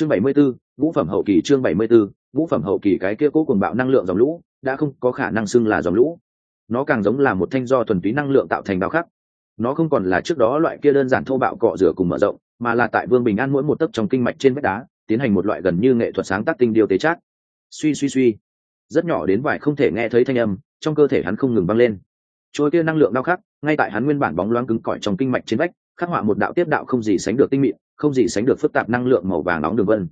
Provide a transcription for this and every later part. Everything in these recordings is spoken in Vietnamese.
chương bảy mươi 74, ngũ phẩm hậu kỳ chương bảy mươi 74, ngũ phẩm hậu kỳ cái kia cố cùng bạo năng lượng dòng lũ đã không có khả năng xưng là dòng lũ. Nó càng giống là một thanh do thuần túy năng lượng tạo thành bao khắc. Nó không còn là trước đó loại kia đơn giản thô bạo cọ rửa cùng mở rộng mà là tại vương bình an mỗi một tấc trong kinh mạch trên vách đá tiến hành một loại gần như nghệ thuật sáng tác tinh điều tế chát. Suy suy suy. Rất nhỏ đến vải không thể nghe thấy thanh âm trong cơ thể hắn không ngừng băng lên. Trôi kia năng lượng đau khắc ngay tại hắn nguyên bản bóng loáng cứng cỏi trong kinh mạch trên vách khắc họa một đạo tiếp đạo không gì sánh được tinh mịn, không gì sánh được phức tạp năng lượng màu vàng nóng đường vân.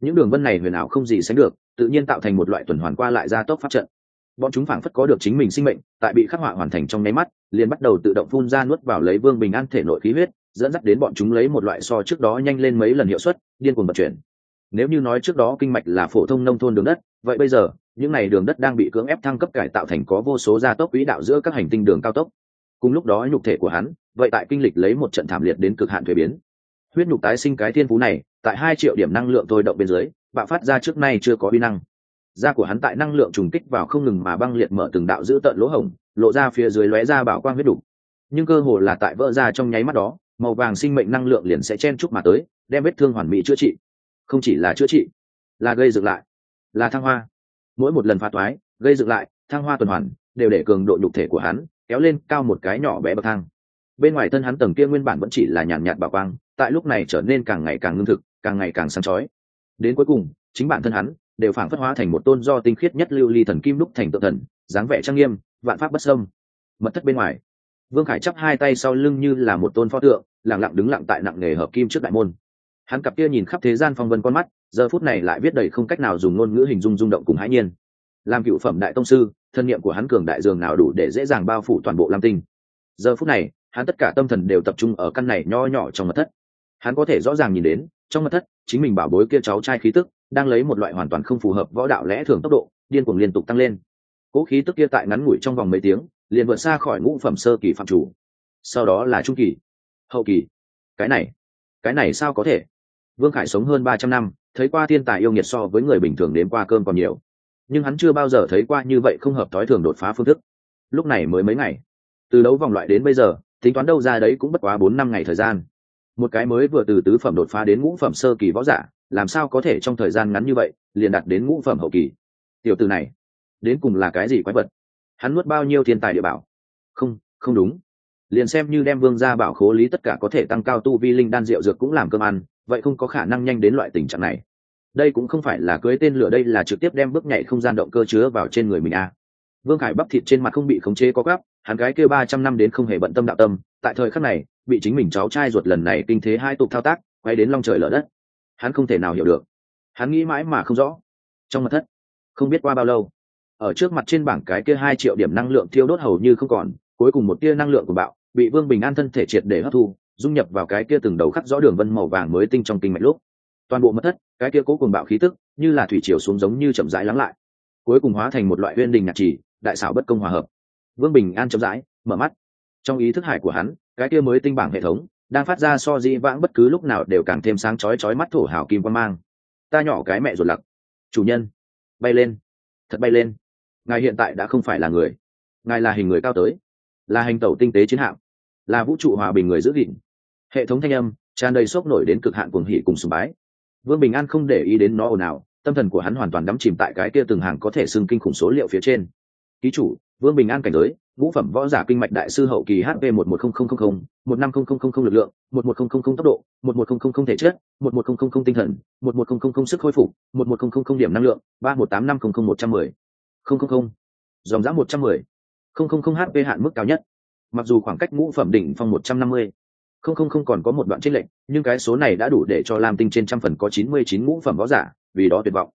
Những đường vân này huyền ảo không gì sánh được, tự nhiên tạo thành một loại tuần hoàn qua lại gia tốc pháp trận. Bọn chúng phảng phất có được chính mình sinh mệnh, tại bị khắc họa hoàn thành trong nháy mắt, liền bắt đầu tự động phun ra nuốt vào lấy vương bình an thể nội khí huyết, dẫn dắt đến bọn chúng lấy một loại so trước đó nhanh lên mấy lần hiệu suất, điên cuồng vận chuyển. Nếu như nói trước đó kinh mạch là phổ thông nông thôn đường đất, vậy bây giờ, những n à y đường đất đang bị cưỡng ép thăng cấp cải tạo thành có vô số gia tốc quỹ đạo giữa các hành tinh đường cao tốc cùng lúc đó nhục thể của hắn, vậy tại kinh lịch lấy một trận thảm liệt đến cực hạn thuế biến. Huyết nhục tái sinh cái thiên phú này, tại hai triệu điểm năng lượng thôi động bên dưới, bạo phát ra trước nay chưa có vi năng. Da của hắn tại năng lượng trùng kích vào không ngừng mà băng liệt mở từng đạo giữ tận lỗ hổng, lộ ra phía dưới lóe ra bảo quang huyết đục nhưng cơ hồ là tại vỡ ra trong nháy mắt đó, màu vàng sinh mệnh năng lượng liền sẽ chen chúc mà tới, đem vết thương hoàn mỹ chữa trị. Không chỉ là chữa trị, là gây dựng lại, là thăng hoa. Mỗi một lần phá toái, gây dựng lại, thăng hoa tuần hoàn, đều để cường độ nhục thể của hắn kéo lên cao một cái nhỏ bé bậc thang. Bên ngoài thân hắn tầng kia nguyên bản vẫn chỉ là nhàn nhạt bảo quang, tại lúc này trở nên càng ngày càng ngưng thực, càng ngày càng sáng chói. Đến cuối cùng, chính bản thân hắn đều phản phất hóa thành một tôn do tinh khiết nhất lưu ly thần kim đúc thành tự thần, dáng vẻ trang nghiêm, vạn pháp bất sâm mật thất bên ngoài, vương khải chắp hai tay sau lưng như là một tôn pho tượng lẳng lặng đứng lặng tại nặng nghề hợp kim trước đại môn. Hắn cặp kia nhìn khắp thế gian phong vân con mắt, giờ phút này lại viết đầy không cách nào dùng ngôn ngữ hình dung rung động cùng hãi nhiên. Làm cựu phẩm đại tông sư thân nhiệm của hắn cường đại dường nào đủ để dễ dàng bao phủ toàn bộ lam tinh. Giờ phút này, hắn tất cả tâm thần đều tập trung ở căn này nho nhỏ trong mật thất. Hắn có thể rõ ràng nhìn đến, trong mật thất, chính mình bảo bối kia cháu trai khí tức đang lấy một loại hoàn toàn không phù hợp võ đạo lẽ thường tốc độ, điên cuồng liên tục tăng lên. Cỗ khí tức kia tại ngắn ngủi trong vòng mấy tiếng, liền vượt xa khỏi ngũ phẩm sơ kỳ phạm chủ. Sau đó là trung kỳ, hậu kỳ. Cái này cái này sao có thể? Vương khải sống hơn ba trăm năm, thấy qua thiên tài yêu nghiệt so với người bình thường đến qua cơm còn nhiều nhưng hắn chưa bao giờ thấy qua như vậy không hợp thói thường đột phá phương thức. Lúc này mới mấy ngày. Từ đấu vòng loại đến bây giờ, tính toán đâu ra đấy cũng bất quá bốn năm ngày thời gian. Một cái mới vừa từ tứ phẩm đột phá đến ngũ phẩm sơ kỳ võ giả, làm sao có thể trong thời gian ngắn như vậy, liền đạt đến ngũ phẩm hậu kỳ? Tiểu từ này, đến cùng là cái gì quái vật? Hắn nuốt bao nhiêu thiên tài địa bảo? Không không đúng. Liền xem như đem vương ra bảo khố lý tất cả có thể tăng cao tu vi linh đan rượu dược cũng làm cơm ăn, vậy không có khả năng nhanh đến loại tình trạng này đây cũng không phải là cưới tên lửa, đây là trực tiếp đem bước nhảy không gian động cơ chứa vào trên người mình a à. vương khải bắp thịt trên mặt không bị khống chế có gắp, hắn gái kêu ba trăm năm đến không hề bận tâm đạo tâm, tại thời khắc này, bị chính mình cháu trai ruột lần này kinh thế hai tục thao tác, quay đến long trời lở đất. Hắn không thể nào hiểu được. Hắn nghĩ mãi mà không rõ. Trong mặt thất, không biết qua bao lâu, ở trước mặt trên bảng cái kia hai triệu điểm năng lượng thiêu đốt hầu như không còn, cuối cùng một tia năng lượng của bạo, bị vương bình an thân thể triệt để hấp thu, dung nhập vào cái kia từng đầu khắc rõ đường vân màu vàng mới tinh trong kinh mạch lúc toàn bộ mật thất, cái kia cố cùng bạo khí tức, như là thủy triều xuống giống như chậm rãi lắng lại. Cuối cùng hóa thành một loại huyên đình nhạc trì, đại xảo bất công hòa hợp. Vương bình an chậm rãi mở mắt. Trong ý thức hải của hắn, cái kia mới tinh bảng hệ thống, đang phát ra so di vãng bất cứ lúc nào đều càng thêm sáng chói chói mắt thổ hào kim quan mang. Ta nhỏ cái mẹ ruột lặc. Chủ nhân, bay lên. Thật bay lên. Ngài hiện tại đã không phải là người. Ngài là hình người cao tới. Là hành tẩu tinh tế chiến hạm. Là vũ trụ hòa bình người giữ gìn. Hệ thống thanh âm, tràn đầy sốc nổi đến cực hạn cuồng hỉ cùng sùng bái vương bình an không để ý đến nó ồn ào tâm thần của hắn hoàn toàn đắm chìm tại cái kia từng hàng có thể xưng kinh khủng số liệu phía trên ký chủ vương bình an cảnh giới ngũ phẩm võ giả kinh mạch đại sư hậu kỳ hp một một không không không một năm không không không không lực lượng một một không không không tốc độ một một không không không thể chất một một không không không tinh thần một một không không không sức khôi phục một một không không không điểm năng lượng ba một tám năm không không một trăm mười không không không dòng dã một trăm mười không không không hp hạn mức cao nhất mặc dù khoảng cách ngũ phẩm đỉnh phong một trăm năm mươi không không không còn có một đoạn trích lệnh nhưng cái số này đã đủ để cho lam tinh trên trăm phần có chín mươi chín ngũ phẩm võ giả, vì đó tuyệt vọng.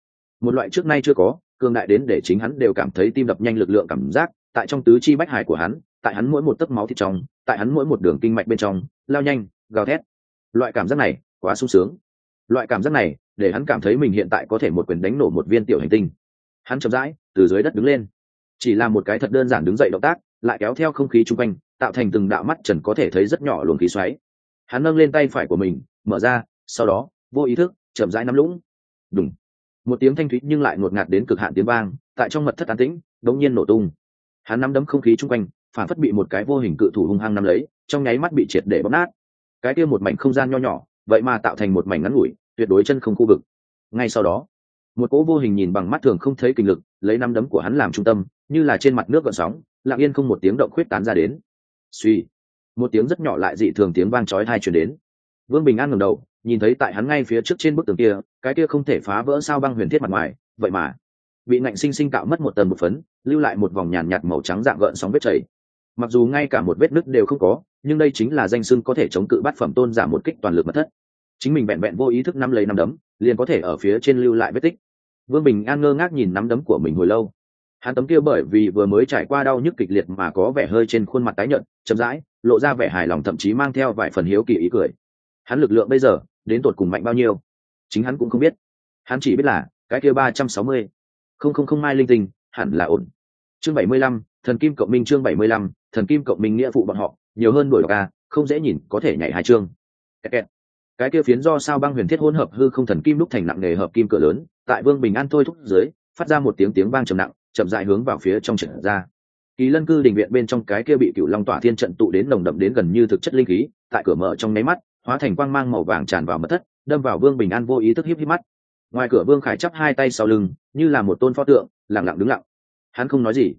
Một loại trước nay chưa có, cường đại đến để chính hắn đều cảm thấy tim đập nhanh lực lượng cảm giác, tại trong tứ chi bách hải của hắn, tại hắn mỗi một tấc máu thịt trong, tại hắn mỗi một đường kinh mạch bên trong, lao nhanh, gào thét. Loại cảm giác này, quá sung sướng. Loại cảm giác này, để hắn cảm thấy mình hiện tại có thể một quyền đánh nổ một viên tiểu hành tinh. Hắn chậm rãi, từ dưới đất đứng lên. Chỉ là một cái thật đơn giản đứng dậy động tác, lại kéo theo không khí chung quanh tạo thành từng đạo mắt trần có thể thấy rất nhỏ luồng khí xoáy. Hắn nâng lên tay phải của mình, mở ra, sau đó, vô ý thức, chậm rãi nắm lũng. Đúng một tiếng thanh thúy nhưng lại ngột ngạt đến cực hạn tiếng vang, tại trong mật thất an tĩnh, đống nhiên nổ tung. Hắn nắm đấm không khí chung quanh, phản phất bị một cái vô hình cự thủ hung hăng nắm lấy, trong nháy mắt bị triệt để bóp nát. Cái kia một mảnh không gian nho nhỏ, vậy mà tạo thành một mảnh ngắn ngủi, tuyệt đối chân không khu vực. Ngay sau đó, một cỗ vô hình nhìn bằng mắt thường không thấy kinh lực, lấy năm đấm của hắn làm trung tâm, như là trên mặt nước gợn sóng, lặng yên không một tiếng động khuyết tán ra đến suy. Một tiếng rất nhỏ lại dị thường tiếng vang chói tai truyền đến. Vương bình an ngẩng đầu, nhìn thấy tại hắn ngay phía trước trên bức tường kia, cái kia không thể phá vỡ sao băng huyền thiết mặt ngoài, vậy mà. Bị nạnh sinh sinh cạo mất một tầng một phấn, lưu lại một vòng nhàn nhạt màu trắng dạng gợn sóng vết chảy. Mặc dù ngay cả một vết nứt đều không có, nhưng đây chính là danh sưng có thể chống cự bát phẩm tôn giả một kích toàn lực mật thất. Chính mình vẹn vẹn vô ý thức nắm lấy nắm đấm, liền có thể ở phía trên lưu lại vết tích. Vương bình an ngơ ngác nhìn nắm đấm của mình hồi lâu hắn tấm kia bởi vì vừa mới trải qua đau nhức kịch liệt mà có vẻ hơi trên khuôn mặt tái nhợt, chậm rãi, lộ ra vẻ hài lòng thậm chí mang theo vài phần hiếu kỳ ý cười. Hắn lực lượng bây giờ, đến tột cùng mạnh bao nhiêu? Chính hắn cũng không biết. Hắn chỉ biết là, cái kia ba trăm sáu mươi. Không không không, mai linh tinh, hẳn là ổn. Chương bảy mươi lăm, thần kim cộng minh chương bảy mươi lăm, thần kim cộng minh nghĩa phụ bọn họ, nhiều hơn đổi đọc ca không dễ nhìn, có thể nhảy hai chương. Cái kia phiến do sao băng huyền thiết hỗn hợp hư không thần kim lúc thành nặng nghề hợp kim cửa lớn, tại vương bình an thôi thúc dưới, phát ra một tiếng tiếng vang trầm nặng chậm dại hướng vào phía trong trận ra. Kỳ lân cư đình viện bên trong cái kia bị cựu long tỏa thiên trận tụ đến nồng đậm đến gần như thực chất linh khí, tại cửa mở trong nháy mắt, hóa thành quang mang màu vàng tràn vào mật thất, đâm vào vương bình an vô ý thức híp híp mắt. Ngoài cửa vương khải chắp hai tay sau lưng, như là một tôn pho tượng, lặng lặng đứng lặng. Hắn không nói gì.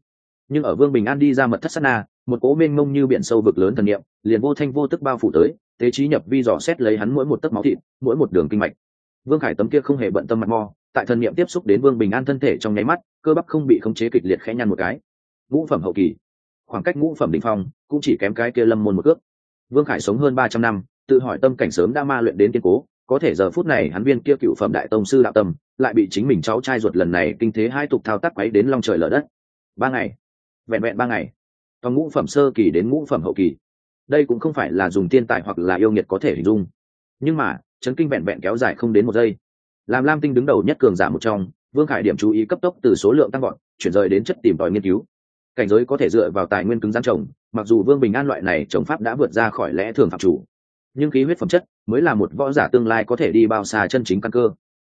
Nhưng ở vương bình an đi ra mật thất sát na, một cố mênh mông như biển sâu vực lớn thần niệm, liền vô thanh vô tức bao phủ tới, tế trí nhập vi dò xét lấy hắn mỗi một tấc máu thịt, mỗi một đường kinh mạch vương khải tấm kia không hề bận tâm mặt mò tại thần niệm tiếp xúc đến vương bình an thân thể trong nháy mắt cơ bắp không bị khống chế kịch liệt khẽ nhăn một cái. Ngũ phẩm hậu kỳ. Khoảng cách ngũ phẩm đ ỉ n h phong cũng chỉ kém cái kia lâm môn một cước. Vương khải sống hơn ba trăm năm tự hỏi tâm cảnh sớm đã ma luyện đến kiên cố có thể giờ phút này hắn viên kia cựu phẩm đại tông sư đạo tâm lại bị chính mình cháu trai ruột lần này kinh thế hai tục thao tác quấy đến long trời lở đất. Ba ngày. Vẹn vẹn ba ngày, từ ngũ phẩm sơ kỳ đến ngũ phẩm hậu kỳ. Đây cũng không phải là dùng tiên tài hoặc là yêu nghiệt có thể hình dung. Nhưng mà chấn kinh vẹn vẹn kéo dài không đến một giây. Làm lam tinh đứng đầu nhất cường giả một trong, vương khải điểm chú ý cấp tốc từ số lượng tăng gọn chuyển rời đến chất tìm tòi nghiên cứu. Cảnh giới có thể dựa vào tài nguyên cứng gian trồng, mặc dù vương bình an loại này trồng pháp đã vượt ra khỏi lẽ thường phạm chủ, nhưng khí huyết phẩm chất mới là một võ giả tương lai có thể đi bao xa chân chính căn cơ.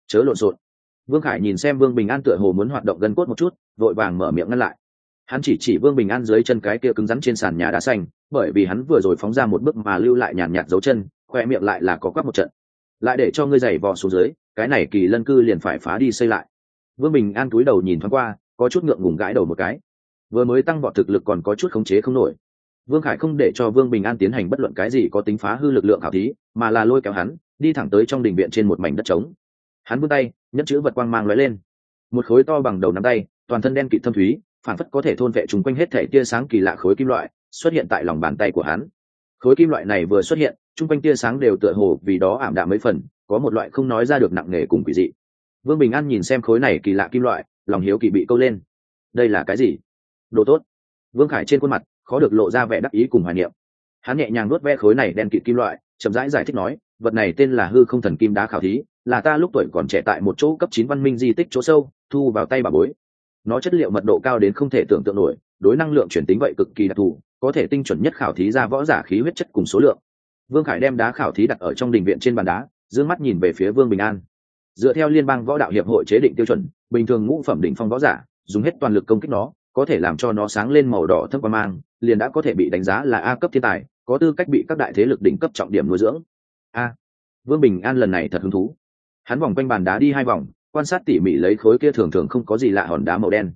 Chớ lộn xộn. Vương khải nhìn xem vương bình an tựa hồ muốn hoạt động gân cốt một chút, vội vàng mở miệng ngăn lại. Hắn chỉ chỉ vương bình an dưới chân cái kia cứng rắn trên sàn nhà đá xanh, bởi vì hắn vừa rồi phóng ra một bước mà lưu lại nhàn nhạt dấu chân, khoe miệng lại là có quắc một trận lại để cho ngươi giày vò xuống dưới, cái này kỳ lân cư liền phải phá đi xây lại. Vương bình an túi đầu nhìn thoáng qua, có chút ngượng ngùng gãi đầu một cái. Vừa mới tăng vọt thực lực còn có chút khống chế không nổi. Vương khải không để cho vương bình an tiến hành bất luận cái gì có tính phá hư lực lượng khảo thí, mà là lôi kéo hắn, đi thẳng tới trong đình viện trên một mảnh đất trống. Hắn vươn tay nhẫn chữ vật quang mang lóe lên. Một khối to bằng đầu nắm tay, toàn thân đen kịt thâm thúy, phản phất có thể thôn vệ chung quanh hết thể tia sáng kỳ lạ khối kim loại, xuất hiện tại lòng bàn tay của hắn khối kim loại này vừa xuất hiện chung quanh tia sáng đều tựa hồ vì đó ảm đạm mấy phần có một loại không nói ra được nặng nề cùng quỷ dị. Vương bình an nhìn xem khối này kỳ lạ kim loại lòng hiếu kỳ bị câu lên. Đây là cái gì? Đồ tốt. Vương khải trên khuôn mặt khó được lộ ra vẻ đắc ý cùng hoài niệm. Hắn nhẹ nhàng nuốt ve khối này đen kịt kim loại chậm rãi giải, giải thích nói vật này tên là hư không thần kim đá khảo thí là ta lúc tuổi còn trẻ tại một chỗ cấp chín văn minh di tích chỗ sâu thu vào tay bà bối. Nó chất liệu mật độ cao đến không thể tưởng tượng nổi đối năng lượng chuyển tính vậy cực kỳ đặc thù, có thể tinh chuẩn nhất khảo thí ra võ giả khí huyết chất cùng số lượng. Vương khải đem đá khảo thí đặt ở trong đình viện trên bàn đá d mắt nhìn về phía vương bình an. Dựa theo liên bang võ đạo hiệp hội chế định tiêu chuẩn, bình thường ngũ phẩm đỉnh phong võ giả, dùng hết toàn lực công kích nó, có thể làm cho nó sáng lên màu đỏ thấp qua mang, liền đã có thể bị đánh giá là a cấp thiên tài, có tư cách bị các đại thế lực đỉnh cấp trọng điểm nuôi dưỡng. A. Vương bình an lần này thật hứng thú. Hắn vòng quanh bàn đá đi hai vòng, quan sát tỉ mỉ lấy khối kia thường thường không có gì lạ hòn đá màu đen.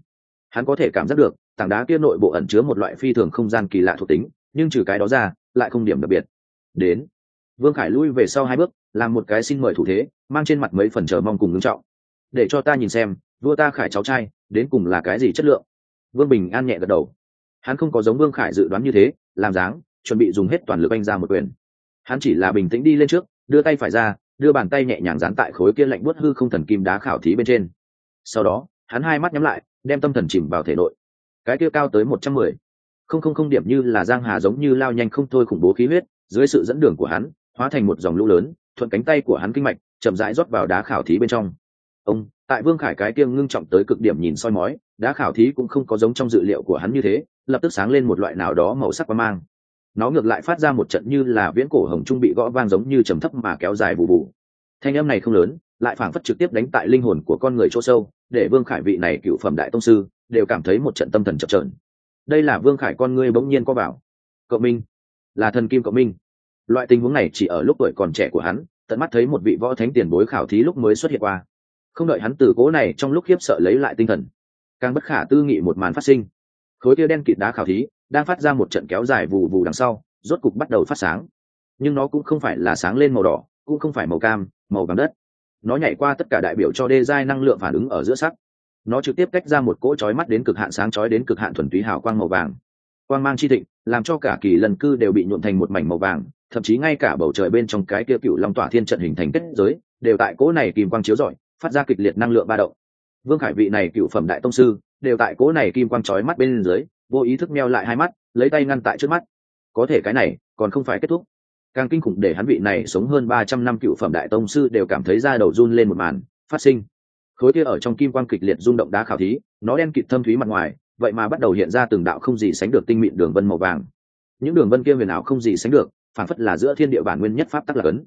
Hắn có thể cảm giác được tảng đá kia nội bộ ẩn chứa một loại phi thường không gian kỳ lạ thuộc tính, nhưng trừ cái đó ra, lại không điểm đặc biệt. Đến. Vương khải lui về sau hai bước, làm một cái xin mời thủ thế, mang trên mặt mấy phần chờ mong cùng ngưng trọng. Để cho ta nhìn xem, vua ta khải cháu trai, đến cùng là cái gì chất lượng? Vương bình an nhẹ gật đầu. Hắn không có giống vương khải dự đoán như thế, làm dáng, chuẩn bị dùng hết toàn lực anh ra một quyền. Hắn chỉ là bình tĩnh đi lên trước, đưa tay phải ra, đưa bàn tay nhẹ nhàng dán tại khối kia lạnh buốt hư không thần kim đá khảo thí bên trên. Sau đó, hắn hai mắt nhắm lại, đem tâm thần chìm vào thể nội cái kia cao tới một trăm mười. Không không không điểm như là giang hà giống như lao nhanh không thôi khủng bố khí huyết, dưới sự dẫn đường của hắn, hóa thành một dòng lũ lớn, thuận cánh tay của hắn kinh mạch, chậm rãi rót vào đá khảo thí bên trong. Ông, tại vương khải cái kia ngưng trọng tới cực điểm nhìn soi mói, đá khảo thí cũng không có giống trong dự liệu của hắn như thế, lập tức sáng lên một loại nào đó màu sắc và mang. Nó ngược lại phát ra một trận như là viễn cổ hồng trung bị gõ vang giống như trầm thấp mà kéo dài bù bù. Thanh âm này không lớn lại phảng phất trực tiếp đánh tại linh hồn của con người chỗ sâu, để vương khải vị này cựu phẩm đại tông sư đều cảm thấy một trận tâm thần chập trờn đây là vương khải con ngươi bỗng nhiên có bảo cậu minh, là thần kim cậu minh. Loại tình huống này chỉ ở lúc tuổi còn trẻ của hắn, tận mắt thấy một vị võ thánh tiền bối khảo thí lúc mới xuất hiện qua. Không đợi hắn từ cố này trong lúc khiếp sợ lấy lại tinh thần, càng bất khả tư nghị một màn phát sinh. Khối kia đen kịt đá khảo thí đang phát ra một trận kéo dài vù vù đằng sau, rốt cục bắt đầu phát sáng. Nhưng nó cũng không phải là sáng lên màu đỏ, cũng không phải màu cam, màu vàng đất nó nhảy qua tất cả đại biểu cho đê giai năng lượng phản ứng ở giữa sắc nó trực tiếp cách ra một cỗ chói mắt đến cực hạn sáng chói đến cực hạn thuần túy hào quang màu vàng. Quang mang chi thịnh, làm cho cả kỳ lần cư đều bị nhuộn thành một mảnh màu vàng, thậm chí ngay cả bầu trời bên trong cái kia cựu long tỏa thiên trận hình thành kết giới, đều tại cỗ này kim quang chiếu rọi, phát ra kịch liệt năng lượng ba động. Vương khải vị này cựu phẩm đại tông sư, đều tại cỗ này kim quang chói mắt bên dưới, vô ý thức meo lại hai mắt, lấy tay ngăn tại trước mắt. Có thể cái này, còn không phải kết thúc càng kinh khủng để hắn vị này sống hơn ba trăm năm cựu phẩm đại tông sư đều cảm thấy da đầu run lên một màn, phát sinh. Khối kia ở trong kim quang kịch liệt rung động đá khảo thí, nó đen kịt thâm thúy mặt ngoài, vậy mà bắt đầu hiện ra từng đạo không gì sánh được tinh mịn đường vân màu vàng. Những đường vân kia huyền ảo không gì sánh được, phản phất là giữa thiên địa bản nguyên nhất pháp tắc là ấn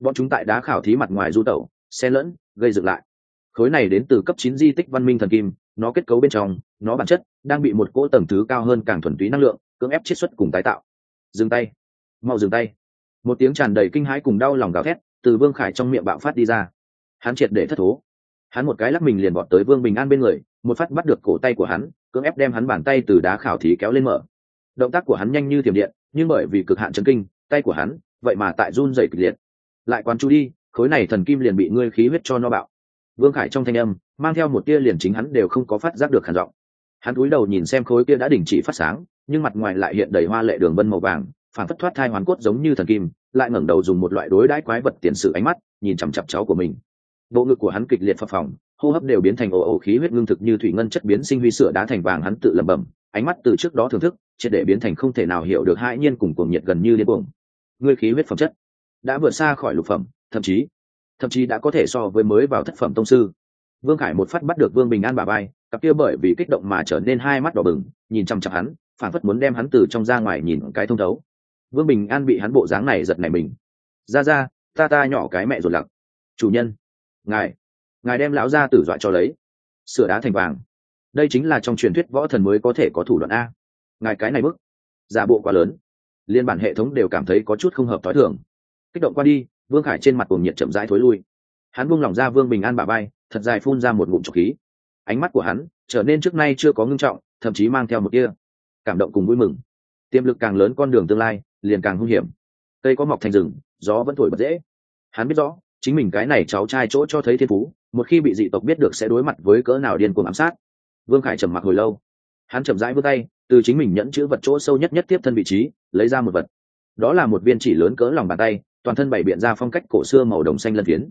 bọn chúng tại đá khảo thí mặt ngoài du tẩu xe lẫn, gây dựng lại. Khối này đến từ cấp chín di tích văn minh thần kim, nó kết cấu bên trong, nó bản chất đang bị một cỗ tầng thứ cao hơn càng thuần túy năng lượng, cưỡng ép chiết xuất cùng tái tạo. Dừng tay. Mau dừng tay một tiếng tràn đầy kinh hãi cùng đau lòng gào thét từ vương khải trong miệng bạo phát đi ra. Hắn triệt để thất thố. Hắn một cái lắc mình liền bọt tới vương bình an bên người, một phát bắt được cổ tay của hắn, cưỡng ép đem hắn bàn tay từ đá khảo thí kéo lên mở. Động tác của hắn nhanh như thiểm điện, nhưng bởi vì cực hạn chấn kinh, tay của hắn, vậy mà tại run dày kịch liệt. Lại quán chú đi, khối này thần kim liền bị ngươi khí huyết cho no bạo. Vương khải trong thanh âm, mang theo một tia liền chính hắn đều không có phát giác được khản giọng. Hắn cúi đầu nhìn xem khối kia đã đình chỉ phát sáng, nhưng mặt ngoài lại hiện đầy hoa lệ đường vân màu vàng phản phất thoát thai hoàn cốt giống như thần kim, lại ngẩng đầu dùng một loại đối đãi quái vật tiền sự ánh mắt, nhìn chằm chặp cháu của mình. Bộ ngực của hắn kịch liệt phập phồng, hô hấp đều biến thành ồ ồ khí huyết ngưng thực như thủy ngân chất biến sinh huy sửa đá thành vàng hắn tự lẩm bẩm, ánh mắt từ trước đó thưởng thức, triệt để biến thành không thể nào hiểu được hai nhiên cùng cuồng nhiệt gần như điên cuồng. Ngươi khí huyết phẩm chất đã vượt xa khỏi lục phẩm, thậm chí thậm chí đã có thể so với mới vào thất phẩm tông sư. Vương khải một phát bắt được vương bình an bà bay cặp kia bởi vì kích động mà trở nên hai mắt đỏ bừng, nhìn chăm chăm hắn phản phất muốn đem hắn từ trong ra ngoài nhìn cái thông thấu vương bình an bị hắn bộ dáng này giật nảy mình. Ra ra, ta ta nhỏ cái mẹ ruột lặc. Chủ nhân, ngài ngài đem lão ra tử dọa cho lấy. Sửa đá thành vàng. Đây chính là trong truyền thuyết võ thần mới có thể có thủ đoạn a. Ngài cái này bức, giả bộ quá lớn. Liên bản hệ thống đều cảm thấy có chút không hợp t h ó i thường. Kích động qua đi, vương khải trên mặt cuồng nhiệt chậm rãi thối lui. Hắn buông lỏng ra vương bình an bà bay thật dài phun ra một ngụm trọc khí. Ánh mắt của hắn trở nên trước nay chưa có ngưng trọng, thậm chí mang theo một kia cảm động cùng vui mừng tiềm lực càng lớn con đường tương lai, liền càng hung hiểm. Cây có mọc thành rừng, gió vẫn thổi bật dễ. Hắn biết rõ, chính mình cái này cháu trai chỗ cho thấy thiên phú, một khi bị dị tộc biết được sẽ đối mặt với cỡ nào điên cuồng ám sát. Vương khải trầm mặc hồi lâu. Hắn chậm rãi vươn tay, từ chính mình nhẫn chữ vật chỗ sâu nhất nhất tiếp thân vị trí, lấy ra một vật. Đó là một viên chỉ lớn cỡ lòng bàn tay, toàn thân bày biện ra phong cách cổ xưa màu đồng xanh lân phiến.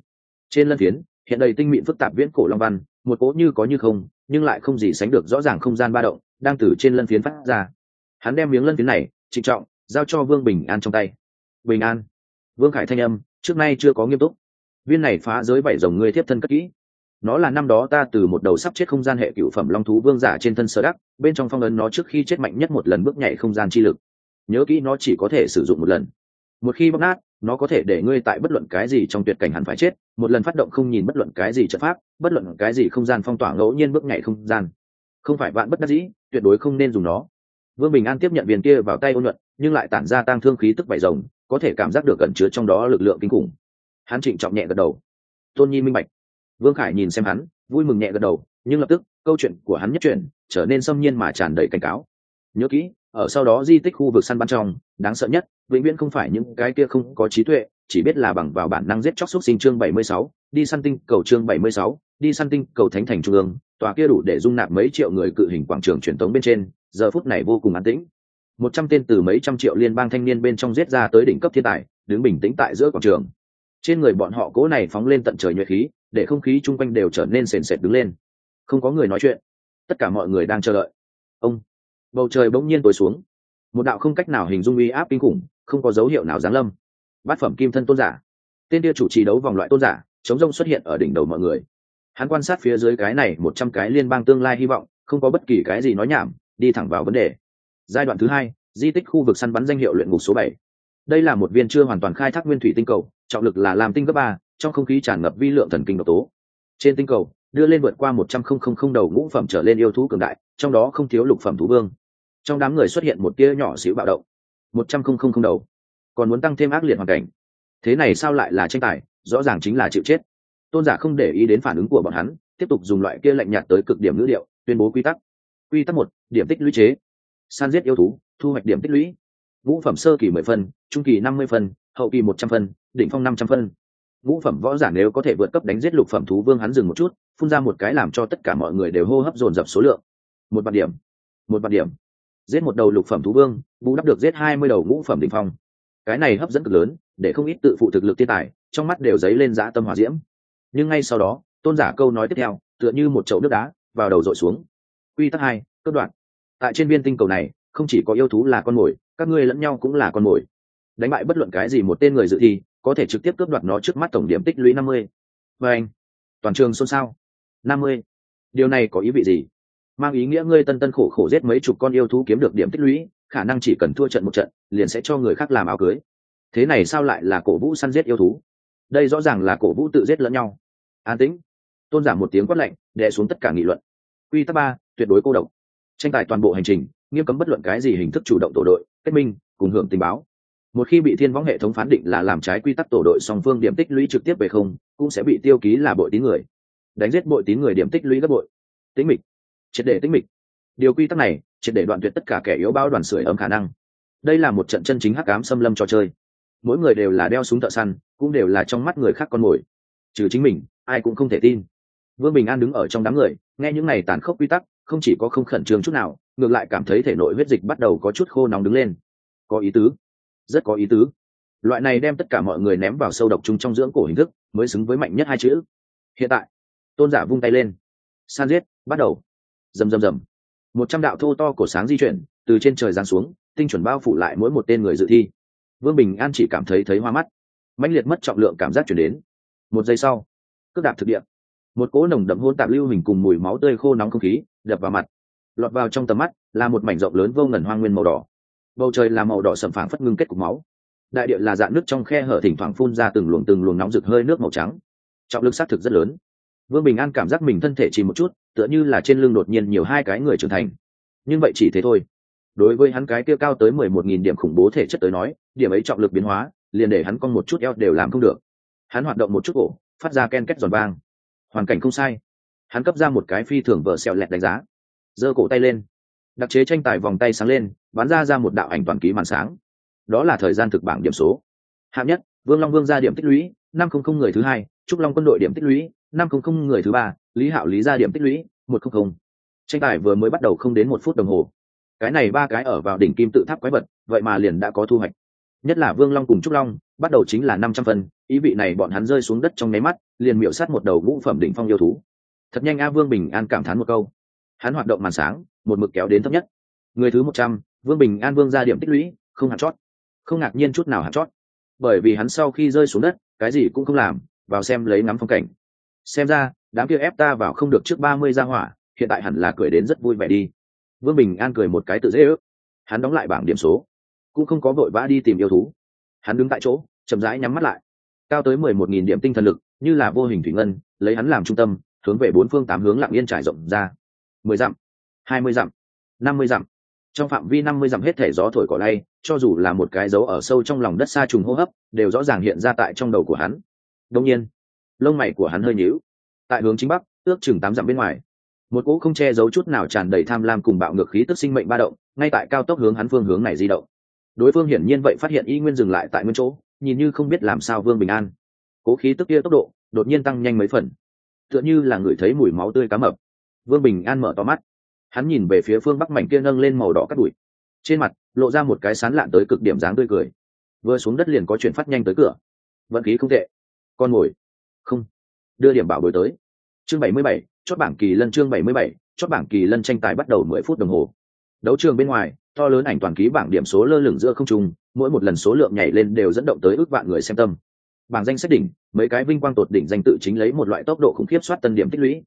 Trên lân phiến, hiện đầy tinh mịn phức tạp viễn cổ long văn, một cỗ như có như không, nhưng lại không gì sánh được rõ ràng không gian ba động, đang từ trên lân phiến phát ra hắn đem miếng lân phiến này, trịnh trọng, giao cho vương bình an trong tay. Bình an. Vương khải thanh âm, trước nay chưa có nghiêm túc. Viên này phá giới bảy rồng ngươi tiếp thân cất kỹ. Nó là năm đó ta từ một đầu sắp chết không gian hệ cựu phẩm long thú vương giả trên thân sơ đắc, bên trong phong ấn nó trước khi chết mạnh nhất một lần bước nhảy không gian chi lực. Nhớ kỹ nó chỉ có thể sử dụng một lần. Một khi bóc nát, nó có thể để ngươi tại bất luận cái gì trong tuyệt cảnh hẳn phải chết, một lần phát động không nhìn bất luận cái gì trận pháp, bất luận cái gì không gian phong tỏa ngẫu nhiên bước nhảy không gian. Không phải bạn bất đắc dĩ, tuyệt đối không nên dùng nó vương bình an tiếp nhận viên kia vào tay ôn nhuận nhưng lại tản ra tăng thương khí tức vải rồng có thể cảm giác được cẩn chứa trong đó lực lượng kinh khủng. Hắn trịnh trọng nhẹ gật đầu. Tôn nhi minh bạch. Vương khải nhìn xem hắn vui mừng nhẹ gật đầu nhưng lập tức câu chuyện của hắn nhất chuyển trở nên xâm nhiên mà tràn đầy cảnh cáo. Nhớ kỹ ở sau đó di tích khu vực săn bắn trong đáng sợ nhất vĩnh viễn không phải những cái kia không có trí tuệ chỉ biết là bằng vào bản năng giết chóc xúc sinh chương 76, đi săn tinh cầu chương 76, đi săn tinh cầu thánh thành trung ương tòa kia đủ để dung nạp mấy triệu người cự hình quảng trường truyền thống bên trên giờ phút này vô cùng an tĩnh. Một trăm tên từ mấy trăm triệu liên bang thanh niên bên trong giết ra tới đỉnh cấp thiên tài, đứng bình tĩnh tại giữa quảng trường. Trên người bọn họ cố này phóng lên tận trời nhuệ khí, để không khí chung quanh đều trở nên sền sệt đứng lên. Không có người nói chuyện. Tất cả mọi người đang chờ đợi. Ông, bầu trời bỗng nhiên tối xuống. Một đạo không cách nào hình dung uy áp kinh khủng, không có dấu hiệu nào giáng lâm. Bát phẩm kim thân tôn giả. Tên kia chủ trì đấu vòng loại tôn giả, chống rông xuất hiện ở đỉnh đầu mọi người. Hắn quan sát phía dưới cái này một trăm cái liên bang tương lai hy vọng, không có bất kỳ cái gì nói nhảm đi thẳng vào vấn đề. Giai đoạn thứ hai, di tích khu vực săn bắn danh hiệu luyện ngục số bảy. Đây là một viên chưa hoàn toàn khai thác nguyên thủy tinh cầu, trọng lực là làm tinh cấp ba, trong không khí tràn ngập vi lượng thần kinh độc tố. Trên tinh cầu, đưa lên vượt qua một trăm không không không đầu ngũ phẩm trở lên yêu thú cường đại, trong đó không thiếu lục phẩm thú vương. Trong đám người xuất hiện một tia nhỏ xíu bạo động. Một trăm không không không đầu. Còn muốn tăng thêm ác liệt hoàn cảnh. Thế này sao lại là tranh tài, rõ ràng chính là chịu chết. Tôn giả không để ý đến phản ứng của bọn hắn, tiếp tục dùng loại kia lạnh nhạt tới cực điểm ngữ điệu, tuyên bố quy tắc quy tắc một, điểm tích lũy chế. San giết yêu thú, thu hoạch điểm tích lũy. Ngũ phẩm sơ kỳ mười phân, trung kỳ năm mươi phân, hậu kỳ một trăm phân, đỉnh phong năm trăm phân. Ngũ phẩm võ giả nếu có thể vượt cấp đánh giết lục phẩm thú vương hắn dừng một chút, phun ra một cái làm cho tất cả mọi người đều hô hấp dồn dập số lượng. Một vạn điểm. Một vạn điểm. Giết một đầu lục phẩm thú vương, bù đắp được giết hai mươi đầu ngũ phẩm đỉnh phong. Cái này hấp dẫn cực lớn, để không ít tự phụ thực lực thiên tài, trong mắt đều dấy lên dã tâm hỏa diễm. Nhưng ngay sau đó, tôn giả câu nói tiếp theo, tựa như một chậu nước đá, vào đầu dội xuống quy tắc hai cấp đoạn. Tại trên viên tinh cầu này, không chỉ có yêu thú là con mồi, các ngươi lẫn nhau cũng là con mồi. Đánh bại bất luận cái gì một tên người dự thi, có thể trực tiếp cướp đoạt nó trước mắt tổng điểm tích lũy năm mươi. Và anh, toàn trường xôn xao. năm mươi. Điều này có ý vị gì? Mang ý nghĩa ngươi tân tân khổ khổ giết mấy chục con yêu thú kiếm được điểm tích lũy, khả năng chỉ cần thua trận một trận, liền sẽ cho người khác làm áo cưới. Thế này sao lại là cổ vũ săn giết yêu thú? Đây rõ ràng là cổ vũ tự giết lẫn nhau. An tĩnh. Tôn giả một tiếng quát lạnh, đè xuống tất cả nghị luận. Quy tắc ba tuyệt đối cô độc. Tranh tài toàn bộ hành trình, nghiêm cấm bất luận cái gì hình thức chủ động tổ đội, kết minh, cùng hưởng tình báo. Một khi bị thiên võng hệ thống phán định là làm trái quy tắc tổ đội song phương điểm tích lũy trực tiếp về không, cũng sẽ bị tiêu ký là bội tín người. Đánh giết bội tín người điểm tích lũy gấp bội. Tính mịch. Triệt để tính mịch. Điều quy tắc này, triệt để đoạn tuyệt tất cả kẻ yếu bao đoàn sưởi ấm khả năng. Đây là một trận chân chính hắc ám xâm lâm trò chơi. Mỗi người đều là đeo súng thợ săn, cũng đều là trong mắt người khác con mồi. Trừ chính mình, ai cũng không thể tin. Vương bình an đứng ở trong đám người, nghe những này tàn khốc quy tắc không chỉ có không khẩn trương chút nào, ngược lại cảm thấy thể nội huyết dịch bắt đầu có chút khô nóng đứng lên. Có ý tứ. Rất có ý tứ. Loại này đem tất cả mọi người ném vào sâu độc chung trong dưỡng cổ hình thức mới xứng với mạnh nhất hai chữ. Hiện tại, tôn giả vung tay lên. San giết, bắt đầu. Rầm rầm rầm. Một trăm đạo thô to cổ sáng di chuyển, từ trên trời giáng xuống, tinh chuẩn bao phủ lại mỗi một tên người dự thi. Vương bình an chỉ cảm thấy thấy hoa mắt. Mãnh liệt mất trọng lượng cảm giác chuyển đến. Một giây sau, cước đạp thực địa một cỗ nồng đậm hôn tạp lưu hình cùng mùi máu tươi khô nóng không khí, đập vào mặt. Lọt vào trong tầm mắt, là một mảnh rộng lớn vô ngần hoang nguyên màu đỏ. Bầu trời là màu đỏ sầm phẳng phất ngưng kết cục máu. Đại địa là dạng nước trong khe hở thỉnh thoảng phun ra từng luồng từng luồng nóng rực hơi nước màu trắng. Trọng lực xác thực rất lớn. Vương bình an cảm giác mình thân thể chỉ một chút, tựa như là trên lưng đột nhiên nhiều hai cái người trưởng thành. Nhưng vậy chỉ thế thôi. Đối với hắn cái kia cao tới mười một nghìn điểm khủng bố thể chất tới nói, điểm ấy trọng lực biến hóa, liền để hắn con một chút eo đều làm không được. Hắn hoạt động một chút cổ, phát ra ken két giòn vang hoàn cảnh không sai. Hắn cấp ra một cái phi thường vợ sẹo lẹt đánh giá. Giơ cổ tay lên. Đặc chế tranh tài vòng tay sáng lên, bắn ra ra một đạo ảnh toàn ký màn sáng. Đó là thời gian thực bảng điểm số. Hạng nhất, vương long vương ra điểm tích lũy, năm không không người thứ hai, trúc long quân đội điểm tích lũy, năm không không người thứ ba, lý hạo lý ra điểm tích lũy, một không không. Tranh tài vừa mới bắt đầu không đến một phút đồng hồ. Cái này ba cái ở vào đỉnh kim tự tháp quái vật, vậy mà liền đã có thu hoạch. Nhất là vương long cùng trúc long, bắt đầu chính là năm trăm phân ý vị này bọn hắn rơi xuống đất trong nháy mắt, liền miệu sát một đầu ngũ phẩm đỉnh phong yêu thú. Thật nhanh a vương bình an cảm thán một câu. Hắn hoạt động màn sáng, một mực kéo đến thấp nhất. Người thứ một trăm, vương bình an vương ra điểm tích lũy, không hạt chót. Không ngạc nhiên chút nào hạt chót. Bởi vì hắn sau khi rơi xuống đất, cái gì cũng không làm, vào xem lấy ngắm phong cảnh. Xem ra, đám kia ép ta vào không được trước ba mươi gia hỏa, hiện tại hẳn là cười đến rất vui vẻ đi. Vương bình an cười một cái tự dễ ước. Hắn đóng lại bảng điểm số. Cũng không có vội vã đi tìm yêu thú. Hắn đứng tại chỗ, chậm rãi nhắm mắt lại cao tới mười một nghìn điểm tinh thần lực, như là vô hình thủy ngân, lấy hắn làm trung tâm, hướng về bốn phương tám hướng lặng yên trải rộng ra. mười dặm, hai mươi dặm, năm mươi dặm. Trong phạm vi năm mươi dặm hết thể gió thổi cỏ lay, cho dù là một cái dấu ở sâu trong lòng đất xa trùng hô hấp, đều rõ ràng hiện ra tại trong đầu của hắn. Đông nhiên, lông mày của hắn hơi nhíu. Tại hướng chính bắc, ước chừng tám dặm bên ngoài, một cỗ không che giấu chút nào tràn đầy tham lam cùng bạo ngược khí tức sinh mệnh ba động, ngay tại cao tốc hướng hắn phương hướng này di động. Đối phương hiển nhiên vậy phát hiện y nguyên dừng lại tại nguyên chỗ nhìn như không biết làm sao vương bình an. Cố khí tức kia tốc độ, đột nhiên tăng nhanh mấy phần. Tựa như là người thấy mùi máu tươi cá mập. Vương bình an mở to mắt. Hắn nhìn về phía phương bắc mảnh kia nâng lên màu đỏ cắt đùi trên mặt, lộ ra một cái sán lạn tới cực điểm dáng tươi cười. Vừa xuống đất liền có chuyển phát nhanh tới cửa. Vận khí không tệ. Con ngồi. Không. Đưa điểm bảo bối tới. Chương bảy mươi bảy, chốt bảng kỳ lân chương bảy mươi bảy, chốt bảng kỳ lân tranh tài bắt đầu mười phút đồng hồ. Đấu trường bên ngoài, to lớn ảnh toàn ký bảng điểm số lơ lửng giữa không trung mỗi một lần số lượng nhảy lên đều dẫn động tới ước vạn người xem tâm. Bảng danh sách đỉnh, mấy cái vinh quang tột đỉnh danh tự chính lấy một loại tốc độ khủng khiếp soát tân điểm tích lũy.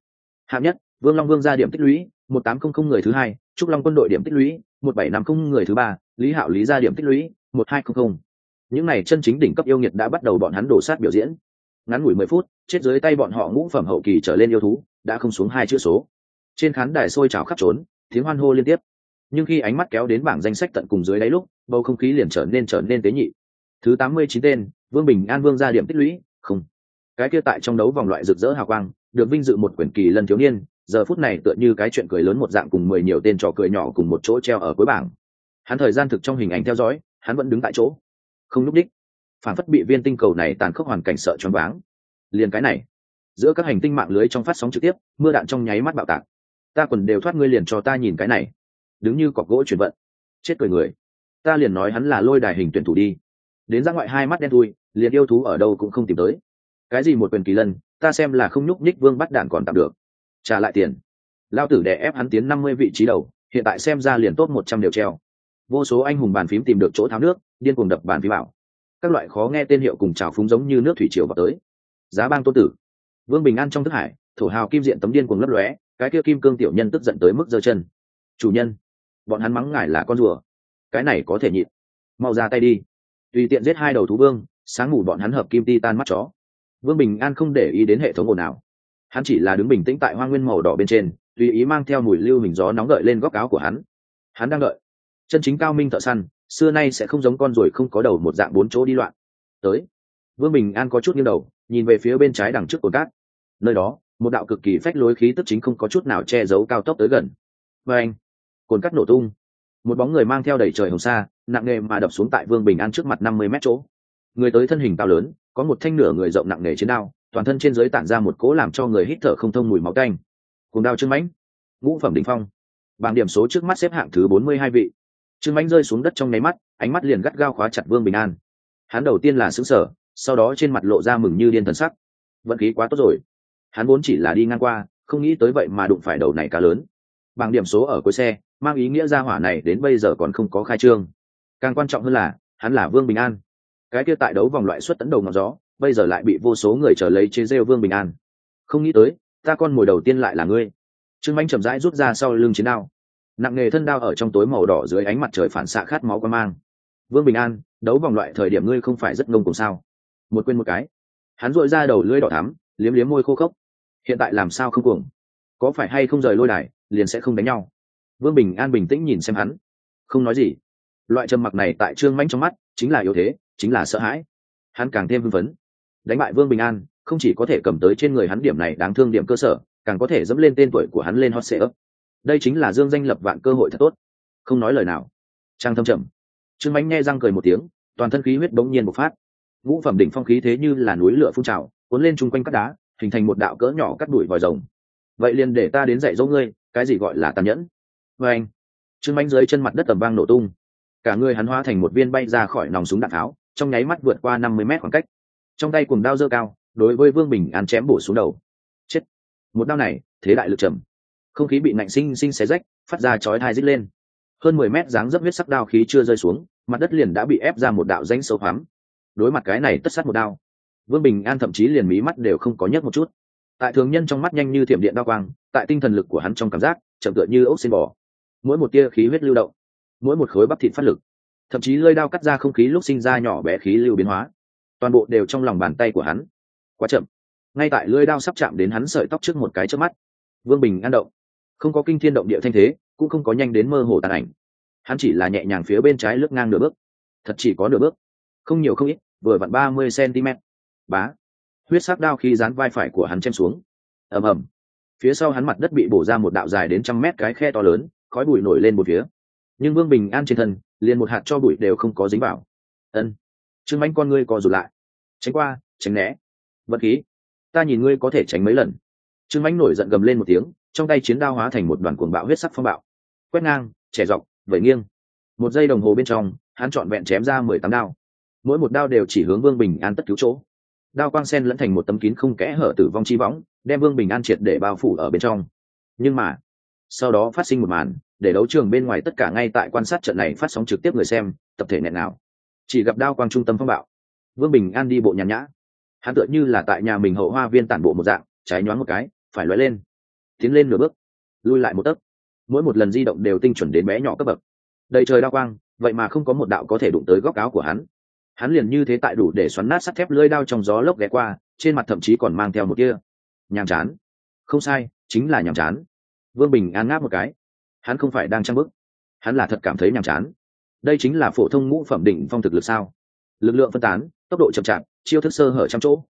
Hạng nhất, vương long vương ra điểm tích lũy, một tám không không người thứ hai, trúc long quân đội điểm tích lũy, một bảy năm không người thứ ba, lý hạo lý ra điểm tích lũy, một hai không không. Những này chân chính đỉnh cấp yêu nghiệt đã bắt đầu bọn hắn đổ sát biểu diễn. Ngắn ngủi mười phút, chết dưới tay bọn họ ngũ phẩm hậu kỳ trở lên yêu thú, đã không xuống hai chữ số. Trên khán đài sôi trào khắp trốn, tiếng hoan hô liên tiếp. Nhưng khi ánh mắt kéo đến bảng danh sách tận cùng dưới đáy lúc bầu không khí liền trở nên trở nên tế nhị. Thứ tám mươi chín tên, vương bình an vương ra điểm tích lũy, không. Cái kia tại trong đấu vòng loại rực rỡ hào quang, được vinh dự một quyển kỳ lần thiếu niên, giờ phút này tựa như cái chuyện cười lớn một dạng cùng mười nhiều tên trò cười nhỏ cùng một chỗ treo ở cuối bảng. Hắn thời gian thực trong hình ảnh theo dõi, hắn vẫn đứng tại chỗ. Không lúc đích. Phản phất bị viên tinh cầu này tàn khốc hoàn cảnh sợ choáng váng. Liền cái này. Giữa các hành tinh mạng lưới trong phát sóng trực tiếp, mưa đạn trong nháy mắt bạo tạc. Ta quần đều thoát ngươi liền cho ta nhìn cái này. Đứng như cọc gỗ chuyển vận. Chết cười người ta liền nói hắn là lôi đài hình tuyển thủ đi. Đến ra ngoại hai mắt đen thui, liền yêu thú ở đâu cũng không tìm tới. Cái gì một quyền kỳ lân, ta xem là không nhúc nhích vương bắt đạn còn tạm được. Trả lại tiền. Lao tử đè ép hắn tiến năm mươi vị trí đầu, hiện tại xem ra liền tốt một trăm đều treo. Vô số anh hùng bàn phím tìm được chỗ tháo nước, điên cuồng đập bàn phím bảo các loại khó nghe tên hiệu cùng trào phúng giống như nước thủy triều vào tới. Giá bang tôn tử. Vương bình an trong thức hải, thổ hào kim diện tấm điên cuồng lấp lóe, cái kia kim cương tiểu nhân tức giận tới mức giơ chân. Chủ nhân, bọn hắn mắng ngài là con rùa cái này có thể nhịn. Mau ra tay đi. Tùy tiện giết hai đầu thú vương, sáng ngủ bọn hắn hợp kim ti tan mắt chó. Vương bình an không để ý đến hệ thống ồn nào hắn chỉ là đứng bình tĩnh tại hoa nguyên màu đỏ bên trên, tùy ý mang theo mùi lưu hình gió nóng gợi lên góc áo của hắn. Hắn đang đợi. Chân chính cao minh thợ săn, xưa nay sẽ không giống con ruồi không có đầu một dạng bốn chỗ đi loạn. Tới. Vương bình an có chút nghiêng đầu, nhìn về phía bên trái đằng trước cồn cát. Nơi đó, một đạo cực kỳ phách lối khí tức chính không có chút nào che giấu cao tốc tới gần. Và anh, cồn cát nổ tung một bóng người mang theo đầy trời hồng sa, nặng nề mà đập xuống tại vương bình an trước mặt năm mươi mét chỗ. Người tới thân hình cao lớn, có một thanh nửa người rộng nặng nề chiến đao, toàn thân trên dưới tản ra một cỗ làm cho người hít thở không thông mùi máu canh cùng đao trương mãnh, ngũ phẩm đỉnh phong. Bảng điểm số trước mắt xếp hạng thứ bốn mươi hai vị. Trương mãnh rơi xuống đất trong nháy mắt, ánh mắt liền gắt gao khóa chặt vương bình an. Hắn đầu tiên là xứng sở sau đó trên mặt lộ ra mừng như điên thần sắc. Vận khí quá tốt rồi. Hắn vốn chỉ là đi ngang qua, không nghĩ tới vậy mà đụng phải đầu này cá lớn. Bảng điểm số ở cuối xe mang ý nghĩa gia hỏa này đến bây giờ còn không có khai trương. Càng quan trọng hơn là, hắn là vương bình an. Cái kia tại đấu vòng loại xuất tấn đầu ngọn gió, bây giờ lại bị vô số người chờ lấy chế rêu vương bình an. Không nghĩ tới, ta con mồi đầu tiên lại là ngươi. Trương manh chậm rãi rút ra sau lưng chiến đao. Nặng nghề thân đao ở trong tối màu đỏ dưới ánh mặt trời phản xạ khát máu quan mang. Vương bình an, đấu vòng loại thời điểm ngươi không phải rất ngông cùng sao? Một quên một cái. Hắn dội ra đầu lưỡi đỏ thắm, liếm liếm môi khô khốc. Hiện tại làm sao không cuồng? Có phải hay không rời lôi đài, liền sẽ không đánh nhau? Vương bình an bình tĩnh nhìn xem hắn. Không nói gì. Loại trầm mặc này tại trương manh trong mắt chính là yếu thế, chính là sợ hãi. Hắn càng thêm hưng phấn. Đánh bại vương bình an, không chỉ có thể cầm tới trên người hắn điểm này đáng thương điểm cơ sở, càng có thể dẫm lên tên tuổi của hắn lên hot sale đây chính là dương danh lập vạn cơ hội thật tốt. Không nói lời nào. Trang thâm trầm. Trương mánh nghe răng cười một tiếng, toàn thân khí huyết bỗng nhiên bộc phát. Ngũ phẩm đỉnh phong khí thế như là núi lửa phun trào, cuốn lên chung quanh các đá, hình thành một đạo cỡ nhỏ cắt đuổi vòi rồng. Vậy liền để ta đến dạy dỗ ngươi, cái gì gọi là tàn nhẫn? Vê anh, trương mánh dưới chân mặt đất tầm vang nổ tung. Cả người hắn hóa thành một viên bay ra khỏi nòng súng đạn tháo, trong nháy mắt vượt qua năm mươi mét khoảng cách. Trong tay cùng đao dơ cao, đối với vương bình an chém bổ xuống đầu. Chết! Một đao này, thế đại lực trầm. Không khí bị nạnh sinh sinh xé rách, phát ra chói thai rít lên. Hơn mười mét dáng dấp huyết sắc đao khí chưa rơi xuống, mặt đất liền đã bị ép ra một đạo danh sâu hoắm. Đối mặt cái này tất sát một đao, vương bình an thậm chí liền mí mắt đều không có nhấc một chút. Tại thường nhân trong mắt nhanh như thiểm điện đao quang, tại tinh thần lực của hắn trong cảm giác, chậm tựa như ốc xin bò mỗi một tia khí huyết lưu động, mỗi một khối bắp thịt phát lực, thậm chí lơi đao cắt ra không khí lúc sinh ra nhỏ bé khí lưu biến hóa. Toàn bộ đều trong lòng bàn tay của hắn. Quá chậm. Ngay tại lưỡi đao sắp chạm đến hắn sợi tóc trước một cái trước mắt, vương bình an động. Không có kinh thiên động địa thanh thế, cũng không có nhanh đến mơ hồ tàn ảnh. Hắn chỉ là nhẹ nhàng phía bên trái lướt ngang nửa bước. Thật chỉ có nửa bước. Không nhiều không ít, vừa vặn ba mươi cm bá. Huyết sắc đao khi dán vai phải của hắn chém xuống. Ầm ầm. Phía sau hắn mặt đất bị bổ ra một đạo dài đến trăm mét cái khe to lớn khói bụi nổi lên một phía. Nhưng vương bình an trên thân, liền một hạt cho bụi đều không có dính vào. Ân, trương mánh con ngươi co rụt lại. Tránh qua, tránh né. Vật khí. Ta nhìn ngươi có thể tránh mấy lần. Trương mánh nổi giận gầm lên một tiếng, trong tay chiến đao hóa thành một đoàn cuồng bạo huyết sắc phong bạo. Quét ngang, trẻ dọc, vẩy nghiêng. Một giây đồng hồ bên trong, hắn trọn vẹn chém ra mười tám đao. Mỗi một đao đều chỉ hướng vương bình an tất cứu chỗ. Đao quang sen lẫn thành một tấm kín không kẽ hở tử vong chi võng, đem vương bình an triệt để bao phủ ở bên trong. Nhưng mà sau đó phát sinh một màn, để đấu trường bên ngoài tất cả ngay tại quan sát trận này phát sóng trực tiếp người xem, tập thể nghẹn nào chỉ gặp đao quang trung tâm phong bạo. Vương bình an đi bộ nhàn nhã. Hắn tựa như là tại nhà mình hậu hoa viên tản bộ một dạng, trái nhoáng một cái, phải lóe lên. Tiến lên nửa bước, lui lại một tấc. Mỗi một lần di động đều tinh chuẩn đến bé nhỏ cấp bậc. Đầy trời đao quang, vậy mà không có một đạo có thể đụng tới góc áo của hắn. Hắn liền như thế tại đủ để xoắn nát sắt thép lưỡi đao trong gió lốc ghé qua, trên mặt thậm chí còn mang theo một kia nhàm chán. Không sai, chính là nhàm chán vương bình an ngáp một cái. Hắn không phải đang trang bức hắn là thật cảm thấy nhàm chán. Đây chính là phổ thông ngũ phẩm định phong thực lực sao? Lực lượng phân tán, tốc độ chậm chạp, chiêu thức sơ hở trăm chỗ.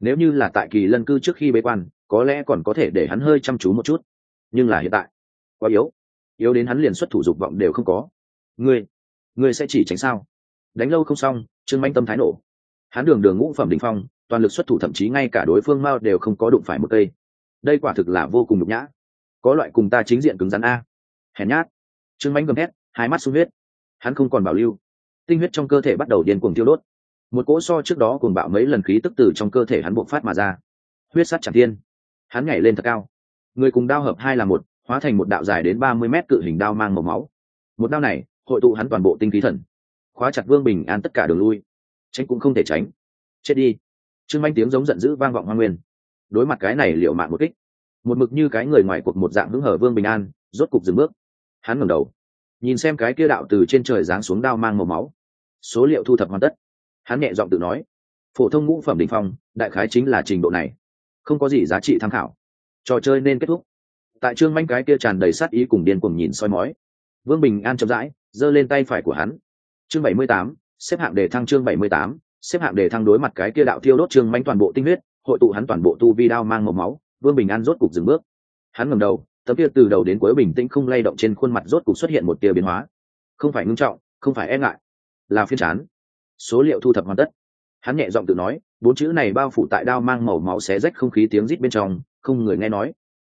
Nếu như là tại kỳ lân cư trước khi bế quan, có lẽ còn có thể để hắn hơi chăm chú một chút. Nhưng là hiện tại, quá yếu. Yếu đến hắn liền xuất thủ dục vọng đều không có. Ngươi ngươi sẽ chỉ tránh sao? Đánh lâu không xong, trương manh tâm thái nổ. Hắn đường đường ngũ phẩm đình phong, toàn lực xuất thủ thậm chí ngay cả đối phương mao đều không có đụng phải một cây. Đây quả thực là vô cùng nhục nhã có loại cùng ta chính diện cứng rắn a. Hèn nhát. Trương mánh gầm hét hai mắt sung huyết. Hắn không còn bảo lưu. Tinh huyết trong cơ thể bắt đầu điên cuồng tiêu đốt. Một cỗ so trước đó cuồng bạo mấy lần khí tức từ trong cơ thể hắn bộc phát mà ra. Huyết sắt chẳng thiên. Hắn nhảy lên thật cao. Người cùng đao hợp hai là một, hóa thành một đạo dài đến ba mươi mét cự hình đao mang màu máu. Một đao này, hội tụ hắn toàn bộ tinh khí thần. Khóa chặt vương bình an tất cả đường lui. Tránh cũng không thể tránh. Chết đi. Trương manh tiếng giống giận dữ vang vọng hoa nguyên. Đối mặt cái này liệu mạng một kích một mực như cái người ngoài cuộc một dạng hứng hở vương bình an, rốt cục dừng bước. Hắn ngẩng đầu, nhìn xem cái kia đạo từ trên trời giáng xuống đao mang màu máu. Số liệu thu thập hoàn tất. Hắn nhẹ giọng tự nói, phổ thông ngũ phẩm đ ỉ n h phong, đại khái chính là trình độ này. Không có gì giá trị tham khảo. Trò chơi nên kết thúc. Tại trương manh cái kia tràn đầy sát ý cùng điên cùng nhìn soi mói. Vương bình an chậm rãi, giơ lên tay phải của hắn. Chương bảy mươi tám, xếp hạng đề thăng chương bảy mươi tám, xếp hạng đề thăng đối mặt cái kia đạo thiêu đốt trương manh toàn bộ tinh huyết, hội tụ hắn toàn bộ tu vi đao mang màu máu vương bình an rốt cục dừng bước. Hắn ngầm đầu, tấm kia từ đầu đến cuối bình tĩnh không lay động trên khuôn mặt rốt cục xuất hiện một tia biến hóa. Không phải ngưng trọng, không phải e ngại, là phiên chán. Số liệu thu thập hoàn tất. Hắn nhẹ giọng tự nói, bốn chữ này bao phủ tại đao mang màu máu xé rách không khí tiếng rít bên trong, không người nghe nói.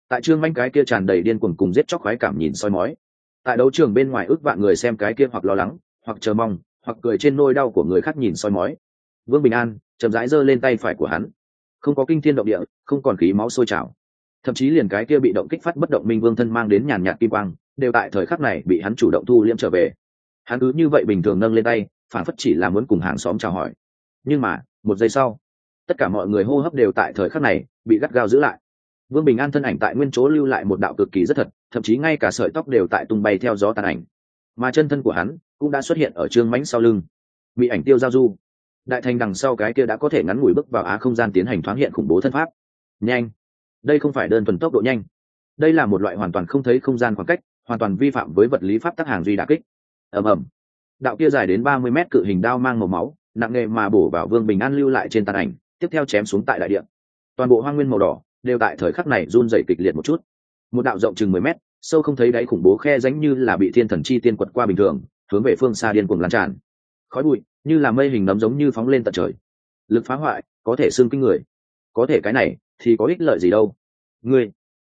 Tại trương manh cái kia tràn đầy điên cuồng cùng giết chóc khoái cảm nhìn soi mói. Tại đấu trường bên ngoài ước vạn người xem cái kia hoặc lo lắng, hoặc chờ mong, hoặc cười trên nôi đau của người khác nhìn soi mói. Vương bình an chậm rãi giơ lên tay phải của hắn không có kinh thiên động địa, không còn khí máu sôi trào. Thậm chí liền cái kia bị động kích phát bất động minh vương thân mang đến nhàn nhạt kim quang, đều tại thời khắc này bị hắn chủ động thu liễm trở về. Hắn cứ như vậy bình thường nâng lên tay, phản phất chỉ là muốn cùng hàng xóm chào hỏi. Nhưng mà, một giây sau, tất cả mọi người hô hấp đều tại thời khắc này bị gắt gao giữ lại. Vương bình an thân ảnh tại nguyên chỗ lưu lại một đạo cực kỳ rất thật, thậm chí ngay cả sợi tóc đều tại tung bay theo gió tàn ảnh. Mà chân thân của hắn cũng đã xuất hiện ở trương mánh sau lưng. Bị ảnh tiêu giao du đại thành đằng sau cái kia đã có thể ngắn ngủi bước vào á không gian tiến hành thoáng hiện khủng bố thân pháp. Nhanh. Đây không phải đơn thuần tốc độ nhanh. Đây là một loại hoàn toàn không thấy không gian khoảng cách, hoàn toàn vi phạm với vật lý pháp tắc hàng duy đà kích. Ầm ầm. Đạo kia dài đến ba mươi mét cự hình đao mang màu máu, nặng nề mà bổ vào vương bình an lưu lại trên tàn ảnh, tiếp theo chém xuống tại đại điện toàn bộ hoa nguyên màu đỏ đều tại thời khắc này run dày kịch liệt một chút. Một đạo rộng chừng mười mét, sâu không thấy đáy khủng bố khe ránh như là bị thiên thần chi tiên quật qua bình thường, hướng về phương xa điên cuồng lan tràn. Khói bụi như là mây hình nấm giống như phóng lên tận trời. Lực phá hoại, có thể xương kinh người. Có thể cái này, thì có ích lợi gì đâu. Ngươi,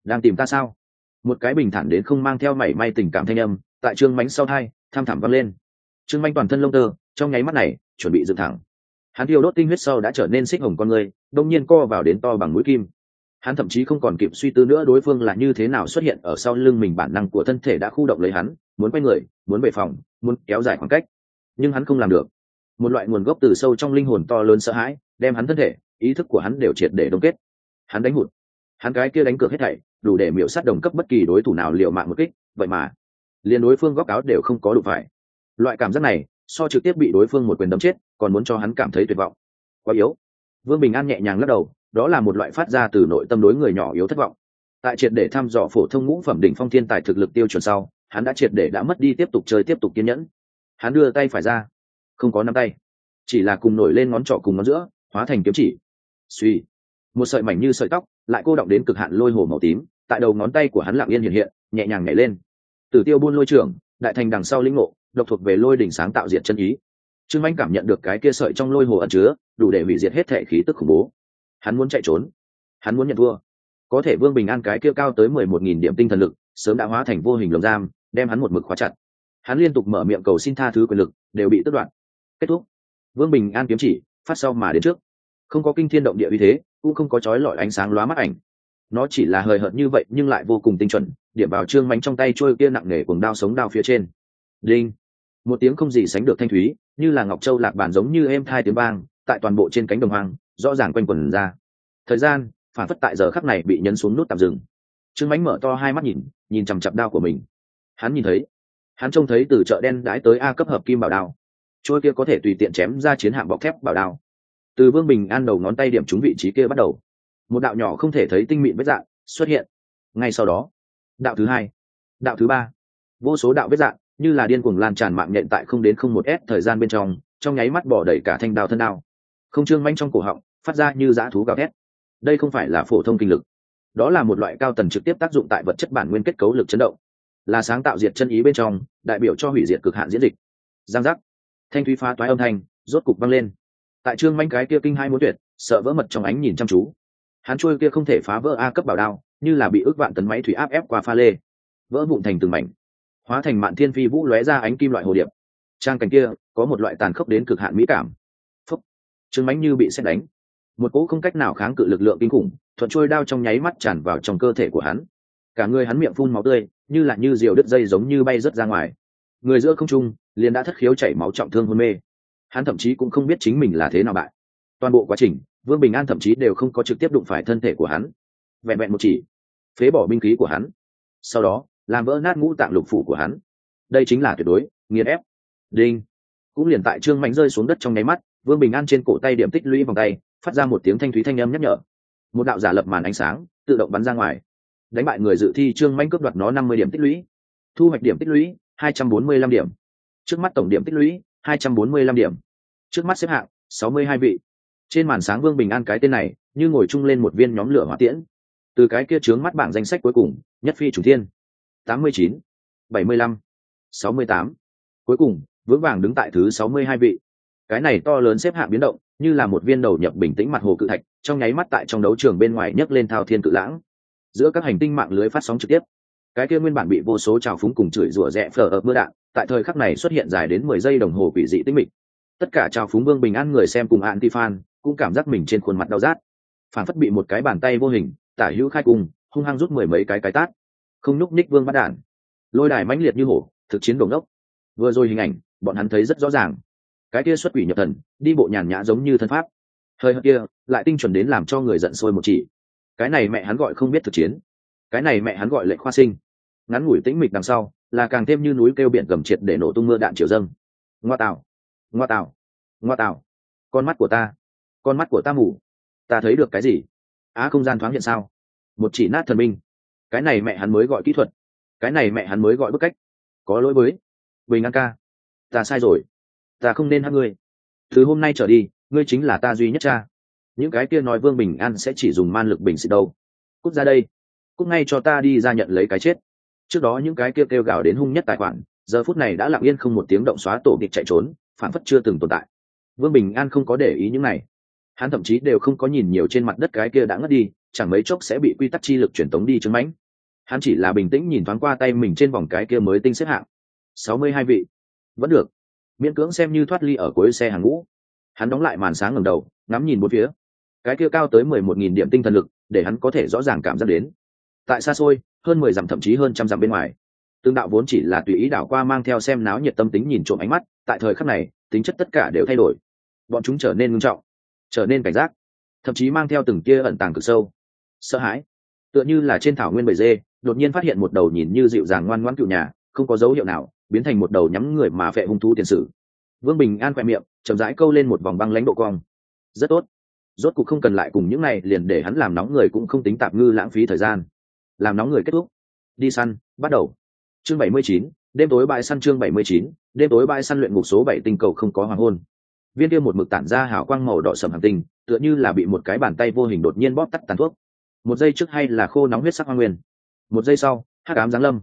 đang tìm ta sao? Một cái bình thản đến không mang theo mảy may tình cảm thanh âm, tại trương mánh sau thai, tham thảm văng lên. Trương manh toàn thân lông tơ, trong nháy mắt này, chuẩn bị dựng thẳng. Hắn thiêu đốt tinh huyết sau đã trở nên xích hồng con người, đông nhiên co vào đến to bằng mũi kim. Hắn thậm chí không còn kịp suy tư nữa đối phương là như thế nào xuất hiện ở sau lưng mình, bản năng của thân thể đã khu động lấy hắn, muốn quay người, muốn về phòng, muốn kéo dài khoảng cách. Nhưng hắn không làm được một loại nguồn gốc từ sâu trong linh hồn to lớn sợ hãi, đem hắn thân thể, ý thức của hắn đều triệt để đông kết. Hắn đánh hụt. Hắn cái kia đánh cược hết thảy, đủ để miểu sát đồng cấp bất kỳ đối thủ nào liệu mạng một kích, vậy mà, liền đối phương góc áo đều không có đủ phải. Loại cảm giác này, so trực tiếp bị đối phương một quyền đấm chết, còn muốn cho hắn cảm thấy tuyệt vọng. Quá yếu. Vương bình an nhẹ nhàng lắc đầu, đó là một loại phát ra từ nội tâm đối người nhỏ yếu thất vọng. Tại triệt để thăm dò phổ thông ngũ phẩm đỉnh phong thiên tài thực lực tiêu chuẩn sau, hắn đã triệt để đã mất đi tiếp tục chơi tiếp tục kiên nhẫn. Hắn đưa tay phải ra không có nắm tay. Chỉ là cùng nổi lên ngón trỏ cùng ngón giữa, hóa thành kiếm chỉ. Suy. Một sợi mảnh như sợi tóc, lại cô động đến cực hạn lôi hồ màu tím, tại đầu ngón tay của hắn lặng yên hiện hiện, nhẹ nhàng nhảy lên. Tử tiêu buôn lôi trưởng, đại thành đằng sau linh ngộ, độc thuộc về lôi đỉnh sáng tạo diệt chân ý. Trương Anh cảm nhận được cái kia sợi trong lôi hồ ẩn chứa, đủ để hủy diệt hết thể khí tức khủng bố. Hắn muốn chạy trốn. Hắn muốn nhận thua. Có thể vương bình an cái kia cao tới mười một nghìn điểm tinh thần lực, sớm đã hóa thành vô hình lồng giam, đem hắn một mực khóa chặt. Hắn liên tục mở miệng cầu xin tha thứ quyền lực, đều bị tước đoạt kết thúc. Vương bình an kiếm chỉ, phát sau mà đến trước. Không có kinh thiên động địa uy thế, cũng không có trói lọi ánh sáng lóa mắt ảnh. Nó chỉ là hời hợt như vậy, nhưng lại vô cùng tinh chuẩn, điểm vào trương mánh trong tay trôi kia nặng nề cuồng đao sống đao phía trên. Đinh. Một tiếng không gì sánh được thanh thúy, như là ngọc châu lạc bản giống như êm thai tiếng vang, tại toàn bộ trên cánh đồng hoang, rõ ràng quanh quần ra. Thời gian, phản phất tại giờ khắc này bị nhấn xuống nút tạm dừng. Trương mánh mở to hai mắt nhìn nhìn chằm chặp đao của mình. Hắn nhìn thấy, hắn trông thấy từ chợ đen đái tới a cấp hợp kim bảo đao trôi kia có thể tùy tiện chém ra chiến hạm bọc thép bảo đao. Từ vương bình an đầu ngón tay điểm trúng vị trí kia bắt đầu. Một đạo nhỏ không thể thấy tinh mịn vết dạng xuất hiện. Ngay sau đó, đạo thứ hai, đạo thứ ba. Vô số đạo vết dạng như là điên cuồng lan tràn mạng nhện tại không đến không một s thời gian bên trong trong nháy mắt bỏ đẩy cả thanh đao thân đao. Không trương manh trong cổ họng, phát ra như dã thú gào thét. Đây không phải là phổ thông kinh lực. Đó là một loại cao tần trực tiếp tác dụng tại vật chất bản nguyên kết cấu lực chấn động. Là sáng tạo diệt chân ý bên trong, đại biểu cho hủy diệt cực hạn diễn dịch. Giang giác thanh thúy phá toái âm thanh, rốt cục văng lên. Tại trương manh cái kia kinh hai muốn tuyệt, sợ vỡ mật trong ánh nhìn chăm chú. Hắn trôi kia không thể phá vỡ a cấp bảo đao, như là bị ước vạn tấn máy thủy áp ép qua pha lê. Vỡ vụn thành từng mảnh. Hóa thành mạn thiên phi vũ lóe ra ánh kim loại hồ điệp. Trang cảnh kia, có một loại tàn khốc đến cực hạn mỹ cảm. Phúc. Trương mánh như bị xét đánh. Một cỗ không cách nào kháng cự lực lượng kinh khủng, thuận trôi đao trong nháy mắt tràn vào trong cơ thể của hắn. Cả người hắn miệng phun máu tươi, như là như diều đứt dây giống như bay rớt ra ngoài. Người giữa không trung liền đã thất khiếu chảy máu trọng thương hôn mê. Hắn thậm chí cũng không biết chính mình là thế nào bại. Toàn bộ quá trình, vương bình an thậm chí đều không có trực tiếp đụng phải thân thể của hắn. Vẹn vẹn một chỉ, phế bỏ binh khí của hắn. Sau đó, làm vỡ nát ngũ tạng lục phủ của hắn. Đây chính là tuyệt đối, nghiền ép. Đinh. Cũng liền tại trương mạnh rơi xuống đất trong nháy mắt, vương bình an trên cổ tay điểm tích lũy vòng tay, phát ra một tiếng thanh thúy thanh âm nhắc nhở. Một đạo giả lập màn ánh sáng, tự động bắn ra ngoài. Đánh bại người dự thi trương manh cướp đoạt nó năm mươi điểm tích lũy. Thu hoạch điểm tích lũy, hai trăm bốn mươi lăm điểm trước mắt tổng điểm tích lũy, hai trăm bốn mươi lăm điểm. Trước mắt xếp hạng, sáu mươi hai vị. Trên màn sáng vương bình an cái tên này, như ngồi chung lên một viên nhóm lửa hỏa tiễn. Từ cái kia trướng mắt bảng danh sách cuối cùng, nhất phi chủ thiên, tám mươi chín, bảy mươi lăm, sáu mươi tám. Cuối cùng, vững vàng đứng tại thứ sáu mươi hai vị. Cái này to lớn xếp hạng biến động, như là một viên đầu nhập bình tĩnh mặt hồ cự thạch, trong nháy mắt tại trong đấu trường bên ngoài nhấc lên thao thiên cự lãng. Giữa các hành tinh mạng lưới phát sóng trực tiếp. Cái kia nguyên bản bị vô số trào phúng cùng chửi rủa rẽ phở ở mưa đạn tại thời khắc này xuất hiện dài đến mười giây đồng hồ quỷ dị tĩnh mịch. Tất cả chào phúng vương bình an người xem cùng anti fan cũng cảm giác mình trên khuôn mặt đau rát. Phản phất bị một cái bàn tay vô hình, tả hữu khai cùng hung hăng rút mười mấy cái cái tát. Không nhúc ních vương bắt đạn lôi đài mãnh liệt như hổ, thực chiến đồng đốc. Vừa rồi hình ảnh, bọn hắn thấy rất rõ ràng. Cái kia xuất quỷ nhập thần, đi bộ nhàn nhã giống như thân pháp. Hơi hợt kia, lại tinh chuẩn đến làm cho người giận sôi một chỉ. Cái này mẹ hắn gọi không biết thực chiến. Cái này mẹ hắn gọi lệnh khoa sinh. Ngắn ngủi tĩnh mịch đằng sau là càng thêm như núi kêu biển cầm triệt để nổ tung mưa đạn triều dâng. Ngoa tạo ngoa tạo ngoa tạo con mắt của ta, con mắt của ta mù. Ta thấy được cái gì? Á, không gian thoáng hiện sao? Một chỉ nát thần minh. Cái này mẹ hắn mới gọi kỹ thuật. Cái này mẹ hắn mới gọi bức cách. Có lỗi với. Bình an ca, ta sai rồi. Ta không nên hát ngươi. Từ hôm nay trở đi, ngươi chính là ta duy nhất cha. Những cái kia nói vương bình an sẽ chỉ dùng man lực bình xịt đâu. Cút ra đây. Cút ngay cho ta đi ra nhận lấy cái chết trước đó những cái kia kêu gào đến hung nhất tài khoản, giờ phút này đã lặng yên không một tiếng động xóa tổ kịch chạy trốn, phản phất chưa từng tồn tại. Vương bình an không có để ý những này. Hắn thậm chí đều không có nhìn nhiều trên mặt đất cái kia đã ngất đi, chẳng mấy chốc sẽ bị quy tắc chi lực truyền tống đi chứng mãnh. Hắn chỉ là bình tĩnh nhìn thoáng qua tay mình trên vòng cái kia mới tinh xếp hạng. Sáu mươi hai vị. Vẫn được. Miễn cưỡng xem như thoát ly ở cuối xe hàng ngũ. Hắn đóng lại màn sáng ngầm đầu, ngắm nhìn bốn phía. Cái kia cao tới mười một nghìn điểm tinh thần lực, để hắn có thể rõ ràng cảm giác đến. Tại xa xôi hơn mười dặm thậm chí hơn trăm dặm bên ngoài. Tương đạo vốn chỉ là tùy ý đảo qua mang theo xem náo nhiệt tâm tính nhìn trộm ánh mắt, tại thời khắc này, tính chất tất cả đều thay đổi. Bọn chúng trở nên ngưng trọng, trở nên cảnh giác, thậm chí mang theo từng kia ẩn tàng cực sâu. Sợ hãi, tựa như là trên thảo nguyên bầy dê, đột nhiên phát hiện một đầu nhìn như dịu dàng ngoan ngoãn cựu nhà, không có dấu hiệu nào, biến thành một đầu nhắm người mà phệ hung thú tiền sử. Vương bình an khoe miệng, chậm rãi câu lên một vòng băng lãnh độ cong. Rất tốt. Rốt cuộc không cần lại cùng những này liền để hắn làm nóng người cũng không tính tạp ngư lãng phí thời gian làm nóng người kết thúc. Đi săn, bắt đầu. Chương bảy mươi chín, đêm tối bãi săn chương bảy mươi chín, đêm tối bãi săn luyện ngục số bảy tinh cầu không có hoàng hôn. Viên kia một mực tản ra hào quang màu đỏ sầm hàng tinh, tựa như là bị một cái bàn tay vô hình đột nhiên bóp tắt tàn thuốc. Một giây trước hay là khô nóng huyết sắc hoa nguyên. Một giây sau, hắc ám giáng lâm.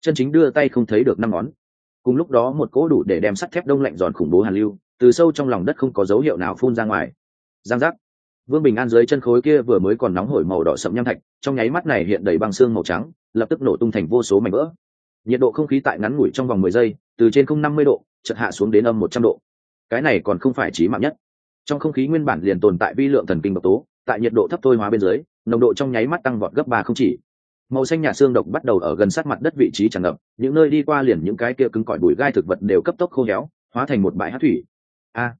Chân chính đưa tay không thấy được năm ngón. Cùng lúc đó một cỗ đủ để đem sắt thép đông lạnh giòn khủng bố hàn lưu, từ sâu trong lòng đất không có dấu hiệu nào phun ra ngoài. Giang giác vương bình an dưới chân khối kia vừa mới còn nóng hổi màu đỏ sậm nham thạch, trong nháy mắt này hiện đầy băng xương màu trắng, lập tức nổ tung thành vô số mảnh vỡ. Nhiệt độ không khí tại ngắn ngủi trong vòng mười giây, từ trên không năm mươi độ, chợt hạ xuống đến âm một trăm độ. Cái này còn không phải trí mạng nhất. Trong không khí nguyên bản liền tồn tại vi lượng thần kinh độc tố, tại nhiệt độ thấp thôi hóa bên dưới, nồng độ trong nháy mắt tăng vọt gấp ba không chỉ. Màu xanh nhà xương độc bắt đầu ở gần sát mặt đất vị trí tràn ngập, những nơi đi qua liền những cái kia cứng cỏi bụi gai thực vật đều cấp tốc khô héo, hóa thành một bãi hát thủy. A,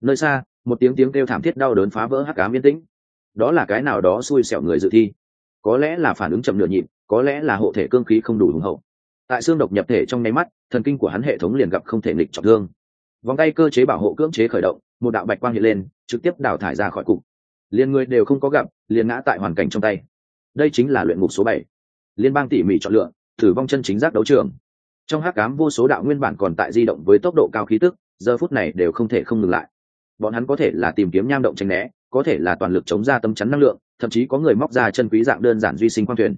nơi xa một tiếng tiếng kêu thảm thiết đau đớn phá vỡ hắc cám yên tĩnh. Đó là cái nào đó xui xẻo người dự thi. Có lẽ là phản ứng chậm nửa nhịp, có lẽ là hộ thể cương khí không đủ hùng hậu. Tại xương độc nhập thể trong nháy mắt, thần kinh của hắn hệ thống liền gặp không thể nghịch trọng thương. Vòng tay cơ chế bảo hộ cưỡng chế khởi động, một đạo bạch quang hiện lên, trực tiếp đào thải ra khỏi cục. Liền người đều không có gặp, liền ngã tại hoàn cảnh trong tay. Đây chính là luyện ngục số bảy. Liên bang tỉ mỉ chọn lựa, thử vong chân chính giác đấu trường. Trong hát cám vô số đạo nguyên bản còn tại di động với tốc độ cao khí tức, giờ phút này đều không thể không ngừng lại bọn hắn có thể là tìm kiếm nham động tranh né, có thể là toàn lực chống ra tấm chắn năng lượng, thậm chí có người móc ra chân quý dạng đơn giản duy sinh quang thuyền.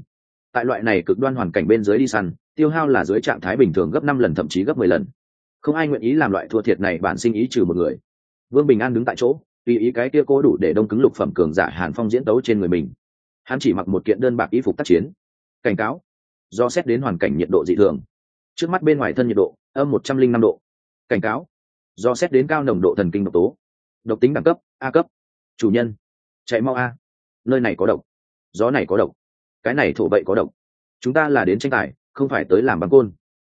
Tại loại này cực đoan hoàn cảnh bên dưới đi săn, tiêu hao là dưới trạng thái bình thường gấp năm lần thậm chí gấp mười lần. Không ai nguyện ý làm loại thua thiệt này bản sinh ý trừ một người. Vương bình an đứng tại chỗ, tùy ý cái kia cố đủ để đông cứng lục phẩm cường giả hàn phong diễn tấu trên người mình. Hắn chỉ mặc một kiện đơn bạc y phục tác chiến. Cảnh cáo. Do xét đến hoàn cảnh nhiệt độ dị thường. Trước mắt bên ngoài thân nhiệt độ, âm một trăm linh năm độ. Cảnh cáo. Do xét đến cao nồng độ thần kinh độc tố độc tính đẳng cấp, a cấp. Chủ nhân, chạy mau a. Nơi này có độc. Gió này có độc. Cái này thổ vậy có độc. Chúng ta là đến tranh tài, không phải tới làm băng côn.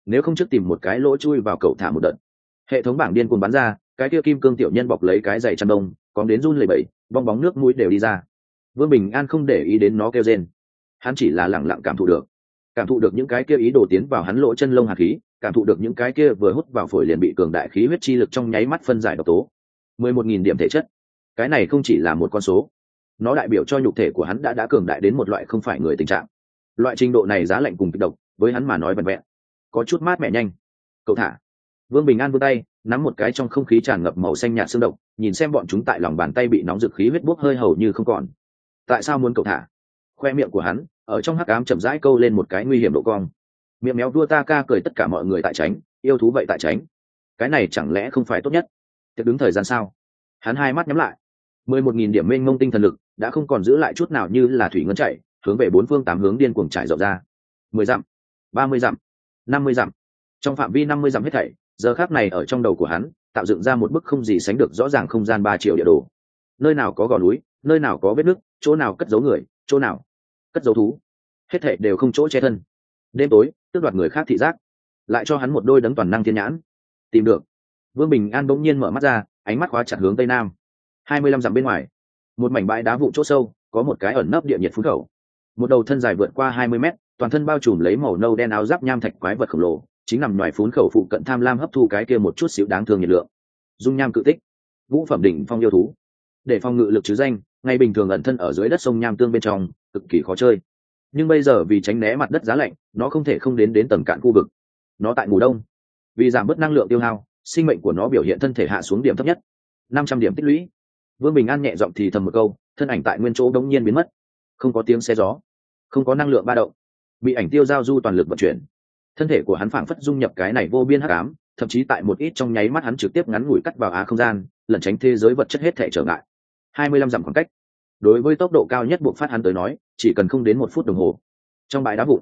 Nếu không trước tìm một cái lỗ chui vào cậu thả một đợt. Hệ thống bảng điên cuồng bắn ra, cái kia kim cương tiểu nhân bọc lấy cái giày chăn đông còn đến run lầy bẩy, bong bóng nước mũi đều đi ra. Vương bình an không để ý đến nó kêu rên. Hắn chỉ là lẳng lặng cảm thụ được. Cảm thụ được những cái kia ý đồ tiến vào hắn lỗ chân lông hạt khí, cảm thụ được những cái kia vừa hút vào phổi liền bị cường đại khí huyết chi lực trong nháy mắt phân giải độc tố mười một nghìn điểm thể chất. Cái này không chỉ là một con số. Nó đại biểu cho nhục thể của hắn đã đã cường đại đến một loại không phải người tình trạng. Loại trình độ này giá lạnh cùng kịch độc, với hắn mà nói vẹn vẹn, có chút mát mẻ nhanh. Cậu thả. Vương bình an vươn tay, nắm một cái trong không khí tràn ngập màu xanh nhạt xương độc, nhìn xem bọn chúng tại lòng bàn tay bị nóng rực khí huyết bốc hơi hầu như không còn. Tại sao muốn cậu thả? Khoe miệng của hắn, ở trong hắc ám chậm rãi câu lên một cái nguy hiểm độ cong. Miệng méo vua ta ca cười tất cả mọi người tại tránh, yêu thú vậy tại tránh. Cái này chẳng lẽ không phải tốt nhất? Tiệc đứng thời gian sao? Hắn hai mắt nhắm lại. Mười một nghìn điểm mênh mông tinh thần lực, đã không còn giữ lại chút nào như là thủy ngân chạy, hướng về bốn phương tám hướng điên cuồng trải rộng ra. Mười dặm, ba mươi dặm, năm mươi dặm. Trong phạm vi năm mươi dặm hết thảy, giờ khác này ở trong đầu của hắn, tạo dựng ra một bức không gì sánh được rõ ràng không gian ba triệu địa đồ. Nơi nào có gò núi, nơi nào có vết nước chỗ nào cất giấu người, chỗ nào cất giấu thú. Hết thảy đều không chỗ che thân. Đêm tối, tước đoạt người khác thị giác, lại cho hắn một đôi đấng toàn năng thiên nhãn. Tìm được vương bình an bỗng nhiên mở mắt ra, ánh mắt khóa chặt hướng tây nam. Hai mươi lăm dặm bên ngoài, một mảnh bãi đá vụ chỗ sâu, có một cái ẩn nấp địa nhiệt phun khẩu. Một đầu thân dài vượt qua hai mươi mét, toàn thân bao trùm lấy màu nâu đen áo giáp nham thạch quái vật khổng lồ, chính nằm ngoài phun khẩu phụ cận tham lam hấp thu cái kia một chút xíu đáng thương nhiệt lượng. Dung nham cự tích vũ phẩm đỉnh phong yêu thú. Để phong ngự lực chứ danh, ngay bình thường ẩn thân ở dưới đất sông nham tương bên trong, cực kỳ khó chơi. Nhưng bây giờ vì tránh né mặt đất giá lạnh, nó không thể không đến đến tầng cạn khu vực. Nó tại ngủ đông. Vì giảm bớt năng lượng tiêu hao sinh mệnh của nó biểu hiện thân thể hạ xuống điểm thấp nhất. Năm trăm điểm tích lũy. Vương bình an nhẹ giọng thì thầm một câu, thân ảnh tại nguyên chỗ đống nhiên biến mất. Không có tiếng xe gió, không có năng lượng ba động. Bị ảnh tiêu giao du toàn lực vận chuyển. Thân thể của hắn phảng phất dung nhập cái này vô biên hắc ám, thậm chí tại một ít trong nháy mắt hắn trực tiếp ngắn ngủi cắt vào á không gian, lẩn tránh thế giới vật chất hết thể trở ngại. Hai mươi lăm dặm khoảng cách. Đối với tốc độ cao nhất buộc phát hắn tới nói, chỉ cần không đến một phút đồng hồ. Trong bãi đá vụn,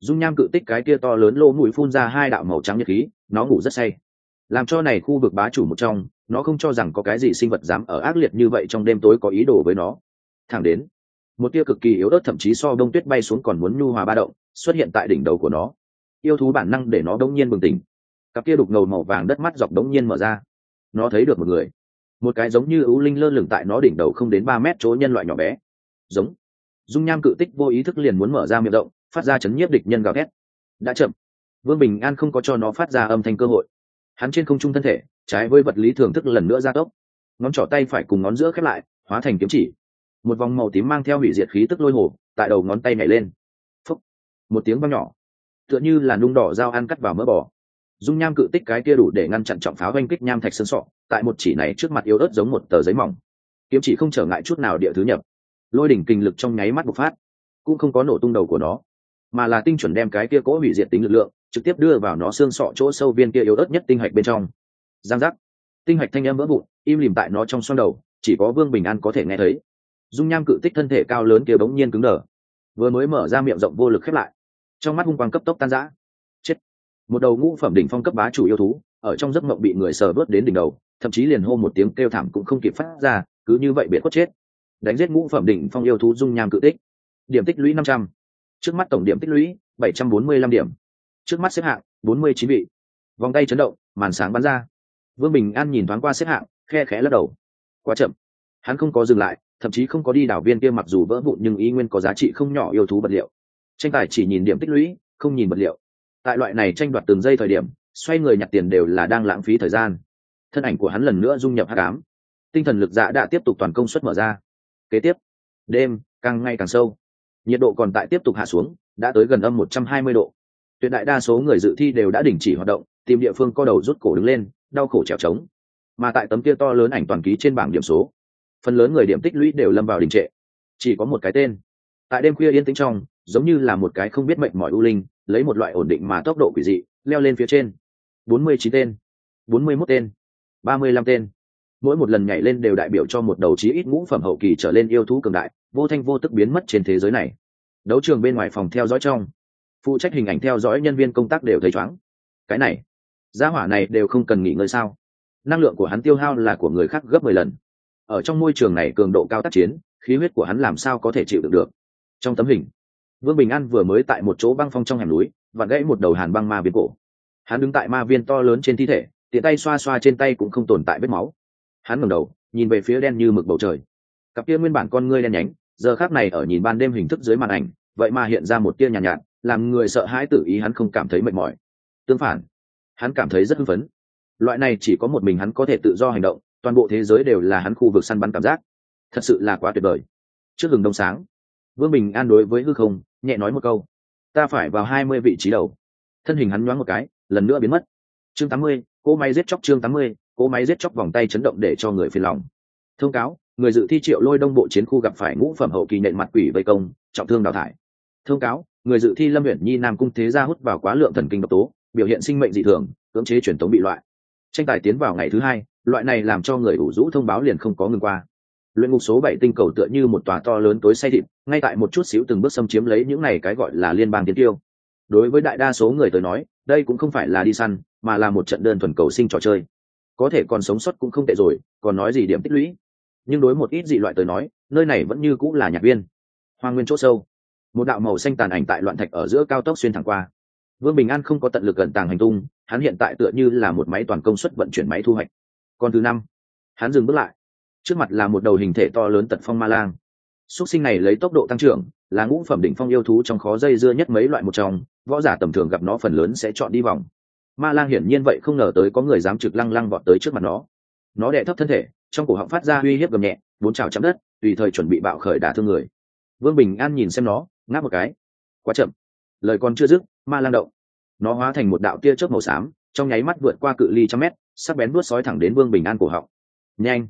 dung nham cự tích cái kia to lớn lô mũi phun ra hai đạo màu trắng nhiệt khí, nó ngủ rất say làm cho này khu vực bá chủ một trong, nó không cho rằng có cái gì sinh vật dám ở ác liệt như vậy trong đêm tối có ý đồ với nó. Thẳng đến, một tia cực kỳ yếu ớt thậm chí so đông tuyết bay xuống còn muốn nhu hòa ba động, xuất hiện tại đỉnh đầu của nó. Yêu thú bản năng để nó đông nhiên bừng tỉnh. Cặp kia đục ngầu màu vàng đất mắt dọc đống nhiên mở ra. Nó thấy được một người. Một cái giống như ưu linh lơ lửng tại nó đỉnh đầu không đến ba mét chỗ nhân loại nhỏ bé. Giống. Dung nham cự tích vô ý thức liền muốn mở ra miệng rộng, phát ra chấn nhiếp địch nhân gào thét. Đã chậm. Vương bình an không có cho nó phát ra âm thanh cơ hội hắn trên không trung thân thể, trái với vật lý thường thức lần nữa gia tốc. Ngón trỏ tay phải cùng ngón giữa khép lại, hóa thành kiếm chỉ. Một vòng màu tím mang theo hủy diệt khí tức lôi hồ, tại đầu ngón tay nhảy lên. Phúc! Một tiếng văng nhỏ. Tựa như là nung đỏ dao ăn cắt vào mỡ bò. Dung nham cự tích cái kia đủ để ngăn chặn trọng pháo oanh kích nham thạch sơn sọ, tại một chỉ này trước mặt yếu ớt giống một tờ giấy mỏng. Kiếm chỉ không trở ngại chút nào địa thứ nhập. Lôi đỉnh kinh lực trong nháy mắt bộc phát, cũng không có nổ tung đầu của nó, mà là tinh chuẩn đem cái kia cỗ hủy diệt tính lực lượng trực tiếp đưa vào nó xương sọ chỗ sâu viên kia yếu ớt nhất tinh hạch bên trong. Giang giác. Tinh hạch thanh âm vỡ vụn, im lìm tại nó trong xoang đầu, chỉ có vương bình an có thể nghe thấy. Dung nham cự tích thân thể cao lớn kia bỗng nhiên cứng đờ. Vừa mới mở ra miệng rộng vô lực khép lại. Trong mắt hung quang cấp tốc tan rã. Chết. Một đầu ngũ phẩm đỉnh phong cấp bá chủ yêu thú, ở trong giấc mộng bị người sờ vớt đến đỉnh đầu, thậm chí liền hô một tiếng kêu thảm cũng không kịp phát ra, cứ như vậy biệt khuất chết. Đánh giết ngũ phẩm đỉnh phong yêu thú dung nham cự tích. Điểm tích lũy năm trăm. Trước mắt tổng điểm tích lũy bảy trăm bốn mươi lăm điểm trước mắt xếp hạng, bốn mươi chín vị. Vòng tay chấn động, màn sáng bắn ra. Vương bình an nhìn thoáng qua xếp hạng, khe khẽ lắc đầu. Quá chậm. Hắn không có dừng lại, thậm chí không có đi đảo viên kia mặc dù vỡ vụn nhưng ý nguyên có giá trị không nhỏ yêu thú vật liệu. Tranh tài chỉ nhìn điểm tích lũy, không nhìn vật liệu. Tại loại này tranh đoạt từng giây thời điểm, xoay người nhặt tiền đều là đang lãng phí thời gian. Thân ảnh của hắn lần nữa dung nhập hát cám tinh thần lực dạ đã tiếp tục toàn công suất mở ra. Kế tiếp, đêm, càng ngày càng sâu. Nhiệt độ còn tại tiếp tục hạ xuống, đã tới gần âm một trăm hai mươi độ tuyệt đại đa số người dự thi đều đã đình chỉ hoạt động, tìm địa phương co đầu rút cổ đứng lên, đau khổ trèo trống. Mà tại tấm kia to lớn ảnh toàn ký trên bảng điểm số, phần lớn người điểm tích lũy đều lâm vào đình trệ. Chỉ có một cái tên. Tại đêm khuya yên tĩnh trong, giống như là một cái không biết mệnh mọi u linh, lấy một loại ổn định mà tốc độ quỷ dị, leo lên phía trên. Bốn mươi chín tên. Bốn mươi mốt tên. Ba mươi lăm tên. Mỗi một lần nhảy lên đều đại biểu cho một đầu chí ít ngũ phẩm hậu kỳ trở lên yêu thú cường đại, vô thanh vô tức biến mất trên thế giới này. Đấu trường bên ngoài phòng theo dõi trong phụ trách hình ảnh theo dõi nhân viên công tác đều thấy chóng. Cái này gia hỏa này đều không cần nghỉ ngơi sao? Năng lượng của hắn tiêu hao là của người khác gấp mười lần. Ở trong môi trường này cường độ cao tác chiến khí huyết của hắn làm sao có thể chịu được được? Trong tấm hình vương bình an vừa mới tại một chỗ băng phong trong hẻm núi và gãy một đầu hàn băng ma viên cổ. Hắn đứng tại ma viên to lớn trên thi thể tiện tay xoa xoa trên tay cũng không tồn tại vết máu. Hắn ngẩng đầu nhìn về phía đen như mực bầu trời. Cặp kia nguyên bản con ngươi đen nhánh giờ khác này ở nhìn ban đêm hình thức dưới màn ảnh vậy mà hiện ra một tia nhàn nhạt, nhạt làm người sợ hãi tự ý hắn không cảm thấy mệt mỏi. Tương phản, hắn cảm thấy rất hưng phấn. Loại này chỉ có một mình hắn có thể tự do hành động, toàn bộ thế giới đều là hắn khu vực săn bắn cảm giác. Thật sự là quá tuyệt vời. Trước hừng đông sáng, vương bình an đối với hư không, nhẹ nói một câu. Ta phải vào hai mươi vị trí đầu. Thân hình hắn nhoáng một cái, lần nữa biến mất. Chương tám mươi, cỗ máy giết chóc chương tám mươi, cỗ máy giết chóc vòng tay chấn động để cho người phiền lòng. Thông cáo, người dự thi triệu lôi đông bộ chiến khu gặp phải ngũ phẩm hậu kỳ nện mặt quỷ vây công, trọng thương đào thải. Thông cáo người dự thi lâm huyện nhi nam cung thế gia hút vào quá lượng thần kinh độc tố, biểu hiện sinh mệnh dị thường, cưỡng chế truyền thống bị loại. Tranh tài tiến vào ngày thứ hai, loại này làm cho người ủ rũ thông báo liền không có ngừng qua. Luyện ngục số bảy tinh cầu tựa như một tòa to lớn tối say thịt, ngay tại một chút xíu từng bước xâm chiếm lấy những này cái gọi là liên bang tiến tiêu. Đối với đại đa số người tới nói, đây cũng không phải là đi săn, mà là một trận đơn thuần cầu sinh trò chơi. Có thể còn sống sót cũng không tệ rồi, còn nói gì điểm tích lũy. Nhưng đối một ít dị loại tới nói, nơi này vẫn như cũng là nhạc viên. Hoa nguyên c h ỗ sâu một đạo màu xanh tàn ảnh tại loạn thạch ở giữa cao tốc xuyên thẳng qua. Vương bình an không có tận lực gần tàng hành tung, hắn hiện tại tựa như là một máy toàn công suất vận chuyển máy thu hoạch. Còn thứ năm, hắn dừng bước lại. Trước mặt là một đầu hình thể to lớn tật phong ma lang. Xuất sinh này lấy tốc độ tăng trưởng, là ngũ phẩm đỉnh phong yêu thú trong khó dây dưa nhất mấy loại một trong, võ giả tầm thường gặp nó phần lớn sẽ chọn đi vòng. Ma lang hiển nhiên vậy không ngờ tới có người dám trực lăng lăng vọt tới trước mặt nó. Nó đẻ thấp thân thể, trong cổ họng phát ra uy hiếp gầm nhẹ, bốn trào chạm đất, tùy thời chuẩn bị bạo khởi đả thương người. Vương bình an nhìn xem nó ngáp một cái. Quá chậm. Lời còn chưa dứt, ma lang động. Nó hóa thành một đạo tia chớp màu xám, trong nháy mắt vượt qua cự ly trăm mét, sắc bén vuốt sói thẳng đến vương bình an cổ họng. Nhanh.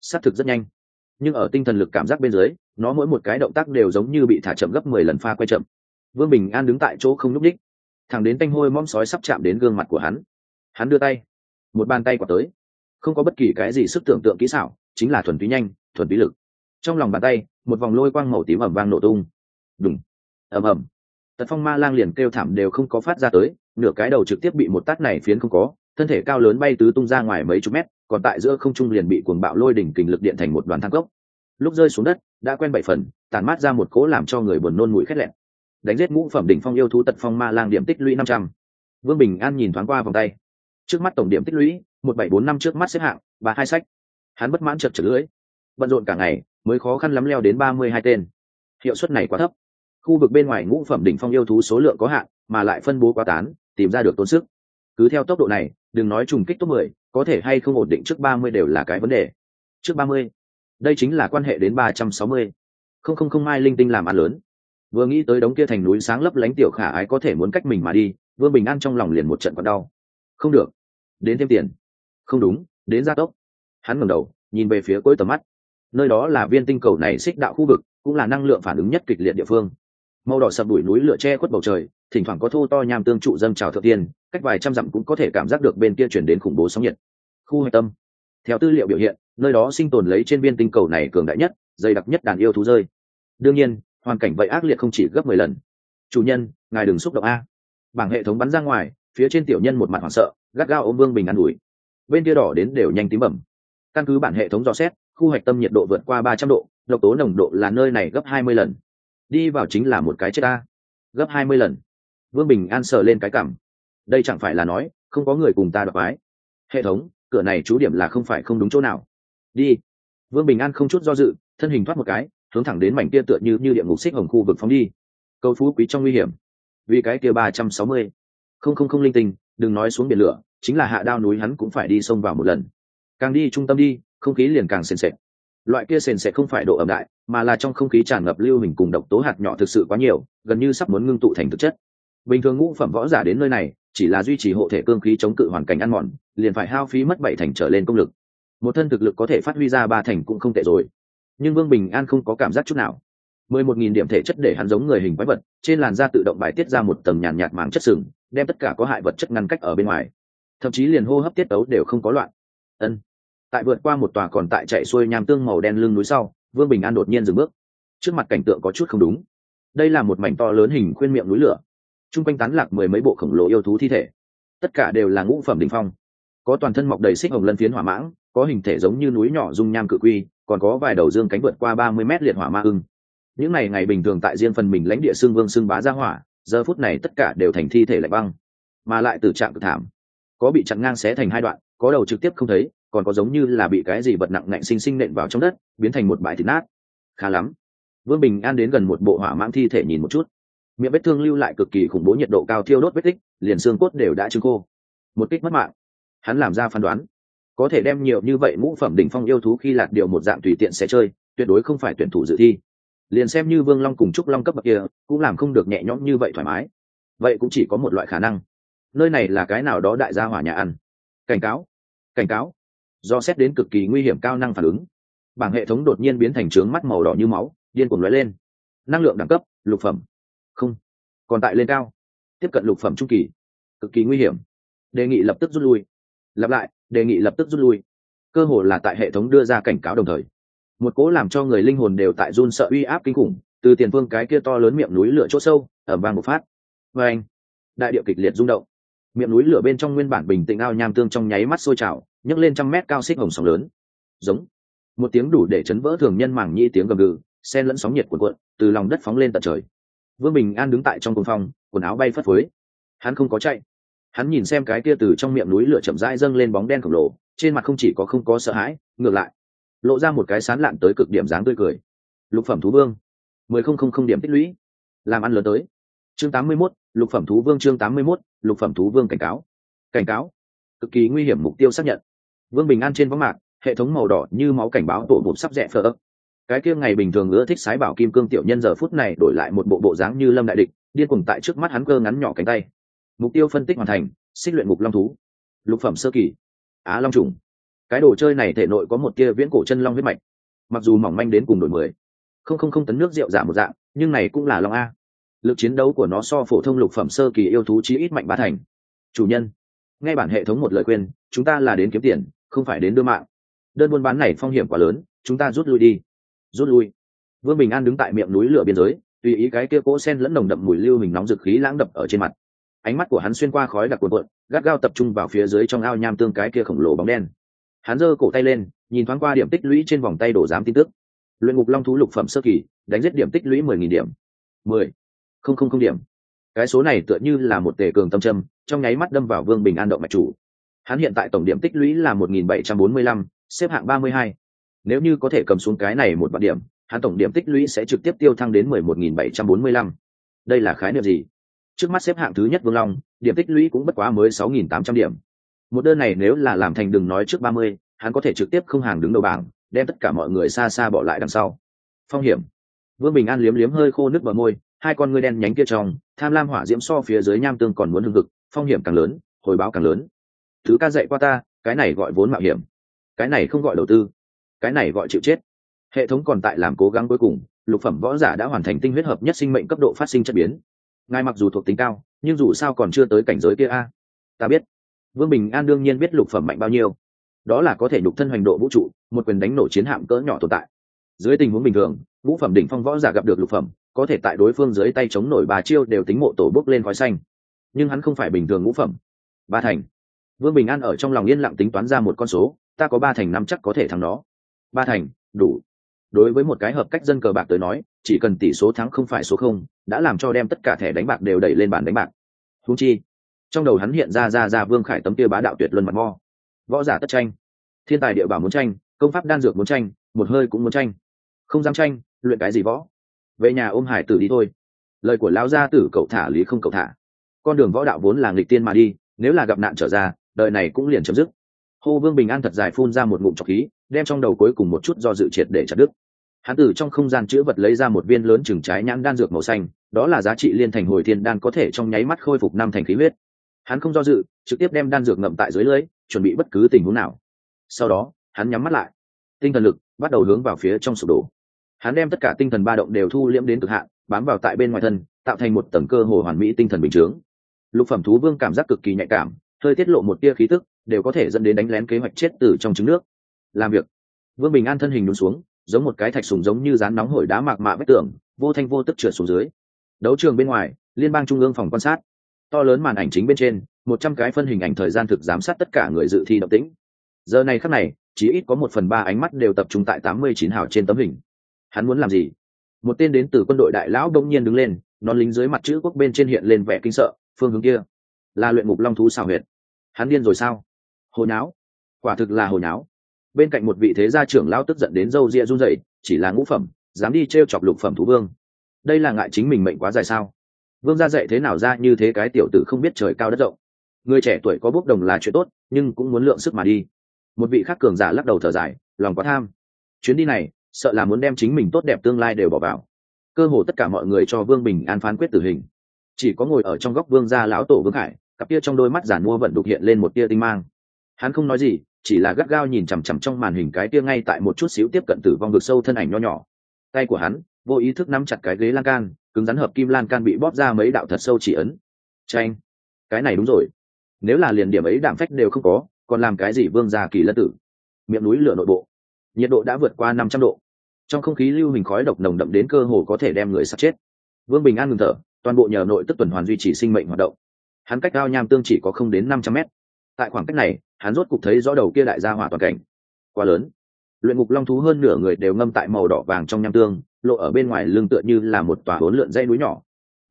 Xác thực rất nhanh. Nhưng ở tinh thần lực cảm giác bên dưới, nó mỗi một cái động tác đều giống như bị thả chậm gấp mười lần pha quay chậm. Vương bình an đứng tại chỗ không nhúc đích thẳng đến tanh hôi mom sói sắp chạm đến gương mặt của hắn. Hắn đưa tay. Một bàn tay quả tới. Không có bất kỳ cái gì sức tưởng tượng kỹ xảo, chính là thuần túy nhanh, thuần túy lực. Trong lòng bàn tay, một vòng lôi quang màu tím ẩm vang nổ tung đúng ầm ầm. Tật phong ma lang liền kêu thảm đều không có phát ra tới, nửa cái đầu trực tiếp bị một tát này phiến không có, thân thể cao lớn bay tứ tung ra ngoài mấy chục mét, còn tại giữa không trung liền bị cuồng bạo lôi đỉnh kình lực điện thành một đoàn thang cốc. Lúc rơi xuống đất, đã quen bảy phần tàn mát ra một cỗ làm cho người buồn nôn mũi khét lẹn. Đánh giết ngũ phẩm đỉnh phong yêu thú tật phong ma lang điểm tích lũy năm trăm. Vương bình an nhìn thoáng qua vòng tay. Trước mắt tổng điểm tích lũy, một bảy bốn năm trước mắt xếp hạng và hai sách. Hắn bất mãn chật chật lưỡi. Bận rộn cả ngày, mới khó khăn lắm leo đến ba mươi hai tên. Hiệu suất này quá thấp khu vực bên ngoài ngũ phẩm đỉnh phong yêu thú số lượng có hạn, mà lại phân bố quá tán, tìm ra được tốn sức. Cứ theo tốc độ này, đừng nói trùng kích top mười, có thể hay không ổn định trước ba mươi đều là cái vấn đề. Trước ba mươi, đây chính là quan hệ đến ba trăm sáu mươi. Không không không, mai linh tinh làm ăn lớn. Vừa nghĩ tới đống kia thành núi sáng lấp lánh tiểu khả ái có thể muốn cách mình mà đi, vương bình an trong lòng liền một trận còn đau. Không được. Đến thêm tiền. Không đúng, đến gia tốc. Hắn ngẩng đầu, nhìn về phía cuối tầm mắt. Nơi đó là viên tinh cầu này xích đạo khu vực, cũng là năng lượng phản ứng nhất kịch liệt địa phương màu đỏ sập đuổi núi lửa che khuất bầu trời, thỉnh thoảng có thô to nham tương trụ dâng trào thượng tiên, cách vài trăm dặm cũng có thể cảm giác được bên kia chuyển đến khủng bố sóng nhiệt. Khu hạch tâm. Theo tư liệu biểu hiện, nơi đó sinh tồn lấy trên viên tinh cầu này cường đại nhất, dày đặc nhất đàn yêu thú rơi. Đương nhiên, hoàn cảnh vậy ác liệt không chỉ gấp mười lần. Chủ nhân, ngài đừng xúc động a. Bảng hệ thống bắn ra ngoài, phía trên tiểu nhân một mặt hoảng sợ, gắt gao ôm vương bình ă n ủi. Bên kia đỏ đến đều nhanh tím bẩm. Căn cứ bản hệ thống dò xét, khu hạch tâm nhiệt độ vượt qua ba trăm độ, độc tố nồng độ là nơi này gấp hai mươi lần đi vào chính là một cái chết ta. Gấp hai mươi lần. Vương bình an sờ lên cái cảm. Đây chẳng phải là nói, không có người cùng ta đọc ái hệ thống, cửa này chú điểm là không phải không đúng chỗ nào. Đi. Vương bình an không chút do dự, thân hình thoát một cái, hướng thẳng đến mảnh kia tựa như như địa ngục xích hồng khu vực phóng đi. Câu phú quý trong nguy hiểm. Vì cái kia ba trăm sáu mươi. Không không không linh tinh, đừng nói xuống biển lửa, chính là hạ đao núi hắn cũng phải đi sông vào một lần. Càng đi trung tâm đi, không khí liền càng sền sệt. Loại kia sền sệt không phải độ ẩm đại mà là trong không khí tràn ngập lưu hình cùng độc tố hạt nhỏ thực sự quá nhiều, gần như sắp muốn ngưng tụ thành thực chất. Bình thường ngũ phẩm võ giả đến nơi này, chỉ là duy trì hộ thể cương khí chống cự hoàn cảnh ăn mòn, liền phải hao phí mất bảy thành trở lên công lực. Một thân thực lực có thể phát huy ra ba thành cũng không tệ rồi. Nhưng vương bình an không có cảm giác chút nào. Mười một nghìn điểm thể chất để hắn giống người hình quái vật, trên làn da tự động bài tiết ra một tầng nhàn nhạt màng chất sừng, đem tất cả có hại vật chất ngăn cách ở bên ngoài. Thậm chí liền hô hấp tiết ấu đều không có loạn. Ân. Tại vượt qua một tòa còn tại chạy xuôi nham tương màu đen lưng núi sau vương bình an đột nhiên dừng bước. Trước mặt cảnh tượng có chút không đúng. Đây là một mảnh to lớn hình khuyên miệng núi lửa. T r u n g quanh tán lạc mười mấy bộ khổng lồ yêu thú thi thể. Tất cả đều là ngũ phẩm đ ỉ n h phong. Có toàn thân mọc đầy xích hồng lân phiến hỏa mãng, có hình thể giống như núi nhỏ dung nham cự quy, còn có vài đầu dương cánh vượt qua ba mươi mét liệt hỏa ma ưng. Những ngày ngày bình thường tại riêng phần mình lãnh địa xương vương xương bá ra hỏa, giờ phút này tất cả đều thành thi thể lạnh băng, mà lại từ trạng cực thảm. Có bị chặn ngang xé thành hai đoạn, có đầu trực tiếp không thấy còn có giống như là bị cái gì vật nặng nạnh sinh sinh nện vào trong đất, biến thành một bãi thịt nát. Khá lắm. Vương bình an đến gần một bộ hỏa mãng thi thể nhìn một chút. Miệng vết thương lưu lại cực kỳ khủng bố nhiệt độ cao thiêu đốt vết tích, liền xương cốt đều đã trứng khô. Một kích mất mạng. Hắn làm ra phán đoán. Có thể đem nhiều như vậy ngũ phẩm đỉnh phong yêu thú khi lạt điều một dạng tùy tiện sẽ chơi, tuyệt đối không phải tuyển thủ dự thi. Liền xem như vương long cùng trúc long cấp bậc kia, cũng làm không được nhẹ nhõm như vậy thoải mái. Vậy cũng chỉ có một loại khả năng. Nơi này là cái nào đó đại gia hỏa nhà ăn. Cảnh cáo. Cảnh cáo do xét đến cực kỳ nguy hiểm cao năng phản ứng. Bảng hệ thống đột nhiên biến thành trướng mắt màu đỏ như máu, điên cuồng lóe lên. Năng lượng đẳng cấp, lục phẩm. Không. Còn tại lên cao. Tiếp cận lục phẩm trung kỳ. Cực kỳ nguy hiểm. Đề nghị lập tức rút lui. Lặp lại, đề nghị lập tức rút lui. Cơ hồ là tại hệ thống đưa ra cảnh cáo đồng thời. Một cố làm cho người linh hồn đều tại run sợ uy áp kinh khủng, từ tiền phương cái kia to lớn miệng núi lửa chỗ sâu ở vang một phát. Và anh, đại điệu kịch liệt rung động miệng núi lửa bên trong nguyên bản bình tĩnh ao nham tương trong nháy mắt sôi trào, nhấc lên trăm mét cao xích hồng sóng lớn. Giống. Một tiếng đủ để chấn vỡ thường nhân mảng nhĩ tiếng gầm gừ sen lẫn sóng nhiệt cuộn cuộn, từ lòng đất phóng lên tận trời. Vương bình an đứng tại trong cung phong, quần áo bay phất phới. Hắn không có chạy. Hắn nhìn xem cái kia từ trong miệng núi lửa chậm rãi dâng lên bóng đen khổng lồ, trên mặt không chỉ có không có sợ hãi, ngược lại, lộ ra một cái sán lạn tới cực điểm dáng tươi cười. Lục phẩm thú vương, mười không không không điểm tích lũy, làm ăn lớn tới chương tám mươi 81, lục phẩm thú vương chương tám mươi 81, lục phẩm thú vương cảnh cáo. Cảnh cáo. Cực kỳ nguy hiểm mục tiêu xác nhận. Vương bình an trên võng mạc hệ thống màu đỏ như máu cảnh báo tổ bụp sắp rẽ phở ấp. Cái kia ngày bình thường ưa thích sái bảo kim cương tiểu nhân giờ phút này đổi lại một bộ bộ dáng như lâm đại địch điên cuồng tại trước mắt hắn cơ ngắn nhỏ cánh tay. Mục tiêu phân tích hoàn thành xích luyện ngục long thú. Lục phẩm sơ kỳ. Á long trùng. Cái đồ chơi này thể nội có một tia viễn cổ chân long huyết mạch. Mặc dù mỏng manh đến cùng đổi mười. Không không không tấn nước rượu giảm một dạng nhưng này cũng là long a lực chiến đấu của nó so phổ thông lục phẩm sơ kỳ yêu thú chí ít mạnh ba thành. Chủ nhân ngay bản hệ thống một lời khuyên, chúng ta là đến kiếm tiền, không phải đến đưa mạng. Đơn buôn bán này phong hiểm quá lớn, chúng ta rút lui đi. Rút lui. Vương bình an đứng tại miệng núi lửa biên giới, tùy ý cái kia cỗ sen lẫn nồng đậm mùi lưu hình nóng dực khí lãng đập ở trên mặt. Ánh mắt của hắn xuyên qua khói đặc cuộn cuộn, gắt gao tập trung vào phía dưới trong ao nham tương cái kia khổng lồ bóng đen. Hắn giơ cổ tay lên, nhìn thoáng qua điểm tích lũy trên vòng tay đổ giám tin tức. Luyện ngục long thú lục phẩm sơ kỳ, đánh giết điểm tích lũy mười nghìn điểm. Mười không không không điểm. Cái số này tựa như là một tề cường tâm châm, trong nháy mắt đâm vào vương bình an động mạch chủ. Hắn hiện tại tổng điểm tích lũy là một nghìn bảy trăm bốn mươi lăm, xếp hạng ba mươi hai. Nếu như có thể cầm xuống cái này một vạn điểm, hắn tổng điểm tích lũy sẽ trực tiếp tiêu thăng đến mười một nghìn bảy trăm bốn mươi lăm. Đây là khái niệm gì? Trước mắt xếp hạng thứ nhất vương long, điểm tích lũy cũng bất quá mới sáu nghìn tám trăm điểm. Một đơn này nếu là làm thành đừng nói trước ba mươi, hắn có thể trực tiếp không hàng đứng đầu bảng, đem tất cả mọi người xa xa bỏ lại đằng sau. Phong hiểm. Vương bình an liếm liếm hơi khô nước bờ môi hai con ngươi đen nhánh kia trong, tham lam hỏa diễm so phía dưới nham tương còn muốn hưng cực phong hiểm càng lớn, hồi báo càng lớn. Thứ ca dạy qua ta, cái này gọi vốn mạo hiểm. Cái này không gọi đầu tư. Cái này gọi chịu chết. Hệ thống còn tại làm cố gắng cuối cùng, lục phẩm võ giả đã hoàn thành tinh huyết hợp nhất sinh mệnh cấp độ phát sinh chất biến. Ngài mặc dù thuộc tính cao, nhưng dù sao còn chưa tới cảnh giới kia a. Ta biết. Vương bình an đương nhiên biết lục phẩm mạnh bao nhiêu. Đó là có thể nhục thân hoành độ vũ trụ, một quyền đánh nổ chiến hạm cỡ nhỏ tồn tại. Dưới tình huống bình thường vũ phẩm đỉnh phong võ giả gặp được lục phẩm có thể tại đối phương dưới tay chống nổi bà chiêu đều tính mộ tổ bước lên khói xanh. Nhưng hắn không phải bình thường ngũ phẩm. Ba thành. Vương bình an ở trong lòng yên lặng tính toán ra một con số, ta có ba thành năm chắc có thể thắng nó. Ba thành, đủ. Đối với một cái hợp cách dân cờ bạc tới nói, chỉ cần tỷ số thắng không phải số không, đã làm cho đem tất cả thẻ đánh bạc đều đẩy lên bàn đánh bạc. Húng chi, trong đầu hắn hiện ra ra ra vương khải tấm kia bá đạo tuyệt luân mặt mo. Võ giả tất tranh. Thiên tài địa bảo muốn tranh, công pháp đan dược muốn tranh, một hơi cũng muốn tranh. Không dám tranh, luyện cái gì võ? Về nhà ôm hải tử đi thôi. Lời của lão gia tử cậu thả lý không cậu thả. Con đường võ đạo vốn là nghịch tiên mà đi, nếu là gặp nạn trở ra, đời này cũng liền chấm dứt. Hô vương bình an thật dài phun ra một ngụm trọc khí, đem trong đầu cuối cùng một chút do dự triệt để chặt đứt. Hắn từ trong không gian chữ vật lấy ra một viên lớn chừng trái nhãn đan dược màu xanh, đó là giá trị liên thành hồi thiên đan có thể trong nháy mắt khôi phục năm thành khí huyết. Hắn không do dự, trực tiếp đem đan dược ngậm tại dưới lưới, chuẩn bị bất cứ tình huống nào. Sau đó, hắn nhắm mắt lại. Tinh thần lực bắt đầu hướng vào phía trong sụp đổ hắn đem tất cả tinh thần ba động đều thu liễm đến cực hạn, bám vào tại bên ngoài thân, tạo thành một tầng cơ hồ hoàn mỹ tinh thần bình chướng. Lục phẩm thú vương cảm giác cực kỳ nhạy cảm, hơi tiết lộ một tia khí tức, đều có thể dẫn đến đánh lén kế hoạch chết từ trong trứng nước. Làm việc. Vương bình an thân hình đúng xuống, giống một cái thạch sùng giống như rán nóng hổi đá mạc mạ vách tường, vô thanh vô tức trượt xuống dưới. Đấu trường bên ngoài, liên bang trung ương phòng quan sát. To lớn màn ảnh chính bên trên, một trăm cái phân hình ảnh thời gian thực giám sát tất cả người dự thi động tĩnh. Giờ này khắc này, chỉ ít có một phần ba ánh mắt đều tập trung tại tám mươi chín hào trên tấm hình hắn muốn làm gì? Một tên đến từ quân đội đại lão đông nhiên đứng lên non lính dưới mặt chữ quốc bên trên hiện lên vẻ kinh sợ, phương hướng kia là luyện ngục long thú xào huyệt. Hắn điên rồi sao? Hồi nháo. Quả thực là hồi nháo. Bên cạnh một vị thế gia trưởng lão tức giận đến râu ria run rẩy, chỉ là ngũ phẩm, dám đi t chọc lục phẩm thú vương. Đây là ngại chính mình mệnh quá dài sao? Vương gia dạy thế nào ra như thế cái tiểu tử không biết trời cao đất rộng. Người trẻ tuổi có bốc đồng là chuyện tốt, nhưng cũng muốn lượng sức mà đi. Một vị khác cường giả lắc đầu thở dài, lòng quá tham. Chuyến đi này sợ là muốn đem chính mình tốt đẹp tương lai đều bỏ vào. Cơ hồ tất cả mọi người cho vương bình an phán quyết tử hình. Chỉ có ngồi ở trong góc vương gia lão tổ vương hải, cặp kia trong đôi mắt giản mua vận đục hiện lên một tia tinh mang. Hắn không nói gì chỉ là gắt gao nhìn chằm chằm trong màn hình cái tia ngay tại một chút xíu tiếp cận tử vong vực sâu thân ảnh nho nhỏ. Tay của hắn vô ý thức nắm chặt cái ghế lan can cứng rắn hợp kim lan can bị bóp ra mấy đạo thật sâu chỉ ấn. Tranh cái này đúng rồi. Nếu là liền điểm ấy đạm phách đều không có còn làm cái gì vương gia kỳ lân tử? Miệng núi lửa nội bộ nhiệt độ đã vượt qua năm trăm độ. Trong không khí lưu hình khói độc nồng đậm đến cơ hồ có thể đem người sắp chết. Vương bình an ngừng thở, toàn bộ nhờ nội tức tuần hoàn duy trì sinh mệnh hoạt động. Hắn cách cao nham tương chỉ có không đến năm trăm mét. Tại khoảng cách này, hắn rốt cục thấy rõ đầu kia đại gia hỏa toàn cảnh. Quá lớn. Luyện ngục long thú hơn nửa người đều ngâm tại màu đỏ vàng trong nham tương, lộ ở bên ngoài lưng tựa như là một tòa bốn lượn dây núi nhỏ.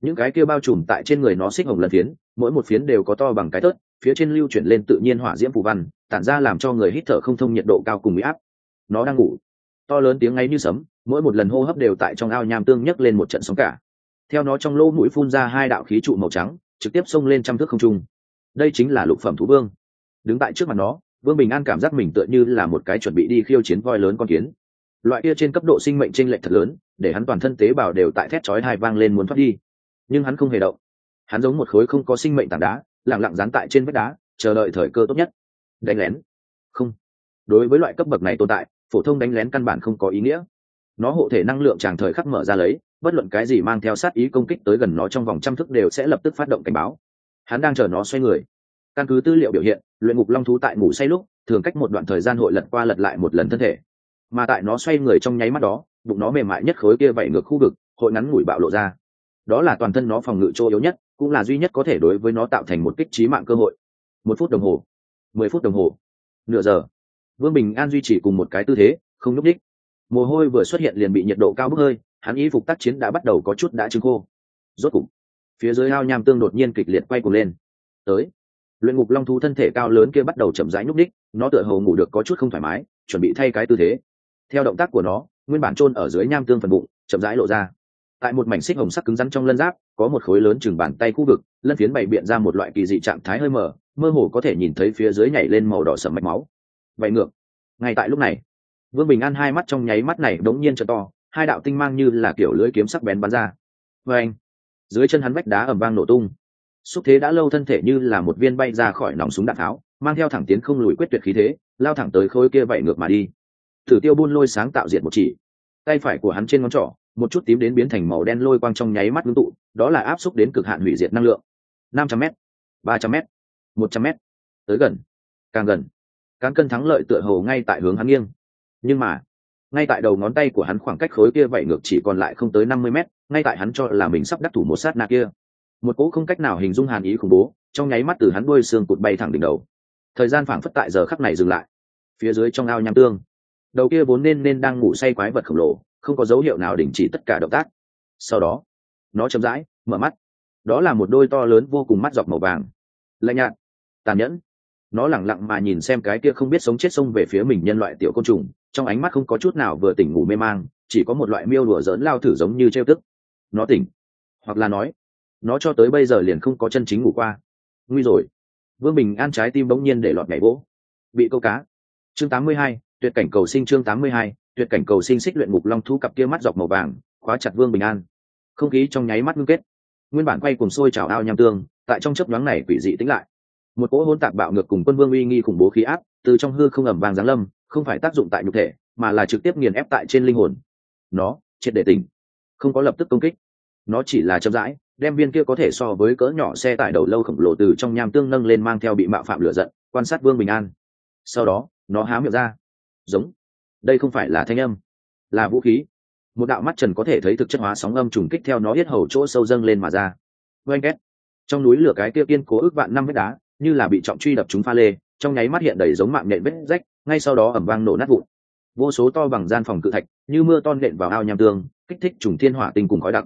Những cái kia bao trùm tại trên người nó xích hồng lần phiến, mỗi một phiến đều có to bằng cái tớt, phía trên lưu chuyển lên tự nhiên hỏa diễm phù văn, tản ra làm cho người hít thở không thông nhiệt độ cao cùng bị áp nó đang ngủ. To lớn tiếng ngay như sấm, mỗi một lần hô hấp đều tại trong ao nham tương nhấc lên một trận sóng cả. Theo nó trong lỗ mũi phun ra hai đạo khí trụ màu trắng, trực tiếp xông lên trăm thước không trung. Đây chính là lục phẩm thú vương. Đứng tại trước mặt nó, vương bình an cảm giác mình tựa như là một cái chuẩn bị đi khiêu chiến voi lớn con kiến. Loại kia trên cấp độ sinh mệnh tranh lệch thật lớn, để hắn toàn thân tế bào đều tại thét chói hai vang lên muốn thoát đi. Nhưng hắn không hề động. Hắn giống một khối không có sinh mệnh tảng đá lẳng lặng dán tại trên vách đá, chờ đợi thời cơ tốt nhất. Đánh lén. Không. Đối với loại cấp bậc này tồn tại phổ thông đánh lén căn bản không có ý nghĩa. Nó hộ thể năng lượng tràng thời khắc mở ra lấy, bất luận cái gì mang theo sát ý công kích tới gần nó trong vòng trăm thức đều sẽ lập tức phát động cảnh báo. Hắn đang chờ nó xoay người. Căn cứ tư liệu biểu hiện, luyện ngục long thú tại ngủ say lúc, thường cách một đoạn thời gian hội lật qua lật lại một lần thân thể. Mà tại nó xoay người trong nháy mắt đó, bụng nó mềm mại nhất khối kia vẩy ngược khu vực, hội ngắn ngủi bạo lộ ra. Đó là toàn thân nó phòng ngự chỗ yếu nhất, cũng là duy nhất có thể đối với nó tạo thành một kích trí mạng cơ hội. Một phút đồng hồ. Mười phút đồng hồ. Nửa giờ vương bình an duy trì cùng một cái tư thế, không nhúc đích mồ hôi vừa xuất hiện liền bị nhiệt độ cao bức hơi, hắn y phục tác chiến đã bắt đầu có chút đã trứng khô. Rốt cục, phía dưới ao nham tương đột nhiên kịch liệt quay cuồng lên. Tới, luyện ngục long thú thân thể cao lớn kia bắt đầu chậm rãi nhúc đích nó tựa hồ ngủ được có chút không thoải mái, chuẩn bị thay cái tư thế. Theo động tác của nó, nguyên bản trôn ở dưới nham tương phần bụng, chậm rãi lộ ra. Tại một mảnh xích hồng sắc cứng rắn trong lân giáp, có một khối lớn chừng bàn tay khu vực, lân phiến bày biện ra một loại kỳ dị trạng thái hơi mờ mơ hồ có thể nhìn thấy phía dưới nhảy lên màu đỏ sầm mạch máu vậy ngược. Ngay tại lúc này, vương bình an hai mắt trong nháy mắt này đống nhiên trở to, hai đạo tinh mang như là kiểu lưỡi kiếm sắc bén bắn ra. Vê anh, dưới chân hắn vách đá ẩm vang nổ tung. Xúc thế đã lâu thân thể như là một viên bay ra khỏi nòng súng đạn tháo, mang theo thẳng tiến không lùi quyết tuyệt khí thế, lao thẳng tới khối kia vậy ngược mà đi. Thử tiêu buôn lôi sáng tạo diệt một chỉ. Tay phải của hắn trên ngón trỏ, một chút tím đến biến thành màu đen lôi quang trong nháy mắt ngưng tụ, đó là áp xúc đến cực hạn hủy diệt năng lượng. Năm trăm m ba trăm m một trăm m tới gần, càng gần cán cân thắng lợi tựa hồ ngay tại hướng hắn nghiêng. Nhưng mà, ngay tại đầu ngón tay của hắn khoảng cách khối kia vậy ngược chỉ còn lại không tới năm mươi mét, ngay tại hắn cho là mình sắp đắc thủ một sát nạ kia. Một cỗ không cách nào hình dung hàn ý khủng bố, trong nháy mắt từ hắn đuôi xương cụt bay thẳng đỉnh đầu. Thời gian phảng phất tại giờ khắc này dừng lại. Phía dưới trong ao nham tương, đầu kia vốn nên nên đang ngủ say quái vật khổng lồ, không có dấu hiệu nào đình chỉ tất cả động tác. Sau đó, nó chậm rãi mở mắt. Đó là một đôi to lớn vô cùng mắt dọc màu vàng. Lạnh nhạt, tàn nhẫn nó lẳng lặng mà nhìn xem cái kia không biết sống chết xông về phía mình nhân loại tiểu côn trùng trong ánh mắt không có chút nào vừa tỉnh ngủ mê mang chỉ có một loại miêu đùa dỡn lao thử giống như trêu tức. Nó tỉnh hoặc là nói nó cho tới bây giờ liền không có chân chính ngủ qua. Nguy rồi. Vương bình an trái tim bỗng nhiên để lọt nhảy vỗ. Bị câu cá. Chương 82, tuyệt cảnh cầu sinh chương 82, tuyệt cảnh cầu sinh xích luyện ngục long thu cặp kia mắt dọc màu vàng khóa chặt vương bình an. Không khí trong nháy mắt ngưng kết. Nguyên bản quay cùng sôi trào ao nham tương tại trong chấp nhoáng này quỷ dị tính lại một cỗ hôn tạc bạo ngược cùng quân vương uy nghi khủng bố khí áp, từ trong hư không ẩm vàng giáng lâm, không phải tác dụng tại nhục thể, mà là trực tiếp nghiền ép tại trên linh hồn. Nó, triệt để tỉnh. Không có lập tức công kích. Nó chỉ là chậm rãi, đem viên kia có thể so với cỡ nhỏ xe tải đầu lâu khổng lồ từ trong nham tương nâng lên mang theo bị mạo phạm lửa giận, quan sát vương bình an. Sau đó, nó há miệng ra. Giống. Đây không phải là thanh âm, là vũ khí. Một đạo mắt trần có thể thấy thực chất hóa sóng âm trùng kích theo nó hết hầu chỗ sâu dâng lên mà ra. Oanh két. Trong núi lửa cái kia kiên cố ước vạn năm vết đá như là bị trọng truy đập chúng pha lê, trong nháy mắt hiện đầy giống mạng nện vết rách, ngay sau đó ẩm vang nổ nát vụn. Vô số to bằng gian phòng cự thạch, như mưa ton nện vào ao nham tương, kích thích trùng thiên hỏa tinh cùng khói đặc.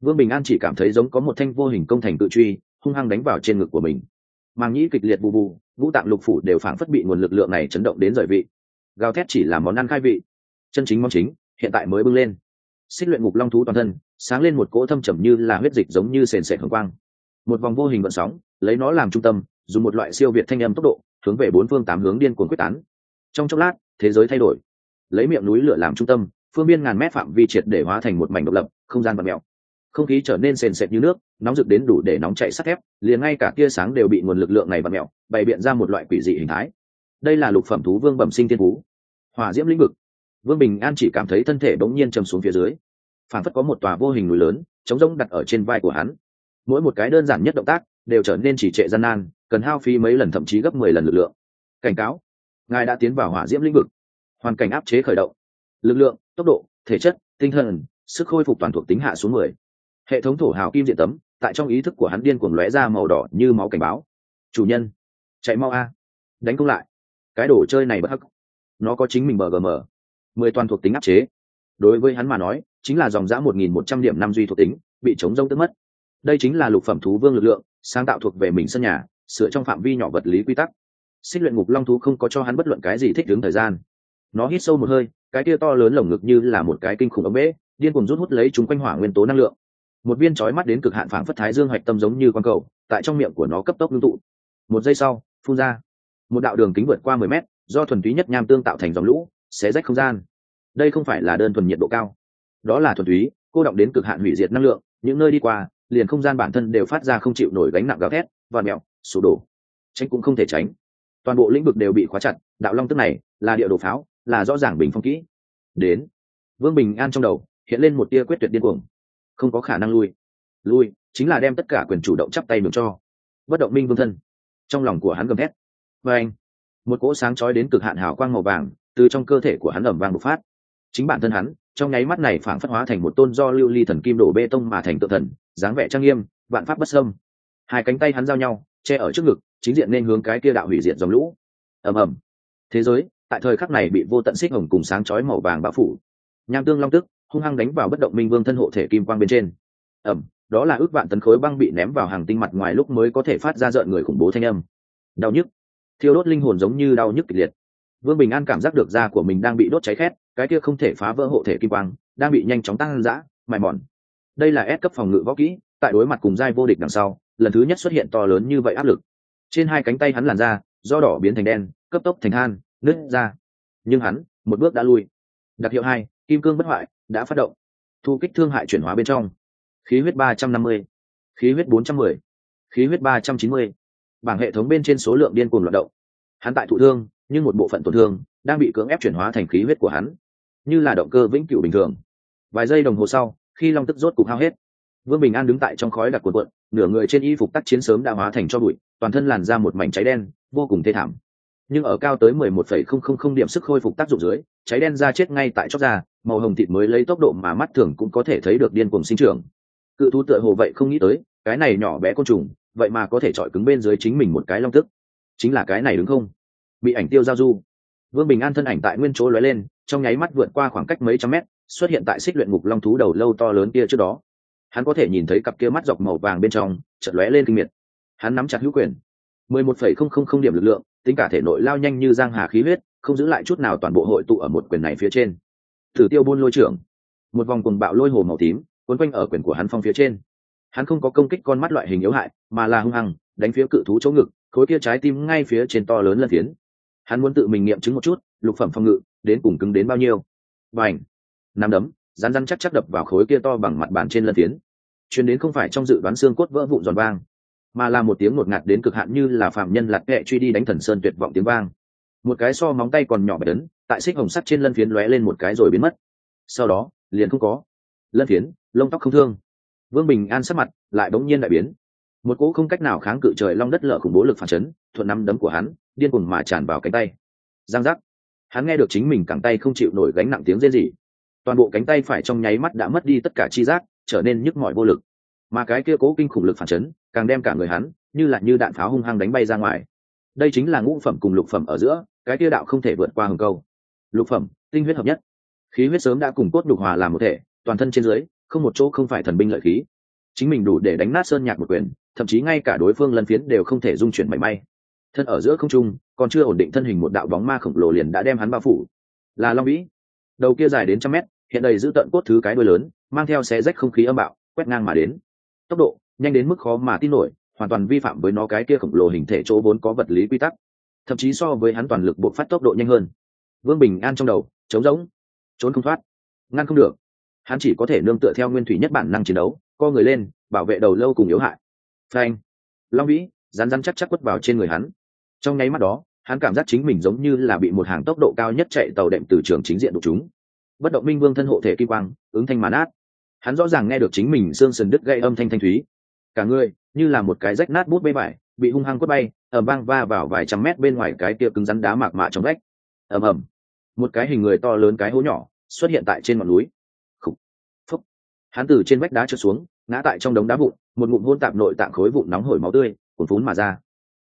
Vương bình an chỉ cảm thấy giống có một thanh vô hình công thành tự truy, hung hăng đánh vào trên ngực của mình. Màng nhĩ kịch liệt bù bù vũ tạng lục phủ đều phản phất bị nguồn lực lượng này chấn động đến rời vị. Gào thét chỉ là món ăn khai vị. Chân chính món chính, hiện tại mới bưng lên. Xích luyện ngục long thú toàn thân, sáng lên một cỗ thâm trầm như là huyết dịch giống như sền sệt hồng quang. Một vòng vô hình vận sóng, lấy nó làm trung tâm dùng một loại siêu việt thanh âm tốc độ, hướng về bốn phương tám hướng điên cuồng quyết tán. Trong chốc lát, thế giới thay đổi. Lấy miệng núi lửa làm trung tâm, phương biên ngàn mét phạm vi triệt để hóa thành một mảnh độc lập, không gian và mẹo không khí trở nên sền sệt như nước, nóng rực đến đủ để nóng chạy sắt thép, liền ngay cả tia sáng đều bị nguồn lực lượng này và mẹo bày biện ra một loại quỷ dị hình thái. Đây là lục phẩm thú vương bẩm sinh thiên phú hỏa diễm lĩnh vực. Vương bình an chỉ cảm thấy thân thể bỗng nhiên chầm xuống phía dưới. Phản phất có một tòa vô hình núi lớn chống rông đặt ở trên vai của hắn. Mỗi một cái đơn giản nhất động tác đều trở nên chỉ trệ gian nan cần hao phí mấy lần thậm chí gấp mười lần lực lượng. Cảnh cáo, ngài đã tiến vào hỏa diễm lĩnh vực. Hoàn cảnh áp chế khởi động. Lực lượng, tốc độ, thể chất, tinh thần, sức khôi phục toàn thuộc tính hạ xuống mười. Hệ thống thổ hào kim diện tấm, tại trong ý thức của hắn điên cuồng lóe ra màu đỏ như máu cảnh báo. Chủ nhân, chạy mau a. Đánh công lại. Cái đồ chơi này bất hắc. Nó có chính mình bgm mười toàn thuộc tính áp chế. Đối với hắn mà nói, chính là dòng giã một nghìn một trăm điểm năm duy thuộc tính, bị chống rông tức mất. Đây chính là lục phẩm thú vương lực lượng, sáng tạo thuộc về mình sân nhà sửa trong phạm vi nhỏ vật lý quy tắc. Xích luyện ngục long thú không có cho hắn bất luận cái gì thích đứng thời gian. Nó hít sâu một hơi, cái kia to lớn lồng ngực như là một cái kinh khủng ấm bể điên cùng rút hút lấy chúng quanh hỏa nguyên tố năng lượng. Một viên chói mắt đến cực hạn phảng phất thái dương hoạch tâm giống như con cầu, tại trong miệng của nó cấp tốc ngưng tụ. Một giây sau, phun ra. Một đạo đường kính vượt qua mười mét, do thuần túy nhất nham tương tạo thành dòng lũ, xé rách không gian. Đây không phải là đơn thuần nhiệt độ cao. Đó là thuần túy, cô động đến cực hạn hủy diệt năng lượng, những nơi đi qua, liền không gian bản thân đều phát ra không chịu nổi gánh nặng gào thét và mẹo sụp đổ. Tránh cũng không thể tránh. Toàn bộ lĩnh vực đều bị khóa chặt, đạo long tức này là địa đồ pháo, là rõ ràng bình phong kỹ. Đến, vương bình an trong đầu hiện lên một tia quyết tuyệt điên cuồng. Không có khả năng lui. Lui chính là đem tất cả quyền chủ động chắp tay mừng cho. Bất động minh vương thân. Trong lòng của hắn gầm thét. Và anh, một cỗ sáng chói đến cực hạn hào quang màu vàng từ trong cơ thể của hắn ẩm vàng bộc phát. Chính bản thân hắn, trong nháy mắt này phản phất hóa thành một tôn do lưu ly thần kim đổ bê tông mà thành tự thần, dáng vẻ trang nghiêm, vạn pháp bất sâm hai cánh tay hắn giao nhau che ở trước ngực, chính diện nên hướng cái kia đạo hủy diệt dòng lũ. Ầm ầm. Thế giới, tại thời khắc này bị vô tận xích hồng cùng sáng chói màu vàng bao phủ. Nham tương long tức, hung hăng đánh vào bất động minh vương thân hộ thể kim quang bên trên. Ầm, đó là ước vạn tấn khối băng bị ném vào hàng tinh mặt ngoài lúc mới có thể phát ra rợn người khủng bố thanh âm. Đau nhức. Thiêu đốt linh hồn giống như đau nhức kịch liệt. Vương bình an cảm giác được da của mình đang bị đốt cháy khét, cái kia không thể phá vỡ hộ thể kim quang, đang bị nhanh chóng tăng dã, mài mòn. Đây là ép cấp phòng ngự võ kỹ, tại đối mặt cùng giai vô địch đằng sau lần thứ nhất xuất hiện to lớn như vậy áp lực. Trên hai cánh tay hắn làn da do đỏ biến thành đen cấp tốc thành than nứt ra. Nhưng hắn một bước đã lui. Đặc hiệu hai kim cương bất hoại đã phát động. Thu kích thương hại chuyển hóa bên trong. Khí huyết ba trăm năm mươi khí huyết bốn trăm mười khí huyết ba trăm chín mươi. Bảng hệ thống bên trên số lượng điên cuồng loạt động. Hắn tại thụ thương nhưng một bộ phận tổn thương đang bị cưỡng ép chuyển hóa thành khí huyết của hắn. Như là động cơ vĩnh cửu bình thường. Vài giây đồng hồ sau khi long tức rốt cục hao hết vương bình an đứng tại trong khói đặc cuộn cuộn, nửa người trên y phục tác chiến sớm đã hóa thành cho bụi, toàn thân làn ra một mảnh cháy đen, vô cùng thê thảm. Nhưng ở cao tới mười một phẩy không không không điểm sức khôi phục tác dụng dưới, cháy đen ra chết ngay tại chót da, màu hồng thịt mới lấy tốc độ mà mắt thường cũng có thể thấy được điên cuồng sinh trưởng. Cự thú tựa hồ vậy không nghĩ tới, cái này nhỏ bé côn trùng, vậy mà có thể chọi cứng bên dưới chính mình một cái long tức. Chính là cái này đúng không? Bị ảnh tiêu giao du. Vương bình an thân ảnh tại nguyên chỗ lóe lên, trong nháy mắt vượt qua khoảng cách mấy trăm mét, xuất hiện tại xích luyện ngục long thú đầu lâu to lớn kia trước đó hắn có thể nhìn thấy cặp kia mắt dọc màu vàng bên trong chật lóe lên kinh miệt. Hắn nắm chặt hữu quyền, mười một phẩy không không không điểm lực lượng, tính cả thể nội lao nhanh như giang hà khí huyết, không giữ lại chút nào toàn bộ hội tụ ở một quyền này phía trên. Thử tiêu buôn lôi trưởng, một vòng cùng bạo lôi hồ màu tím quấn quanh ở quyền của hắn phong phía trên. Hắn không có công kích con mắt loại hình yếu hại, mà là hung hăng, đánh phía cự thú chỗ ngực, khối kia trái tim ngay phía trên to lớn lân phiến. Hắn muốn tự mình nghiệm chứng một chút, lục phẩm phong ngự, đến cùng cứng đến bao nhiêu. Và ảnh nắm đấm rán rán chắc chắc đập vào khối kia to bằng mặt bàn trên lân phiến. Chuyến đến không phải trong dự đoán xương cốt vỡ vụn giòn vang, mà là một tiếng ngột ngạt đến cực hạn như là phạm nhân lạt kệ truy đi đánh thần sơn tuyệt vọng tiếng vang. Một cái so móng tay còn nhỏ bẻ đấn, tại xích hồng sắt trên lân phiến lóe lên một cái rồi biến mất. Sau đó, liền không có. Lân phiến, lông tóc không thương. Vương bình an sắc mặt lại bỗng nhiên đại biến. Một cỗ không cách nào kháng cự trời long đất lở khủng bố lực phản chấn, thuận nắm đấm của hắn, điên cuồng mà tràn vào cánh tay. Giang giác. Hắn nghe được chính mình cẳng tay không chịu nổi gánh nặng tiếng rên rỉ toàn bộ cánh tay phải trong nháy mắt đã mất đi tất cả chi giác, trở nên nhức mỏi vô lực. Mà cái kia cố kinh khủng lực phản chấn, càng đem cả người hắn, như là như đạn pháo hung hăng đánh bay ra ngoài. Đây chính là ngũ phẩm cùng lục phẩm ở giữa, cái kia đạo không thể vượt qua hừng câu. Lục phẩm, tinh huyết hợp nhất. Khí huyết sớm đã cùng cốt đục hòa làm một thể, toàn thân trên dưới, không một chỗ không phải thần binh lợi khí. Chính mình đủ để đánh nát sơn nhạc một quyền, thậm chí ngay cả đối phương lân phiến đều không thể dung chuyển mảy may. Thân ở giữa không trung, còn chưa ổn định thân hình một đạo bóng ma khổng lồ liền đã đem hắn bao phủ. Là long vĩ đầu kia dài đến trăm mét, hiện đầy giữ tận cốt thứ cái đuôi lớn, mang theo xé rách không khí âm bạo, quét ngang mà đến. Tốc độ nhanh đến mức khó mà tin nổi, hoàn toàn vi phạm với nó cái kia khổng lồ hình thể chỗ vốn có vật lý quy tắc. Thậm chí so với hắn toàn lực buộc phát tốc độ nhanh hơn. Vương bình an trong đầu, trống rỗng, trốn không thoát, ngăn không được. Hắn chỉ có thể nương tựa theo nguyên thủy nhất bản năng chiến đấu, co người lên, bảo vệ đầu lâu cùng yếu hại. Phanh. Long vĩ rán rán chắc chắc quất vào trên người hắn. Trong nháy mắt đó hắn cảm giác chính mình giống như là bị một hàng tốc độ cao nhất chạy tàu đệm từ trường chính diện đụng chúng bất động minh vương thân hộ thể kim quang, ứng thanh màn át. Hắn rõ ràng nghe được chính mình xương sần đứt gây âm thanh thanh thúy. Cả người, như là một cái rách nát bút bê vải, bị hung hăng quất bay ẩm vang va vào vài trăm mét bên ngoài cái kia cứng rắn đá mạc mạ trong vách. Ầm ầm. Một cái hình người to lớn cái hố nhỏ xuất hiện tại trên ngọn núi. Khúc. Phúc. hắn từ trên vách đá trượt xuống, ngã tại trong đống đá vụn, một ngụm hôn tạp nội tạng khối vụn nóng hổi máu tươi, cuồn phún mà ra.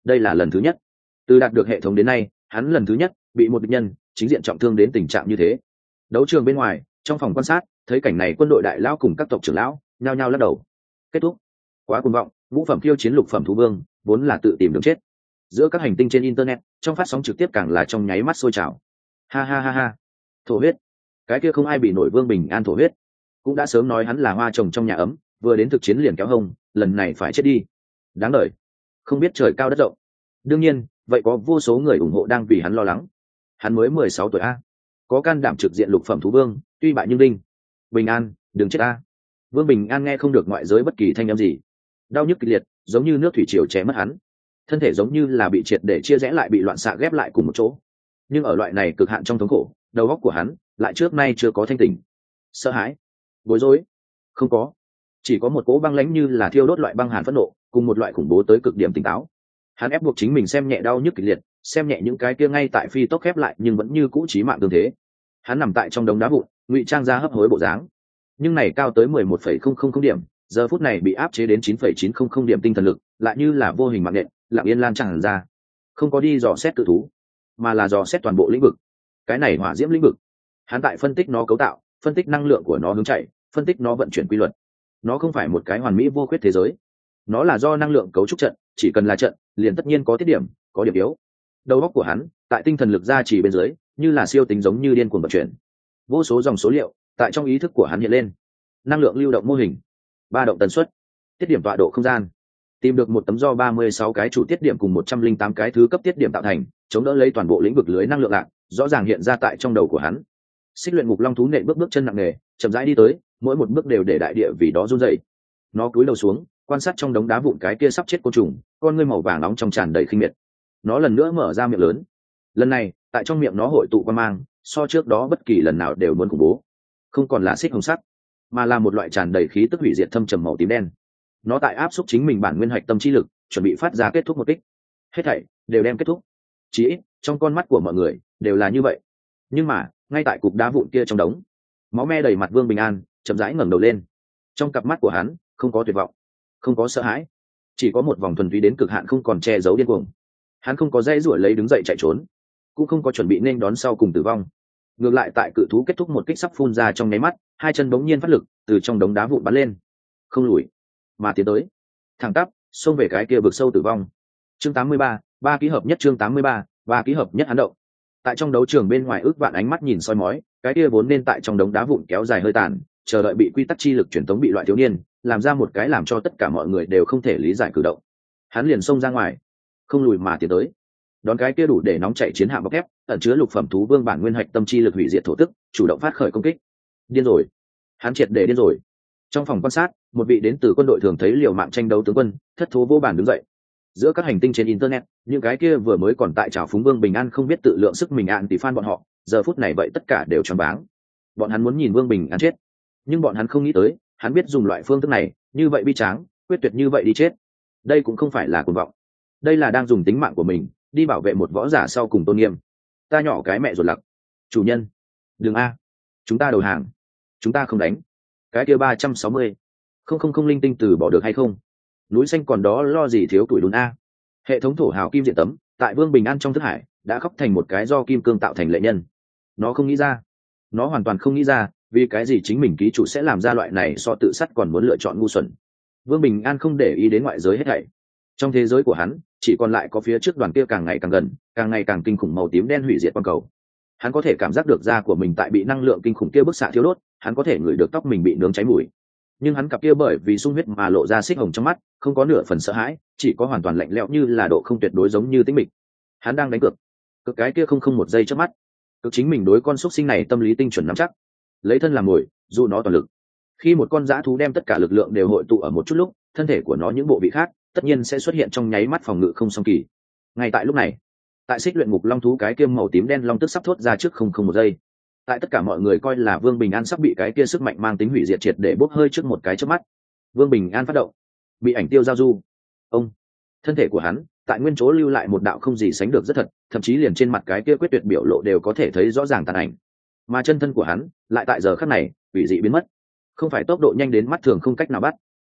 Đây là lần thứ nhất từ đạt được hệ thống đến nay, hắn lần thứ nhất bị một bệnh nhân chính diện trọng thương đến tình trạng như thế. Đấu trường bên ngoài, trong phòng quan sát, thấy cảnh này quân đội đại lão cùng các tộc trưởng lão nhao nhao lắc đầu. Kết thúc. Quá cuồng vọng ngũ phẩm khiêu chiến lục phẩm thú vương, vốn là tự tìm đường chết. Giữa các hành tinh trên internet, trong phát sóng trực tiếp càng là trong nháy mắt sôi trào. Ha ha ha ha. Thổ huyết. Cái kia không ai bị nổi vương bình an thổ huyết. Cũng đã sớm nói hắn là hoa trồng trong nhà ấm, vừa đến thực chiến liền kéo hông, lần này phải chết đi. Đáng lời không biết trời cao đất rộng. Đương nhiên vậy có vô số người ủng hộ đang vì hắn lo lắng. Hắn mới mười sáu tuổi a. Có can đảm trực diện lục phẩm thú vương, tuy bại nhưng đinh. Bình an, đừng chết a. Vương bình an nghe không được ngoại giới bất kỳ thanh âm gì. Đau nhức kịch liệt, giống như nước thủy triều ché mất hắn. Thân thể giống như là bị triệt để chia rẽ lại, bị loạn xạ ghép lại cùng một chỗ. Nhưng ở loại này cực hạn trong thống khổ, đầu óc của hắn lại trước nay chưa có thanh tình sợ hãi. Bối rối. Không có. Chỉ có một cỗ băng lãnh như là thiêu đốt loại băng hàn phẫn nộ, cùng một loại khủng bố tới cực điểm tỉnh táo hắn ép buộc chính mình xem nhẹ đau nhức kịch liệt, xem nhẹ những cái kia ngay tại phi tốc khép lại nhưng vẫn như cũ trí mạng tương thế. Hắn nằm tại trong đống đá vụn, ngụy trang ra hấp hối bộ dáng. Nhưng này cao tới mười một phẩy không không không điểm, giờ phút này bị áp chế đến chín phẩy chín không không điểm tinh thần lực, lại như là vô hình mạng nện, lặng yên lan tràn ra. Không có đi dò xét tự thú, mà là dò xét toàn bộ lĩnh vực. Cái này hỏa diễm lĩnh vực. Hắn tại phân tích nó cấu tạo, phân tích năng lượng của nó hướng chạy, phân tích nó vận chuyển quy luật. Nó không phải một cái hoàn mỹ vô khuyết thế giới. Nó là do năng lượng cấu trúc trận, chỉ cần là trận liền tất nhiên có tiết điểm, có điểm yếu. Đầu óc của hắn, tại tinh thần lực ra chỉ bên dưới, như là siêu tính giống như điên cuồng vận chuyển. Vô số dòng số liệu, tại trong ý thức của hắn hiện lên. Năng lượng lưu động mô hình, ba động tần suất, tiết điểm tọa độ không gian. Tìm được một tấm do ba mươi sáu cái chủ tiết điểm cùng một trăm linh tám cái thứ cấp tiết điểm tạo thành, chống đỡ lấy toàn bộ lĩnh vực lưới năng lượng lạc, rõ ràng hiện ra tại trong đầu của hắn. Xích luyện ngục long thú nệ bước bước chân nặng nề, chậm rãi đi tới, mỗi một bước đều để đại địa vì đó run dậy nó cúi đầu xuống, quan sát trong đống đá vụn cái kia sắp chết côn trùng con ngươi màu vàng nóng trong tràn đầy khinh miệt. Nó lần nữa mở ra miệng lớn. Lần này, tại trong miệng nó hội tụ quan mang, so trước đó bất kỳ lần nào đều muốn khủng bố. Không còn là xích hồng sắc, mà là một loại tràn đầy khí tức hủy diệt thâm trầm màu tím đen. Nó tại áp xúc chính mình bản nguyên hạch tâm trí lực, chuẩn bị phát ra kết thúc một kích. Hết thảy đều đem kết thúc. Chỉ ít, trong con mắt của mọi người đều là như vậy. Nhưng mà, ngay tại cục đá vụn kia trong đống, máu me đầy mặt vương bình an chậm rãi ngẩng đầu lên. Trong cặp mắt của hắn, không có tuyệt vọng, không có sợ hãi chỉ có một vòng thuần túy đến cực hạn không còn che giấu điên cuồng. Hắn không có dây ruổi lấy đứng dậy chạy trốn cũng không có chuẩn bị nên đón sau cùng tử vong. Ngược lại tại cự thú kết thúc một kích sắp phun ra trong nháy mắt hai chân bỗng nhiên phát lực từ trong đống đá vụn bắn lên. Không lùi mà tiến tới. Thẳng tắp xông về cái kia vực sâu tử vong. Chương 83, ba ký hợp nhất chương 83, ba ký hợp nhất hắn động. Tại trong đấu trường bên ngoài ước vạn ánh mắt nhìn soi mói cái kia vốn nên tại trong đống đá vụn kéo dài hơi tàn chờ đợi bị quy tắc chi lực truyền tống bị loại thiếu niên, làm ra một cái làm cho tất cả mọi người đều không thể lý giải cử động. Hắn liền xông ra ngoài, không lùi mà tiến tới. Đón cái kia đủ để nóng chạy chiến hạm bọc thép, ẩn chứa lục phẩm thú vương bản nguyên hạch tâm chi lực hủy diệt thổ tức, chủ động phát khởi công kích. Điên rồi. Hắn triệt để điên rồi. Trong phòng quan sát, một vị đến từ quân đội thường thấy liều mạng tranh đấu tướng quân, thất thố vô bản đứng dậy. Giữa các hành tinh trên internet, những cái kia vừa mới còn tại trào phúng vương bình an không biết tự lượng sức mình ạn tỷ phan bọn họ, giờ phút này vậy tất cả đều choáng váng. Bọn hắn muốn nhìn vương bình an chết nhưng bọn hắn không nghĩ tới, hắn biết dùng loại phương thức này, như vậy bi tráng, quyết tuyệt như vậy đi chết. Đây cũng không phải là cuồng vọng. Đây là đang dùng tính mạng của mình, đi bảo vệ một võ giả sau cùng tôn nghiêm. Ta nhỏ cái mẹ ruột lặc. Chủ nhân. Đừng a. Chúng ta đầu hàng. Chúng ta không đánh. Cái kia ba trăm sáu mươi. Không không không linh tinh từ bỏ được hay không? Núi xanh còn đó lo gì thiếu tuổi đốn a? Hệ thống thổ hào kim diện tấm, tại vương bình an trong thức hải, đã khóc thành một cái do kim cương tạo thành lệ nhân. Nó không nghĩ ra. Nó hoàn toàn không nghĩ ra vì cái gì chính mình ký chủ sẽ làm ra loại này so tự sát còn muốn lựa chọn ngu xuẩn? Vương bình an không để ý đến ngoại giới hết thảy. Trong thế giới của hắn, chỉ còn lại có phía trước đoàn kia càng ngày càng gần, càng ngày càng kinh khủng màu tím đen hủy diệt quang cầu. Hắn có thể cảm giác được da của mình tại bị năng lượng kinh khủng kia bức xạ thiếu đốt, hắn có thể ngửi được tóc mình bị nướng cháy mùi. Nhưng hắn cặp kia bởi vì sung huyết mà lộ ra xích hồng trong mắt, không có nửa phần sợ hãi, chỉ có hoàn toàn lạnh lẽo như là độ không tuyệt đối giống như tính mịch. Hắn đang đánh cược. Cực cái kia không không một giây trước mắt. Cực chính mình đối con xúc sinh này tâm lý tinh chuẩn nắm chắc lấy thân làm ngồi dù nó toàn lực. Khi một con dã thú đem tất cả lực lượng đều hội tụ ở một chút lúc, thân thể của nó những bộ vị khác, tất nhiên sẽ xuất hiện trong nháy mắt phòng ngự không song kỳ. Ngay tại lúc này, tại xích luyện ngục long thú cái kiêm màu tím đen long tức sắp thốt ra trước không không một giây. Tại tất cả mọi người coi là vương bình an sắp bị cái kia sức mạnh mang tính hủy diệt triệt để bốc hơi trước một cái trước mắt. Vương bình an phát động. Bị ảnh tiêu giao du. Ông. Thân thể của hắn, tại nguyên chỗ lưu lại một đạo không gì sánh được rất thật, thậm chí liền trên mặt cái kia quyết tuyệt biểu lộ đều có thể thấy rõ ràng tàn ảnh mà chân thân của hắn lại tại giờ khắc này ủy dị biến mất. Không phải tốc độ nhanh đến mắt thường không cách nào bắt,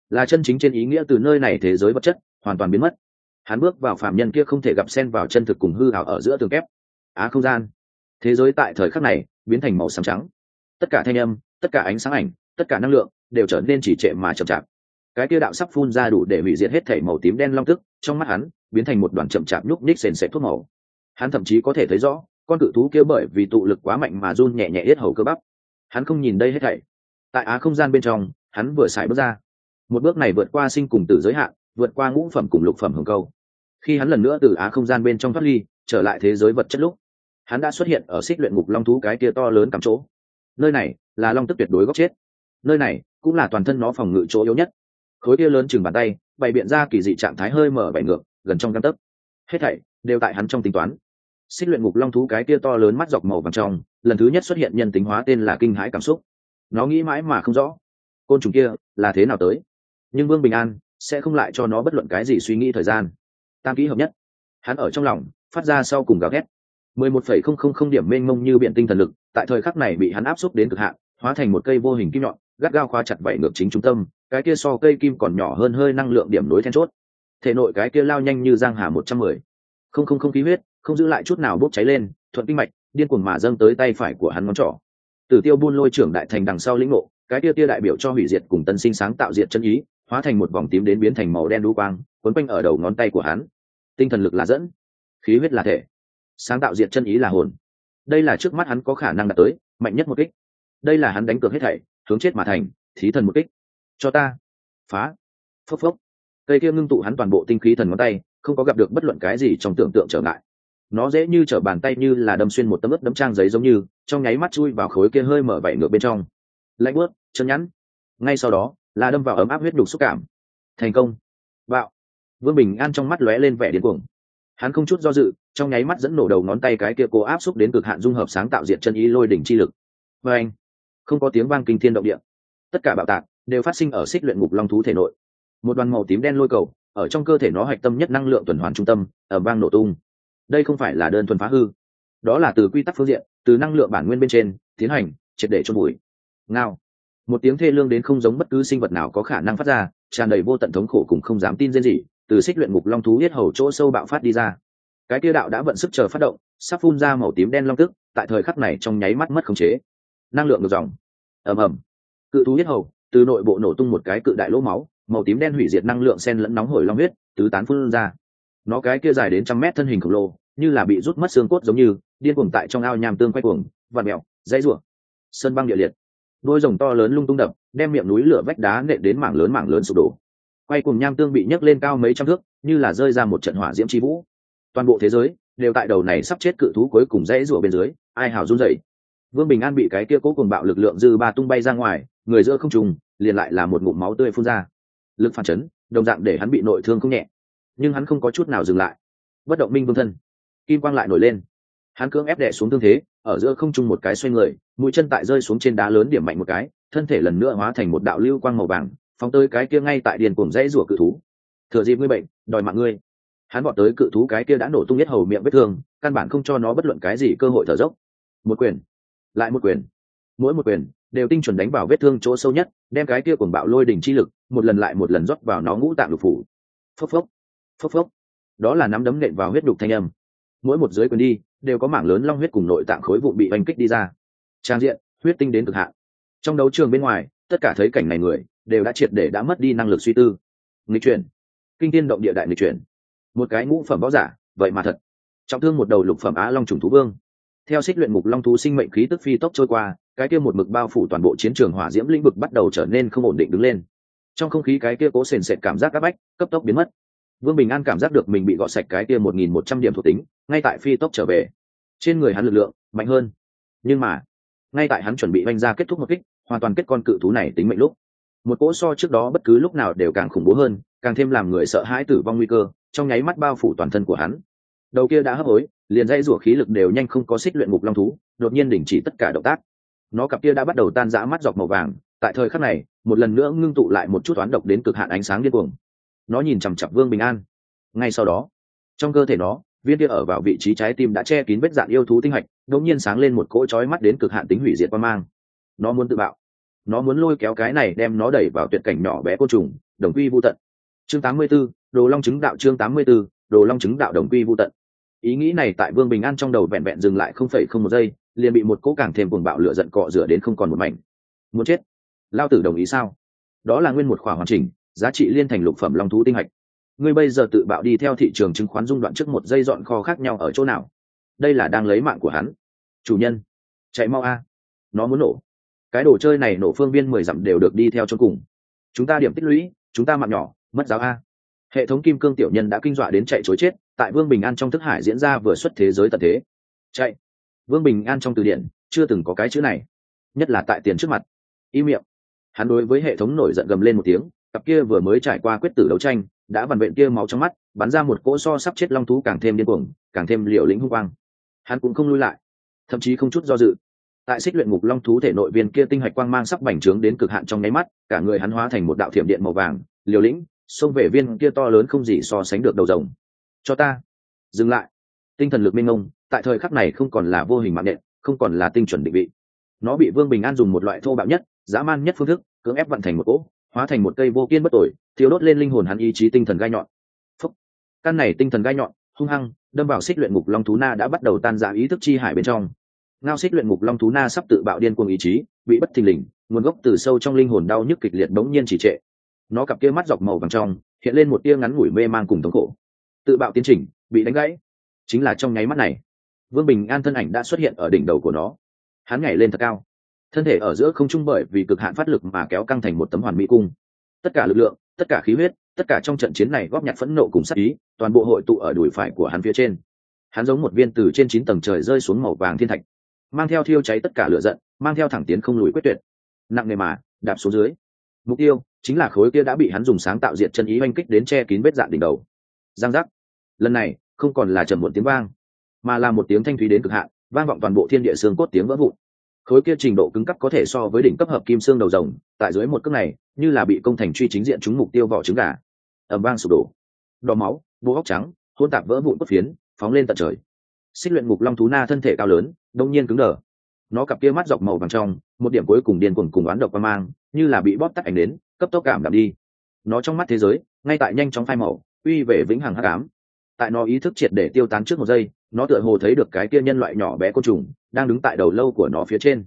là chân chính trên ý nghĩa từ nơi này thế giới vật chất hoàn toàn biến mất. Hắn bước vào phạm nhân kia không thể gặp sen vào chân thực cùng hư hào ở giữa tường kép. Á không gian. Thế giới tại thời khắc này biến thành màu xám trắng. Tất cả thanh âm, tất cả ánh sáng ảnh, tất cả năng lượng đều trở nên chỉ trệ mà chậm chạp. Cái kia đạo sắp phun ra đủ để hủy diệt hết thể màu tím đen long tức, trong mắt hắn biến thành một đoàn chậm chạp nhúc nhích sền sệt thuốc màu. Hắn thậm chí có thể thấy rõ con cự thú kia bởi vì tụ lực quá mạnh mà run nhẹ nhẹ hết hầu cơ bắp. Hắn không nhìn đây hết thảy. Tại á không gian bên trong, hắn vừa xài bước ra. Một bước này vượt qua sinh cùng tử giới hạn, vượt qua ngũ phẩm cùng lục phẩm hồng câu. Khi hắn lần nữa từ á không gian bên trong thoát ly, trở lại thế giới vật chất lúc, hắn đã xuất hiện ở xích luyện ngục long thú cái kia to lớn cắm chỗ. Nơi này là long tức tuyệt đối góc chết. Nơi này cũng là toàn thân nó phòng ngự chỗ yếu nhất. Khối kia lớn chừng bàn tay, bày biện ra kỳ dị trạng thái hơi mở bày ngược, gần trong căn tấc. Hết thảy đều tại hắn trong tính toán xích luyện ngục long thú cái kia to lớn mắt dọc màu vàng trong, lần thứ nhất xuất hiện nhân tính hóa tên là kinh hãi cảm xúc. Nó nghĩ mãi mà không rõ, côn trùng kia là thế nào tới? Nhưng vương bình an sẽ không lại cho nó bất luận cái gì suy nghĩ thời gian. Tam kỹ hợp nhất. Hắn ở trong lòng, phát ra sau cùng gào ghét mười một phẩy không không không điểm mênh mông như biện tinh thần lực, tại thời khắc này bị hắn áp xúc đến cực hạn, hóa thành một cây vô hình kim nhọn, gắt gao khóa chặt vảy ngược chính trung tâm, cái kia so cây kim còn nhỏ hơn hơi năng lượng điểm nối then chốt. Thể nội cái kia lao nhanh như giang hà một trăm mười. Không không không khí huyết không giữ lại chút nào bốc cháy lên, thuận kinh mạch, điên cuồng mà dâng tới tay phải của hắn ngón trỏ. Tử tiêu buôn lôi trưởng đại thành đằng sau lĩnh ngộ, cái tia tia đại biểu cho hủy diệt cùng tân sinh sáng tạo diệt chân ý, hóa thành một vòng tím đến biến thành màu đen đu quang, quấn quanh ở đầu ngón tay của hắn. Tinh thần lực là dẫn, khí huyết là thể. Sáng tạo diệt chân ý là hồn. Đây là trước mắt hắn có khả năng đạt tới, mạnh nhất một kích. Đây là hắn đánh cược hết thảy, hướng chết mà thành, thí thần một kích. Cho ta. Phá. Phốc phốc. Cây kia ngưng tụ hắn toàn bộ tinh khí thần ngón tay, không có gặp được bất luận cái gì trong tưởng tượng trở ngại nó dễ như t bàn tay như là đâm xuyên một tấm ướp đấm trang giấy giống như, trong nháy mắt chui vào khối kia hơi mở vẩy ngược bên trong. Lạnh bớt, chân nhắn ngay sau đó, là đâm vào ấm áp huyết đục xúc cảm. Thành công. Bạo. Vương bình an trong mắt lóe lên vẻ điên cuồng. Hắn không chút do dự, trong nháy mắt dẫn nổ đầu ngón tay cái kia cố áp xúc đến cực hạn dung hợp sáng tạo diện chân ý lôi đỉnh chi lực. Và anh, không có tiếng vang kinh thiên động địa. Tất cả bạo tạc đều phát sinh ở xích luyện ngục long thú thể nội. Một đoàn màu tím đen lôi cầu, ở trong cơ thể nó hạch tâm nhất năng lượng tuần hoàn trung tâm ở vang nổ tung đây không phải là đơn thuần phá hư. Đó là từ quy tắc phương diện, từ năng lượng bản nguyên bên trên, tiến hành, triệt để cho bụi ngao. Một tiếng thê lương đến không giống bất cứ sinh vật nào có khả năng phát ra, tràn đầy vô tận thống khổ cùng không dám tin riêng gì từ xích luyện ngục long thú huyết hầu chỗ sâu bạo phát đi ra. Cái tiêu đạo đã vận sức chờ phát động, sắp phun ra màu tím đen long tức, tại thời khắc này trong nháy mắt mất khống chế. Năng lượng ngược dòng. Ầm ầm. Cự thú huyết hầu, từ nội bộ nổ tung một cái cự đại lỗ máu, màu tím đen hủy diệt năng lượng sen lẫn nóng hổi long huyết, tứ tán phun ra. Nó cái kia dài đến trăm mét thân hình khổng lồ như là bị rút mất xương cốt giống như, điên cuồng tại trong ao nham tương quay cuồng vạt mẹo dãy rủa sơn băng địa liệt. Đôi rồng to lớn lung tung đập, đem miệng núi lửa vách đá nện đến mảng lớn mảng lớn sụp đổ. Quay cùng nham tương bị nhấc lên cao mấy trăm thước, như là rơi ra một trận hỏa diễm chi vũ. Toàn bộ thế giới đều tại đầu này sắp chết cự thú cuối cùng dãy rủa bên dưới, ai hào run rẩy. Vương bình an bị cái kia cố cùng bạo lực lượng dư ba tung bay ra ngoài, người giữa không trùng liền lại là một ngụm máu tươi phun ra. Lực phản chấn, đồng dạng để hắn bị nội thương không nhẹ, nhưng hắn không có chút nào dừng lại. Bất động minh vương thân kim quang lại nổi lên. Hắn cưỡng ép đẻ xuống thương thế, ở giữa không trung một cái xoay người, mũi chân tại rơi xuống trên đá lớn điểm mạnh một cái, thân thể lần nữa hóa thành một đạo lưu quang màu vàng, phóng tới cái kia ngay tại điền cuồng dãy rủa cự thú. Thừa dịp ngươi bệnh, đòi mạng ngươi. Hắn bọn tới cự thú cái kia đã nổ tung nhất hầu miệng vết thương, căn bản không cho nó bất luận cái gì cơ hội thở dốc. Một quyền. Lại một quyền. Mỗi một quyền đều tinh chuẩn đánh vào vết thương chỗ sâu nhất, đem cái kia cuồng bạo lôi đỉnh chi lực, một lần lại một lần rót vào nó ngũ tạng lục phủ. Phốc phốc. Phốc phốc. Đó là nắm đấm nện vào huyết đục thanh âm mỗi một dưới quyền đi, đều có mảng lớn long huyết cùng nội tạng khối vụ bị oanh kích đi ra. Trang diện, huyết tinh đến cực hạn. Trong đấu trường bên ngoài, tất cả thấy cảnh này người, đều đã triệt để đã mất đi năng lực suy tư. Nghịch chuyển. Kinh tiên động địa đại nghịch chuyển. Một cái ngũ phẩm võ giả, vậy mà thật. Trọng thương một đầu lục phẩm á long trùng thú vương. Theo xích luyện mục long thú sinh mệnh khí tức phi tốc trôi qua, cái kia một mực bao phủ toàn bộ chiến trường hỏa diễm lĩnh vực bắt đầu trở nên không ổn định đứng lên. Trong không khí cái kia cố sền sệt cảm giác áp bách, cấp tốc biến mất vương bình an cảm giác được mình bị gọt sạch cái kia một nghìn một trăm điểm thuộc tính, ngay tại phi tốc trở về. Trên người hắn lực lượng mạnh hơn. Nhưng mà, ngay tại hắn chuẩn bị oanh ra kết thúc một kích, hoàn toàn kết con cự thú này tính mệnh lúc. Một cỗ so trước đó bất cứ lúc nào đều càng khủng bố hơn, càng thêm làm người sợ hãi tử vong nguy cơ, trong nháy mắt bao phủ toàn thân của hắn. Đầu kia đã hấp hối, liền dây rủa khí lực đều nhanh không có xích luyện ngục long thú, đột nhiên đình chỉ tất cả động tác. Nó cặp kia đã bắt đầu tan rã mắt dọc màu vàng, tại thời khắc này, một lần nữa ngưng tụ lại một chút toán độc đến cực hạn ánh sáng điên cuồng nó nhìn chằm chặp vương bình an. Ngay sau đó trong cơ thể nó viên kia ở vào vị trí trái tim đã che kín vết dạn yêu thú tinh hạch đột nhiên sáng lên một cỗ chói mắt đến cực hạn tính hủy diệt quan mang. Nó muốn tự bạo. Nó muốn lôi kéo cái này đem nó đẩy vào tuyệt cảnh nhỏ bé côn trùng đồng quy vô tận. Chương 84, đồ long chứng đạo chương 84, đồ long chứng đạo đồng quy vô tận. Ý nghĩ này tại vương bình an trong đầu vẹn vẹn dừng lại không phẩy không một giây liền bị một cỗ càng thêm cuồng bạo lửa giận cọ rửa đến không còn một mảnh. Muốn chết? Lao tử đồng ý sao? Đó là nguyên một khỏa hoàn chỉnh giá trị liên thành lục phẩm long thú tinh hạch. Ngươi bây giờ tự bạo đi theo thị trường chứng khoán dung đoạn trước một giây dọn kho khác nhau ở chỗ nào? Đây là đang lấy mạng của hắn. Chủ nhân, chạy mau a. Nó muốn nổ. Cái đồ chơi này nổ phương viên mười dặm đều được đi theo cho cùng. Chúng ta điểm tích lũy, chúng ta mạng nhỏ, mất giáo a. Hệ thống kim cương tiểu nhân đã kinh dọa đến chạy chối chết, tại vương bình an trong thức hải diễn ra vừa xuất thế giới tận thế. Chạy. Vương bình an trong từ điển, chưa từng có cái chữ này, nhất là tại tiền trước mặt. Y miệng. Hắn đối với hệ thống nổi giận gầm lên một tiếng cặp kia vừa mới trải qua quyết tử đấu tranh, đã vằn vện kia máu trong mắt, bắn ra một cỗ so sắp chết long thú càng thêm điên cuồng, càng thêm liều lĩnh hung quang. Hắn cũng không lui lại, thậm chí không chút do dự. Tại xích luyện ngục long thú thể nội viên kia tinh hạch quang mang sắp bành trướng đến cực hạn trong nháy mắt, cả người hắn hóa thành một đạo thiểm điện màu vàng, liều lĩnh, xông về viên kia to lớn không gì so sánh được đầu rồng. Cho ta, dừng lại. Tinh thần lực minh ông tại thời khắc này không còn là vô hình mạng nện không còn là tinh chuẩn định vị. Nó bị vương bình an dùng một loại thô bạo nhất, dã man nhất phương thức, cưỡng ép vận thành một cỗ hóa thành một cây vô kiên bất tội thiếu đốt lên linh hồn hắn ý chí tinh thần gai nhọn. Phúc. Căn này tinh thần gai nhọn, hung hăng, đâm vào xích luyện ngục long thú na đã bắt đầu tan ra ý thức chi hải bên trong. Ngao xích luyện ngục long thú na sắp tự bạo điên cuồng ý chí, bị bất thình lình, nguồn gốc từ sâu trong linh hồn đau nhức kịch liệt bỗng nhiên chỉ trệ. Nó cặp kia mắt dọc màu vàng trong, hiện lên một tia ngắn ngủi mê mang cùng thống khổ. Tự bạo tiến trình, bị đánh gãy. Chính là trong nháy mắt này, vương bình an thân ảnh đã xuất hiện ở đỉnh đầu của nó. Hắn nhảy lên thật cao thân thể ở giữa không trung bởi vì cực hạn phát lực mà kéo căng thành một tấm hoàn mỹ cung. Tất cả lực lượng, tất cả khí huyết, tất cả trong trận chiến này góp nhặt phẫn nộ cùng sắc ý, toàn bộ hội tụ ở đùi phải của hắn phía trên. Hắn giống một viên từ trên chín tầng trời rơi xuống màu vàng thiên thạch, mang theo thiêu cháy tất cả lửa giận, mang theo thẳng tiến không lùi quyết tuyệt. Nặng nề mà, đạp xuống dưới. Mục tiêu chính là khối kia đã bị hắn dùng sáng tạo diện chân ý oanh kích đến che kín vết dạn đỉnh đầu. Giang giác. Lần này, không còn là trầm muộn tiếng vang, mà là một tiếng thanh thúy đến cực hạn, vang vọng toàn bộ thiên địa xương cốt tiếng vỡ vụn khối kia trình độ cứng cấp có thể so với đỉnh cấp hợp kim xương đầu rồng, tại dưới một cước này, như là bị công thành truy chính diện trúng mục tiêu vỏ trứng gà. Ẩm vang sụp đổ. Đỏ máu vô óc trắng hôn tạp vỡ vụn bất phiến, phóng lên tận trời. Xích luyện ngục long thú na thân thể cao lớn, đông nhiên cứng đờ. Nó cặp kia mắt dọc màu vàng trong, một điểm cuối cùng điên cuồng cùng oán độc qua mang, như là bị bóp tắt ảnh đến cấp tốc cảm đạm đi. Nó trong mắt thế giới, ngay tại nhanh chóng phai màu, uy về vĩnh hằng hắc ám. Tại nó ý thức triệt để tiêu tán trước một giây nó tựa hồ thấy được cái kia nhân loại nhỏ bé côn trùng đang đứng tại đầu lâu của nó phía trên.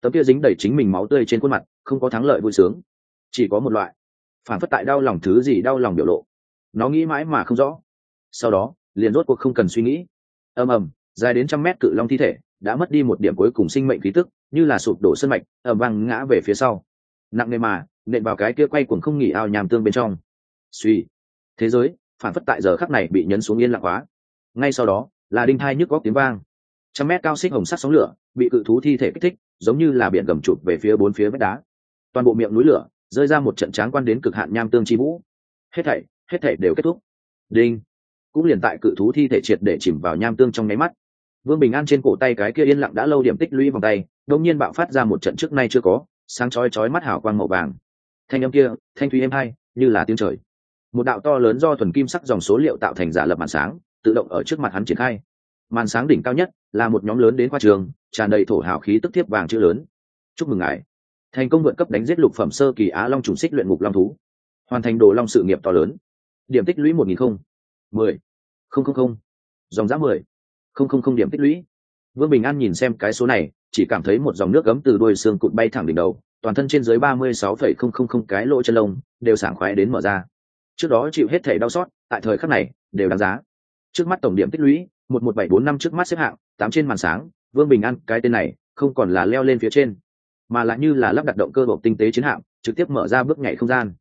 Tấm kia dính đầy chính mình máu tươi trên khuôn mặt, không có thắng lợi vui sướng. Chỉ có một loại, phản phất tại đau lòng thứ gì đau lòng biểu lộ. Nó nghĩ mãi mà không rõ. Sau đó, liền rốt cuộc không cần suy nghĩ. Ầm ầm, dài đến trăm mét cự long thi thể đã mất đi một điểm cuối cùng sinh mệnh khí tức, như là sụp đổ sân mạch, ầm vang ngã về phía sau. Nặng nề mà, nện vào cái kia quay cuồng không nghỉ ao nhàm tương bên trong. Suy, thế giới, phản phất tại giờ khắc này bị nhấn xuống yên lặng quá. Ngay sau đó là đinh thai nhức góc tiếng vang. Trăm mét cao xích hồng sắt sóng lửa bị cự thú thi thể kích thích, giống như là biển gầm chụp về phía bốn phía vách đá. Toàn bộ miệng núi lửa rơi ra một trận tráng quan đến cực hạn nham tương chi vũ. Hết thảy hết thảy đều kết thúc. Đinh. Cũng liền tại cự thú thi thể triệt để chìm vào nham tương trong nháy mắt. Vương bình an trên cổ tay cái kia yên lặng đã lâu điểm tích lũy vòng tay đông nhiên bạo phát ra một trận trước nay chưa có, sáng chói chói mắt hào quang màu vàng. Thanh âm kia, thanh thúy êm hai như là tiếng trời. Một đạo to lớn do thuần kim sắc dòng số liệu tạo thành giả lập màn sáng tự động ở trước mặt hắn triển khai. Màn sáng đỉnh cao nhất là một nhóm lớn đến khoa trường, tràn đầy thổ hào khí tức thiếp vàng chữ lớn. Chúc mừng ngài. Thành công vượt cấp đánh giết lục phẩm sơ kỳ á long trùng xích luyện ngục long thú. Hoàn thành đồ long sự nghiệp to lớn. Điểm tích lũy một nghìn không mười. Không không không. Dòng giá mười. Không không không điểm tích lũy. Vương bình an nhìn xem cái số này, chỉ cảm thấy một dòng nước gấm từ đuôi xương cụt bay thẳng đỉnh đầu, toàn thân trên dưới ba mươi sáu phẩy không không không cái lỗ chân lông, đều sảng khoái đến mở ra. Trước đó chịu hết thể đau xót, tại thời khắc này, đều đáng giá trước mắt tổng điểm tích lũy, một một bảy bốn năm trước mắt xếp hạng, tám trên màn sáng, vương bình an, cái tên này, không còn là leo lên phía trên, mà lại như là lắp đặt động cơ bộ tinh tế chiến hạm, trực tiếp mở ra bước nhảy không gian.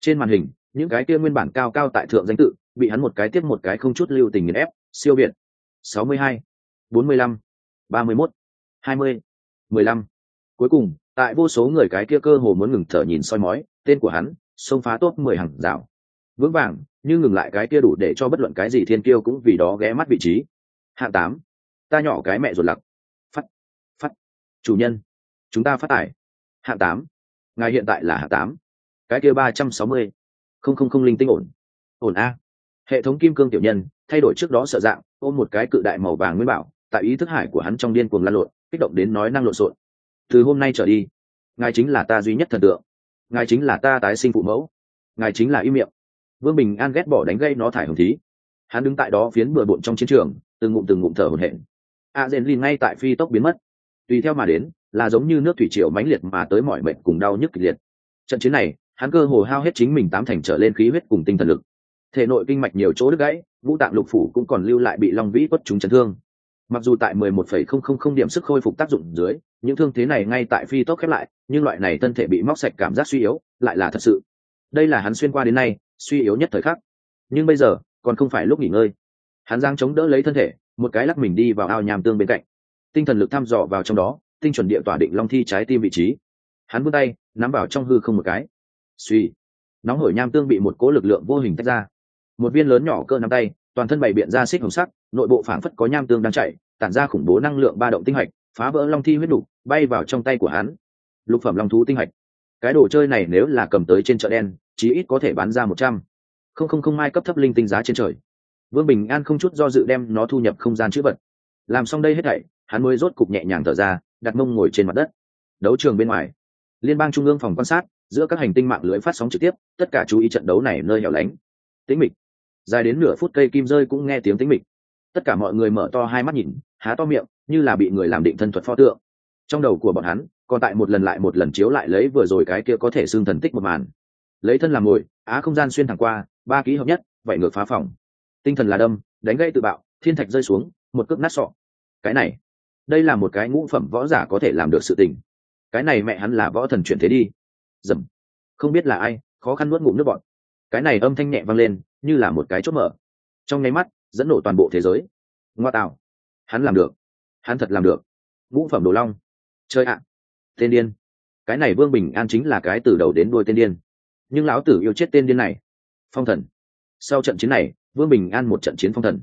Trên màn hình, những cái kia nguyên bản cao cao tại thượng danh tự, bị hắn một cái tiếp một cái không chút lưu tình nghiền ép, siêu việt. Sáu mươi hai, bốn mươi lăm, ba mươi mốt, hai mươi, mười lăm. Cuối cùng, tại vô số người cái kia cơ hồ muốn ngừng thở nhìn soi mói, tên của hắn, xông phá tốt mười hàng rào. Vững vàng như ngừng lại cái kia đủ để cho bất luận cái gì thiên kiêu cũng vì đó ghé mắt vị trí. Hạng tám, ta nhỏ cái mẹ ruột lặc. Phát phát. Chủ nhân, chúng ta phát tải. Hạng tám, ngài hiện tại là hạng tám. Cái kia ba trăm sáu mươi. Không không không linh tinh ổn. Ổn a. Hệ thống kim cương tiểu nhân, thay đổi trước đó sợ dạng, ôm một cái cự đại màu vàng nguyên bảo, tại ý thức hải của hắn trong điên cuồng lan lộn, kích động đến nói năng lộn xộn. Từ hôm nay trở đi, ngài chính là ta duy nhất thần tượng. Ngài chính là ta tái sinh phụ mẫu. Ngài chính là im miệng vương bình an ghét bỏ đánh gây nó thải hồng thí. Hắn đứng tại đó phiến bừa bộn trong chiến trường từng ngụm từng ngụm thở hổn hển. A dền lin ngay tại phi tốc biến mất. Tùy theo mà đến là giống như nước thủy triều mãnh liệt mà tới mọi mệnh cùng đau nhức kịch liệt. Trận chiến này hắn cơ hồ hao hết chính mình tám thành trở lên khí huyết cùng tinh thần lực. Thể nội kinh mạch nhiều chỗ đứt gãy ngũ tạng lục phủ cũng còn lưu lại bị long vĩ quất chúng chấn thương. Mặc dù tại 11,000 điểm sức khôi phục tác dụng dưới những thương thế này ngay tại phi tốc khép lại nhưng loại này thân thể bị móc sạch cảm giác suy yếu lại là thật sự. Đây là hắn xuyên qua đến nay suy yếu nhất thời khắc. Nhưng bây giờ, còn không phải lúc nghỉ ngơi. Hắn giang chống đỡ lấy thân thể, một cái lắc mình đi vào ao nhàm tương bên cạnh. Tinh thần lực thăm dò vào trong đó, tinh chuẩn địa tỏa định long thi trái tim vị trí. Hắn vươn tay, nắm vào trong hư không một cái. Suy nóng hổi nham tương bị một cố lực lượng vô hình tách ra. Một viên lớn nhỏ cơ nắm tay, toàn thân bày biện ra xích hồng sắc, nội bộ phảng phất có nham tương đang chạy, tản ra khủng bố năng lượng ba động tinh hạch, phá vỡ long thi huyết đục bay vào trong tay của hắn. Lục phẩm long thú tinh hạch. Cái đồ chơi này nếu là cầm tới trên chợ đen chí ít có thể bán ra một trăm. Không không không mai cấp thấp linh tinh giá trên trời. Vương bình an không chút do dự đem nó thu nhập không gian chữ vật. Làm xong đây hết thảy, hắn mới rốt cục nhẹ nhàng thở ra, đặt mông ngồi trên mặt đất. Đấu trường bên ngoài, liên bang trung ương phòng quan sát, giữa các hành tinh mạng lưới phát sóng trực tiếp, tất cả chú ý trận đấu này nơi hẻo lánh. Tĩnh mịch. Dài đến nửa phút cây kim rơi cũng nghe tiếng tĩnh mịch. Tất cả mọi người mở to hai mắt nhìn, há to miệng, như là bị người làm định thân thuật pho tượng. Trong đầu của bọn hắn, còn tại một lần lại một lần chiếu lại lấy vừa rồi cái kia có thể xương thần tích một màn lấy thân làm mồi, á không gian xuyên thẳng qua, ba ký hợp nhất vậy ngược phá phòng tinh thần là đâm, đánh gây tự bạo, thiên thạch rơi xuống, một cước nát sọ. Cái này, đây là một cái ngũ phẩm võ giả có thể làm được sự tình. Cái này mẹ hắn là võ thần chuyển thế đi. Dầm. Không biết là ai, khó khăn nuốt ngụm nước bọn cái này âm thanh nhẹ vang lên, như là một cái chốt mở. Trong nháy mắt, dẫn nổ toàn bộ thế giới. Ngoa tạo. Hắn làm được. Hắn thật làm được. Ngũ phẩm đồ long. Chơi ạ. Tên điên. Cái này vương bình an chính là cái từ đầu đến đuôi tên điên nhưng lão tử yêu chết tên điên này. Phong thần. Sau trận chiến này, vương bình an một trận chiến phong thần.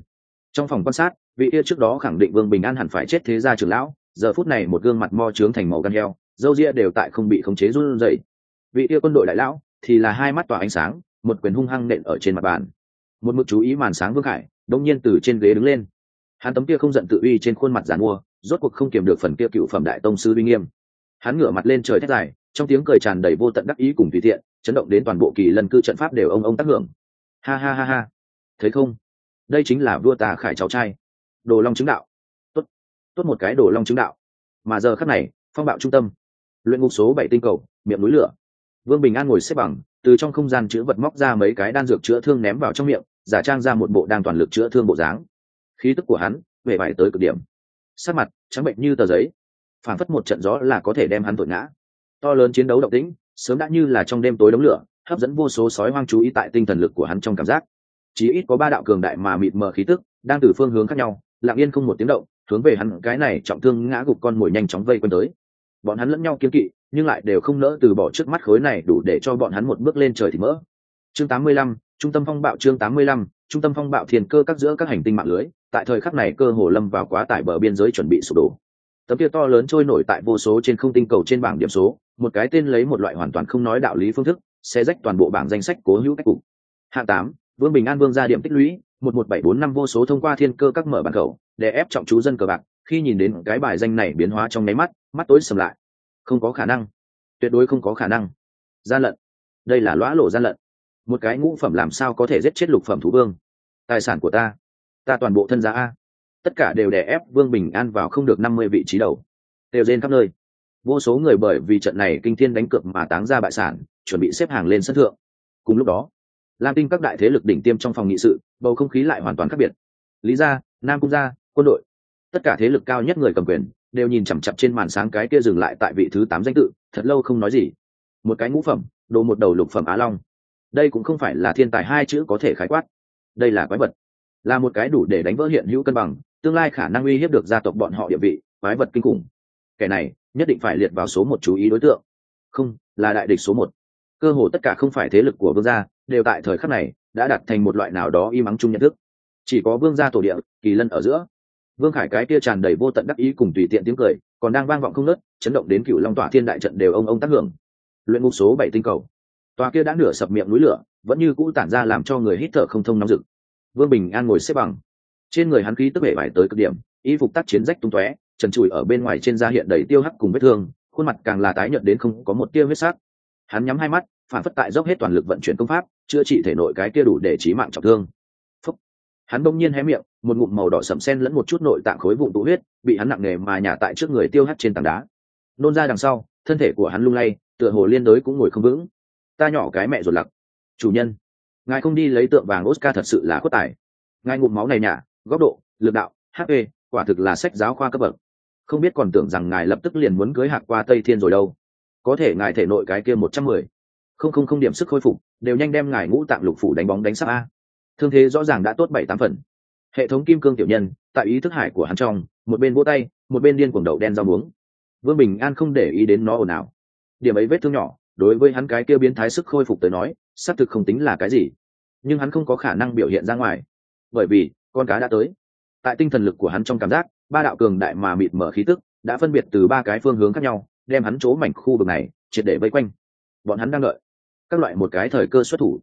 Trong phòng quan sát, vị yêu trước đó khẳng định vương bình an hẳn phải chết thế gia trưởng lão, giờ phút này một gương mặt mo trướng thành màu gan heo dâu ria đều tại không bị khống chế run rẩy. Vị yêu quân đội đại lão thì là hai mắt tỏa ánh sáng, một quyền hung hăng nện ở trên mặt bàn. Một mực chú ý màn sáng vương khải đông nhiên từ trên ghế đứng lên. Hắn tấm kia không giận tự uy trên khuôn mặt giàn mua, rốt cuộc không kiềm được phần kia cựu phẩm đại tông sư uy nghiêm. Hắn ngửa mặt lên trời thét dài, trong tiếng cười tràn đầy vô tận đắc ý cùng tùy thiện chấn động đến toàn bộ kỳ lân cư trận pháp đều ông ông tác hưởng. Ha ha ha ha. Thấy không? Đây chính là vua tà khải cháu trai. Đồ long chứng đạo. Tốt. Tốt một cái đồ long chứng đạo. Mà giờ khắc này, phong bạo trung tâm. Luyện ngục số bảy tinh cầu, miệng núi lửa. Vương bình an ngồi xếp bằng, từ trong không gian chữ vật móc ra mấy cái đan dược chữa thương ném vào trong miệng, giả trang ra một bộ đang toàn lực chữa thương bộ dáng. Khí tức của hắn về vải tới cực điểm. Sát mặt trắng bệnh như tờ giấy. Phản phất một trận gió là có thể đem hắn tội ngã. To lớn chiến đấu động tĩnh sớm đã như là trong đêm tối đống lửa hấp dẫn vô số sói hoang chú ý tại tinh thần lực của hắn trong cảm giác. Chỉ ít có ba đạo cường đại mà mịt mờ khí tức đang từ phương hướng khác nhau lặng yên không một tiếng động hướng về hắn cái này trọng thương ngã gục con mồi nhanh chóng vây quanh tới. Bọn hắn lẫn nhau kiên kỵ nhưng lại đều không nỡ từ bỏ trước mắt khối này đủ để cho bọn hắn một bước lên trời thì mỡ. Chương 85, trung tâm phong bạo chương 85, trung tâm phong bạo thiên cơ các giữa các hành tinh mạng lưới tại thời khắc này cơ hồ lâm vào quá tải bờ biên giới chuẩn bị sụp đổ. Tấm kia to lớn trôi nổi tại vô số trên không tinh cầu trên bảng điểm số một cái tên lấy một loại hoàn toàn không nói đạo lý phương thức, sẽ rách toàn bộ bảng danh sách cố hữu cách cục. Hạng tám, vương bình an vương ra điểm tích lũy, một một bảy bốn năm vô số thông qua thiên cơ các mở bản khẩu, để ép trọng chú dân cờ bạc, khi nhìn đến cái bài danh này biến hóa trong nháy mắt mắt tối sầm lại. Không có khả năng. Tuyệt đối không có khả năng. Gian lận. Đây là lõa lộ gian lận. Một cái ngũ phẩm làm sao có thể giết chết lục phẩm thú vương? Tài sản của ta. Ta toàn bộ thân giá a. Tất cả đều đè ép vương bình an vào không được năm mươi vị trí đầu. Đều rên khắp nơi vô số người bởi vì trận này kinh thiên đánh cược mà táng ra bại sản, chuẩn bị xếp hàng lên sân thượng. Cùng lúc đó, lam tinh các đại thế lực đỉnh tiêm trong phòng nghị sự, bầu không khí lại hoàn toàn khác biệt. Lý gia, nam cung gia, quân đội. Tất cả thế lực cao nhất người cầm quyền, đều nhìn chằm chặp trên màn sáng cái kia dừng lại tại vị thứ tám danh tự, thật lâu không nói gì. Một cái ngũ phẩm, đồ một đầu lục phẩm á long. Đây cũng không phải là thiên tài hai chữ có thể khái quát. Đây là quái vật. Là một cái đủ để đánh vỡ hiện hữu cân bằng, tương lai khả năng uy hiếp được gia tộc bọn họ địa vị, quái vật kinh khủng. Kẻ này nhất định phải liệt vào số một chú ý đối tượng. Không, là đại địch số một. Cơ hồ tất cả không phải thế lực của vương gia, đều tại thời khắc này đã đặt thành một loại nào đó y mắng chung nhận thức. Chỉ có vương gia tổ địa, kỳ lân ở giữa. Vương khải cái kia tràn đầy vô tận đắc ý cùng tùy tiện tiếng cười, còn đang vang vọng không nớt chấn động đến cựu long tỏa thiên đại trận đều ông ông tác hưởng. Luyện ngục số bảy tinh cầu. Tòa kia đã nửa sập miệng núi lửa, vẫn như cũ tản ra làm cho người hít thở không thông nóng rực. Vương bình an ngồi xếp bằng. Trên người hắn khí tức bể vải tới cực điểm, y phục tác chiến rách tung tóe trần trụi ở bên ngoài trên da hiện đầy tiêu hắc cùng vết thương, khuôn mặt càng là tái nhợt đến không có một tia huyết sắc. Hắn nhắm hai mắt, phản phất tại dốc hết toàn lực vận chuyển công pháp, chữa trị thể nội cái kia đủ để trí mạng trọng thương. Phúc. hắn bỗng nhiên hé miệng, một ngụm màu đỏ sậm sen lẫn một chút nội tạng khối vụn tụ huyết, bị hắn nặng nề mà nhả tại trước người tiêu hắt trên tảng đá. Nôn ra đằng sau, thân thể của hắn lung lay, tựa hồ liên đới cũng ngồi không vững. Ta nhỏ cái mẹ ruột lặc. Chủ nhân, ngài không đi lấy tượng vàng oscar thật sự là khuất tài. Ngài ngụm máu này nhả, góc độ, lực đạo hp quả thực là sách giáo khoa cấp bậc không biết còn tưởng rằng ngài lập tức liền muốn cưới hạc qua tây thiên rồi đâu. Có thể ngài thể nội cái kia một trăm mười. Không không không điểm sức khôi phục, đều nhanh đem ngài ngũ tạng lục phủ đánh bóng đánh sắp a. Thương thế rõ ràng đã tốt bảy, tám phần. Hệ thống kim cương tiểu nhân, tại ý thức hải của hắn trong, một bên vỗ tay, một bên điên cuồng đậu đen rau muống. Vương bình an không để ý đến nó ồn ào. Điểm ấy vết thương nhỏ, đối với hắn cái kia biến thái sức khôi phục tới nói, xác thực không tính là cái gì. Nhưng hắn không có khả năng biểu hiện ra ngoài. Bởi vì, con cá đã tới. Tại tinh thần lực của hắn trong cảm giác ba đạo cường đại mà mịt mở khí tức đã phân biệt từ ba cái phương hướng khác nhau, đem hắn chỗ mảnh khu vực này triệt để vây quanh. Bọn hắn đang đợi các loại một cái thời cơ xuất thủ.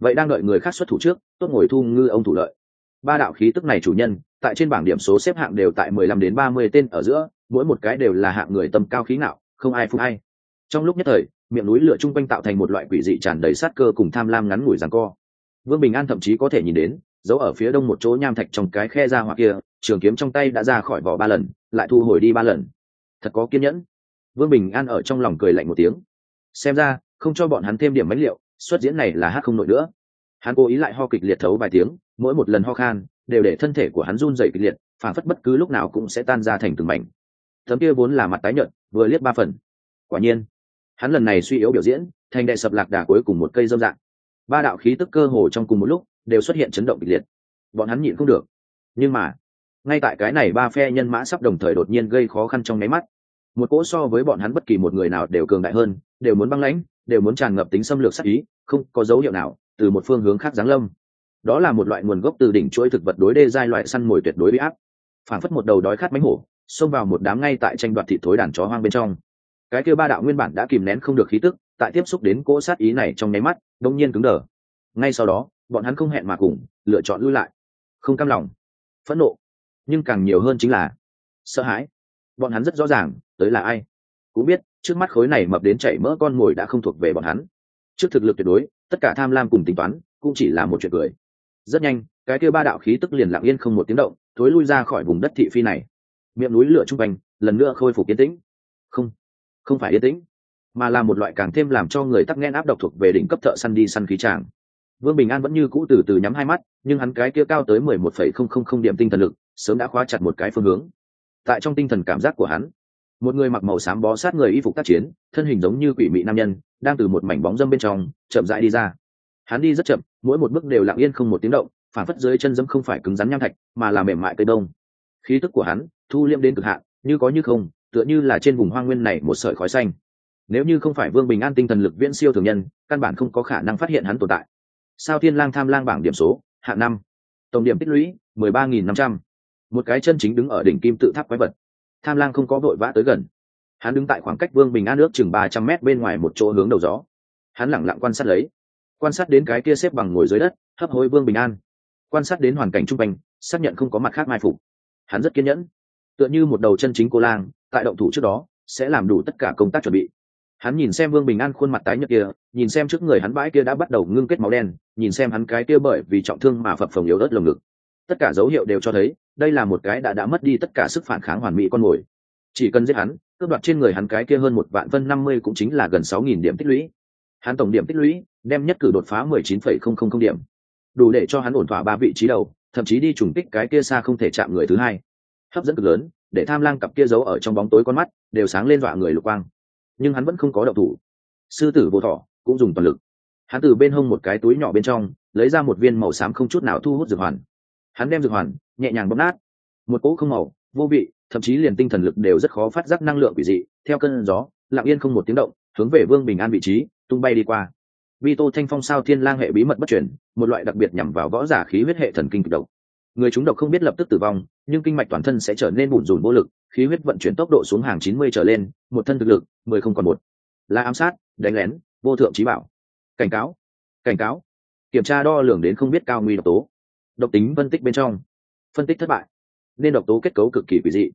Vậy đang đợi người khác xuất thủ trước, tốt ngồi thu ngư ông thủ lợi. Ba đạo khí tức này chủ nhân, tại trên bảng điểm số xếp hạng đều tại mười lăm đến ba mươi tên ở giữa, mỗi một cái đều là hạng người tầm cao khí ngạo, không ai phục ai. trong lúc nhất thời, miệng núi lửa chung quanh tạo thành một loại quỷ dị tràn đầy sát cơ cùng tham lam ngắn ngủi rằng co. Vương bình an thậm chí có thể nhìn đến, giấu ở phía đông một chỗ nham thạch trong cái khe ra hoặc kia trường kiếm trong tay đã ra khỏi vỏ ba lần, lại thu hồi đi ba lần. Thật có kiên nhẫn. Vương bình an ở trong lòng cười lạnh một tiếng. Xem ra, không cho bọn hắn thêm điểm bánh liệu xuất diễn này là hát không nổi nữa. Hắn cố ý lại ho kịch liệt thấu vài tiếng, mỗi một lần ho khan, đều để thân thể của hắn run dậy kịch liệt phản phất bất cứ lúc nào cũng sẽ tan ra thành từng mảnh. Thấm kia vốn là mặt tái nhợt, vừa liếc ba phần. Quả nhiên, hắn lần này suy yếu biểu diễn, thành đệ sập lạc đà cuối cùng một cây dâm dạng. Ba đạo khí tức cơ hồ trong cùng một lúc, đều xuất hiện chấn động kịch liệt. Bọn hắn nhịn không được. Nhưng mà ngay tại cái này ba phe nhân mã sắp đồng thời đột nhiên gây khó khăn trong máy mắt. Một cỗ so với bọn hắn bất kỳ một người nào đều cường đại hơn, đều muốn băng lãnh, đều muốn tràn ngập tính xâm lược sắc ý, không có dấu hiệu nào, từ một phương hướng khác giáng lâm. Đó là một loại nguồn gốc từ đỉnh chuỗi thực vật đối đê giai loại săn mồi tuyệt đối bị áp. Phản phất một đầu đói khát mánh hổ, xông vào một đám ngay tại tranh đoạt thị thối đàn chó hoang bên trong. Cái kêu ba đạo nguyên bản đã kìm nén không được khí tức, tại tiếp xúc đến cỗ sát ý này trong nháy mắt, đông nhiên cứng đờ. Ngay sau đó, bọn hắn không hẹn mà cùng, lựa chọn lui lại. Không cam lòng. Phẫn nộ nhưng càng nhiều hơn chính là sợ hãi. Bọn hắn rất rõ ràng, tới là ai. Cũng biết, trước mắt khối này mập đến chảy mỡ con mồi đã không thuộc về bọn hắn. Trước thực lực tuyệt đối, tất cả tham lam cùng tính toán, cũng chỉ là một chuyện cười. Rất nhanh, cái kia ba đạo khí tức liền lặng yên không một tiếng động, thối lui ra khỏi vùng đất thị phi này. Miệng núi lửa trung quanh, lần nữa khôi phục yên tĩnh. Không không phải yên tĩnh, mà là một loại càng thêm làm cho người tắc nghẽn áp độc thuộc về đỉnh cấp thợ săn đi săn khí tràng. Vương bình an vẫn như cũ từ từ nhắm hai mắt, nhưng hắn cái kia cao tới mười một phẩy không không không điểm tinh thần lực sớm đã khóa chặt một cái phương hướng. Tại trong tinh thần cảm giác của hắn, một người mặc màu xám bó sát người y phục tác chiến, thân hình giống như quỷ mị nam nhân, đang từ một mảnh bóng dâm bên trong chậm rãi đi ra. Hắn đi rất chậm, mỗi một bước đều lặng yên không một tiếng động, phản phất dưới chân dẫm không phải cứng rắn nham thạch, mà là mềm mại cây đông khí tức của hắn thu liêm đến cực hạn, như có như không, tựa như là trên vùng hoang nguyên này một sợi khói xanh. Nếu như không phải vương bình an tinh thần lực viễn siêu thường nhân, căn bản không có khả năng phát hiện hắn tồn tại. Sao thiên lang tham lang bảng điểm số, hạng năm. Tổng điểm tích lũy, mười ba nghìn năm trăm một cái chân chính đứng ở đỉnh kim tự tháp quái vật. Tham lang không có vội vã tới gần. Hắn đứng tại khoảng cách vương bình an nước chừng ba trăm mét bên ngoài một chỗ hướng đầu gió. Hắn lẳng lặng quan sát lấy. Quan sát đến cái kia xếp bằng ngồi dưới đất, hấp hối vương bình an. Quan sát đến hoàn cảnh chung quanh, xác nhận không có mặt khác mai phục. Hắn rất kiên nhẫn. Tựa như một đầu chân chính cô lang, tại động thủ trước đó, sẽ làm đủ tất cả công tác chuẩn bị. Hắn nhìn xem vương bình an khuôn mặt tái nhợt kia, nhìn xem trước người hắn bãi kia đã bắt đầu ngưng kết máu đen, nhìn xem hắn cái kia bởi vì trọng thương mà phập phồng yếu đất lồng ngực tất cả dấu hiệu đều cho thấy, đây là một cái đã đã mất đi tất cả sức phản kháng hoàn mỹ con mồi. Chỉ cần giết hắn, cướp đoạt trên người hắn cái kia hơn một vạn phân năm mươi cũng chính là gần sáu nghìn điểm tích lũy. Hắn tổng điểm tích lũy, đem nhất cử đột phá mười chín phẩy không không không điểm. Đủ để cho hắn ổn thỏa ba vị trí đầu, thậm chí đi trùng tích cái kia xa không thể chạm người thứ hai. Hấp dẫn cực lớn, để tham lang cặp kia giấu ở trong bóng tối con mắt, đều sáng lên dọa người lục quang. Nhưng hắn vẫn không có đậu thủ. Sư tử vô thọ cũng dùng toàn lực. Hắn từ bên hông một cái túi nhỏ bên trong, lấy ra một viên màu xám không chút nào thu hút dược hoàn hắn đem dược hoàn, nhẹ nhàng bóp nát. Một cỗ không màu, vô vị, thậm chí liền tinh thần lực đều rất khó phát giác năng lượng quỷ dị. Theo cơn gió, lặng yên không một tiếng động, hướng về vương bình an vị trí, tung bay đi qua. Vi tô thanh phong sao thiên lang hệ bí mật bất chuyển một loại đặc biệt nhằm vào võ giả khí huyết hệ thần kinh kịch độc. Người chúng độc không biết lập tức tử vong, nhưng kinh mạch toàn thân sẽ trở nên bủn rủn vô lực, khí huyết vận chuyển tốc độ xuống hàng chín mươi trở lên, một thân thực lực, mười không còn một. Là ám sát, đánh lén, vô thượng trí bảo. Cảnh cáo cảnh cáo. Kiểm tra đo lường đến không biết cao nguy độc tố độc tính phân tích bên trong. Phân tích thất bại, nên độc tố kết cấu cực kỳ quỷ dị.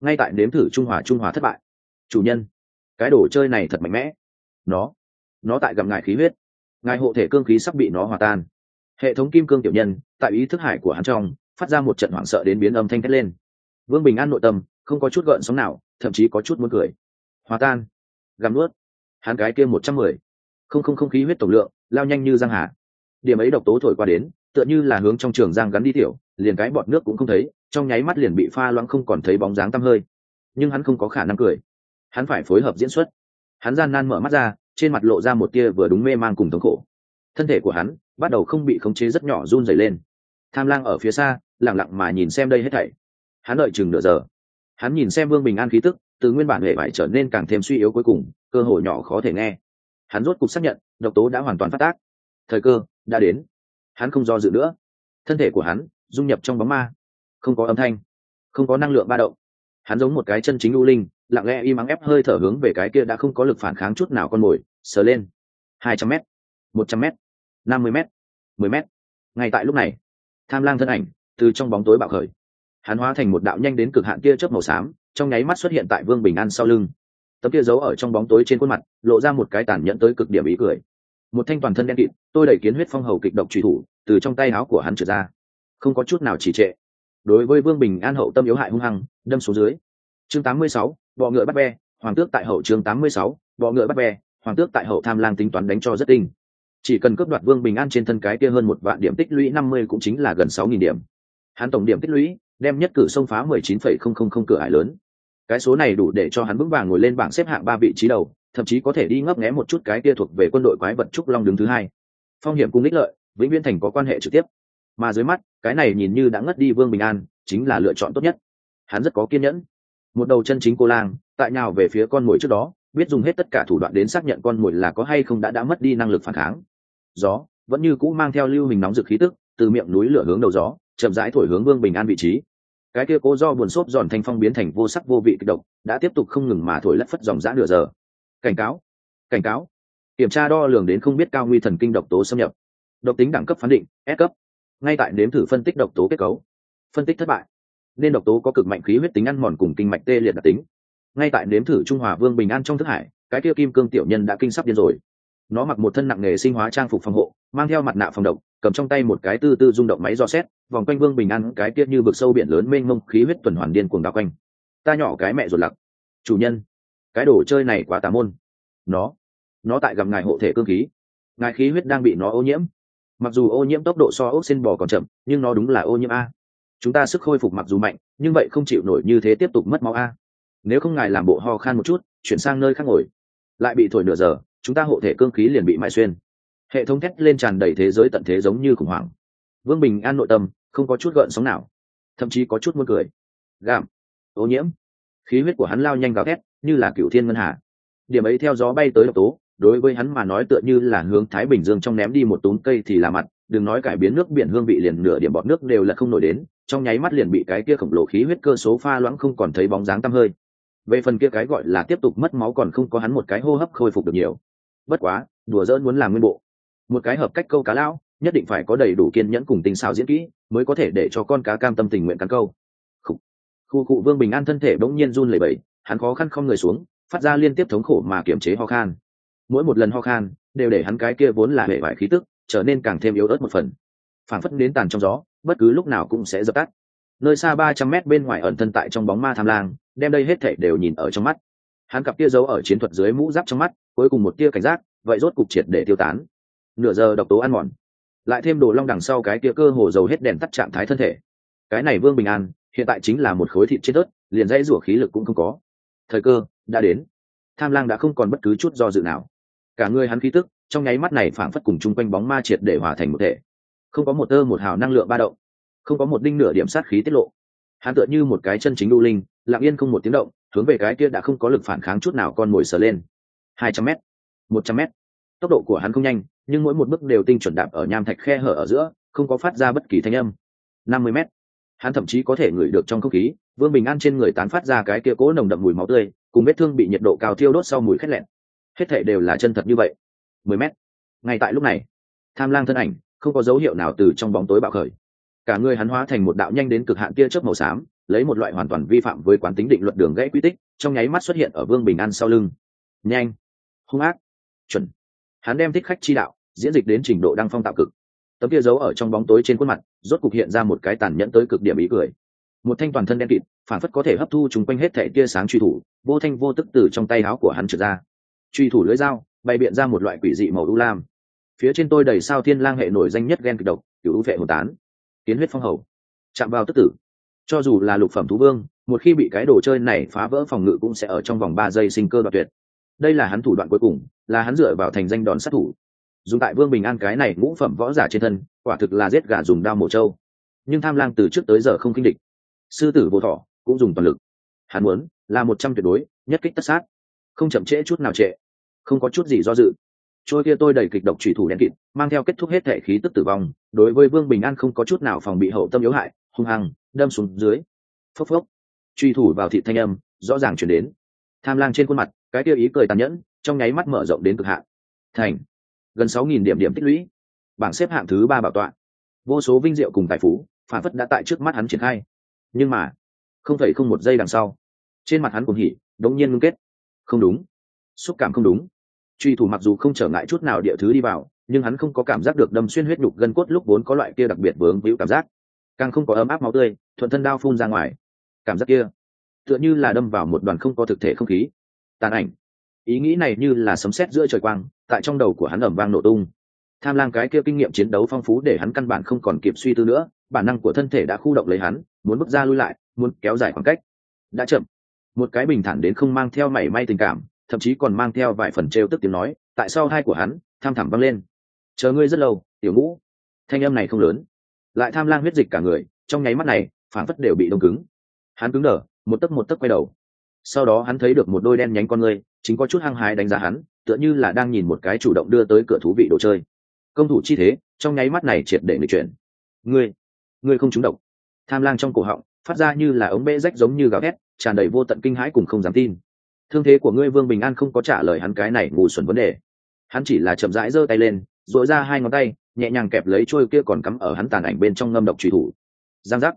Ngay tại nếm thử trung hòa trung hòa thất bại. Chủ nhân, cái đồ chơi này thật mạnh mẽ. Nó nó tại gặp ngài khí huyết. Ngài hộ thể cương khí sắp bị nó hòa tan. Hệ thống kim cương tiểu nhân, tại ý thức hải của hắn trong, phát ra một trận hoảng sợ đến biến âm thanh thét lên. Vương bình an nội tâm, không có chút gợn sóng nào, thậm chí có chút muốn cười. Hòa tan gắm nuốt. Hắn cái kia một trăm mười. Không không không khí huyết tổng lượng, lao nhanh như giang hà. Điểm ấy độc tố thổi qua đến tựa như là hướng trong trường giang gắn đi tiểu, liền cái bọt nước cũng không thấy, trong nháy mắt liền bị pha loãng không còn thấy bóng dáng tăm hơi. Nhưng hắn không có khả năng cười. Hắn phải phối hợp diễn xuất. Hắn gian nan mở mắt ra, trên mặt lộ ra một tia vừa đúng mê man cùng thống khổ. Thân thể của hắn bắt đầu không bị khống chế rất nhỏ run dày lên. Tham lang ở phía xa lẳng lặng mà nhìn xem đây hết thảy. Hắn đợi chừng nửa giờ. Hắn nhìn xem vương bình an khí tức, từ nguyên bản hệ vải trở nên càng thêm suy yếu cuối cùng, cơ hội nhỏ khó thể nghe. Hắn rốt cục xác nhận, độc tố đã hoàn toàn phát tác. Thời cơ đã đến hắn không do dự nữa. Thân thể của hắn dung nhập trong bóng ma. Không có âm thanh, không có năng lượng ba động. Hắn giống một cái chân chính u linh, lặng lẽ im ắng ép hơi thở hướng về cái kia đã không có lực phản kháng chút nào con mồi, sờ lên. Hai trăm m một trăm m năm mươi m mười m ngay tại lúc này, tham lang thân ảnh từ trong bóng tối bạo khởi. Hắn hóa thành một đạo nhanh đến cực hạn kia chớp màu xám, trong nháy mắt xuất hiện tại vương bình an sau lưng. Tấm kia giấu ở trong bóng tối trên khuôn mặt, lộ ra một cái tàn nhẫn tới cực điểm ý cười một thanh toàn thân đen kịt tôi đẩy kiến huyết phong hầu kịch độc truy thủ từ trong tay áo của hắn trở ra. Không có chút nào trì trệ. Đối với vương bình an hậu tâm yếu hại hung hăng đâm xuống dưới. Chương 86, bọ ngựa bắt ve, hoàng tước tại hậu chương 86, bọ ngựa bắt ve, hoàng tước tại hậu tham lang tính toán đánh cho rất tinh. Chỉ cần cướp đoạt vương bình an trên thân cái kia hơn một vạn điểm tích lũy năm mươi cũng chính là gần sáu nghìn điểm. Hắn tổng điểm tích lũy đem nhất cử xông phá mười chín phẩy không không không cửa hải lớn. Cái số này đủ để cho hắn vững vàng ngồi lên bảng xếp hạng ba vị trí đầu thậm chí có thể đi ngấp nghé một chút cái kia thuộc về quân đội quái vật trúc long đứng thứ hai. Phong hiểm cung ích lợi, vĩnh viễn thành có quan hệ trực tiếp. Mà dưới mắt, cái này nhìn như đã ngất đi vương bình an, chính là lựa chọn tốt nhất. Hắn rất có kiên nhẫn. Một đầu chân chính cô lang, tại nào về phía con mồi trước đó, biết dùng hết tất cả thủ đoạn đến xác nhận con mồi là có hay không đã đã mất đi năng lực phản kháng. Gió, vẫn như cũ mang theo lưu hình nóng rực khí tức, từ miệng núi lửa hướng đầu gió, chậm rãi thổi hướng vương bình an vị trí. Cái kia cố do buồn xốp giòn thanh phong biến thành vô sắc vô vị kịch độc, đã tiếp tục không ngừng mà thổi lất phất dòng dã nửa giờ cảnh cáo. Cảnh cáo. Kiểm tra đo lường đến không biết cao nguy thần kinh độc tố xâm nhập. Độc tính đẳng cấp phán định, S cấp. Ngay tại nếm thử phân tích độc tố kết cấu. Phân tích thất bại. Nên độc tố có cực mạnh khí huyết tính ăn mòn cùng kinh mạch tê liệt đặc tính. Ngay tại nếm thử trung hòa vương bình an trong thức hải, cái kia kim cương tiểu nhân đã kinh sắp điên rồi. Nó mặc một thân nặng nghề sinh hóa trang phục phòng hộ, mang theo mặt nạ phòng độc, cầm trong tay một cái tư tư rung động máy do xét, vòng quanh vương bình an cái kia như vực sâu biển lớn mênh mông khí huyết tuần hoàn điên cuồng đao quanh. Ta nhỏ cái mẹ ruột lặc. Chủ nhân cái đồ chơi này quá tà môn. Nó nó tại gặp ngài hộ thể cương khí. Ngài khí huyết đang bị nó ô nhiễm. Mặc dù ô nhiễm tốc độ so ốc xin bò còn chậm, nhưng nó đúng là ô nhiễm a. Chúng ta sức khôi phục mặc dù mạnh, nhưng vậy không chịu nổi như thế tiếp tục mất máu a. Nếu không ngài làm bộ ho khan một chút, chuyển sang nơi khác ngồi. Lại bị thổi nửa giờ, chúng ta hộ thể cương khí liền bị mại xuyên. Hệ thống thét lên tràn đầy thế giới tận thế giống như khủng hoảng. Vương bình an nội tâm, không có chút gợn sóng nào. Thậm chí có chút muốn cười. Gạm ô nhiễm. Khí huyết của hắn lao nhanh gào thét như là cựu thiên ngân hà. Điểm ấy theo gió bay tới độc tố, đối với hắn mà nói tựa như là hướng thái bình dương trong ném đi một túm cây thì là mặt, đừng nói cải biến nước biển hương vị liền nửa điểm bọt nước đều là không nổi đến, trong nháy mắt liền bị cái kia khổng lồ khí huyết cơ số pha loãng không còn thấy bóng dáng tăm hơi. Về phần kia cái gọi là tiếp tục mất máu còn không có hắn một cái hô hấp khôi phục được nhiều. Bất quá, đùa dỡn muốn làm nguyên bộ. Một cái hợp cách câu cá lão, nhất định phải có đầy đủ kiên nhẫn cùng tình xảo diễn kỹ, mới có thể để cho con cá cam tâm tình nguyện cắn câu. Khu cụ vương bình an thân thể bỗng nhiên run lẩy bẩy hắn khó khăn không người xuống, phát ra liên tiếp thống khổ mà kiềm chế ho khan. Mỗi một lần ho khan, đều để hắn cái kia vốn là hệ vải khí tức, trở nên càng thêm yếu ớt một phần. Phảng phất đến tàn trong gió, bất cứ lúc nào cũng sẽ dập tắt. Nơi xa ba trăm mét bên ngoài ẩn thân tại trong bóng ma tham lang, đem đây hết thể đều nhìn ở trong mắt. Hắn cặp tia giấu ở chiến thuật dưới mũ giáp trong mắt, cuối cùng một tia cảnh giác, vậy rốt cục triệt để tiêu tán. Nửa giờ độc tố ăn mòn. Lại thêm đồ long đằng sau cái tia cơ hồ dầu hết đèn tắt trạng thái thân thể. Cái này vương bình an, hiện tại chính là một khối thịt chết ớt liền dãy rủa khí lực cũng không có thời cơ đã đến. Tham lang đã không còn bất cứ chút do dự nào. Cả người hắn khí tức, trong nháy mắt này phảng phất cùng chung quanh bóng ma triệt để hòa thành một thể. Không có một tơ một hào năng lượng ba động. Không có một đinh nửa điểm sát khí tiết lộ. Hắn tựa như một cái chân chính đu linh, lặng yên không một tiếng động, hướng về cái kia đã không có lực phản kháng chút nào con mồi sờ lên. Hai trăm m một trăm m tốc độ của hắn không nhanh, nhưng mỗi một bước đều tinh chuẩn đạp ở nham thạch khe hở ở giữa, không có phát ra bất kỳ thanh âm. Năm mươi m hắn thậm chí có thể ngửi được trong không khí vương bình an trên người tán phát ra cái kia cố nồng đậm mùi máu tươi, cùng vết thương bị nhiệt độ cao thiêu đốt sau mùi khét lẹn. Hết thể đều là chân thật như vậy. Mười mét. Ngay tại lúc này, tham lang thân ảnh, không có dấu hiệu nào từ trong bóng tối bạo khởi. Cả người hắn hóa thành một đạo nhanh đến cực hạn tia chớp màu xám, lấy một loại hoàn toàn vi phạm với quán tính định luật đường gãy quy tích, trong nháy mắt xuất hiện ở vương bình an sau lưng. Nhanh. Hung ác. Chuẩn. Hắn đem thích khách chi đạo, diễn dịch đến trình độ đăng phong tạo cực. Tấm kia giấu ở trong bóng tối trên khuôn mặt, rốt cục hiện ra một cái tàn nhẫn tới cực điểm ý cười một thanh toàn thân đen kịt, phản phất có thể hấp thu chúng quanh hết thẻ tia sáng truy thủ, vô thanh vô tức từ trong tay áo của hắn trượt ra. Truy thủ lưỡi dao, bày biện ra một loại quỷ dị màu u lam. Phía trên tôi đầy sao thiên lang hệ nổi danh nhất ghen kịch độc cựu vệ hồn tán. Kiến huyết phong hầu. Chạm vào tức tử. Cho dù là lục phẩm thú vương, một khi bị cái đồ chơi này phá vỡ phòng ngự cũng sẽ ở trong vòng ba giây sinh cơ đoạt tuyệt. Đây là hắn thủ đoạn cuối cùng, là hắn dựa vào thành danh đòn sát thủ. Dùng tại vương bình an cái này ngũ phẩm võ giả trên thân, quả thực là giết gà dùng đao mổ trâu. Nhưng tham lang từ trước tới giờ không kinh địch sư tử vô thọ cũng dùng toàn lực. Hắn muốn là một trăm tuyệt đối, nhất kích tất sát. Không chậm trễ chút nào trệ không có chút gì do dự. Trôi kia tôi đầy kịch độc trùy thủ đen kịt, mang theo kết thúc hết thể khí tức tử vong, đối với vương bình an không có chút nào phòng bị hậu tâm yếu hại, hung hăng, đâm xuống dưới. Phốc phốc. Truy thủ vào thị thanh âm, rõ ràng chuyển đến. Tham lang trên khuôn mặt, cái kia ý cười tàn nhẫn, trong nháy mắt mở rộng đến cực hạn. Thành. Gần sáu nghìn điểm điểm tích lũy. Bảng xếp hạng thứ ba bảo tọa. Vô số vinh diệu cùng tài phú, phản phất đã tại trước mắt hắn triển khai nhưng mà, không phải không một giây đằng sau, trên mặt hắn cùng hỉ đống nhiên ngưng kết. Không đúng. Xúc cảm không đúng. Truy thủ mặc dù không trở ngại chút nào địa thứ đi vào, nhưng hắn không có cảm giác được đâm xuyên huyết nhục gân cốt lúc vốn có loại kia đặc biệt vướng víu cảm giác. Càng không có ấm áp máu tươi, thuận thân đao phun ra ngoài. Cảm giác kia, tựa như là đâm vào một đoàn không có thực thể không khí. Tàn ảnh. Ý nghĩ này như là sấm sét giữa trời quang, tại trong đầu của hắn ẩm vang nổ tung. Tham lang cái kia kinh nghiệm chiến đấu phong phú để hắn căn bản không còn kịp suy tư nữa, bản năng của thân thể đã khu động lấy hắn muốn bước ra lui lại, muốn kéo dài khoảng cách. Đã chậm. Một cái bình thản đến không mang theo mảy may tình cảm, thậm chí còn mang theo vài phần trêu tức tiếng nói, tại sao hai của hắn, tham thẳm văng lên. Chờ ngươi rất lâu, tiểu ngũ. Thanh âm này không lớn. Lại tham lang huyết dịch cả người, trong nháy mắt này phản phất đều bị đông cứng. Hắn cứng đờ, một tấc một tấc quay đầu. Sau đó hắn thấy được một đôi đen nhánh con ngươi, chính có chút hăng hái đánh giá hắn, tựa như là đang nhìn một cái chủ động đưa tới cửa thú vị đồ chơi. Công thủ chi thế, trong nháy mắt này triệt để người chuyển. Ngươi ngươi không trúng độc tham lang trong cổ họng, phát ra như là ống bê rách giống như gào thét, tràn đầy vô tận kinh hãi cùng không dám tin. Thương thế của ngươi vương bình an không có trả lời hắn cái này ngủ xuẩn vấn đề. Hắn chỉ là chậm rãi giơ tay lên dội ra hai ngón tay, nhẹ nhàng kẹp lấy trôi kia còn cắm ở hắn tàn ảnh bên trong ngâm độc trùy thủ. Giang giác.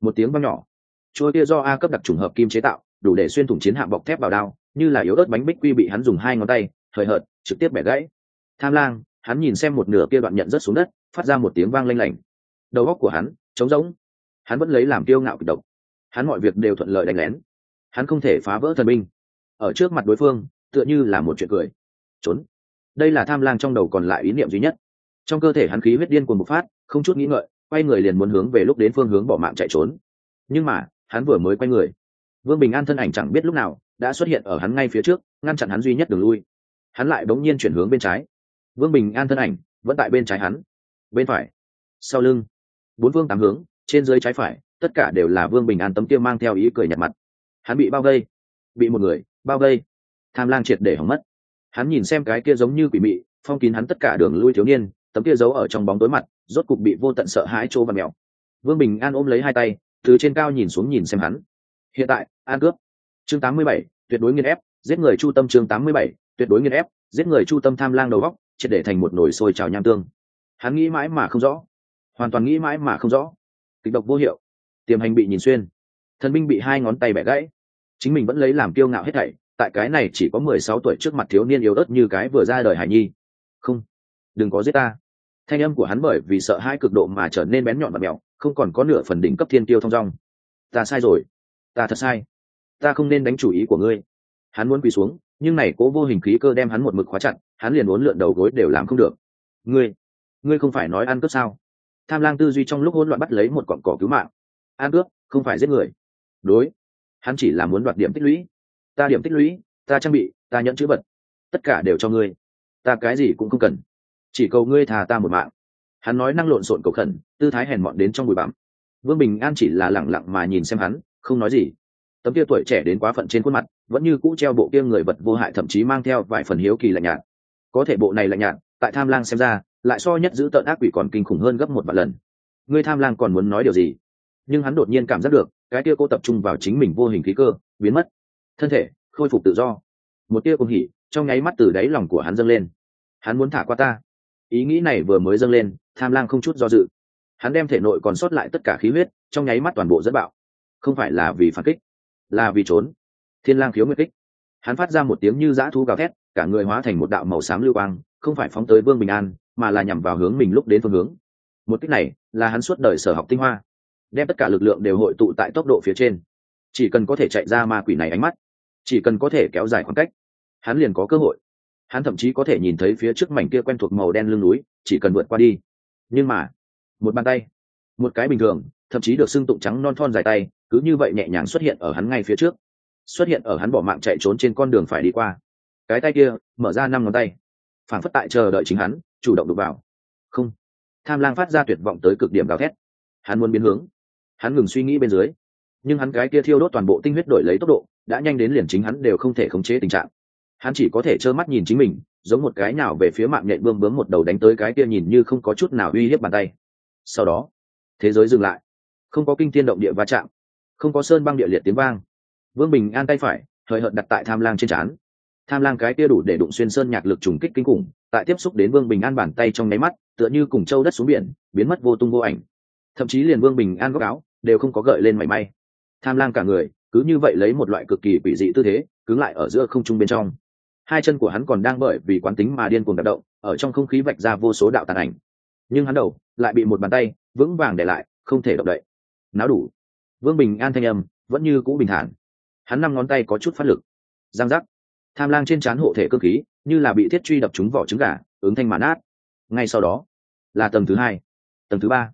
Một tiếng văng nhỏ. Trôi kia do a cấp đặc trùng hợp kim chế tạo, đủ để xuyên thủng chiến hạm bọc thép vào đao, như là yếu ớt bánh bích quy bị hắn dùng hai ngón tay, hời hợt, trực tiếp bẻ gãy. Tham lang, hắn nhìn xem một nửa kia đoạn nhận rớt xuống đất, phát ra một tiếng vang lanh lảnh. Đầu góc của hắn trống rỗng hắn vẫn lấy làm kiêu ngạo kịch độc. Hắn mọi việc đều thuận lợi đánh lén. Hắn không thể phá vỡ thần binh. Ở trước mặt đối phương, tựa như là một chuyện cười. Trốn. Đây là tham lang trong đầu còn lại ý niệm duy nhất. Trong cơ thể hắn khí huyết điên cuồng bộc phát, không chút nghĩ ngợi, quay người liền muốn hướng về lúc đến phương hướng bỏ mạng chạy trốn. Nhưng mà, hắn vừa mới quay người. Vương bình an thân ảnh chẳng biết lúc nào đã xuất hiện ở hắn ngay phía trước, ngăn chặn hắn duy nhất đường lui. Hắn lại bỗng nhiên chuyển hướng bên trái. Vương bình an thân ảnh vẫn tại bên trái hắn. Bên phải. Sau lưng. Bốn vương tám hướng trên dưới trái phải, tất cả đều là vương bình an tấm kia mang theo ý cười nhặt mặt. Hắn bị bao vây, bị một người bao vây. Tham lang triệt để hỏng mất. Hắn nhìn xem cái kia giống như quỷ mị, phong kín hắn tất cả đường lui thiếu niên, tấm kia giấu ở trong bóng tối mặt, rốt cục bị vô tận sợ hãi trô và mèo. Vương bình an ôm lấy hai tay, từ trên cao nhìn xuống nhìn xem hắn. Hiện tại, an cướp. Chương tám mươi bảy, tuyệt đối nghiên ép, giết người chu tâm chương tám mươi bảy, tuyệt đối nghiên ép, giết người chu tâm tham lang đầu góc, triệt để thành một nồi sôi trào nham tương. Hắn nghĩ mãi mà không rõ, hoàn toàn nghĩ mãi mà không rõ kịch độc vô hiệu. Tiềm hành bị nhìn xuyên. Thần binh bị hai ngón tay bẻ gãy. Chính mình vẫn lấy làm kiêu ngạo hết thảy, tại cái này chỉ có mười sáu tuổi trước mặt thiếu niên yếu ớt như cái vừa ra đời hải nhi. Không, đừng có giết ta. Thanh âm của hắn bởi vì sợ hai cực độ mà trở nên bén nhọn và mèo không còn có nửa phần đỉnh cấp thiên tiêu thong dong. Ta sai rồi. Ta thật sai. Ta không nên đánh chủ ý của ngươi. Hắn muốn quỳ xuống, nhưng này cố vô hình khí cơ đem hắn một mực khóa chặt, hắn liền uốn lượn đầu gối đều làm không được. Ngươi ngươi không phải nói ăn cướp sao? Tham lang tư duy trong lúc hỗn loạn bắt lấy một cọn cỏ cứu mạng. An cướp không phải giết người. Đối, hắn chỉ là muốn đoạt điểm tích lũy. Ta điểm tích lũy, ta trang bị, ta nhận chữ vật. Tất cả đều cho ngươi. Ta cái gì cũng không cần. Chỉ cầu ngươi thà ta một mạng. Hắn nói năng lộn xộn cầu khẩn, tư thái hèn mọn đến trong bụi bặm. Vương bình an chỉ là lẳng lặng mà nhìn xem hắn, không nói gì. Tấm kia tuổi trẻ đến quá phận trên khuôn mặt, vẫn như cũ treo bộ kia người vật vô hại, thậm chí mang theo vài phần hiếu kỳ lạnh nhạt. Có thể bộ này lạnh nhạt, tại tham lang xem ra lại so nhất giữ tợn ác quỷ còn kinh khủng hơn gấp một vạn lần. Ngươi tham lang còn muốn nói điều gì? Nhưng hắn đột nhiên cảm giác được, cái kia cô tập trung vào chính mình vô hình khí cơ, biến mất. Thân thể, khôi phục tự do. Một tia cùng hỉ, trong nháy mắt từ đáy lòng của hắn dâng lên. Hắn muốn thả qua ta. Ý nghĩ này vừa mới dâng lên, tham lang không chút do dự. Hắn đem thể nội còn sót lại tất cả khí huyết, trong nháy mắt toàn bộ dẫn bạo. Không phải là vì phản kích, là vì trốn. Thiên lang khiếu nguyệt kích. Hắn phát ra một tiếng như dã thú gào thét, cả người hóa thành một đạo màu xám lưu quang, không phải phóng tới vương bình an mà là nhằm vào hướng mình lúc đến phương hướng. Một cách này là hắn suốt đời sở học tinh hoa, đem tất cả lực lượng đều hội tụ tại tốc độ phía trên. Chỉ cần có thể chạy ra ma quỷ này ánh mắt, chỉ cần có thể kéo dài khoảng cách, hắn liền có cơ hội. Hắn thậm chí có thể nhìn thấy phía trước mảnh kia quen thuộc màu đen lưng núi, chỉ cần vượt qua đi. Nhưng mà, một bàn tay, một cái bình thường, thậm chí được xưng tụng trắng non thon dài tay, cứ như vậy nhẹ nhàng xuất hiện ở hắn ngay phía trước. Xuất hiện ở hắn bỏ mạng chạy trốn trên con đường phải đi qua. Cái tay kia, mở ra năm ngón tay phản phất tại chờ đợi chính hắn chủ động đục vào. Không. Tham lang phát ra tuyệt vọng tới cực điểm gào thét. Hắn muốn biến hướng. Hắn ngừng suy nghĩ bên dưới. Nhưng hắn cái kia thiêu đốt toàn bộ tinh huyết đổi lấy tốc độ, đã nhanh đến liền chính hắn đều không thể khống chế tình trạng. Hắn chỉ có thể trơ mắt nhìn chính mình, giống một cái nào về phía mạng nhện bươm bướm một đầu đánh tới cái kia nhìn như không có chút nào uy hiếp bàn tay. Sau đó, thế giới dừng lại. Không có kinh tiên động địa va chạm. Không có sơn băng địa liệt tiếng vang. Vương bình an tay phải, hời hợt đặt tại tham lang trên trán. Tham lang cái kia đủ để đụng xuyên sơn nhạc lực trùng kích kinh khủng tại tiếp xúc đến vương bình an bàn tay trong nháy mắt, tựa như cùng châu đất xuống biển, biến mất vô tung vô ảnh. Thậm chí liền vương bình an góc áo đều không có gợi lên mảy may. Tham lang cả người, cứ như vậy lấy một loại cực kỳ quỷ dị tư thế, cứng lại ở giữa không trung bên trong. Hai chân của hắn còn đang bởi vì quán tính mà điên cuồng đạp động, ở trong không khí vạch ra vô số đạo tàn ảnh. Nhưng hắn đầu lại bị một bàn tay vững vàng để lại, không thể động đậy. Náo đủ. Vương bình an thanh âm vẫn như cũ bình thản. Hắn năm ngón tay có chút phát lực. Giang giác tham lang trên trán hộ thể cơ khí, như là bị thiết truy đập trúng vỏ trứng gà, ứng thanh màn át ngay sau đó, là tầng thứ hai, tầng thứ ba.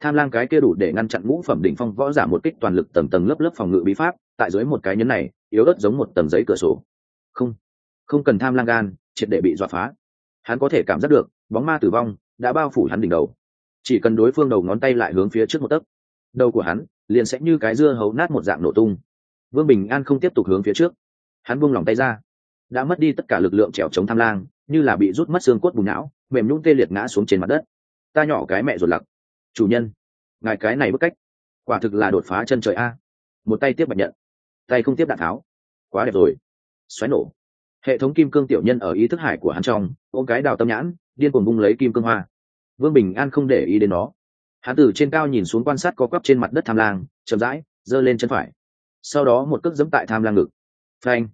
Tham lang cái kia đủ để ngăn chặn ngũ phẩm đỉnh phong võ giả một kích toàn lực tầng tầng lớp lớp phòng ngự bí pháp, tại dưới một cái nhấn này, yếu ớt giống một tầng giấy cửa sổ. Không không cần tham lang gan, triệt để bị dọa phá. Hắn có thể cảm giác được, bóng ma tử vong đã bao phủ hắn đỉnh đầu. Chỉ cần đối phương đầu ngón tay lại hướng phía trước một tấc, đầu của hắn liền sẽ như cái dưa hấu nát một dạng nổ tung. Vương bình an không tiếp tục hướng phía trước. Hắn buông lỏng tay ra đã mất đi tất cả lực lượng trèo chống tham lang, như là bị rút mất xương cốt bùn não, mềm nhũng tê liệt ngã xuống trên mặt đất. Ta nhỏ cái mẹ ruột lặc. Chủ nhân, ngài cái này bức cách, quả thực là đột phá chân trời a. Một tay tiếp bạch nhận, tay không tiếp đạn tháo. Quá đẹp rồi. Xoáy nổ. Hệ thống kim cương tiểu nhân ở ý thức hải của hắn trong, ôm cái đào tâm nhãn, điên cuồng bung lấy kim cương hoa. Vương bình an không để ý đến nó. Hắn từ trên cao nhìn xuống quan sát có quắp trên mặt đất tham lang, chậm rãi giơ lên chân phải. Sau đó một cước dẫm tại tham lang ngực. Phanh.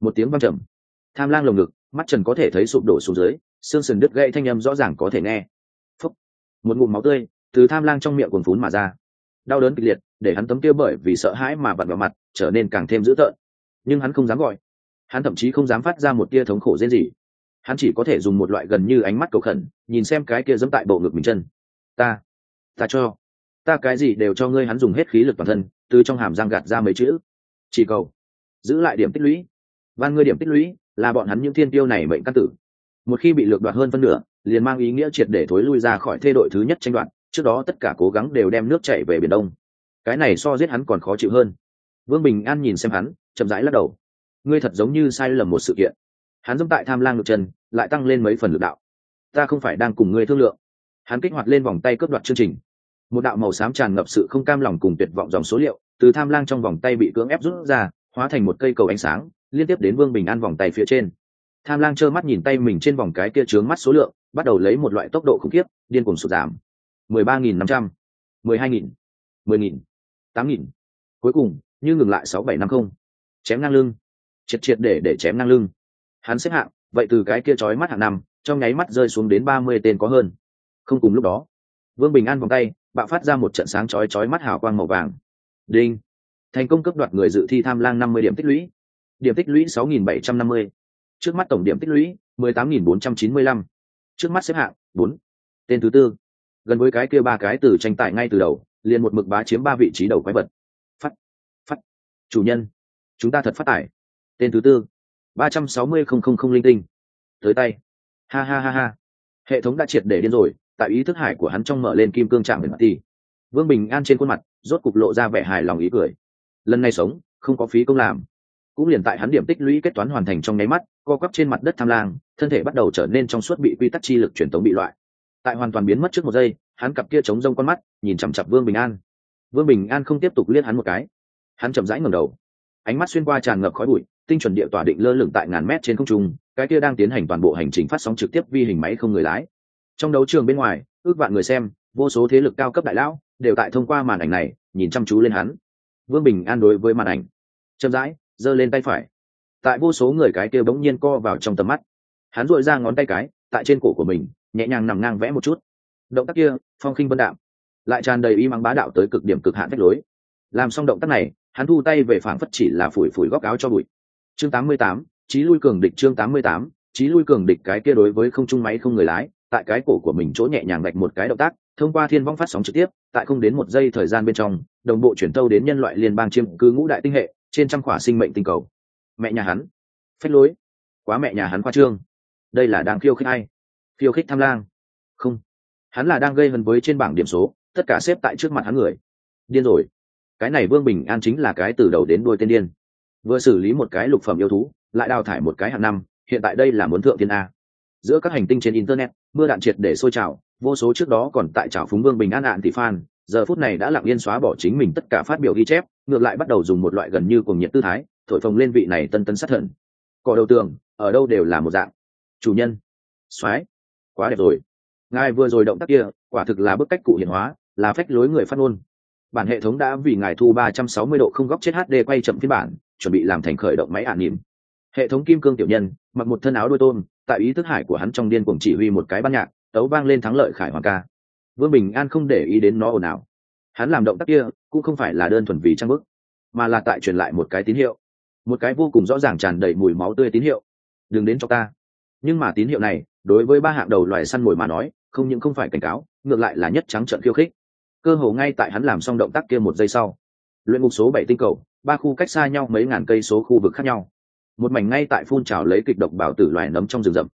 Một tiếng văng trầm tham lang lồng ngực, mắt trần có thể thấy sụp đổ xuống dưới, xương sườn đứt gãy thanh âm rõ ràng có thể nghe. Phúc. một ngụm máu tươi từ tham lang trong miệng cuồn phún mà ra. Đau đớn kịch liệt, để hắn tấm kia bởi vì sợ hãi mà vặn vào mặt, trở nên càng thêm dữ tợn. Nhưng hắn không dám gọi. Hắn thậm chí không dám phát ra một tia thống khổ dễ gì hắn chỉ có thể dùng một loại gần như ánh mắt cầu khẩn, nhìn xem cái kia dẫm tại bộ ngực mình chân. Ta ta cho. Ta cái gì đều cho ngươi, hắn dùng hết khí lực toàn thân, từ trong hàm răng gạt ra mấy chữ. Chỉ cầu. Giữ lại điểm tích lũy. Van ngươi điểm tích lũy là bọn hắn những thiên tiêu này mệnh căn tử. Một khi bị lược đoạt hơn phân nửa, liền mang ý nghĩa triệt để thối lui ra khỏi thê đội thứ nhất tranh đoạt, trước đó tất cả cố gắng đều đem nước chảy về biển đông. Cái này so giết hắn còn khó chịu hơn. Vương bình an nhìn xem hắn, chậm rãi lắc đầu. Ngươi thật giống như sai lầm một sự kiện. Hắn dẫm tại tham lang ngược chân, lại tăng lên mấy phần lực đạo. Ta không phải đang cùng ngươi thương lượng. Hắn kích hoạt lên vòng tay cướp đoạt chương trình. Một đạo màu xám tràn ngập sự không cam lòng cùng tuyệt vọng dòng số liệu, từ tham lang trong vòng tay bị cưỡng ép rút ra, hóa thành một cây cầu ánh sáng liên tiếp đến vương bình an vòng tay phía trên. Tham lang trơ mắt nhìn tay mình trên vòng cái kia trướng mắt số lượng, bắt đầu lấy một loại tốc độ khủng khiếp, điên cuồng sụt giảm. mười ba nghìn năm trăm, mười hai nghìn, mười nghìn, tám nghìn. Cuối cùng, như ngừng lại sáu bảy năm không, chém ngang lưng. Triệt triệt để để chém ngang lưng. Hắn xếp hạng, vậy từ cái kia trói mắt hạng năm, trong nháy mắt rơi xuống đến ba mươi tên có hơn. Không cùng lúc đó, vương bình an vòng tay, bạo phát ra một trận sáng chói chói mắt hào quang màu vàng. Đinh! Thành công cấp đoạt người dự thi tham lang năm mươi điểm tích lũy điểm tích lũy sáu nghìn bảy trăm năm mươi. Trước mắt tổng điểm tích lũy mười tám nghìn bốn trăm chín mươi lăm. Trước mắt xếp hạng 4, tên thứ tư. Gần với cái kia ba cái từ tranh tài ngay từ đầu liền một mực bá chiếm ba vị trí đầu quái vật. Phát phát. Chủ nhân chúng ta thật phát tải tên thứ tư. ba trăm sáu mươi không không không linh tinh. Tới tay. Ha ha ha ha. Hệ thống đã triệt để điên rồi tại ý thức hải của hắn trong mở lên kim cương trạng về mặt ti vương bình an trên khuôn mặt rốt cục lộ ra vẻ hài lòng ý cười. Lần này sống không có phí công làm cũng liền tại hắn điểm tích lũy kết toán hoàn thành trong nháy mắt, co quắp trên mặt đất tham lang, thân thể bắt đầu trở nên trong suốt bị quy tắc chi lực truyền tống bị loại. Tại hoàn toàn biến mất trước một giây, hắn cặp kia chống rông con mắt, nhìn chằm chặp vương bình an. Vương bình an không tiếp tục liếc hắn một cái. Hắn chậm rãi ngẩng đầu. Ánh mắt xuyên qua tràn ngập khói bụi, tinh chuẩn địa tỏa định lơ lửng tại ngàn mét trên không trung, cái kia đang tiến hành toàn bộ hành trình phát sóng trực tiếp vi hình máy không người lái. Trong đấu trường bên ngoài, ước vạn người xem, vô số thế lực cao cấp đại lão, đều tại thông qua màn ảnh này, nhìn chăm chú lên hắn. Vương bình an đối với màn ảnh, chậm rãi giơ lên tay phải. Tại vô số người cái kia bỗng nhiên co vào trong tầm mắt. Hắn dội ra ngón tay cái tại trên cổ của mình nhẹ nhàng nằm ngang vẽ một chút. Động tác kia phong khinh vân đạm. Lại tràn đầy y mắng bá đạo tới cực điểm cực hạn phách lối. Làm xong động tác này hắn thu tay về phảng phất chỉ là phủi phủi góc áo cho bụi. Chương 88, trí lui cường địch chương 88, trí lui cường địch cái kia đối với không trung máy không người lái tại cái cổ của mình chỗ nhẹ nhàng gạch một cái động tác thông qua thiên vong phát sóng trực tiếp tại không đến một giây thời gian bên trong đồng bộ chuyển tâu đến nhân loại liên bang chiêm cư ngũ đại tinh hệ trên trăm khỏa sinh mệnh tinh cầu. Mẹ nhà hắn. Phách lối. Quá mẹ nhà hắn khoa trương. Đây là đang khiêu khích ai? Khiêu khích tham lang. Không. Hắn là đang gây hấn với trên bảng điểm số, tất cả xếp tại trước mặt hắn người. Điên rồi. Cái này vương bình an chính là cái từ đầu đến đuôi tên điên. Vừa xử lý một cái lục phẩm yêu thú, lại đào thải một cái hạng năm, hiện tại đây là muốn thượng tiên a. Giữa các hành tinh trên internet, mưa đạn triệt để sôi trào, vô số trước đó còn tại trào phúng vương bình an ạn tỷ phan, giờ phút này đã lặng yên xóa bỏ chính mình tất cả phát biểu ghi chép ngược lại bắt đầu dùng một loại gần như cùng nhiệt tư thái, thổi phồng lên vị này tân tân sát thần. Cỏ đầu tường, ở đâu đều là một dạng. Chủ nhân. Soái quá đẹp rồi. Ngài vừa rồi động tác kia, quả thực là bức cách cụ hiện hóa, là phách lối người phát ngôn. Bản hệ thống đã vì ngài thu ba trăm sáu mươi độ không góc chết hd quay chậm phiên bản, chuẩn bị làm thành khởi động máy ả nỉm hệ thống kim cương tiểu nhân, mặc một thân áo đôi tôm, tại ý thức hải của hắn trong điên cuồng chỉ huy một cái ban nhạc, tấu vang lên thắng lợi khải hoàng ca. Vương bình an không để ý đến nó ồn ào hắn làm động tác kia cũng không phải là đơn thuần vì trang bức, mà là tại truyền lại một cái tín hiệu. Một cái vô cùng rõ ràng tràn đầy mùi máu tươi tín hiệu. Đừng đến cho ta. Nhưng mà tín hiệu này, đối với ba hạng đầu loài săn mồi mà nói, không những không phải cảnh cáo, ngược lại là nhất trắng trận khiêu khích. Cơ hồ ngay tại hắn làm xong động tác kia một giây sau, luyện ngục số bảy tinh cầu, ba khu cách xa nhau mấy ngàn cây số khu vực khác nhau. Một mảnh ngay tại phun trào lấy kịch độc bảo tử loài nấm trong rừng rậm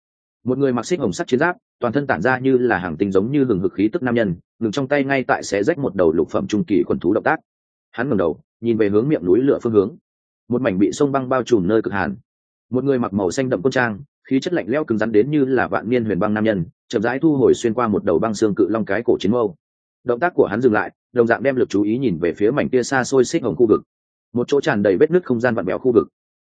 một người mặc xích hồng sắc chiến giáp, toàn thân tản ra như là hàng tinh giống như hừng hực khí tức nam nhân, ngừng trong tay ngay tại xé rách một đầu lục phẩm trung kỳ quần thú động tác. Hắn ngẩng đầu, nhìn về hướng miệng núi lửa phương hướng. Một mảnh bị sông băng bao trùm nơi cực hàn. Một người mặc màu xanh đậm quân trang, khí chất lạnh lẽo cứng rắn đến như là vạn niên huyền băng nam nhân, chậm rãi thu hồi xuyên qua một đầu băng xương cự long cái cổ chiến mâu. Động tác của hắn dừng lại, đồng dạng đem lực chú ý nhìn về phía mảnh kia xa xôi xích hồng khu vực. Một chỗ tràn đầy vết nứt không gian vặn béo khu vực.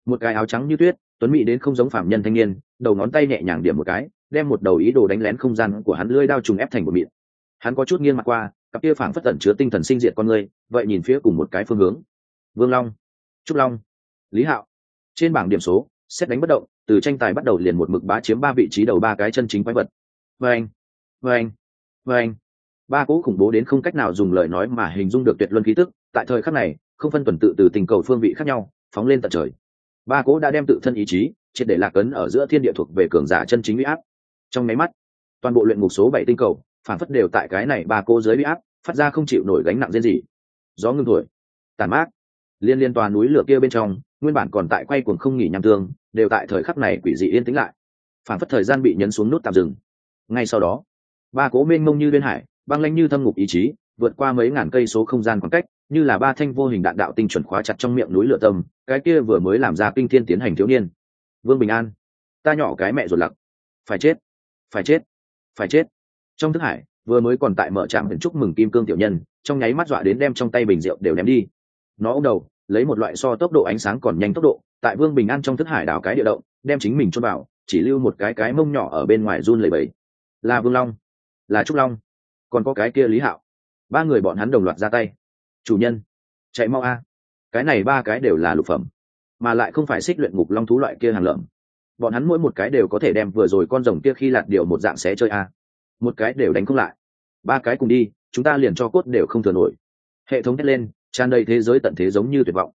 Một cái áo trắng như tuyết, tuấn mỹ đến không giống phạm nhân thanh niên đầu ngón tay nhẹ nhàng điểm một cái, đem một đầu ý đồ đánh lén không gian của hắn lưỡi đao trùng ép thành một miệng hắn có chút nghiêng mặt qua, cặp kia phảng phất tẩn chứa tinh thần sinh diệt con người, vậy nhìn phía cùng một cái phương hướng. Vương long, trúc long, lý hạo. Trên bảng điểm số, xét đánh bất động, từ tranh tài bắt đầu liền một mực bá chiếm ba vị trí đầu ba cái chân chính quái vật. Vê anh vê anh vê anh. Ba cỗ khủng bố đến không cách nào dùng lời nói mà hình dung được tuyệt luân khí tức, tại thời khắc này, không phân tuần tự từ tình cầu phương vị khác nhau, phóng lên tận trời. Ba cỗ đã đem tự thân ý chí triệt để lạc ấn ở giữa thiên địa thuộc về cường giả chân chính huy áp. Trong máy mắt, toàn bộ luyện ngục số bảy tinh cầu, phản phất đều tại cái này ba cô dưới huy áp, phát ra không chịu nổi gánh nặng riêng gì. Gió ngưng thổi, tàn mát, liên liên toàn núi lửa kia bên trong, nguyên bản còn tại quay cuồng không nghỉ nhằm tương đều tại thời khắc này quỷ dị yên tĩnh lại. Phản phất thời gian bị nhấn xuống nút tạm dừng. Ngay sau đó, ba cố mênh mông như liên hải, băng lanh như thâm ngục ý chí, vượt qua mấy ngàn cây số không gian khoảng cách, như là ba thanh vô hình đạn đạo tinh chuẩn khóa chặt trong miệng núi lửa tâm cái kia vừa mới làm ra kinh thiên tiến hành thiếu niên vương bình an, ta nhỏ cái mẹ ruột lặc. Phải chết phải chết phải chết. Trong thức hải, vừa mới còn tại mở trạm hình chúc mừng kim cương tiểu nhân, trong nháy mắt dọa đến đem trong tay bình rượu đều ném đi. Nó ôm đầu, lấy một loại so tốc độ ánh sáng còn nhanh tốc độ, tại vương bình an trong thức hải đảo cái địa động, đem chính mình chôn vào, chỉ lưu một cái cái mông nhỏ ở bên ngoài run lầy bầy là vương long, là trúc long, còn có cái kia lý hạo. Ba người bọn hắn đồng loạt ra tay. Chủ nhân, chạy mau a. Cái này ba cái đều là lục phẩm mà lại không phải xích luyện ngục long thú loại kia hàng lợm. Bọn hắn mỗi một cái đều có thể đem vừa rồi con rồng kia khi lạt điều một dạng xé chơi a. Một cái đều đánh không lại. Ba cái cùng đi, chúng ta liền cho cốt đều không thừa nổi. Hệ thống hét lên, tràn đầy thế giới tận thế giống như tuyệt vọng.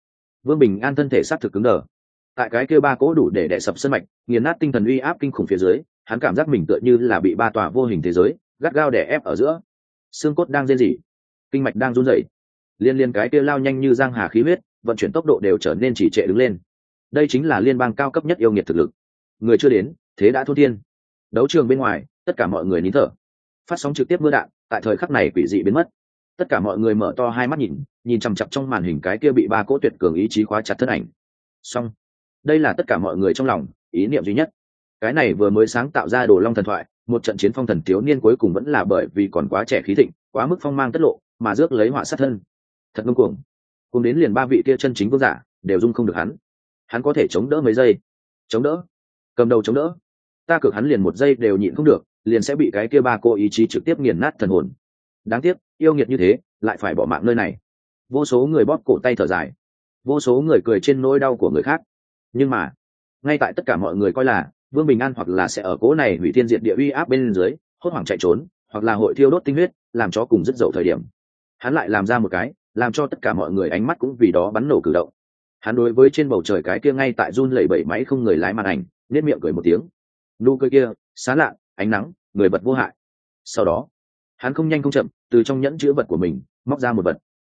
Vương bình an thân thể s á t thực cứng đờ. Tại cái kia ba cỗ đủ để đẻ sập sân mạch, nghiền nát tinh thần uy áp kinh khủng phía dưới, hắn cảm giác mình tựa như là bị ba tòa vô hình thế giới gắt gao đè ép ở giữa. Xương cốt đang rên rỉ, kinh mạch đang run rẩy. Liên liên cái kia lao nhanh như giang hà khí huyết vận chuyển tốc độ đều trở nên chỉ trệ đứng lên. Đây chính là liên bang cao cấp nhất yêu nghiệt thực lực. Người chưa đến, thế đã thua thiên. Đấu trường bên ngoài, tất cả mọi người nín thở. Phát sóng trực tiếp mưa đạn, tại thời khắc này quỷ dị biến mất. Tất cả mọi người mở to hai mắt nhìn nhìn chằm chặp trong màn hình cái kia bị ba cỗ tuyệt cường ý chí khóa chặt thân ảnh. Xong. Đây là tất cả mọi người trong lòng, ý niệm duy nhất. Cái này vừa mới sáng tạo ra đồ long thần thoại, một trận chiến phong thần thiếu niên cuối cùng vẫn là bởi vì còn quá trẻ khí thịnh, quá mức phong mang tất lộ, mà rước lấy họa sát thân. Thật ngông cuồng cùng đến liền ba vị kia chân chính vương giả, đều dung không được hắn. Hắn có thể chống đỡ mấy giây? Chống đỡ. Cầm đầu chống đỡ. Ta cược hắn liền một giây đều nhịn không được, liền sẽ bị cái kia ba cô ý chí trực tiếp nghiền nát thần hồn. Đáng tiếc, yêu nghiệt như thế, lại phải bỏ mạng nơi này. Vô số người bóp cổ tay thở dài. Vô số người cười trên nỗi đau của người khác. Nhưng mà, ngay tại tất cả mọi người coi là vương bình an hoặc là sẽ ở cố này hủy thiên diệt địa uy áp bên dưới, hốt hoảng chạy trốn, hoặc là hội thiêu đốt tinh huyết, làm cho cùng rất dậu thời điểm. Hắn lại làm ra một cái làm cho tất cả mọi người ánh mắt cũng vì đó bắn nổ cử động. Hắn đối với trên bầu trời cái kia ngay tại run lẩy bẩy máy không người lái màn ảnh nết miệng cười một tiếng. Nụ cười kia, xá lạ, ánh nắng, người vật vô hại. Sau đó, hắn không nhanh không chậm, từ trong nhẫn chữ vật của mình, móc ra một vật.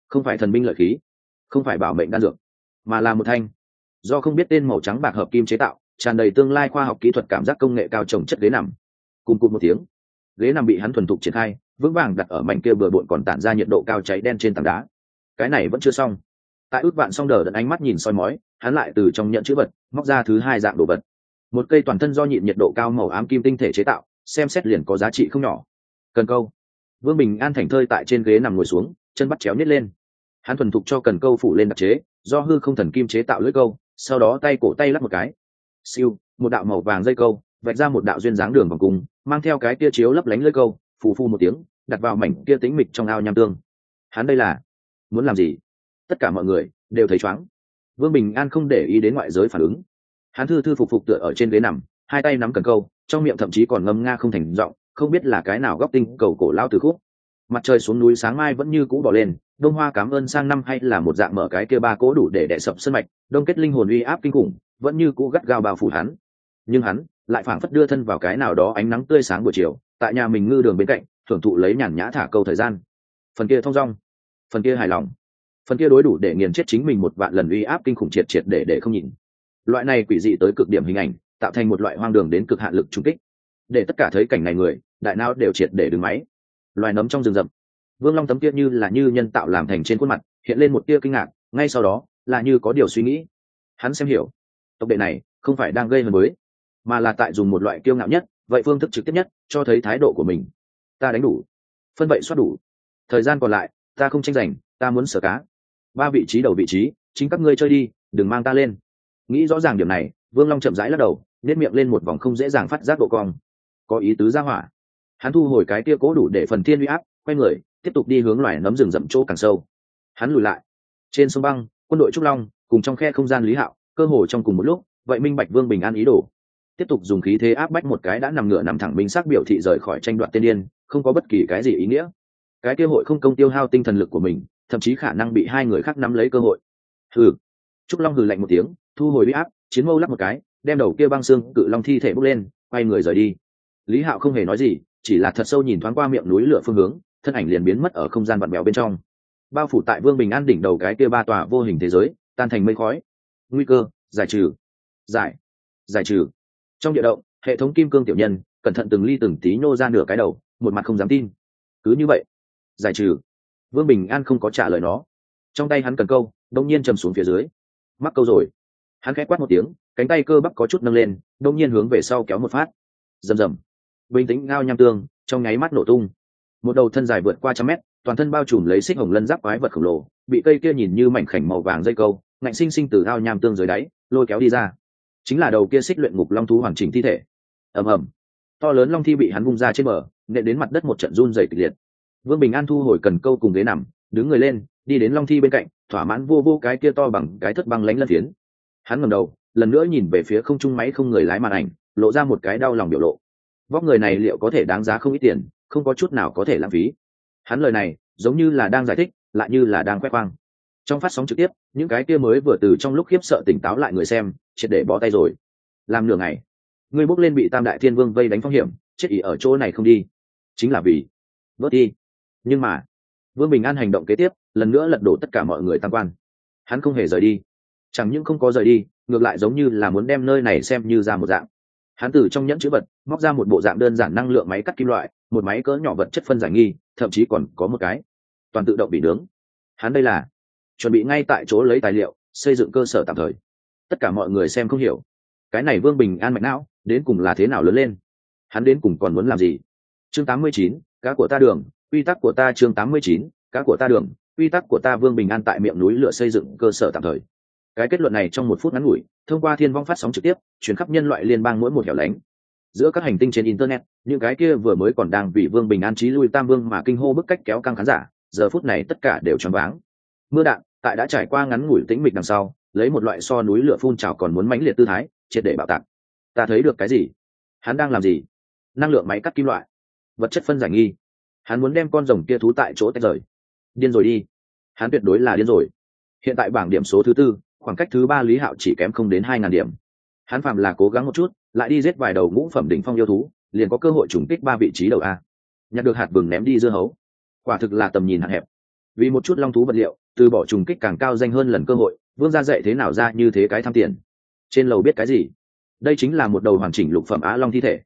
Không phải thần binh lợi khí, không phải bảo mệnh đan dược, mà là một thanh. Do không biết tên màu trắng bạc hợp kim chế tạo, tràn đầy tương lai khoa học kỹ thuật cảm giác công nghệ cao trồng chất ghế nằm. Cùng cùng một tiếng, ghế nằm bị hắn thuần thục triển khai, vững vàng đặt ở mảnh kia bừa bộn còn tản ra nhiệt độ cao cháy đen trên tảng đá cái này vẫn chưa xong. Tại ước vạn xong đờ đẫn ánh mắt nhìn soi mói, hắn lại từ trong nhận chữ vật, móc ra thứ hai dạng đồ vật. Một cây toàn thân do nhịn nhiệt độ cao màu ám kim tinh thể chế tạo, xem xét liền có giá trị không nhỏ. Cần câu. Vương bình an thành thơi tại trên ghế nằm ngồi xuống, chân bắt chéo nhét lên. Hắn thuần thục cho cần câu phủ lên đặc chế, do hư không thần kim chế tạo lưỡi câu, sau đó tay cổ tay lắp một cái. Siêu, một đạo màu vàng dây câu, vạch ra một đạo duyên dáng đường vòng cung, mang theo cái kia chiếu lấp lánh lưỡi câu, phù phu một tiếng, đặt vào mảnh kia tính mịch trong ao nham tương. Hắn đây là muốn làm gì? Tất cả mọi người đều thấy chóng vương bình an không để ý đến ngoại giới phản ứng. Hắn thư thư phục phục tựa ở trên ghế nằm, hai tay nắm cần câu, trong miệng thậm chí còn ngâm nga không thành giọng, không biết là cái nào góc tinh cầu cổ lao từ khúc. Mặt trời xuống núi sáng mai vẫn như cũ bỏ lên, đông hoa cảm ơn sang năm hay là một dạng mở cái kia ba cố đủ để đẻ sập sân mạch, đông kết linh hồn uy áp kinh khủng, vẫn như cũ gắt gao bao phủ hắn. Nhưng hắn lại phảng phất đưa thân vào cái nào đó ánh nắng tươi sáng buổi chiều, tại nhà mình ngư đường bên cạnh thưởng thụ lấy nhàn nhã thả câu thời gian. Phần kia thong dong phần kia hài lòng. Phần kia đối đủ để nghiền chết chính mình một vạn lần uy áp kinh khủng triệt triệt để để không nhìn. Loại này quỷ dị tới cực điểm hình ảnh, tạo thành một loại hoang đường đến cực hạn lực trung kích. Để tất cả thấy cảnh này người, đại não đều triệt để đứng máy. Loài nấm trong rừng rậm. Vương long tấm kia như là như nhân tạo làm thành trên khuôn mặt, hiện lên một tia kinh ngạc, ngay sau đó, là như có điều suy nghĩ. Hắn xem hiểu. Tộc đệ này, không phải đang gây hấn mới, mà là tại dùng một loại kiêu ngạo nhất, vậy phương thức trực tiếp nhất, cho thấy thái độ của mình. Ta đánh đủ. Phân vậy soát đủ. Thời gian còn lại ta không tranh giành, ta muốn sở cá. Ba vị trí đầu vị trí, chính các ngươi chơi đi, đừng mang ta lên. Nghĩ rõ ràng điểm này, vương long chậm rãi lắc đầu nếp miệng lên một vòng không dễ dàng phát giác độ cong. Có ý tứ ra hỏa. Hắn thu hồi cái kia cố đủ để phần thiên uy áp, quay người, tiếp tục đi hướng loài nấm rừng rậm chỗ càng sâu. Hắn lùi lại. Trên sông băng, quân đội trúc long, cùng trong khe không gian lý hạo, cơ hồ trong cùng một lúc, vậy minh bạch vương bình an ý đồ. Tiếp tục dùng khí thế áp bách một cái đã nằm ngựa nằm thẳng minh sắc biểu thị rời khỏi tranh đoạt tiên điên không có bất kỳ cái gì ý nghĩa cái kia hội không công tiêu hao tinh thần lực của mình, thậm chí khả năng bị hai người khác nắm lấy cơ hội. Hừ. Trúc long hừ lạnh một tiếng, thu hồi huy áp, chiến mâu lắp một cái, đem đầu kia băng xương cự long thi thể bốc lên, quay người rời đi. Lý hạo không hề nói gì, chỉ là thật sâu nhìn thoáng qua miệng núi lửa phương hướng, thân ảnh liền biến mất ở không gian vặn mèo bên trong. Bao phủ tại vương bình an đỉnh đầu cái kia ba tòa vô hình thế giới, tan thành mây khói. Nguy cơ, giải trừ. Giải. Giải trừ. Trong địa động, hệ thống kim cương tiểu nhân, cẩn thận từng ly từng tí nhô ra nửa cái đầu, một mặt không dám tin. Cứ như vậy giải trừ. Vương bình an không có trả lời nó. Trong tay hắn cần câu đông nhiên chầm xuống phía dưới. Mắc câu rồi. Hắn khẽ quát một tiếng, cánh tay cơ bắp có chút nâng lên đông nhiên hướng về sau kéo một phát. Rầm rầm. Bình tĩnh ngao nham tương, trong nháy mắt nổ tung. Một đầu thân dài vượt qua trăm mét, toàn thân bao trùm lấy xích hồng lân giáp quái vật khổng lồ, bị cây kia nhìn như mảnh khảnh màu vàng dây câu, ngạnh sinh sinh từ ao nham tương dưới đáy, lôi kéo đi ra. Chính là đầu kia xích luyện ngục long thú hoàn chỉnh thi thể. Ầm ầm. To lớn long thi bị hắn vung ra trên bờ, nện đến mặt đất một trận run dày kịch liệt vương bình an thu hồi cần câu cùng ghế nằm, đứng người lên, đi đến long thi bên cạnh, thỏa mãn vô vô cái kia to bằng cái thất băng lánh lân phiến. Hắn ngầm đầu, lần nữa nhìn về phía không trung máy không người lái màn ảnh, lộ ra một cái đau lòng biểu lộ. Vóc người này liệu có thể đáng giá không ít tiền, không có chút nào có thể lãng phí. Hắn lời này, giống như là đang giải thích, lại như là đang quét khoang. Trong phát sóng trực tiếp, những cái kia mới vừa từ trong lúc khiếp sợ tỉnh táo lại người xem, triệt để bó tay rồi. Làm nửa ngày, người bước lên bị tam đại thiên vương vây đánh phong hiểm, chết ỉ ở chỗ này không đi. Chính là vì, vớt đi nhưng mà vương bình an hành động kế tiếp lần nữa lật đổ tất cả mọi người tam quan. Hắn không hề rời đi. Chẳng những không có rời đi ngược lại giống như là muốn đem nơi này xem như ra một dạng. Hắn từ trong nhẫn chữ vật móc ra một bộ dạng đơn giản năng lượng máy cắt kim loại một máy cỡ nhỏ vật chất phân giải nghi thậm chí còn có một cái toàn tự động bị nướng. Hắn đây là chuẩn bị ngay tại chỗ lấy tài liệu xây dựng cơ sở tạm thời. Tất cả mọi người xem không hiểu cái này vương bình an mạch não đến cùng là thế nào lớn lên? Hắn đến cùng còn muốn làm gì? Chương 89, cá của ta đường quy tắc của ta chương 89, cá của ta đường. Quy tắc của ta vương bình an tại miệng núi lửa xây dựng cơ sở tạm thời. Cái kết luận này trong một phút ngắn ngủi thông qua thiên vong phát sóng trực tiếp chuyển khắp nhân loại liên bang mỗi một hẻo lánh. Giữa các hành tinh trên internet những cái kia vừa mới còn đang vì vương bình an trí lui tam vương mà kinh hô bức cách kéo căng khán giả giờ phút này tất cả đều choáng váng. Mưa đạn tại đã trải qua ngắn ngủi tĩnh mịch đằng sau lấy một loại so núi lửa phun trào còn muốn mãnh liệt tư thái triệt để bạo tạc. Ta thấy được cái gì? Hắn đang làm gì? Năng lượng máy cắt kim loại. Vật chất phân giải nghi hắn muốn đem con rồng kia thú tại chỗ tách rời. Điên rồi đi. Hắn tuyệt đối là điên rồi. Hiện tại bảng điểm số thứ tư, khoảng cách thứ ba lý hạo chỉ kém không đến hai ngàn điểm. Hắn phạm là cố gắng một chút, lại đi giết vài đầu ngũ phẩm đỉnh phong yêu thú, liền có cơ hội trùng kích ba vị trí đầu a. Nhặt được hạt vừng ném đi dưa hấu. Quả thực là tầm nhìn hạn hẹp. Vì một chút long thú vật liệu, từ bỏ trùng kích càng cao danh hơn lần cơ hội, vương ra dạy thế nào ra như thế cái tham tiền. Trên lầu biết cái gì? Đây chính là một đầu hoàn chỉnh lục phẩm á long thi thể.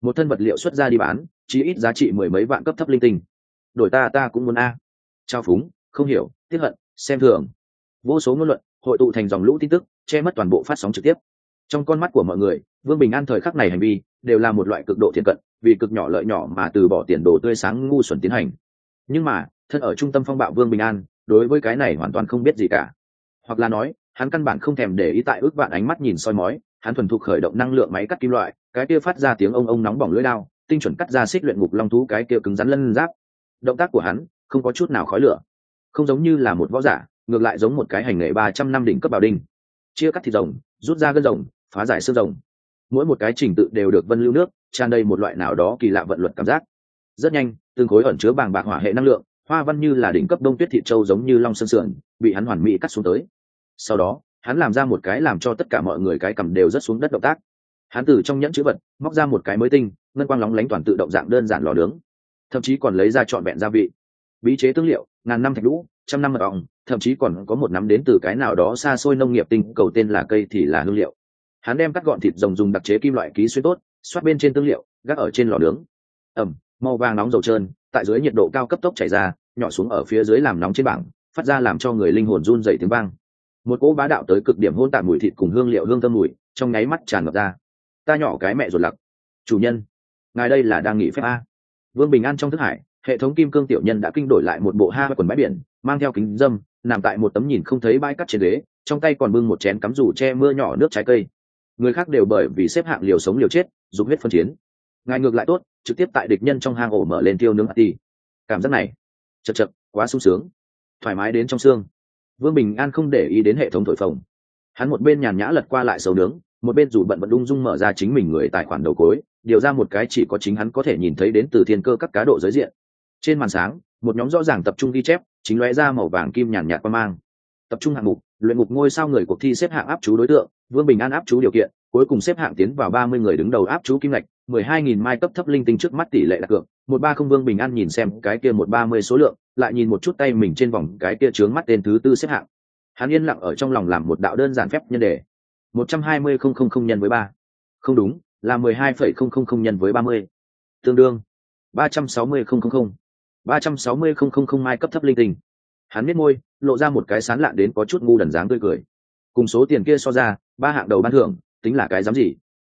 Một thân vật liệu xuất ra đi bán chỉ ít giá trị mười mấy vạn cấp thấp linh tinh. Đổi ta ta cũng muốn a. Trao phúng, không hiểu tiếp hận, xem thường. Vô số ngôn luận, hội tụ thành dòng lũ tin tức, che mất toàn bộ phát sóng trực tiếp. Trong con mắt của mọi người, vương bình an thời khắc này hành vi đều là một loại cực độ thiện cận, vì cực nhỏ lợi nhỏ mà từ bỏ tiền đồ tươi sáng ngu xuẩn tiến hành. Nhưng mà, thân ở trung tâm phong bạo vương bình an, đối với cái này hoàn toàn không biết gì cả. Hoặc là nói, hắn căn bản không thèm để ý tại ước vạn ánh mắt nhìn soi mói, hắn thuần thục khởi động năng lượng máy cắt kim loại, cái kia phát ra tiếng ông ông nóng bỏng lưỡi đao tinh chuẩn cắt ra xích luyện ngục long thú cái kia cứng rắn lân giáp. Động tác của hắn không có chút nào khói lửa. Không giống như là một võ giả, ngược lại giống một cái hành nghề ba trăm năm đỉnh cấp bảo đinh. Chia cắt thịt rồng, rút ra gân rồng, phá giải xương rồng. Mỗi một cái trình tự đều được vân lưu nước, tràn đầy một loại nào đó kỳ lạ vận luật cảm giác. Rất nhanh, từng khối ẩn chứa bàng bạc hỏa hệ năng lượng, hoa văn như là đỉnh cấp đông tuyết thị châu giống như long sơn sườn, bị hắn hoàn mỹ cắt xuống tới. Sau đó, hắn làm ra một cái làm cho tất cả mọi người cái cầm đều rất xuống đất động tác. Hắn từ trong nhẫn chữ vật, móc ra một cái mới tinh ngân quang lóng lánh toàn tự động dạng đơn giản lò nướng. Thậm chí còn lấy ra trọn vẹn gia vị. Bí chế tương liệu, ngàn năm thạch lũ trăm năm mật ong, thậm chí còn có một nắm đến từ cái nào đó xa xôi nông nghiệp tinh cầu tên là cây thì là hương liệu. Hắn đem cắt gọn thịt rồng dùng đặc chế kim loại ký xuyên tốt, xoát bên trên tương liệu, gác ở trên lò nướng. Ẩm, màu vàng nóng dầu trơn, tại dưới nhiệt độ cao cấp tốc chảy ra, nhỏ xuống ở phía dưới làm nóng trên bảng, phát ra làm cho người linh hồn run dày tiếng vang. Một cỗ bá đạo tới cực điểm hôn tạp mùi thịt cùng hương liệu hương thơm mùi, trong nháy mắt tràn ngập ra. Ta nhỏ cái mẹ ruột lặc. Chủ nhân ngài đây là đang nghỉ phép a? Vương bình an trong thức hải, hệ thống kim cương tiểu nhân đã kinh đổi lại một bộ ha quần bãi biển, mang theo kính dâm, nằm tại một tấm nhìn không thấy bãi cắt trên ghế, trong tay còn bưng một chén cắm rủ che mưa nhỏ nước trái cây. Người khác đều bởi vì xếp hạng liều sống liều chết dùng huyết phân chiến. Ngài ngược lại tốt, trực tiếp tại địch nhân trong hang ổ mở lên tiêu nướng ati cảm giác này, chật chật, quá sung sướng. Thoải mái đến trong xương. Vương bình an không để ý đến hệ thống thổi phồng. Hắn một bên nhàn nhã lật qua lại sầu nướng, một bên dù bận bận đung dung mở ra chính mình người tài khoản đầu cối điều ra một cái chỉ có chính hắn có thể nhìn thấy đến từ thiên cơ các cá độ giới diện. Trên màn sáng, một nhóm rõ ràng tập trung ghi chép, chính lóe ra màu vàng kim nhàn nhạt qua mang. Tập trung hạng mục, luyện ngục ngôi sao người cuộc thi xếp hạng áp chú đối tượng, vương bình an áp chú điều kiện, cuối cùng xếp hạng tiến vào ba mươi người đứng đầu áp chú kim lệch mười hai nghìn mai cấp thấp linh tinh trước mắt tỷ lệ đặt cược. một ba không vương bình an nhìn xem cái kia một ba mươi số lượng, lại nhìn một chút tay mình trên vòng cái kia trướng mắt tên thứ tư xếp hạng. Hắn yên lặng ở trong lòng làm một đạo đơn giản phép nhân đề. một trăm hai mươi không không không nhân với ba. Không đúng là mười hai phẩy không không không nhân với ba mươi. Tương đương. ba trăm sáu mươi không không không. ba trăm sáu mươi không không không mai cấp thấp linh tinh. Hắn biết môi, lộ ra một cái sán lạ đến có chút ngu đần dáng tươi cười. Cùng số tiền kia so ra, ba hạng đầu ban thưởng, tính là cái dám gì?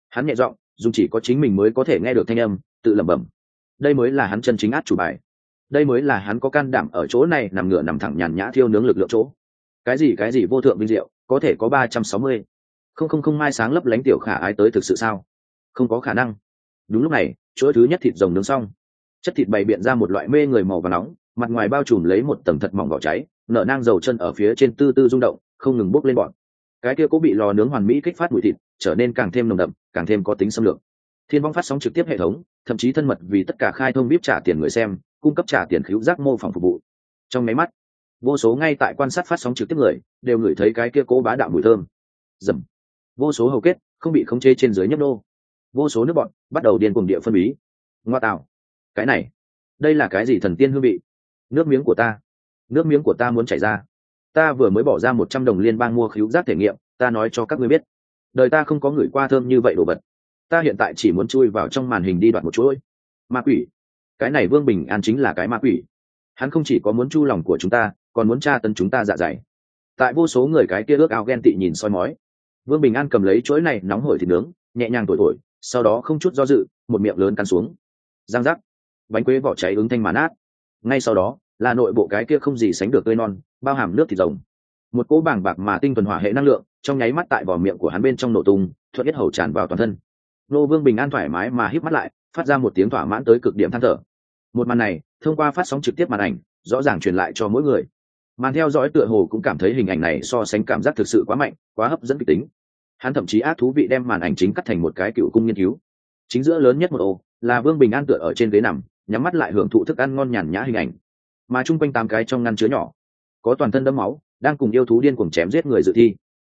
Hắn nhẹ giọng dùng chỉ có chính mình mới có thể nghe được thanh âm, tự lẩm bẩm. Đây mới là hắn chân chính át chủ bài. Đây mới là hắn có can đảm ở chỗ này nằm ngửa nằm thẳng nhàn nhã thiêu nướng lực lượng chỗ. Cái gì cái gì vô thượng vinh diệu, có thể có ba trăm sáu mươi. Không không không mai sáng lấp lánh tiểu khả ái tới thực sự sao? Không có khả năng. Đúng lúc này chuỗi thứ nhất thịt rồng nướng xong. Chất thịt bày biện ra một loại mê người màu và nóng, mặt ngoài bao trùm lấy một tầng thật mỏng vỏ cháy, nở nang dầu chân ở phía trên tư tư rung động, không ngừng bốc lên bọn. Cái kia cũng bị lò nướng hoàn mỹ kích phát bụi thịt, trở nên càng thêm nồng đậm, càng thêm có tính xâm lược. Thiên vong phát sóng trực tiếp hệ thống, thậm chí thân mật vì tất cả khai thông bíp trả tiền người xem, cung cấp trả tiền khíu giác mô phỏng phục vụ. Trong máy mắt, vô số ngay tại quan sát phát sóng trực tiếp người, đều ngửi thấy cái kia cố bá đạo mùi thơm. Dầm vô số hầu kết không bị khống chế trên dưới nhấp nô vô số nước bọn bắt đầu điên cùng địa phân bí. Ngoa tạo. Cái này, đây là cái gì thần tiên hương vị? Nước miếng của ta. Nước miếng của ta muốn chảy ra. Ta vừa mới bỏ ra một trăm đồng liên bang mua khíu giác thể nghiệm, ta nói cho các ngươi biết. Đời ta không có người qua thơm như vậy đồ vật. Ta hiện tại chỉ muốn chui vào trong màn hình đi đoạt một chuỗi. Ma quỷ. Cái này vương bình an chính là cái ma quỷ. Hắn không chỉ có muốn chu lòng của chúng ta, còn muốn tra tấn chúng ta dạ dày. Tại vô số người cái kia ước ao ghen tị nhìn soi mói. Vương bình an cầm lấy chuỗi này nóng hổi thịt nướng, nhẹ nhàng thổi thổi sau đó không chút do dự, một miệng lớn cắn xuống. Giang giác. Bánh quế vỏ cháy ứng thanh màn át ngay sau đó, là nội bộ cái kia không gì sánh được tươi non, bao hàm nước thịt rồng. Một cỗ bảng bạc mà tinh thuần hỏa hệ năng lượng, trong nháy mắt tại vỏ miệng của hắn bên trong nổ tung, thuận nhất hầu tràn vào toàn thân. Nô vương bình an thoải mái mà hít mắt lại, phát ra một tiếng thỏa mãn tới cực điểm than thở. Một màn này, thông qua phát sóng trực tiếp màn ảnh, rõ ràng truyền lại cho mỗi người. Màn theo dõi tựa hồ cũng cảm thấy hình ảnh này so sánh cảm giác thực sự quá mạnh, quá hấp dẫn kịch tính hắn thậm chí ác thú vị đem màn ảnh chính cắt thành một cái cựu cung nghiên cứu. Chính giữa lớn nhất một ô, là vương bình an tựa ở trên ghế nằm, nhắm mắt lại hưởng thụ thức ăn ngon nhàn nhã hình ảnh. Mà chung quanh tám cái trong ngăn chứa nhỏ, có toàn thân đẫm máu, đang cùng yêu thú điên cuồng chém giết người dự thi.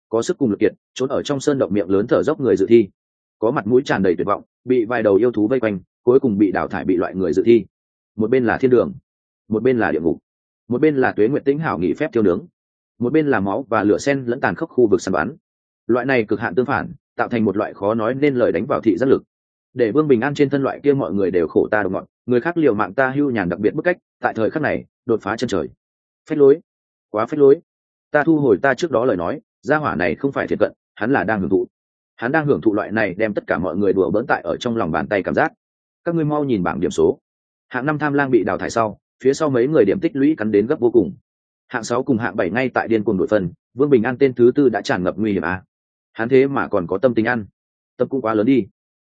Có sức cùng lực kiệt, trốn ở trong sơn động miệng lớn thở dốc người dự thi. Có mặt mũi tràn đầy tuyệt vọng, bị vài đầu yêu thú vây quanh, cuối cùng bị đào thải bị loại người dự thi. Một bên là thiên đường, một bên là địa ngục, một bên là tuế nguyện tĩnh hảo nghỉ phép tiêu nướng, một bên là máu và lửa sen lẫn tàn khốc khu vực săn bắn loại này cực hạn tương phản, tạo thành một loại khó nói nên lời đánh vào thị giác lực. Để vương bình an trên thân loại kia mọi người đều khổ ta đồng ngọn, người khác liều mạng ta hưu nhàn đặc biệt bức cách, tại thời khắc này, đột phá chân trời. Phách lối, quá phách lối. Ta thu hồi ta trước đó lời nói, gia hỏa này không phải thiệt cận, hắn là đang hưởng thụ. Hắn đang hưởng thụ loại này đem tất cả mọi người đùa bỡn tại ở trong lòng bàn tay cảm giác. Các ngươi mau nhìn bảng điểm số. Hạng năm tham lang bị đào thải sau, phía sau mấy người điểm tích lũy cắn đến gấp vô cùng. Hạng sáu cùng hạng bảy ngay tại điên cuồng đội phân, vương bình an tên thứ tư đã tràn ngập nguy hiểm à hắn thế mà còn có tâm tính ăn. Tâm cũng quá lớn đi.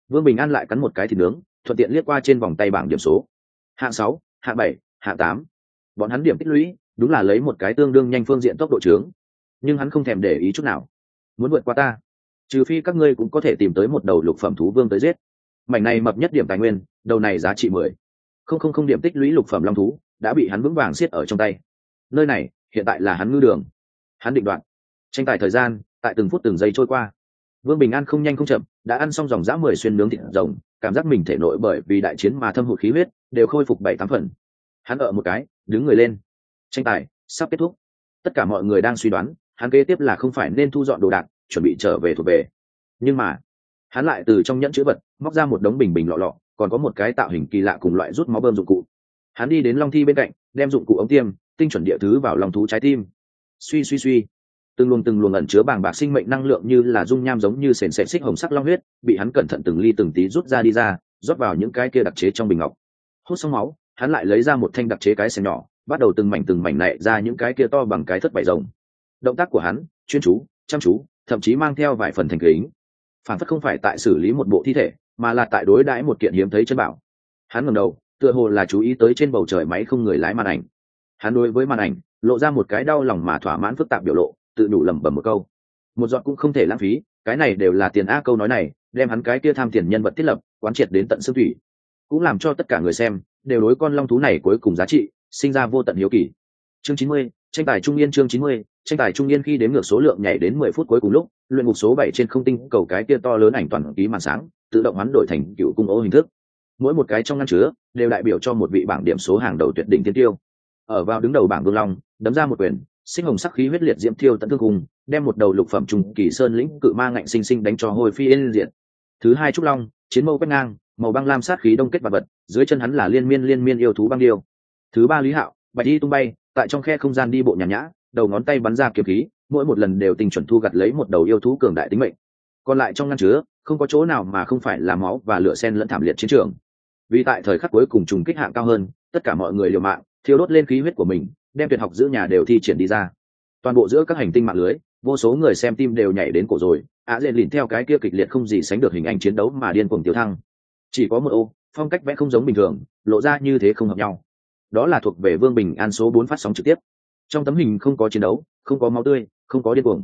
Vương bình an lại cắn một cái thịt nướng, thuận tiện liếc qua trên vòng tay bảng điểm số. Hạng sáu, hạng bảy, hạng tám. Bọn hắn điểm tích lũy, đúng là lấy một cái tương đương nhanh phương diện tốc độ trướng. Nhưng hắn không thèm để ý chút nào. Muốn vượt qua ta. Trừ phi các ngươi cũng có thể tìm tới một đầu lục phẩm thú vương tới giết. Mảnh này mập nhất điểm tài nguyên, đầu này giá trị mười. Không không không điểm tích lũy lục phẩm long thú, đã bị hắn vững vàng siết ở trong tay. Nơi này, hiện tại là hắn ngư đường. Hắn định đoạn. Tranh tài thời gian tại từng phút từng giây trôi qua. Vương bình an không nhanh không chậm, đã ăn xong dòng dã mười xuyên nướng thịt rồng, cảm giác mình thể nội bởi vì đại chiến mà thâm hụt khí huyết, đều khôi phục bảy tám phần. Hắn ở một cái, đứng người lên. Tranh tài sắp kết thúc. Tất cả mọi người đang suy đoán, hắn kế tiếp là không phải nên thu dọn đồ đạc, chuẩn bị trở về thuộc về. Nhưng mà, hắn lại từ trong nhẫn chữ vật, móc ra một đống bình bình lọ lọ, còn có một cái tạo hình kỳ lạ cùng loại rút máu bơm dụng cụ. Hắn đi đến long thi bên cạnh, đem dụng cụ ống tiêm, tinh chuẩn địa thứ vào lòng thú trái tim. Suy suy suy từng luồng từng luồng ẩn chứa bàng bạc sinh mệnh năng lượng như là dung nham giống như sền sệt xích hồng sắc long huyết, bị hắn cẩn thận từng ly từng tí rút ra đi ra, rót vào những cái kia đặc chế trong bình ngọc. Hút xong máu, hắn lại lấy ra một thanh đặc chế cái xẻng nhỏ, bắt đầu từng mảnh từng mảnh nệ ra những cái kia to bằng cái thất bảy rồng. Động tác của hắn, chuyên chú, chăm chú, thậm chí mang theo vài phần thành kính. Phản phất không phải tại xử lý một bộ thi thể, mà là tại đối đãi một kiện hiếm thấy chân bảo. Hắn ngẩng đầu, tựa hồ là chú ý tới trên bầu trời máy không người lái màn ảnh. Hắn đối với màn ảnh, lộ ra một cái đau lòng mà thỏa mãn phức tạp biểu lộ tự đủ lẩm bẩm một câu. Một giọt cũng không thể lãng phí, cái này đều là tiền a câu nói này, đem hắn cái kia tham tiền nhân vật thiết lập, quán triệt đến tận xương thủy. Cũng làm cho tất cả người xem, đều đối con long thú này cuối cùng giá trị, sinh ra vô tận hiếu kỳ. Chương chín mươi, tranh tài trung yên chương chín mươi, tranh tài trung yên khi đếm ngược số lượng nhảy đến mười phút cuối cùng lúc, luyện ngục số bảy trên không tinh cầu cái kia to lớn ảnh toàn ký màn sáng, tự động hoán đổi thành cựu cung ô hình thức. Mỗi một cái trong ngăn chứa, đều đại biểu cho một vị bảng điểm số hàng đầu tuyệt đỉnh tiên tiêu. Ở vào đứng đầu bảng vương long, đấm ra một quyền sinh hồng sắc khí huyết liệt diễm thiêu tận thương cùng, đem một đầu lục phẩm trùng kỳ sơn lĩnh cự ma ngạnh sinh sinh đánh cho hồi phi yên diện thứ hai trúc long, chiến mâu quét ngang, màu băng lam sát khí đông kết vật vật, dưới chân hắn là liên miên liên miên yêu thú băng điêu. Thứ ba lý hạo, bạch đi tung bay, tại trong khe không gian đi bộ nhàn nhã, đầu ngón tay bắn ra kiếm khí, mỗi một lần đều tình chuẩn thu gặt lấy một đầu yêu thú cường đại tính mệnh. Còn lại trong ngăn chứa, không có chỗ nào mà không phải là máu và lửa sen lẫn thảm liệt chiến trường. Vì tại thời khắc cuối cùng trùng kích hạng cao hơn, tất cả mọi người liều mạng, thiêu đốt lên khí huyết của mình đem tuyệt học giữ nhà đều thi triển đi ra. Toàn bộ giữa các hành tinh mạng lưới, vô số người xem tim đều nhảy đến cổ rồi ạ dện lìn theo cái kia kịch liệt không gì sánh được hình ảnh chiến đấu mà điên cuồng tiêu thăng. Chỉ có một ô, phong cách vẽ không giống bình thường, lộ ra như thế không hợp nhau. Đó là thuộc về vương bình an số bốn phát sóng trực tiếp. Trong tấm hình không có chiến đấu, không có máu tươi, không có điên cuồng.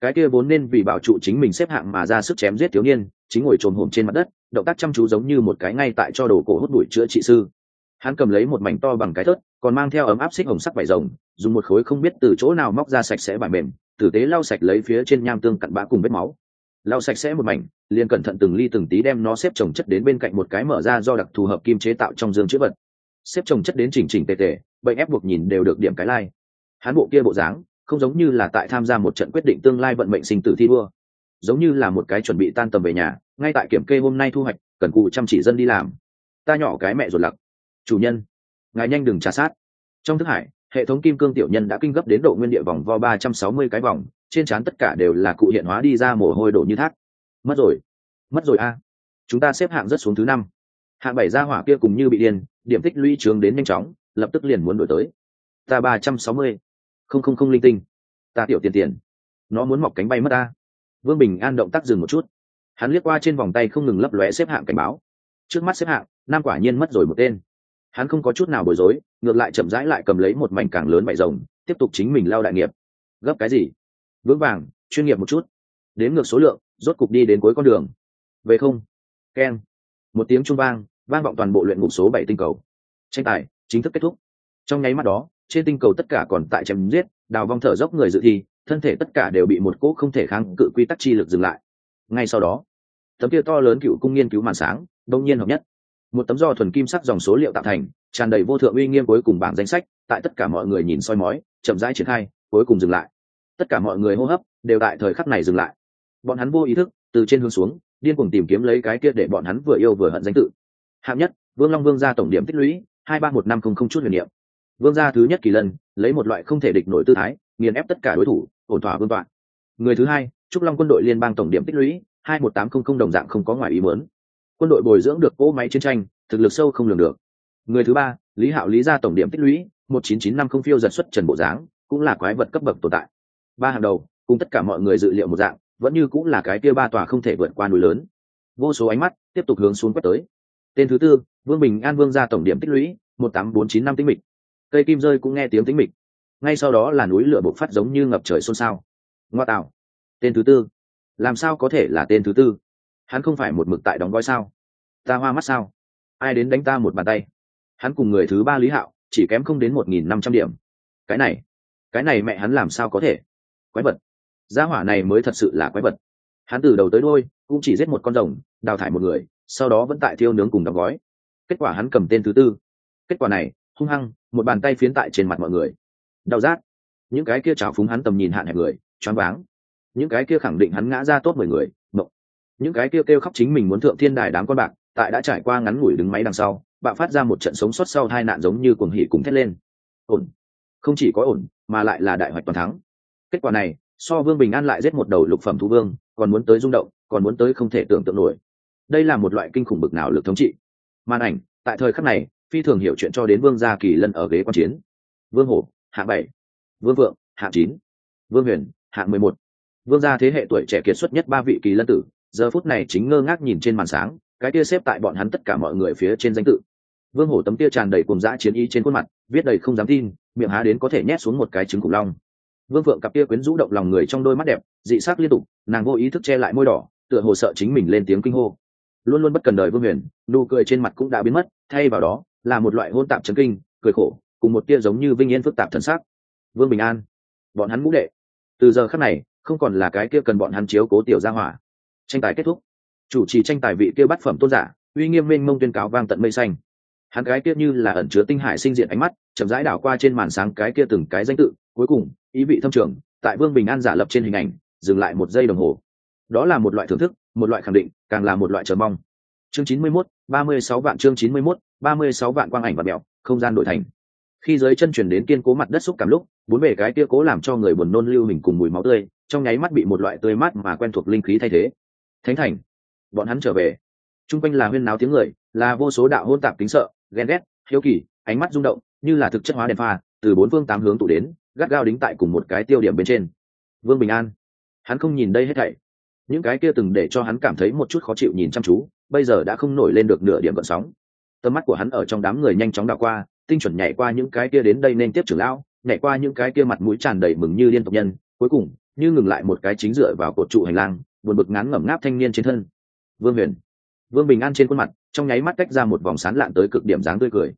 Cái kia vốn nên vì bảo trụ chính mình xếp hạng mà ra sức chém giết thiếu niên, chính ngồi trồn hổm trên mặt đất, động tác chăm chú giống như một cái ngay tại cho đồ cổ hút bụi chữa trị sư. Hắn cầm lấy một mảnh to bằng cái thớt còn mang theo ấm áp xích hồng sắc vải rồng, dùng một khối không biết từ chỗ nào móc ra sạch sẽ vải mềm, tử tế lau sạch lấy phía trên nham tương cặn bã cùng vết máu. Lau sạch sẽ một mảnh, liền cẩn thận từng ly từng tí đem nó xếp trồng chất đến bên cạnh một cái mở ra do đặc thù hợp kim chế tạo trong dương chữ vật. Xếp trồng chất đến chỉnh chỉnh tề tề, bệnh ép buộc nhìn đều được điểm cái lai. Hắn bộ kia bộ dáng, không giống như là tại tham gia một trận quyết định tương lai vận mệnh sinh tử thi đua. Giống như là một cái chuẩn bị tan tầm về nhà, ngay tại kiểm kê hôm nay thu hoạch, cần cụ chăm chỉ dân đi làm. Ta nhỏ cái mẹ ruột lặc. Chủ nhân ngài nhanh đừng trả sát. Trong thức hải, hệ thống kim cương tiểu nhân đã kinh gấp đến độ nguyên địa vòng vo ba trăm sáu mươi cái vòng, trên trán tất cả đều là cụ hiện hóa đi ra mồ hôi đổ như thác. Mất rồi. Mất rồi a. Chúng ta xếp hạng rất xuống thứ năm. Hạng bảy gia hỏa kia cùng như bị điên, điểm tích lũy trướng đến nhanh chóng, lập tức liền muốn đổi tới. Ta ba trăm sáu mươi. Không không không linh tinh. Ta tiểu tiền tiền. Nó muốn mọc cánh bay mất ta. Vương bình an động tác dừng một chút. Hắn liếc qua trên vòng tay không ngừng lấp lóe xếp hạng cảnh báo. Trước mắt xếp hạng, nam quả nhiên mất rồi một tên hắn không có chút nào bối rối, ngược lại chậm rãi lại cầm lấy một mảnh càng lớn mày rồng, tiếp tục chính mình lao đại nghiệp. Gấp cái gì? Vững vàng, chuyên nghiệp một chút. Đến ngược số lượng, rốt cục đi đến cuối con đường. Về không? Keng một tiếng trung vang vang vọng toàn bộ luyện ngục số bảy tinh cầu. Tranh tài chính thức kết thúc. Trong nháy mắt đó, trên tinh cầu tất cả còn tại chém giết, đào vong thở dốc người dự thi, thân thể tất cả đều bị một cỗ không thể kháng cự quy tắc chi lực dừng lại. Ngay sau đó, tấm kia to lớn cựu cung nghiên cứu màn sáng, đông nhiên hợp nhất một tấm do thuần kim sắc dòng số liệu tạo thành, tràn đầy vô thượng uy nghiêm cuối cùng bảng danh sách, tại tất cả mọi người nhìn soi mói, chậm rãi triển khai, cuối cùng dừng lại. Tất cả mọi người hô hấp đều tại thời khắc này dừng lại. Bọn hắn vô ý thức, từ trên hướng xuống, điên cuồng tìm kiếm lấy cái kia để bọn hắn vừa yêu vừa hận danh tự. Hạng nhất, vương long vương gia tổng điểm tích lũy, hai ba một năm không không chút huyền niệm. Vương gia thứ nhất kỳ lân, lấy một loại không thể địch nổi tư thái, nghiền ép tất cả đối thủ, ổn thỏa vương toạn người thứ hai, trúc long quân đội liên bang tổng điểm tích lũy, hai một tám không không đồng dạng không có ngoài ý muốn quân đội bồi dưỡng được cỗ máy chiến tranh, thực lực sâu không lường được. Người thứ ba, lý hạo lý gia tổng điểm tích lũy, một chín chín năm không phiêu giật xuất trần bộ dáng, cũng là quái vật cấp bậc tồn tại. Ba hàng đầu, cùng tất cả mọi người dự liệu một dạng, vẫn như cũng là cái kia ba tòa không thể vượt qua núi lớn. Vô số ánh mắt tiếp tục hướng xuống quét tới. Tên thứ tư, vương bình an vương gia tổng điểm tích lũy, một tám bốn chín năm tĩnh mịch. Cây kim rơi cũng nghe tiếng tĩnh mịch. Ngay sau đó là núi lửa bộc phát giống như ngập trời xôn xao. Ngoa tạo. Tên thứ tư. Làm sao có thể là tên thứ tư? Hắn không phải một mực tại đóng gói sao? Ta hoa mắt sao? Ai đến đánh ta một bàn tay? Hắn cùng người thứ ba lý hạo, chỉ kém không đến một nghìn năm trăm điểm. Cái này cái này mẹ hắn làm sao có thể? Quái vật. Gia hỏa này mới thật sự là quái vật. Hắn từ đầu tới đôi cũng chỉ giết một con rồng, đào thải một người, sau đó vẫn tại thiêu nướng cùng đóng gói. Kết quả hắn cầm tên thứ tư. Kết quả này, hung hăng, một bàn tay phiến tại trên mặt mọi người. Đau rát. Những cái kia trào phúng hắn tầm nhìn hạn hẹp người, choáng váng. Những cái kia khẳng định hắn ngã ra tốt mười người, mộng những cái kêu kêu khóc chính mình muốn thượng thiên đài đám con bạc, tại đã trải qua ngắn ngủi đứng máy đằng sau, bạo phát ra một trận sống sót sau hai nạn giống như cuồng hỉ cùng thét lên. Ổn. Không chỉ có ổn, mà lại là đại hoạch toàn thắng. Kết quả này, so vương bình an lại giết một đầu lục phẩm thú vương, còn muốn tới rung động, còn muốn tới không thể tưởng tượng nổi. Đây là một loại kinh khủng bực nào lực thống trị. Màn ảnh, tại thời khắc này, phi thường hiểu chuyện cho đến vương gia kỳ lân ở ghế quan chiến. Vương hổ hạng bảy. Vương vượng hạng chín. Vương huyền hạng mười một. Vương gia thế hệ tuổi trẻ kiệt xuất nhất ba vị kỳ lân tử giờ phút này chính ngơ ngác nhìn trên màn sáng, cái kia xếp tại bọn hắn tất cả mọi người phía trên danh tự. Vương hổ tấm tia tràn đầy cùng dã chiến ý trên khuôn mặt, viết đầy không dám tin, miệng há đến có thể nhét xuống một cái trứng khủng long. Vương phượng cặp tia quyến rũ động lòng người trong đôi mắt đẹp, dị sắc liên tục, nàng vô ý thức che lại môi đỏ, tựa hồ sợ chính mình lên tiếng kinh hô. Luôn luôn bất cần đời vương huyền, nụ cười trên mặt cũng đã biến mất, thay vào đó, là một loại hôn tạp chấn kinh, cười khổ, cùng một tia giống như vinh yên phức tạp thần sắc. Vương bình an, bọn hắn ngũ đệ. Từ giờ khắc này, không còn là cái kia cần bọn hắn chiếu cố tiểu gia hỏa tranh tài kết thúc. Chủ trì tranh tài vị kia bắt phẩm tôn giả uy nghiêm mênh mông tuyên cáo vang tận mây xanh. Hắn cái kia như là ẩn chứa tinh hải sinh diện ánh mắt chậm rãi đảo qua trên màn sáng cái kia từng cái danh tự cuối cùng ý vị thâm trường tại vương bình an giả lập trên hình ảnh dừng lại một giây đồng hồ. Đó là một loại thưởng thức một loại khẳng định càng là một loại chờ mong. Chương chín mươi 91, ba mươi sáu vạn chương chín mươi 91, ba mươi sáu vạn quang ảnh và mèo không gian đổi thành. Khi dưới chân chuyển đến kiên cố mặt đất xúc cảm lúc bốn bề cái kia cố làm cho người buồn nôn lưu hình cùng mùi máu tươi trong nháy mắt bị một loại tươi mát mà quen thuộc linh khí thay thế thánh thành. Bọn hắn trở về. T r u n g quanh là huyên náo tiếng người, là vô số đạo hôn tạp kính sợ, ghen ghét, hiếu kỳ, ánh mắt rung động, như là thực chất hóa đèn pha, từ bốn phương tám hướng tụ đến, gắt gao đính tại cùng một cái tiêu điểm bên trên. Vương bình an. Hắn không nhìn đây hết thảy. Những cái kia từng để cho hắn cảm thấy một chút khó chịu nhìn chăm chú, bây giờ đã không nổi lên được nửa điểm vận sóng. Tầm mắt của hắn ở trong đám người nhanh chóng đảo qua, tinh chuẩn nhảy qua những cái kia đến đây nên tiếp trưởng lão, nhảy qua những cái kia mặt mũi tràn đầy mừng như liên tục nhân, cuối cùng, như ngừng lại một cái chính dựa vào cột trụ hành lang buồn bực ngán ngẩm ngáp thanh niên trên thân. Vương huyền. Vương bình an trên khuôn mặt, trong nháy mắt tách ra một vòng sán lạn tới cực điểm dáng tươi cười.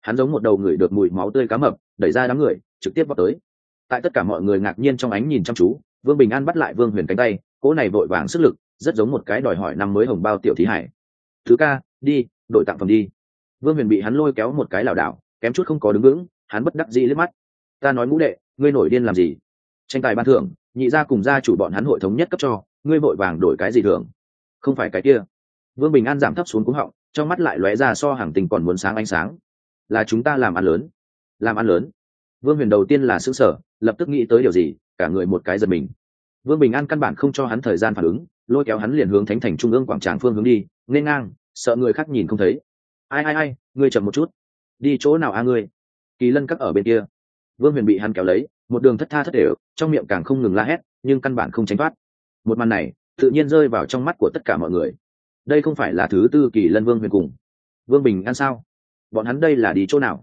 Hắn giống một đầu người được mùi máu tươi cá mập, đẩy ra đám người, trực tiếp vào tới. Tại tất cả mọi người ngạc nhiên trong ánh nhìn chăm chú, vương bình an bắt lại vương huyền cánh tay, cỗ này vội vàng sức lực, rất giống một cái đòi hỏi năm mới hồng bao tiểu thí hải. Thứ ca, đi, đội tặng phẩm đi. Vương huyền bị hắn lôi kéo một cái lảo đảo, kém chút không có đứng vững, hắn bất đắc dĩ liếc mắt. Ta nói ngũ đệ, ngươi nổi điên làm gì? Tranh tài ban thưởng, nhị gia cùng gia chủ bọn hắn hội thống nhất cấp cho ngươi vội vàng đổi cái gì thường? không phải cái kia. Vương bình an giảm thấp xuống cúng họng, trong mắt lại lóe ra so hàng tình còn muốn sáng ánh sáng. Là chúng ta làm ăn lớn. Làm ăn lớn. Vương huyền đầu tiên là xứ sở lập tức nghĩ tới điều gì, cả người một cái giật mình. Vương bình an căn bản không cho hắn thời gian phản ứng, lôi kéo hắn liền hướng thánh thành trung ương quảng tràng phương hướng đi, nên ngang, sợ người khác nhìn không thấy. Ai ai ai, ngươi chậm một chút. Đi chỗ nào a ngươi? Kỳ lân cắt ở bên kia. Vương huyền bị hắn kéo lấy, một đường thất tha thất đều, trong miệng càng không ngừng la hét, nhưng căn bản không tránh thoát một màn này, tự nhiên rơi vào trong mắt của tất cả mọi người. Đây không phải là thứ tư kỳ lân vương huyền cùng. Vương bình an sao? Bọn hắn đây là đi chỗ nào?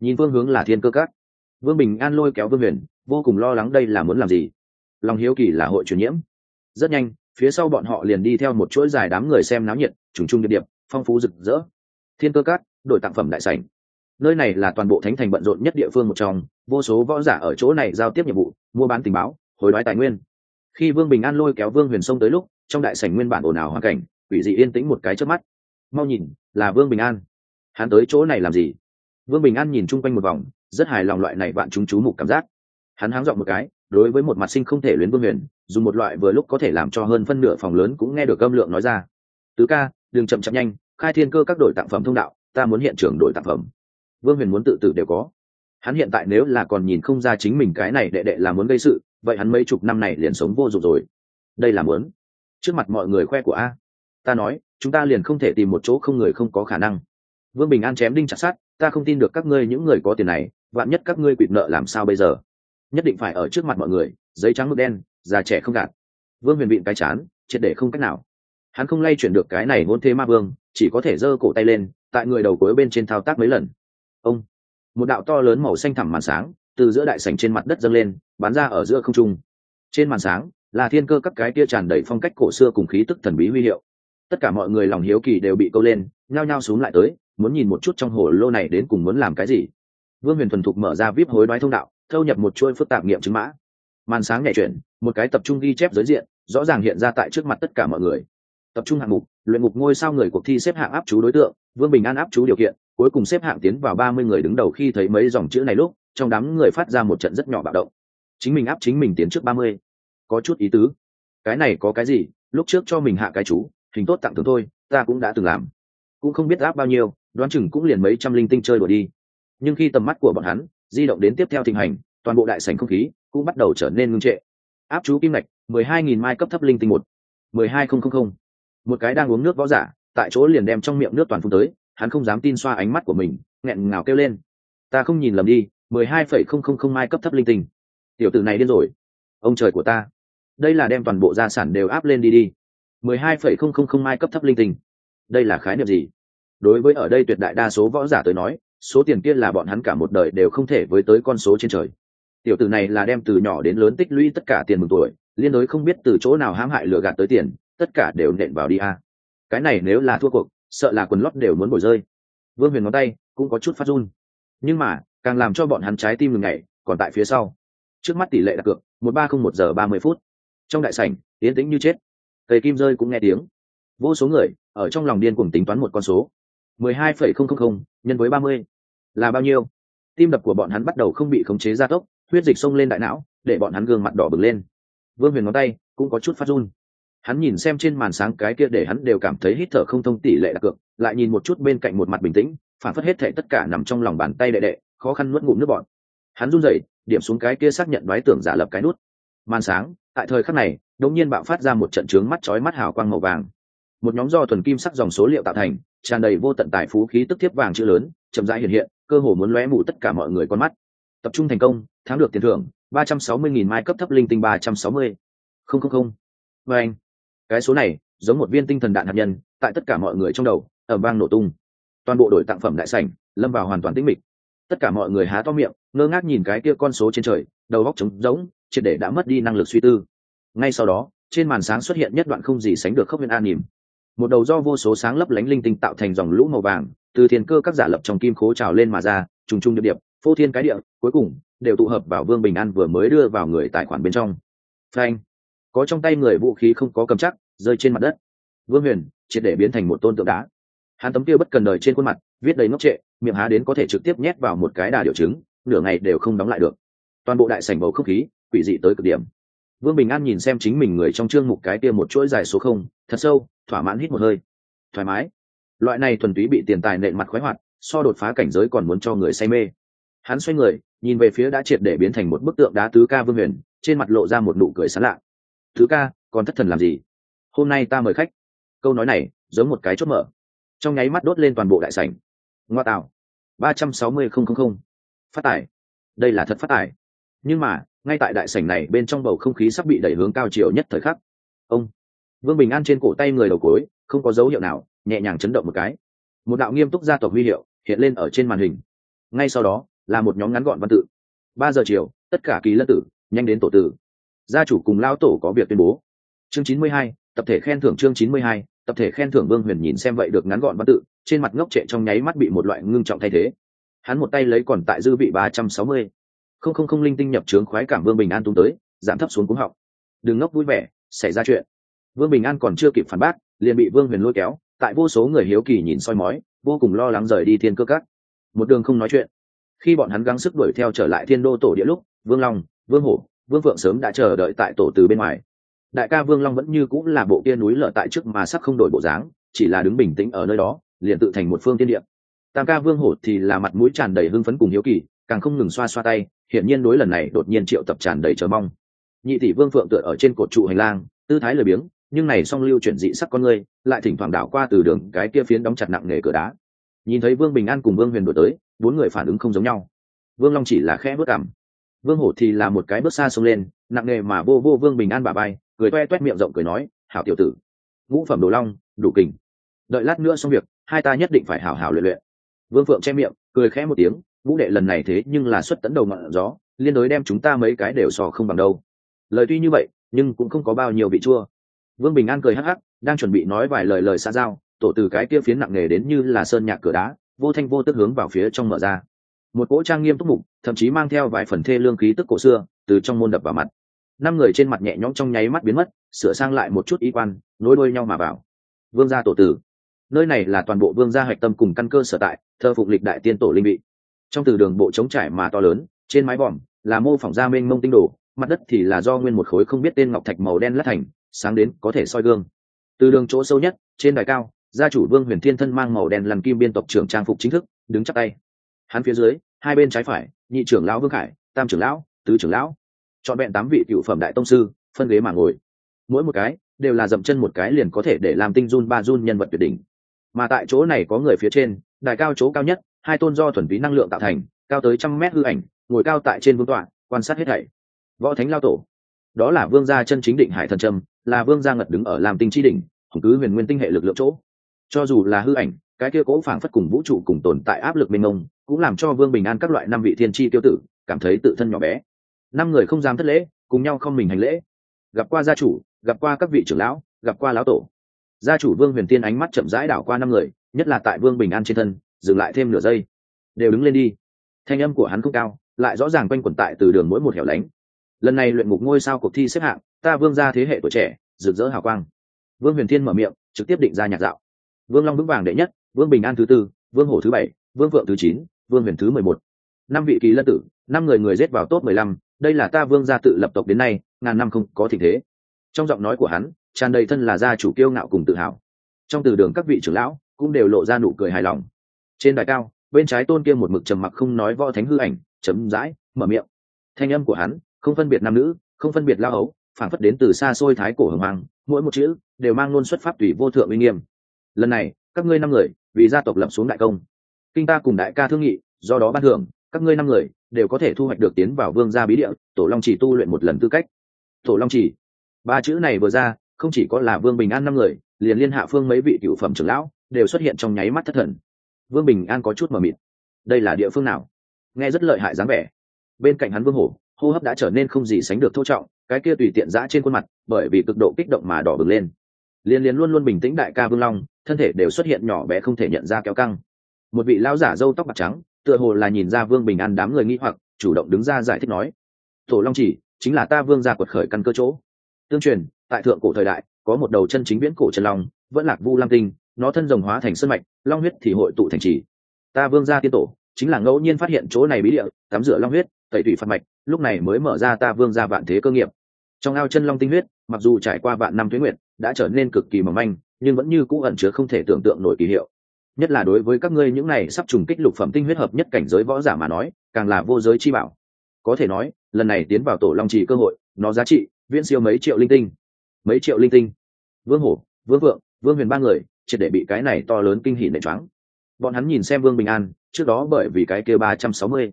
Nhìn phương hướng là thiên cơ cát vương bình an lôi kéo vương huyền, vô cùng lo lắng đây là muốn làm gì. Lòng hiếu kỳ là hội truyền nhiễm. Rất nhanh, phía sau bọn họ liền đi theo một chuỗi dài đám người xem náo nhiệt, trùng trung địa điệp, phong phú rực rỡ. Thiên cơ cát đội tặng phẩm đại sảnh. Nơi này là toàn bộ thánh thành bận rộn nhất địa phương một trong, vô số võ giả ở chỗ này giao tiếp nhiệm vụ, mua bán tình báo hối đoái tài nguyên khi vương bình an lôi kéo vương huyền sông tới lúc, trong đại sảnh nguyên bản ồn ào hoàn cảnh, quỷ dị yên tĩnh một cái trước mắt. Mau nhìn, là vương bình an. Hắn tới chỗ này làm gì? Vương bình an nhìn chung quanh một vòng, rất hài lòng loại này bạn chúng chú mục cảm giác. Hắn háng dọn một cái, đối với một mặt sinh không thể luyến vương huyền, dùng một loại vừa lúc có thể làm cho hơn phân nửa phòng lớn cũng nghe được âm lượng nói ra. Tứ ca, đừng chậm chậm nhanh, khai thiên cơ các đội tặng phẩm thông đạo, ta muốn hiện trường đội tặng phẩm. Vương huyền muốn tự tử đều có. Hắn hiện tại nếu là còn nhìn không ra chính mình cái này đệ đệ là muốn gây sự vậy hắn mấy chục năm này liền sống vô dụng rồi. Đây là muốn. Trước mặt mọi người khoe của a. Ta nói, chúng ta liền không thể tìm một chỗ không người không có khả năng. Vương bình an chém đinh chặt sát ta không tin được các ngươi những người có tiền này, vạn nhất các ngươi quỵt nợ làm sao bây giờ? Nhất định phải ở trước mặt mọi người, giấy trắng mực đen, già trẻ không gạt. Vương huyền vịn cái chán, triệt để không cách nào. Hắn không lay chuyển được cái này ngôn thế ma vương, chỉ có thể giơ cổ tay lên, tại người đầu cuối bên trên thao tác mấy lần. Ông, một đạo to lớn màu xanh thẳm màn sáng từ giữa đại sảnh trên mặt đất dâng lên bán ra ở giữa không trung. Trên màn sáng, là thiên cơ các cái kia tràn đầy phong cách cổ xưa cùng khí tức thần bí huy hiệu. Tất cả mọi người lòng hiếu kỳ đều bị câu lên, nhao nhao xuống lại tới, muốn nhìn một chút trong hồ lô này đến cùng muốn làm cái gì. Vương huyền thuần thục mở ra vip hối đoái thông đạo, thâu nhập một chuôi phức tạp nghiệm chứng mã. Màn sáng nhảy chuyển, một cái tập trung ghi chép giới diện, rõ ràng hiện ra tại trước mặt tất cả mọi người. Tập trung hạng mục, luyện mục ngôi sao người cuộc thi xếp hạng áp chú đối tượng, vương bình an áp chú điều kiện, cuối cùng xếp hạng tiến vào ba mươi người đứng đầu khi thấy mấy dòng chữ này lúc trong đám người phát ra một trận rất nhỏ bạo động. Chính mình áp chính mình tiến trước ba mươi. Có chút ý tứ. Cái này có cái gì? Lúc trước cho mình hạ cái chú, hình tốt tặng thưởng thôi, ta cũng đã từng làm. Cũng không biết áp bao nhiêu, đoán chừng cũng liền mấy trăm linh tinh chơi đùa đi. Nhưng khi tầm mắt của bọn hắn di động đến tiếp theo thịnh hành, toàn bộ đại sảnh không khí cũng bắt đầu trở nên ngưng trệ. Áp chú kim ngạch, mười hai nghìn mai cấp thấp linh tinh một. mười hai không không không. Một cái đang uống nước võ giả, tại chỗ liền đem trong miệng nước toàn phun tới, hắn không dám tin xoa ánh mắt của mình, nghẹn ngào kêu lên. Ta không nhìn lầm đi mười hai phẩy không không không mai cấp thấp linh tinh. Tiểu tử này điên rồi. Ông trời của ta. Đây là đem toàn bộ gia sản đều áp lên đi đi. mười hai phẩy không không không mai cấp thấp linh tinh. Đây là khái niệm gì? Đối với ở đây tuyệt đại đa số võ giả tới nói, số tiền kia là bọn hắn cả một đời đều không thể với tới con số trên trời. Tiểu tử này là đem từ nhỏ đến lớn tích lũy tất cả tiền mừng tuổi, liên đối không biết từ chỗ nào hãm hại lừa gạt tới tiền, tất cả đều nện vào đi a. Cái này nếu là thua cuộc, sợ là quần lót đều muốn bồi rơi. Vương huyền ngón tay cũng có chút phát run. Nhưng mà càng làm cho bọn hắn trái tim ngừng ngày còn tại phía sau. Trước mắt tỷ lệ đặt cược, một ba không một giờ ba mươi phút. Trong đại sảnh tiến tĩnh như chết. Cây kim rơi cũng nghe tiếng. Vô số người, ở trong lòng điên cùng tính toán một con số. mười hai phẩy không không không, nhân với ba mươi. Là bao nhiêu? Tim đập của bọn hắn bắt đầu không bị khống chế gia tốc, huyết dịch xông lên đại não, để bọn hắn gương mặt đỏ bừng lên. Vương huyền ngón tay cũng có chút phát run. Hắn nhìn xem trên màn sáng cái kia để hắn đều cảm thấy hít thở không thông tỷ lệ đặt cược, lại nhìn một chút bên cạnh một mặt bình tĩnh, phản phất hết thệ tất cả nằm trong lòng bàn tay đệ đệ khó khăn nuốt ngụm nước bọn hắn run rẩy, điểm xuống cái kia xác nhận đoái tưởng giả lập cái nút. Màn sáng, tại thời khắc này, đột nhiên bạo phát ra một trận trướng mắt chói mắt hào quang màu vàng. Một nhóm do thuần kim sắc dòng số liệu tạo thành, tràn đầy vô tận tài phú khí tức thiếp vàng chữ lớn, chậm rãi hiện hiện, cơ hồ muốn lóe mù tất cả mọi người con mắt. Tập trung thành công, thắng được tiền thưởng, ba trăm sáu mươi nghìn mai cấp thấp linh tinh ba trăm sáu mươi. Không không không. Và anh, cái số này, giống một viên tinh thần đạn hạt nhân, tại tất cả mọi người trong đầu ở bang nổ tung. Toàn bộ đội tặng phẩm đại sảnh, lâm vào hoàn toàn tĩnh mịch tất cả mọi người há to miệng, ngơ ngác nhìn cái kia con số trên trời, đầu góc trống rỗng, triệt để đã mất đi năng lực suy tư. Ngay sau đó, trên màn sáng xuất hiện nhất đoạn không gì sánh được khốc viên an nỉm. Một đầu do vô số sáng lấp lánh linh tinh tạo thành dòng lũ màu vàng, từ thiên cơ các giả lập trong kim khố trào lên mà ra, trùng trùng điệp điệp, phô thiên cái địa, cuối cùng, đều tụ hợp vào vương bình an vừa mới đưa vào người tài khoản bên trong. Phanh! Có trong tay người vũ khí không có cầm chắc, rơi trên mặt đất. Vương huyền, triệt để biến thành một tôn tượng đá. Hắn tấm kia bất cần đời trên khuôn mặt viết đầy ngốc trệ, miệng há đến có thể trực tiếp nhét vào một cái đà điều chứng nửa ngày đều không đóng lại được. Toàn bộ đại sảnh bầu không khí, quỷ dị tới cực điểm. Vương bình an nhìn xem chính mình người trong chương mục cái kia một chuỗi dài số không, thật sâu, thỏa mãn hít một hơi. Thoải mái. Loại này thuần túy bị tiền tài nện mặt khoái hoạt, so đột phá cảnh giới còn muốn cho người say mê. Hắn xoay người, nhìn về phía đã triệt để biến thành một bức tượng đá tứ ca vương huyền, trên mặt lộ ra một nụ cười sán lạ. Thứ ca, còn thất thần làm gì? Hôm nay ta mời khách. Câu nói này, giống một cái chốt mở. Trong nháy mắt đốt lên toàn bộ đại sảnh ngoa tạo. ba trăm sáu mươi không không không. Phát tải. Đây là thật phát tải. Nhưng mà, ngay tại đại sảnh này bên trong bầu không khí sắp bị đẩy hướng cao chiều nhất thời khắc. Ông. Vương bình an trên cổ tay người đầu cối, không có dấu hiệu nào, nhẹ nhàng chấn động một cái. Một đạo nghiêm túc gia tộc huy hiệu hiện lên ở trên màn hình. Ngay sau đó, là một nhóm ngắn gọn văn tự. Ba giờ chiều, tất cả kỳ lân tử, nhanh đến tổ tử. Gia chủ cùng lao tổ có việc tuyên bố. Chương chín mươi hai, tập thể khen thưởng chương chín mươi hai tập thể khen thưởng vương huyền nhìn xem vậy được ngắn gọn văn tự, trên mặt ngốc trệ trong nháy mắt bị một loại ngưng trọng thay thế. Hắn một tay lấy còn tại dư vị ba trăm sáu mươi. Không không không linh tinh nhập trướng khoái cảm vương bình an tung tới, giảm thấp xuống cúng họng. Đừng ngốc vui vẻ, xảy ra chuyện. Vương bình an còn chưa kịp phản bác, liền bị vương huyền lôi kéo, tại vô số người hiếu kỳ nhìn soi mói, vô cùng lo lắng rời đi thiên cơ cắt một đường không nói chuyện. Khi bọn hắn gắng sức đuổi theo trở lại thiên đô tổ địa lúc, vương long, vương hổ, vương phượng sớm đã chờ đợi tại tổ từ bên ngoài đại ca vương long vẫn như cũng là bộ kia núi lở tại trước mà sắc không đổi bộ dáng, chỉ là đứng bình tĩnh ở nơi đó, liền tự thành một phương tiên điệm tam ca vương hổ thì là mặt mũi tràn đầy hưng phấn cùng hiếu kỳ, càng không ngừng xoa xoa tay, hiển nhiên đối lần này đột nhiên triệu tập tràn đầy chờ mong. Nhị tỷ vương phượng tựa ở trên cột trụ hành lang, tư thái lười biếng, nhưng này song lưu chuyển dị sắc con người lại thỉnh thoảng đảo qua từ đường cái kia phiến đóng chặt nặng nghề cửa đá. Nhìn thấy vương bình an cùng vương huyền đổi tới, bốn người phản ứng không giống nhau. Vương long chỉ là khẽ bước cảm vương hổ thì là một cái bước xa xông lên, nặng nghề mà vô vô vương bình an bà bay cười toe toét miệng rộng cười nói, hảo tiểu tử, ngũ phẩm đồ long, đủ kình. Đợi lát nữa xong việc, hai ta nhất định phải hảo hảo luyện luyện. Vương phượng che miệng, cười khẽ một tiếng, vũ đệ lần này thế nhưng là xuất tấn đầu ngọn gió, liên đối đem chúng ta mấy cái đều sò không bằng đâu. Lời tuy như vậy, nhưng cũng không có bao nhiêu vị chua. Vương bình an cười hắc hắc, đang chuẩn bị nói vài lời lời xa giao, tổ từ cái kia phiến nặng nề đến như là sơn nhạc cửa đá, vô thanh vô tức hướng vào phía trong mở ra. Một cỗ trang nghiêm túc mục, thậm chí mang theo vài phần thê lương khí tức cổ xưa, từ trong môn đập vào mặt năm người trên mặt nhẹ nhõm trong nháy mắt biến mất, sửa sang lại một chút y quan, nối đuôi nhau mà vào. Vương gia tổ tử. Nơi này là toàn bộ vương gia hạch tâm cùng căn cơ sở tại, thơ phục lịch đại tiên tổ linh vị. Trong từ đường bộ trống trải mà to lớn, trên mái vòm là mô phỏng gia mênh mông tinh đồ, mặt đất thì là do nguyên một khối không biết tên ngọc thạch màu đen lát thành, sáng đến có thể soi gương. Từ đường chỗ sâu nhất, trên đài cao, gia chủ vương huyền thiên thân mang màu đen làm kim biên tộc trưởng trang phục chính thức, đứng chắc tay. Hắn phía dưới, hai bên trái phải, nhị trưởng lão vương khải, tam trưởng lão, tứ trưởng lão chọn vẹn tám vị cựu phẩm đại tông sư, phân ghế mà ngồi. Mỗi một cái đều là dậm chân một cái liền có thể để làm tinh run ba run nhân vật tuyệt đỉnh. Mà tại chỗ này có người phía trên đài cao chỗ cao nhất, hai tôn do thuần túy năng lượng tạo thành, cao tới trăm mét hư ảnh, ngồi cao tại trên vương tọa, quan sát hết thảy. Võ thánh lao tổ. Đó là vương gia chân chính định hải thần trâm, là vương gia ngật đứng ở làm tinh chi đỉnh, hùng cứ huyền nguyên tinh hệ lực lượng chỗ. Cho dù là hư ảnh, cái kia cố phảng phất cùng vũ trụ cùng tồn tại áp lực mênh mông, cũng làm cho vương bình an các loại năm vị thiên tri tiêu tử cảm thấy tự thân nhỏ bé năm người không dám thất lễ, cùng nhau không mình hành lễ. Gặp qua gia chủ, gặp qua các vị trưởng lão, gặp qua lão tổ. Gia chủ vương huyền tiên ánh mắt chậm rãi đảo qua năm người, nhất là tại vương bình an trên thân, dừng lại thêm nửa giây. Đều đứng lên đi. Thanh âm của hắn không cao, lại rõ ràng quanh quẩn tại từ đường mỗi một hẻo lánh. Lần này luyện ngục ngôi sao cuộc thi xếp hạng, ta vương ra thế hệ tuổi trẻ, rực rỡ hào quang. Vương huyền thiên mở miệng, trực tiếp định ra nhạc dạo. Vương long vững vàng đệ nhất, vương bình an thứ tư, vương hổ thứ bảy, vương vượng thứ chín, vương huyền thứ mười một. Năm vị kỳ lân tử, năm người người rết vào top mười lăm đây là ta vương gia tự lập tộc đến nay, ngàn năm không có thịnh thế. Trong giọng nói của hắn, tràn đầy thân là gia chủ kiêu ngạo cùng tự hào. Trong từ đường các vị trưởng lão cũng đều lộ ra nụ cười hài lòng. Trên đài cao, bên trái tôn kia một mực trầm mặc không nói võ thánh hư ảnh, chấm dãi, mở miệng. Thanh âm của hắn, không phân biệt nam nữ, không phân biệt lao ấu phản phất đến từ xa xôi thái cổ hồng hoàng mỗi một chữ đều mang luôn xuất pháp tùy vô thượng uy nghiêm. Lần này, các ngươi năm người, vì gia tộc lập xuống đại công. Kinh ta cùng đại ca thương nghị, do đó ban thưởng các ngươi năm người đều có thể thu hoạch được tiến vào vương gia bí địa, tổ long chỉ tu luyện một lần tư cách. Tổ long chỉ. Ba chữ này vừa ra, không chỉ có là vương bình an năm người, liền liên hạ phương mấy vị cựu phẩm trưởng lão đều xuất hiện trong nháy mắt thất thần. Vương bình an có chút mờ mịt. Đây là địa phương nào? Nghe rất lợi hại dáng vẻ. Bên cạnh hắn vương hổ, hô hấp đã trở nên không gì sánh được thô trọng, cái kia tùy tiện giã trên khuôn mặt, bởi vì cực độ kích động mà đỏ bừng lên. Liên liên luôn luôn bình tĩnh đại ca vương long, thân thể đều xuất hiện nhỏ bé không thể nhận ra kéo căng. Một vị lão giả râu tóc bạc trắng tựa hồ là nhìn ra vương bình an đám người nghĩ hoặc, chủ động đứng ra giải thích nói, tổ long chỉ, chính là ta vương gia quật khởi căn cơ chỗ. Tương truyền, tại thượng cổ thời đại, có một đầu chân chính viễn cổ chân long, vẫn lạc vu lam tinh, nó thân rồng hóa thành sân mạch, long huyết thì hội tụ thành trì. Ta vương gia tiên tổ, chính là ngẫu nhiên phát hiện chỗ này bí địa, tắm rửa long huyết, tẩy thủy phạt mạch, lúc này mới mở ra ta vương gia vạn thế cơ nghiệp. Trong ao chân long tinh huyết, mặc dù trải qua vạn năm tuế nguyệt, đã trở nên cực kỳ mỏng manh, nhưng vẫn như cũ ẩn chứa không thể tưởng tượng nổi kỳ hiệu nhất là đối với các ngươi những này sắp trùng kích lục phẩm tinh huyết hợp nhất cảnh giới võ giả mà nói, càng là vô giới chi bảo. Có thể nói, lần này tiến vào tổ long trì cơ hội, nó giá trị, viễn siêu mấy triệu linh tinh. Mấy triệu linh tinh. Vương hổ, vương vượng, vương huyền ba người, triệt để bị cái này to lớn kinh hỉ nệ choáng. Bọn hắn nhìn xem vương bình an, trước đó bởi vì cái kia ba trăm sáu mươi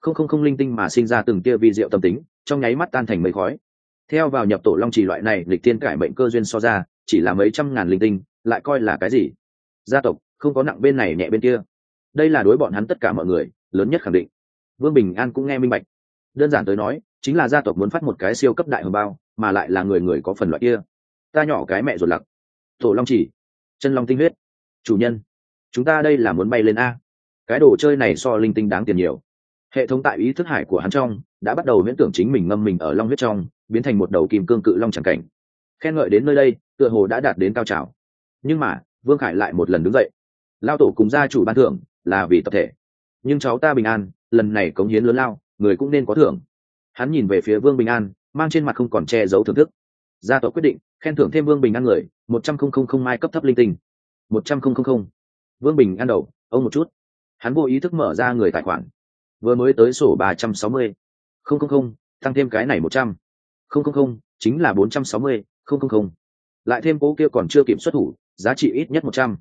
không không không linh tinh mà sinh ra từng kia vi diệu tâm tính, trong nháy mắt tan thành mây khói. Theo vào nhập tổ long trì loại này lịch tiên cải mệnh cơ duyên so ra, chỉ là mấy trăm ngàn linh tinh, lại coi là cái gì? Gia tộc không có nặng bên này nhẹ bên kia. Đây là đối bọn hắn tất cả mọi người, lớn nhất khẳng định. Vương bình an cũng nghe minh bạch. Đơn giản tới nói, chính là gia tộc muốn phát một cái siêu cấp đại hồng bao, mà lại là người người có phần loại kia. Ta nhỏ cái mẹ ruột lặc. Tổ long chỉ. Chân long tinh huyết. Chủ nhân. Chúng ta đây là muốn bay lên a. Cái đồ chơi này so linh tinh đáng tiền nhiều. Hệ thống tại ý thức hải của hắn trong, đã bắt đầu miễn tưởng chính mình ngâm mình ở long huyết trong, biến thành một đầu kim cương cự long c cảnh. Khen ngợi đến nơi đây, tựa hồ đã đạt đến cao trào. Nhưng mà, vương khải lại một lần đứng dậy lao tổ cùng gia chủ ban thưởng là vì tập thể. Nhưng cháu ta bình an, lần này cống hiến lớn lao, người cũng nên có thưởng. Hắn nhìn về phía vương bình an, mang trên mặt không còn che giấu thưởng thức. Gia tộc quyết định khen thưởng thêm vương bình an người, một trăm không không không mai cấp thấp linh tinh. Một trăm không không không. Vương bình an đầu, ông một chút. Hắn vô ý thức mở ra người tài khoản. Vừa mới tới sổ ba trăm sáu mươi. Không không không, tăng thêm cái này một trăm. Không không không, chính là bốn trăm sáu mươi, không không không. Lại thêm cố kia còn chưa kịp xuất thủ, giá trị ít nhất một trăm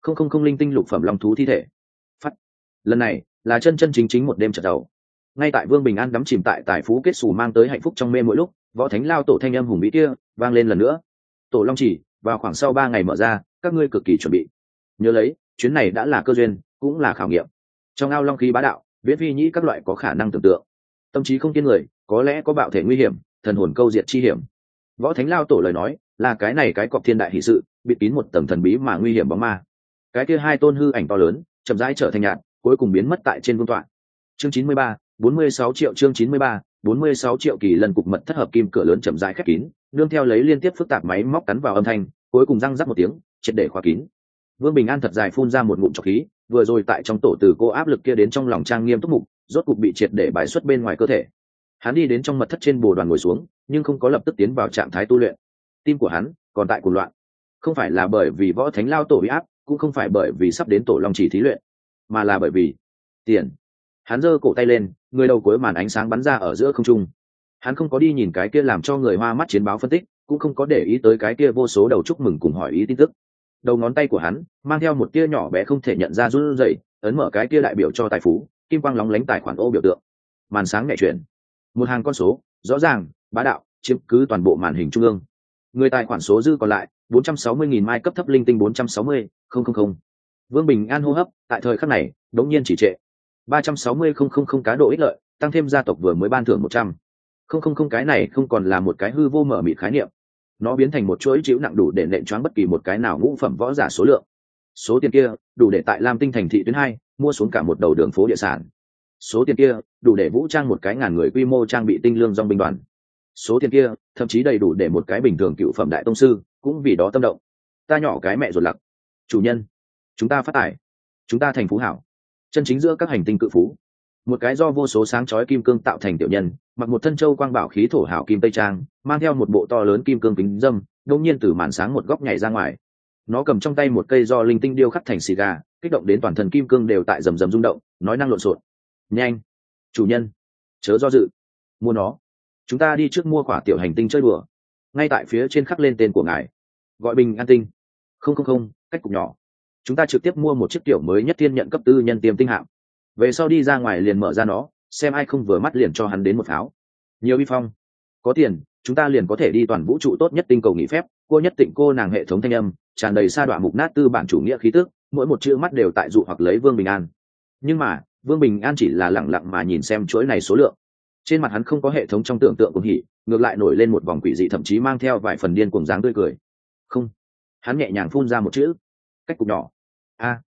không không không linh tinh lục phẩm long thú thi thể. Phát. Lần này, là chân chân chính chính một đêm trận đầu. Ngay tại vương bình an đắm chìm tại tài phú kết xù mang tới hạnh phúc trong mê mỗi lúc, võ thánh lao tổ thanh âm hùng vĩ kia vang lên lần nữa. Tổ long chỉ, vào khoảng sau ba ngày mở ra, các ngươi cực kỳ chuẩn bị. Nhớ lấy, chuyến này đã là cơ duyên, cũng là khảo nghiệm. Trong ao long khí bá đạo, viễn phi nhĩ các loại có khả năng tưởng tượng. Tâm trí không kiên người, có lẽ có bạo thể nguy hiểm, thần hồn câu diệt chi hiểm. Võ thánh lao tổ lời nói, là cái này cái cọp thiên đại hỷ sự bị kín một tầng thần bí mà nguy hiểm bóng ma cái kia hai tôn hư ảnh to lớn, chậm rãi trở thành nhạt, cuối cùng biến mất tại trên vương tọa. Chương chín mươi ba, bốn mươi sáu triệu, chương chín mươi ba, bốn mươi sáu triệu kỳ lần cục mật thất hợp kim cửa lớn chậm rãi khép kín, nương theo lấy liên tiếp phức tạp máy móc cắn vào âm thanh, cuối cùng răng rắc một tiếng, triệt để khóa kín. Vương bình an thật dài phun ra một ngụm trọc khí, vừa rồi tại trong tổ từ cô áp lực kia đến trong lòng trang nghiêm túc mục, rốt cục bị triệt để bài xuất bên ngoài cơ thể. Hắn đi đến trong mật thất trên bồ đoàn ngồi xuống, nhưng không có lập tức tiến vào trạng thái tu luyện. Tim của hắn còn tại cuộc loạn. Không phải là bởi vì võ thánh lao tổ bị áp cũng không phải bởi vì sắp đến tổ long chỉ thí luyện, mà là bởi vì tiền. Hắn giơ cổ tay lên, người đầu cuối màn ánh sáng bắn ra ở giữa không trung. Hắn không có đi nhìn cái kia làm cho người hoa mắt chiến báo phân tích, cũng không có để ý tới cái kia vô số đầu chúc mừng cùng hỏi ý tin tức. Đầu ngón tay của hắn, mang theo một tia nhỏ bé không thể nhận ra run rẩy, ấn mở cái kia đại biểu cho tài phú, kim quang lóng lánh tài khoản ô biểu tượng. Màn sáng nhẹ chuyển. Một hàng con số, rõ ràng, bá đạo, chiếm cứ toàn bộ màn hình trung ương. Người tài khoản số dư còn lại 460.000 mai cấp thấp linh tinh 460, không không không. Vương Bình An hô hấp, tại thời khắc này, đống nhiên chỉ trệ. 360 không không không cá độ ích lợi, tăng thêm gia tộc vừa mới ban thưởng 100. Không không không cái này không còn là một cái hư vô mở mịt khái niệm. Nó biến thành một chuỗi chịu nặng đủ để nện choáng bất kỳ một cái nào ngũ phẩm võ giả số lượng. Số tiền kia, đủ để tại Lam Tinh thành thị tuyến hai mua xuống cả một đầu đường phố địa sản. Số tiền kia, đủ để vũ trang một cái ngàn người quy mô trang bị tinh lương dòng binh đoàn. Số tiền kia, thậm chí đầy đủ để một cái bình thường cựu phẩm đại tông sư cũng vì đó tâm động. Ta nhỏ cái mẹ ruột lặc. Chủ nhân, chúng ta phát tài. Chúng ta thành phú hảo. Chân chính giữa các hành tinh cự phú. Một cái do vô số sáng chói kim cương tạo thành tiểu nhân, mặc một thân châu quang bảo khí thổ hảo kim tây trang, mang theo một bộ to lớn kim cương kính dâm, đông nhiên từ màn sáng một góc nhảy ra ngoài. Nó cầm trong tay một cây do linh tinh điêu khắc thành xì gà, kích động đến toàn thân kim cương đều tại rầm rầm rung động, nói năng lộn xộn. Nhanh, chủ nhân, chớ do dự. Mua nó. Chúng ta đi trước mua quả tiểu hành tinh chơi đùa ngay tại phía trên khắc lên tên của ngài. Gọi bình an tinh. Không không không, cách cục nhỏ. Chúng ta trực tiếp mua một chiếc tiểu mới nhất tiên nhận cấp tư nhân tiêm tinh hạm. Về sau đi ra ngoài liền mở ra nó, xem ai không vừa mắt liền cho hắn đến một pháo. Nhiều vi phong. Có tiền, chúng ta liền có thể đi toàn vũ trụ tốt nhất tinh cầu nghỉ phép cô nhất tịnh cô nàng hệ thống thanh âm, tràn đầy sa đoạn mục nát tư bản chủ nghĩa khí tức, mỗi một chữ mắt đều tại dụ hoặc lấy vương bình an. Nhưng mà, vương bình an chỉ là lẳng lặng mà nhìn xem chuỗi này số lượng trên mặt hắn không có hệ thống trong tưởng tượng cùng hỉ, ngược lại nổi lên một vòng quỷ dị thậm chí mang theo vài phần điên cuồng dáng tươi cười. Không. Hắn nhẹ nhàng phun ra một chữ. Cách cục nhỏ. A.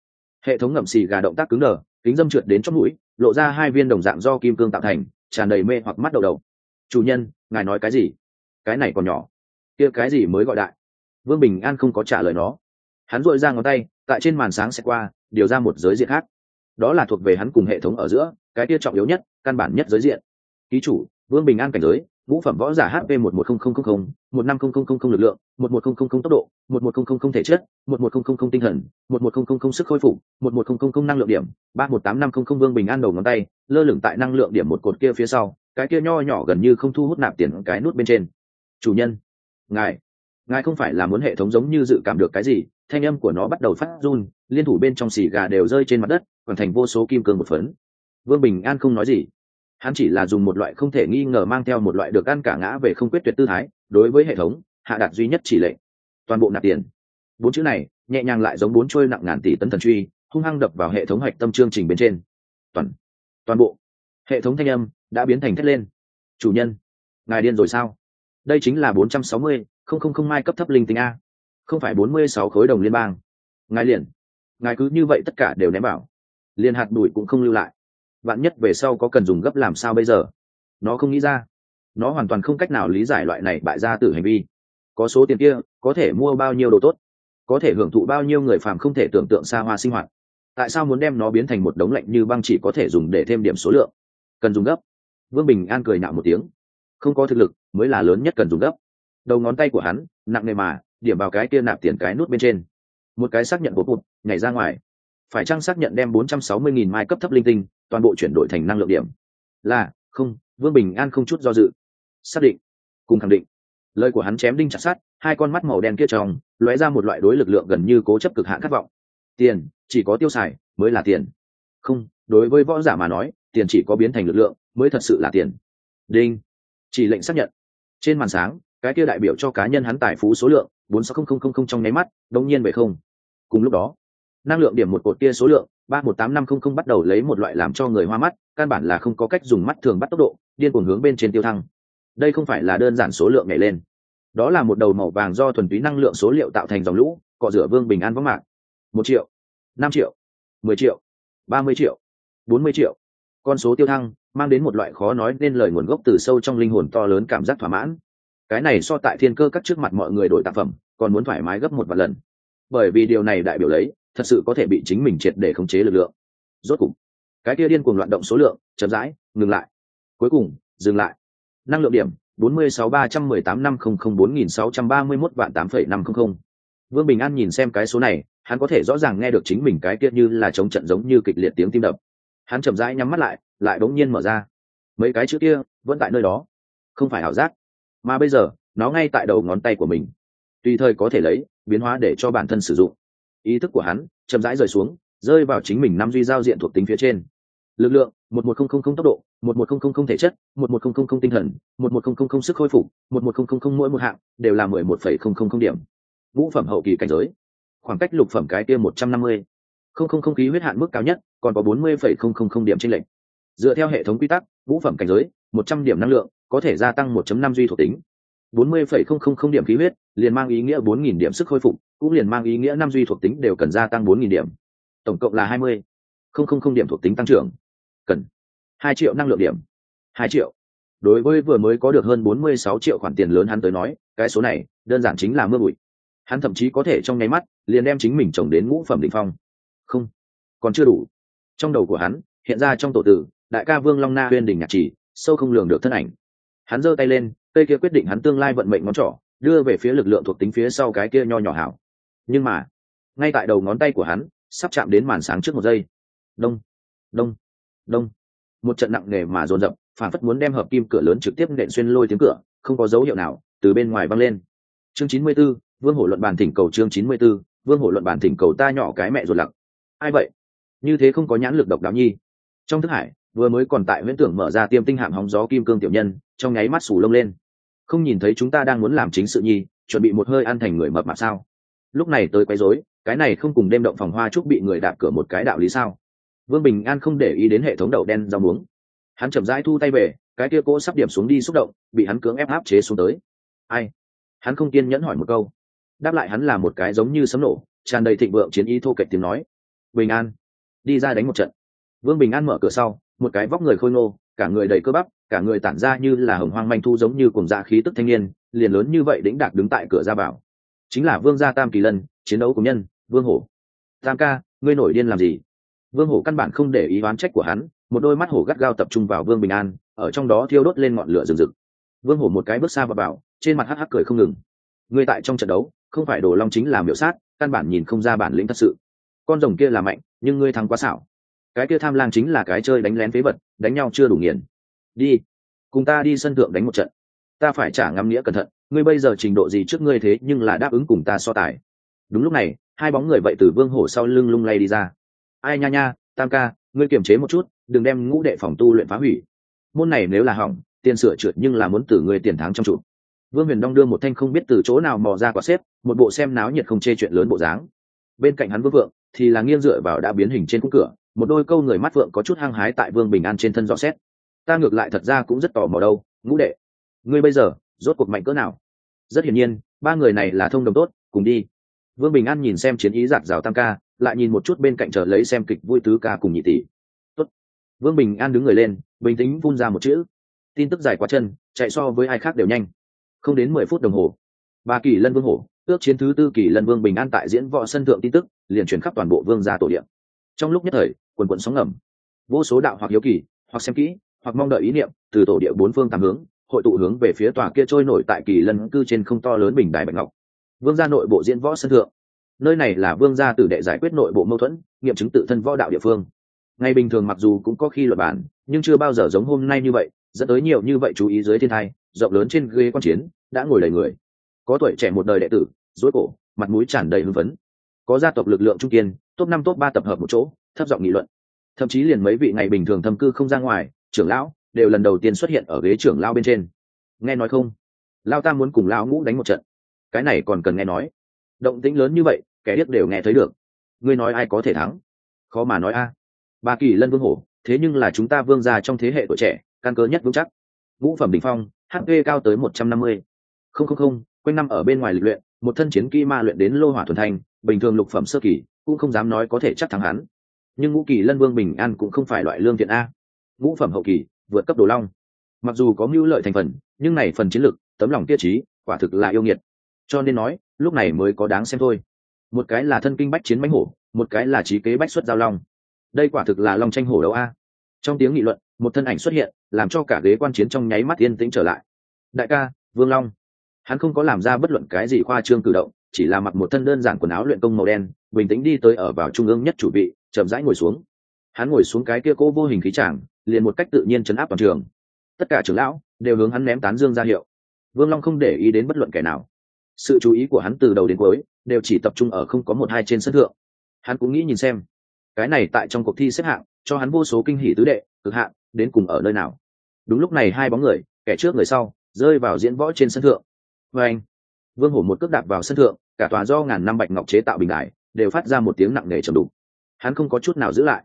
Hệ thống ngậm xì gà động tác cứng đờ, kính dâm trượt đến trong mũi, lộ ra hai viên đồng dạng do kim cương tạo thành, tràn đầy mê hoặc mắt đầu đầu. Chủ nhân, ngài nói cái gì? Cái này còn nhỏ. Kia cái gì mới gọi đại? Vương bình an không có trả lời nó. Hắn dội ra ngón tay, tại trên màn sáng sẽ qua, điều ra một giới diện khác. Đó là thuộc về hắn cùng hệ thống ở giữa, cái kia trọng yếu nhất, căn bản nhất giới diện ký chủ vương bình an cảnh giới ngũ phẩm võ giả hp một một không không không không một năm không không không không lực lượng một một không không không tốc độ một một không không không thể chất một một không không không tinh thần một một không không không sức khôi phục một một không không không năng lượng điểm ba một tám năm không không vương bình an đầu ngón tay lơ lửng tại năng lượng điểm một cột kia phía sau cái kia nho nhỏ gần như không thu hút nạp tiền cái nút bên trên chủ nhân ngài ngài không phải là muốn hệ thống giống như dự cảm được cái gì thanh âm của nó bắt đầu phát run liên thủ bên trong xì gà đều rơi trên mặt đất còn thành vô số kim cương một phấn vương bình an không nói gì hắn chỉ là dùng một loại không thể nghi ngờ mang theo một loại được ăn cả ngã về không quyết tuyệt tư thái, đối với hệ thống, hạ đạt duy nhất chỉ lệ toàn bộ nạp tiền. Bốn chữ này, nhẹ nhàng lại giống bốn trôi nặng ngàn tỷ tấn thần truy, hung hăng đập vào hệ thống hoạch tâm chương trình bên trên. Toàn toàn bộ. Hệ thống thanh âm đã biến thành thét lên. Chủ nhân, ngài điên rồi sao? Đây chính là bốn trăm sáu mươi, không không không mai cấp thấp linh tính a. Không phải bốn mươi sáu khối đồng liên bang. Ngài liền. Ngài cứ như vậy tất cả đều ném bảo liền hạt bụi cũng không lưu lại vạn nhất về sau có cần dùng gấp làm sao bây giờ? Nó không nghĩ ra. Nó hoàn toàn không cách nào lý giải loại này bại ra tử hành vi. Có số tiền kia, có thể mua bao nhiêu đồ tốt? Có thể hưởng thụ bao nhiêu người phàm không thể tưởng tượng xa hoa sinh hoạt? Tại sao muốn đem nó biến thành một đống lạnh như băng chỉ có thể dùng để thêm điểm số lượng? Cần dùng gấp. Vương bình an cười nạo một tiếng. Không có thực lực, mới là lớn nhất cần dùng gấp. Đầu ngón tay của hắn, nặng nề mà, điểm vào cái kia nạp tiền cái nút bên trên. Một cái xác nhận của cụt, nhảy ra ngoài. Phải chăng xác nhận đem bốn trăm sáu mươi nghìn mai cấp thấp linh tinh toàn bộ chuyển đổi thành năng lượng điểm. Là, không, vương bình an không chút do dự. Xác định, cùng khẳng định. Lời của hắn chém đinh chặt sát hai con mắt màu đen kia tròng lóe ra một loại đối lực lượng gần như cố chấp cực hạn khát vọng. Tiền, chỉ có tiêu xài, mới là tiền. Không, đối với võ giả mà nói, tiền chỉ có biến thành lực lượng, mới thật sự là tiền. Đinh. Chỉ lệnh xác nhận. Trên màn sáng, cái kia đại biểu cho cá nhân hắn tài phú số lượng, bốn sáu không không không trong nháy mắt đông nhiên về không. Cùng lúc đó năng lượng điểm một cột kia số lượng, ba một tám năm không không bắt đầu lấy một loại làm cho người hoa mắt, căn bản là không có cách dùng mắt thường bắt tốc độ, điên cuồng hướng bên trên tiêu thăng. Đây không phải là đơn giản số lượng nhảy lên. Đó là một đầu màu vàng do thuần túy năng lượng số liệu tạo thành dòng lũ, cọ rửa vương bình an võng mạng một triệu, năm triệu, mười triệu, ba mươi triệu, bốn mươi triệu. Con số tiêu thăng mang đến một loại khó nói nên lời nguồn gốc từ sâu trong linh hồn to lớn cảm giác thỏa mãn. Cái này so tại thiên cơ các trước mặt mọi người đổi tác phẩm, còn muốn thoải mái gấp một vài lần. Bởi vì điều này đại biểu lấy thật sự có thể bị chính mình triệt để khống chế lực lượng. Rốt cục, cái kia điên cuồng loạn động số lượng chậm rãi, ngừng lại. Cuối cùng, dừng lại. Năng lượng điểm, bốn mươi sáu ba trăm mười tám năm không không bốn nghìn sáu trăm ba mươi mốt vạn tám phẩy năm không không. Vương bình an nhìn xem cái số này, hắn có thể rõ ràng nghe được chính mình cái kia như là chống trận giống như kịch liệt tiếng tim đập. Hắn chậm rãi nhắm mắt lại lại đ ố n g nhiên mở ra. Mấy cái chữ kia vẫn tại nơi đó. Không phải ảo giác, mà bây giờ, nó ngay tại đầu ngón tay của mình. Tùy thời có thể lấy, biến hóa để cho bản thân sử dụng ý thức của hắn chậm rãi rời xuống rơi vào chính mình năm duy giao diện thuộc tính phía trên lực lượng một một không không không tốc độ một một không không không thể chất một một không không không tinh thần một một không không không sức khôi phục một một không không không mỗi một hạng đều là mười một phẩy không không không điểm vũ phẩm hậu kỳ cảnh giới khoảng cách lục phẩm cái kia một trăm năm mươi không không không khí huyết hạn mức cao nhất còn có bốn mươi phẩy không không không điểm trên lệnh dựa theo hệ thống quy tắc vũ phẩm cảnh giới một trăm điểm năng lượng có thể gia tăng 1 năm duy thuộc tính bốn mươi phẩy không không không điểm khí huyết liền mang ý nghĩa bốn nghìn điểm sức khôi phục cũng liền mang ý nghĩa năm duy thuộc tính đều cần gia tăng bốn nghìn điểm. Tổng cộng là hai mươi. Không không không điểm thuộc tính tăng trưởng. Cần hai triệu năng lượng điểm. Hai triệu. Đối với vừa mới có được hơn bốn mươi sáu triệu khoản tiền lớn hắn tới nói, cái số này đơn giản chính là mưa bụi. Hắn thậm chí có thể trong nháy mắt liền đem chính mình trồng đến ngũ phẩm đỉnh phong. Không, còn chưa đủ. Trong đầu của hắn hiện ra trong tổ tử, đại ca vương long na huyên đình nhạc chỉ, sâu không lường được thân ảnh. Hắn giơ tay lên, cây kia quyết định hắn tương lai vận mệnh ngón trỏ, đưa về phía lực lượng thuộc tính phía sau cái kia nho nhỏ hảo nhưng mà ngay tại đầu ngón tay của hắn sắp chạm đến màn sáng trước một giây. Đông đông đông. Một trận nặng nề mà dồn dập phản phất muốn đem hợp kim cửa lớn trực tiếp nện xuyên lôi tiếng cửa không có dấu hiệu nào từ bên ngoài văng lên. Chương chín mươi 94, vương hổ luận bàn thỉnh cầu chương chín mươi 94, vương hổ luận bàn thỉnh cầu ta nhỏ cái mẹ ruột lặc. Ai vậy? Như thế không có nhãn lực độc đáo nhi. Trong thức hải vừa mới còn tại huyễn tưởng mở ra tiêm tinh hạm hóng gió kim cương tiểu nhân trong nháy mắt sủ lông lên. Không nhìn thấy chúng ta đang muốn làm chính sự nhi chuẩn bị một hơi ăn thành người mập mạp sao? Lúc này tới quấy rối, cái này không cùng đêm động phòng hoa trúc bị người đạp cửa một cái đạo lý sao? Vương bình an không để ý đến hệ thống đậu đen rau muống. Hắn chậm rãi thu tay về, cái kia cỗ sắp điểm xuống đi xúc động, bị hắn cưỡng ép áp chế xuống tới. Ai? Hắn không kiên nhẫn hỏi một câu. Đáp lại hắn là một cái giống như sấm nổ, tràn đầy thịnh vượng chiến ý thô kệch tiếng nói. Bình an, đi ra đánh một trận. Vương bình an mở cửa sau, một cái vóc người khôi ngô, cả người đầy cơ bắp, cả người tản ra như là hồng hoang manh thu giống như cùng da khí tức thanh niên, liền lớn như vậy đĩnh đạc đứng tại cửa ra vào chính là vương gia tam kỳ lân, chiến đấu của nhân, vương hổ. Tam ca, ngươi nổi điên làm gì? Vương hổ căn bản không để ý oán trách của hắn, một đôi mắt hổ gắt gao tập trung vào vương bình an, ở trong đó thiêu đốt lên ngọn lửa rừng rực. Vương hổ một cái bước xa và bảo, trên mặt hắc hắc cười không ngừng. Ngươi tại trong trận đấu, không phải đồ long chính là miểu sát, căn bản nhìn không ra bản lĩnh thật sự. Con rồng kia là mạnh, nhưng ngươi thắng quá xảo. Cái kia tham lang chính là cái chơi đánh lén phế vật, đánh nhau chưa đủ nghiền. Đi, cùng ta đi sân thượng đánh một trận ta phải trả ngắm nghĩa cẩn thận, ngươi bây giờ trình độ gì trước ngươi thế nhưng là đáp ứng cùng ta so tài. Đúng lúc này, hai bóng người vậy từ vương hổ sau lưng lung lay đi ra. Ai nha nha, tam ca, ngươi kiềm chế một chút, đừng đem ngũ đệ phòng tu luyện phá hủy. Môn này nếu là hỏng, tiền sửa trượt nhưng là muốn từ ngươi tiền thắng trong trụ vương huyền đong đưa một thanh không biết từ chỗ nào mò ra quả xếp, một bộ xem náo nhiệt không chê chuyện lớn bộ dáng. Bên cạnh hắn vương vượng, thì là nghiêng dựa vào đã biến hình trên khung cửa, một đôi câu người mắt vượng có chút hăng hái tại vương bình an trên thân rõ xét. Ta ngược lại thật ra cũng rất tò mò đâu, ngũ đệ ngươi bây giờ, rốt cuộc mạnh cỡ nào? Rất hiển nhiên, ba người này là thông đồng tốt, cùng đi. Vương bình an nhìn xem chiến ý giạt rào tam ca, lại nhìn một chút bên cạnh chờ lấy xem kịch vui tứ ca cùng nhị tỷ. Tốt. vương bình an đứng người lên, bình tĩnh phun ra một chữ. Tin tức dài quá chân, chạy so với ai khác đều nhanh. Không đến mười phút đồng hồ, ba kỳ lân vương hổ ước chiến thứ tư kỳ lân vương bình an tại diễn võ sân thượng tin tức, liền chuyển khắp toàn bộ vương gia tổ điện trong lúc nhất thời, quần quận sóng ngầm. Vô số đạo hoặc hiếu kỳ, hoặc xem kỹ, hoặc mong đợi ý niệm, từ tổ địa bốn phương tám hướng hội tụ hướng về phía tòa kia trôi nổi tại kỳ lân cư trên không to lớn bình đài bạch ngọc. Vương gia nội bộ diễn võ sân thượng. Nơi này là vương gia tử đệ giải quyết nội bộ mâu thuẫn, nghiệm chứng tự thân võ đạo địa phương. Ngày bình thường mặc dù cũng có khi luật bản, nhưng chưa bao giờ giống hôm nay như vậy, dẫn tới nhiều như vậy chú ý dưới thiên thai, rộng lớn trên ghế quan chiến, đã ngồi đầy người. Có tuổi trẻ một đời đệ tử dối cổ, mặt mũi tràn đầy hưng phấn. Có gia tộc lực lượng trung kiên, top năm top ba tập hợp một chỗ, thấp giọng nghị luận. Thậm chí liền mấy vị ngày bình thường thâm cư không ra ngoài, trưởng lão đều lần đầu tiên xuất hiện ở ghế trưởng lao bên trên. Nghe nói không? Lao ta muốn cùng lao ngũ đánh một trận. Cái này còn cần nghe nói. Động tĩnh lớn như vậy, kẻ điếc đều nghe thấy được. Ngươi nói ai có thể thắng? Khó mà nói a. À. ba kỳ lân vương hổ, thế nhưng là chúng ta vương gia trong thế hệ tuổi trẻ, căn cơ nhất vững chắc. Ngũ phẩm đỉnh phong hp cao tới một trăm năm mươi. Không không không, quanh năm ở bên ngoài lịch luyện, một thân chiến kỹ ma luyện đến lô hỏa thuần thành, bình thường lục phẩm sơ kỳ, cũng không dám nói có thể chắc thắng hắn. Nhưng ngũ kỳ lân vương bình an cũng không phải loại lương thiện a. Ngũ phẩm hậu kỳ vượt cấp đồ long. Mặc dù có mưu lợi thành phần, nhưng này phần chiến lược tấm lòng tiết trí, quả thực là yêu nghiệt. Cho nên nói, lúc này mới có đáng xem thôi. Một cái là thân kinh bách chiến bánh hổ, một cái là trí kế bách xuất giao long. Đây quả thực là long tranh hổ đấu a. Trong tiếng nghị luận, một thân ảnh xuất hiện, làm cho cả ghế quan chiến trong nháy mắt yên tĩnh trở lại. Đại ca, vương long. Hắn không có làm ra bất luận cái gì khoa trương cử động, chỉ là mặc một thân đơn giản quần áo luyện công màu đen, bình tĩnh đi tới ở vào trung ương nhất chủ vị, chậm rãi ngồi xuống. Hắn ngồi xuống cái kia cố vô hình khí chàng liền một cách tự nhiên chấn áp toàn trường. Tất cả trưởng lão đều hướng hắn ném tán dương ra hiệu. Vương long không để ý đến bất luận kẻ nào. Sự chú ý của hắn từ đầu đến cuối đều chỉ tập trung ở không có một hai trên sân thượng. Hắn cũng nghĩ nhìn xem, cái này tại trong cuộc thi xếp hạng, cho hắn vô số kinh hỷ tứ đệ, cực hạn đến cùng ở nơi nào. Đúng lúc này hai bóng người, kẻ trước người sau, rơi vào diễn võ trên sân thượng. Vê anh, vương hổ một cước đạp vào sân thượng, cả tòa do ngàn năm bạch ngọc chế tạo bình đại, đều phát ra một tiếng nặng nề trầm đục. Hắn không có chút nào giữ lại.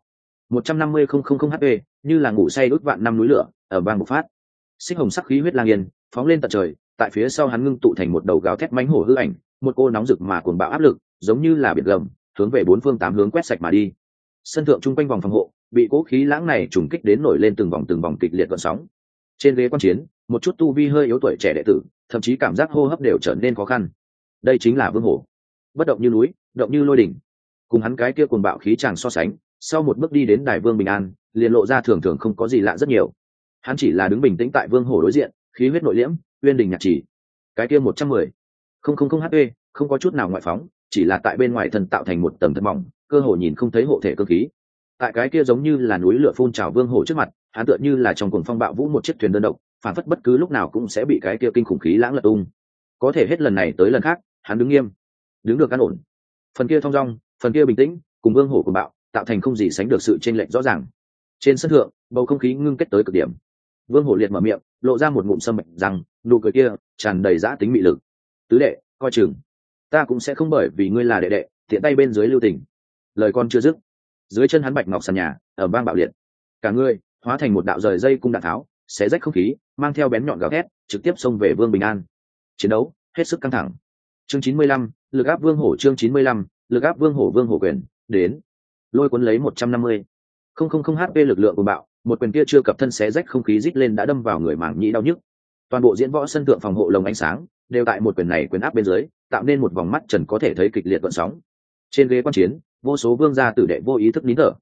Một trăm năm mươi không không không hp như là ngủ say đốt vạn năm núi lửa, ở bang bộc phát. Sinh hồng sắc khí huyết lang yên, phóng lên tận trời, tại phía sau hắn ngưng tụ thành một đầu gáo thét mánh hổ hư ảnh, một cô nóng rực mà cuồng bạo áp lực, giống như là biển gầm, hướng về bốn phương tám hướng quét sạch mà đi. Sân thượng chung quanh vòng phòng hộ, bị cố khí lãng này trùng kích đến nổi lên từng vòng từng vòng kịch liệt gợn sóng. Trên ghế quan chiến, một chút tu vi hơi yếu tuổi trẻ đệ tử, thậm chí cảm giác hô hấp đều trở nên khó khăn. Đây chính là vương hổ. Bất động như núi, động như lôi đỉnh. Cùng hắn cái kia cuồng bạo khí chàng so sánh sau một bước đi đến đài vương bình an, liền lộ ra thường thường không có gì lạ rất nhiều. Hắn chỉ là đứng bình tĩnh tại vương hổ đối diện, khí huyết nội liễm, uyên đình nhạc chỉ. Cái kia một trăm mười. Không không không hp không có chút nào ngoại phóng, chỉ là tại bên ngoài thần tạo thành một tầng thật mỏng, cơ hồ nhìn không thấy hộ thể cơ khí. Tại cái kia giống như là núi lửa phun trào vương hổ trước mặt, hắn tựa như là trong cuồng phong bạo vũ một chiếc thuyền đơn độc, phản phất bất cứ lúc nào cũng sẽ bị cái kia kinh khủng khí lãng lật tung. Có thể hết lần này tới lần khác, hắn đứng nghiêm, đứng được căn ổn. Phần kia thong dong, phần kia bình tĩnh, cùng vương hổ cùng bạo tạo thành không gì sánh được sự chênh lệch rõ ràng. Trên sân thượng, bầu không khí ngưng kết tới cực điểm. Vương hổ liệt mở miệng, lộ ra một ngụm sâm mạch rằng, nụ cười kia tràn đầy giã tính mị lực. Tứ đệ, coi chừng. Ta cũng sẽ không bởi vì ngươi là đệ đệ, tiện tay bên dưới lưu tình. Lời con chưa dứt, dưới chân hắn bạch ngọc sàn nhà, ở bang bạo liệt. Cả ngươi, hóa thành một đạo rời dây cung đạn tháo, xé rách không khí, mang theo bén nhọn gào thét, trực tiếp xông về vương bình an. Chiến đấu hết sức căng thẳng. Chương chín mươi lăm, lực áp vương hổ chương chín mươi lăm, lực áp vương hổ vương hổ quyền, đến lôi cuốn lấy một trăm năm mươi. Không không không hp lực lượng của bạo, một quyền kia chưa cập thân xé rách không khí rít lên đã đâm vào người mảng nhĩ đau nhức. Toàn bộ diễn võ sân thượng phòng hộ lồng ánh sáng, đều tại một quyền này quyền áp bên dưới, tạo nên một vòng mắt trần có thể thấy kịch liệt vận sóng. Trên ghế quan chiến, vô số vương gia tử đệ vô ý thức nín thở.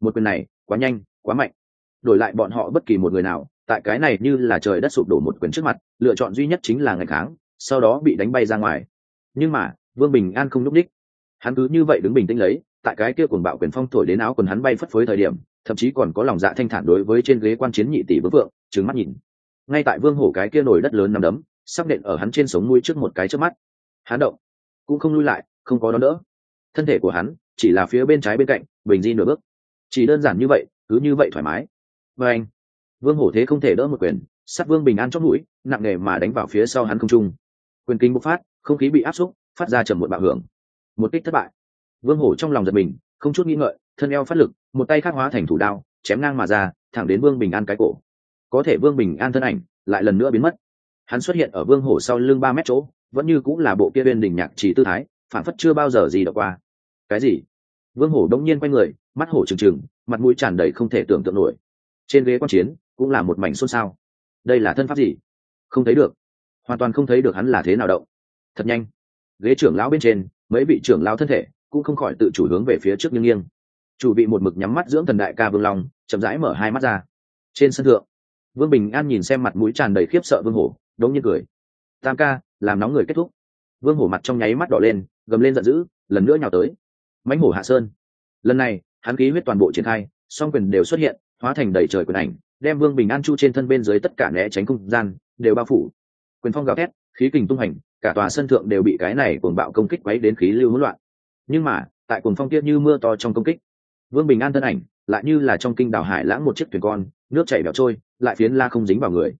Một quyền này, quá nhanh, quá mạnh. Đổi lại bọn họ bất kỳ một người nào, tại cái này như là trời đất sụp đổ một quyền trước mặt, lựa chọn duy nhất chính là ngày kháng, sau đó bị đánh bay ra ngoài. Nhưng mà, vương bình an không n ú c đích hắn cứ như vậy đứng bình tĩnh lấy tại cái kia cuồng bạo quyền phong thổi đến áo quần hắn bay phất phới thời điểm, thậm chí còn có lòng dạ thanh thản đối với trên ghế quan chiến nhị tỷ vương vượng, trừng mắt nhìn. Ngay tại vương hổ cái kia nổi đất lớn nằm đấm, sắp nện ở hắn trên sống nuôi trước một cái trước mắt. Hắn động, cũng không lui lại, không có đón đỡ. Thân thể của hắn, chỉ là phía bên trái bên cạnh, bình di nửa bước. Chỉ đơn giản như vậy, cứ như vậy thoải mái. Và anh, vương hổ thế không thể đỡ một quyền, sát vương bình an chót mũi, nặng nề mà đánh vào phía sau hắn không trung. Quyền kinh bộc phát, không khí bị áp xúc, phát ra trầm một bạo hưởng. Một kích thất bại vương hổ trong lòng giật mình, không chút nghĩ ngợi, thân eo phát lực, một tay khắc hóa thành thủ đao, chém ngang mà ra, thẳng đến vương bình an cái cổ. Có thể vương bình an thân ảnh lại lần nữa biến mất. Hắn xuất hiện ở vương hổ sau lưng ba mét chỗ, vẫn như cũng là bộ kia bên đỉnh nhạc chỉ tư thái, phản phất chưa bao giờ gì đọc qua. Cái gì? Vương hổ đông nhiên quay người, mắt hổ trừng trừng, mặt mũi tràn đầy không thể tưởng tượng nổi. Trên ghế quan chiến, cũng là một mảnh xôn xao. Đây là thân pháp gì? Không thấy được. Hoàn toàn không thấy được hắn là thế nào động. Thật nhanh. Ghế trưởng lão bên trên, mấy vị trưởng lão thân thể cũng không khỏi tự chủ hướng về phía trước nghiêng nghiêng. Chủ bị một mực nhắm mắt dưỡng thần đại ca vương long, chậm rãi mở hai mắt ra. Trên sân thượng, vương bình an nhìn xem mặt mũi tràn đầy khiếp sợ vương hổ, đống nhiên cười. Tam ca, làm nóng người kết thúc. Vương hổ mặt trong nháy mắt đỏ lên, gầm lên giận dữ, lần nữa nhào tới. Mãnh hổ hạ sơn. Lần này, hắn khí huyết toàn bộ triển khai, song quyền đều xuất hiện, hóa thành đầy trời quyền ảnh, đem vương bình an chu trên thân bên dưới tất cả né tránh không gian, đều bao phủ. Quyền phong gào thét, khí kình tung hành, cả tòa sân thượng đều bị cái này cuồng bạo công kích quấy đến khí lưu hỗn loạn nhưng mà, tại cuồng phong kia như mưa to trong công kích, vương bình an thân ảnh lại như là trong kinh đảo hải lãng một chiếc thuyền con, nước chảy bẹo trôi, lại phiến la không dính vào người.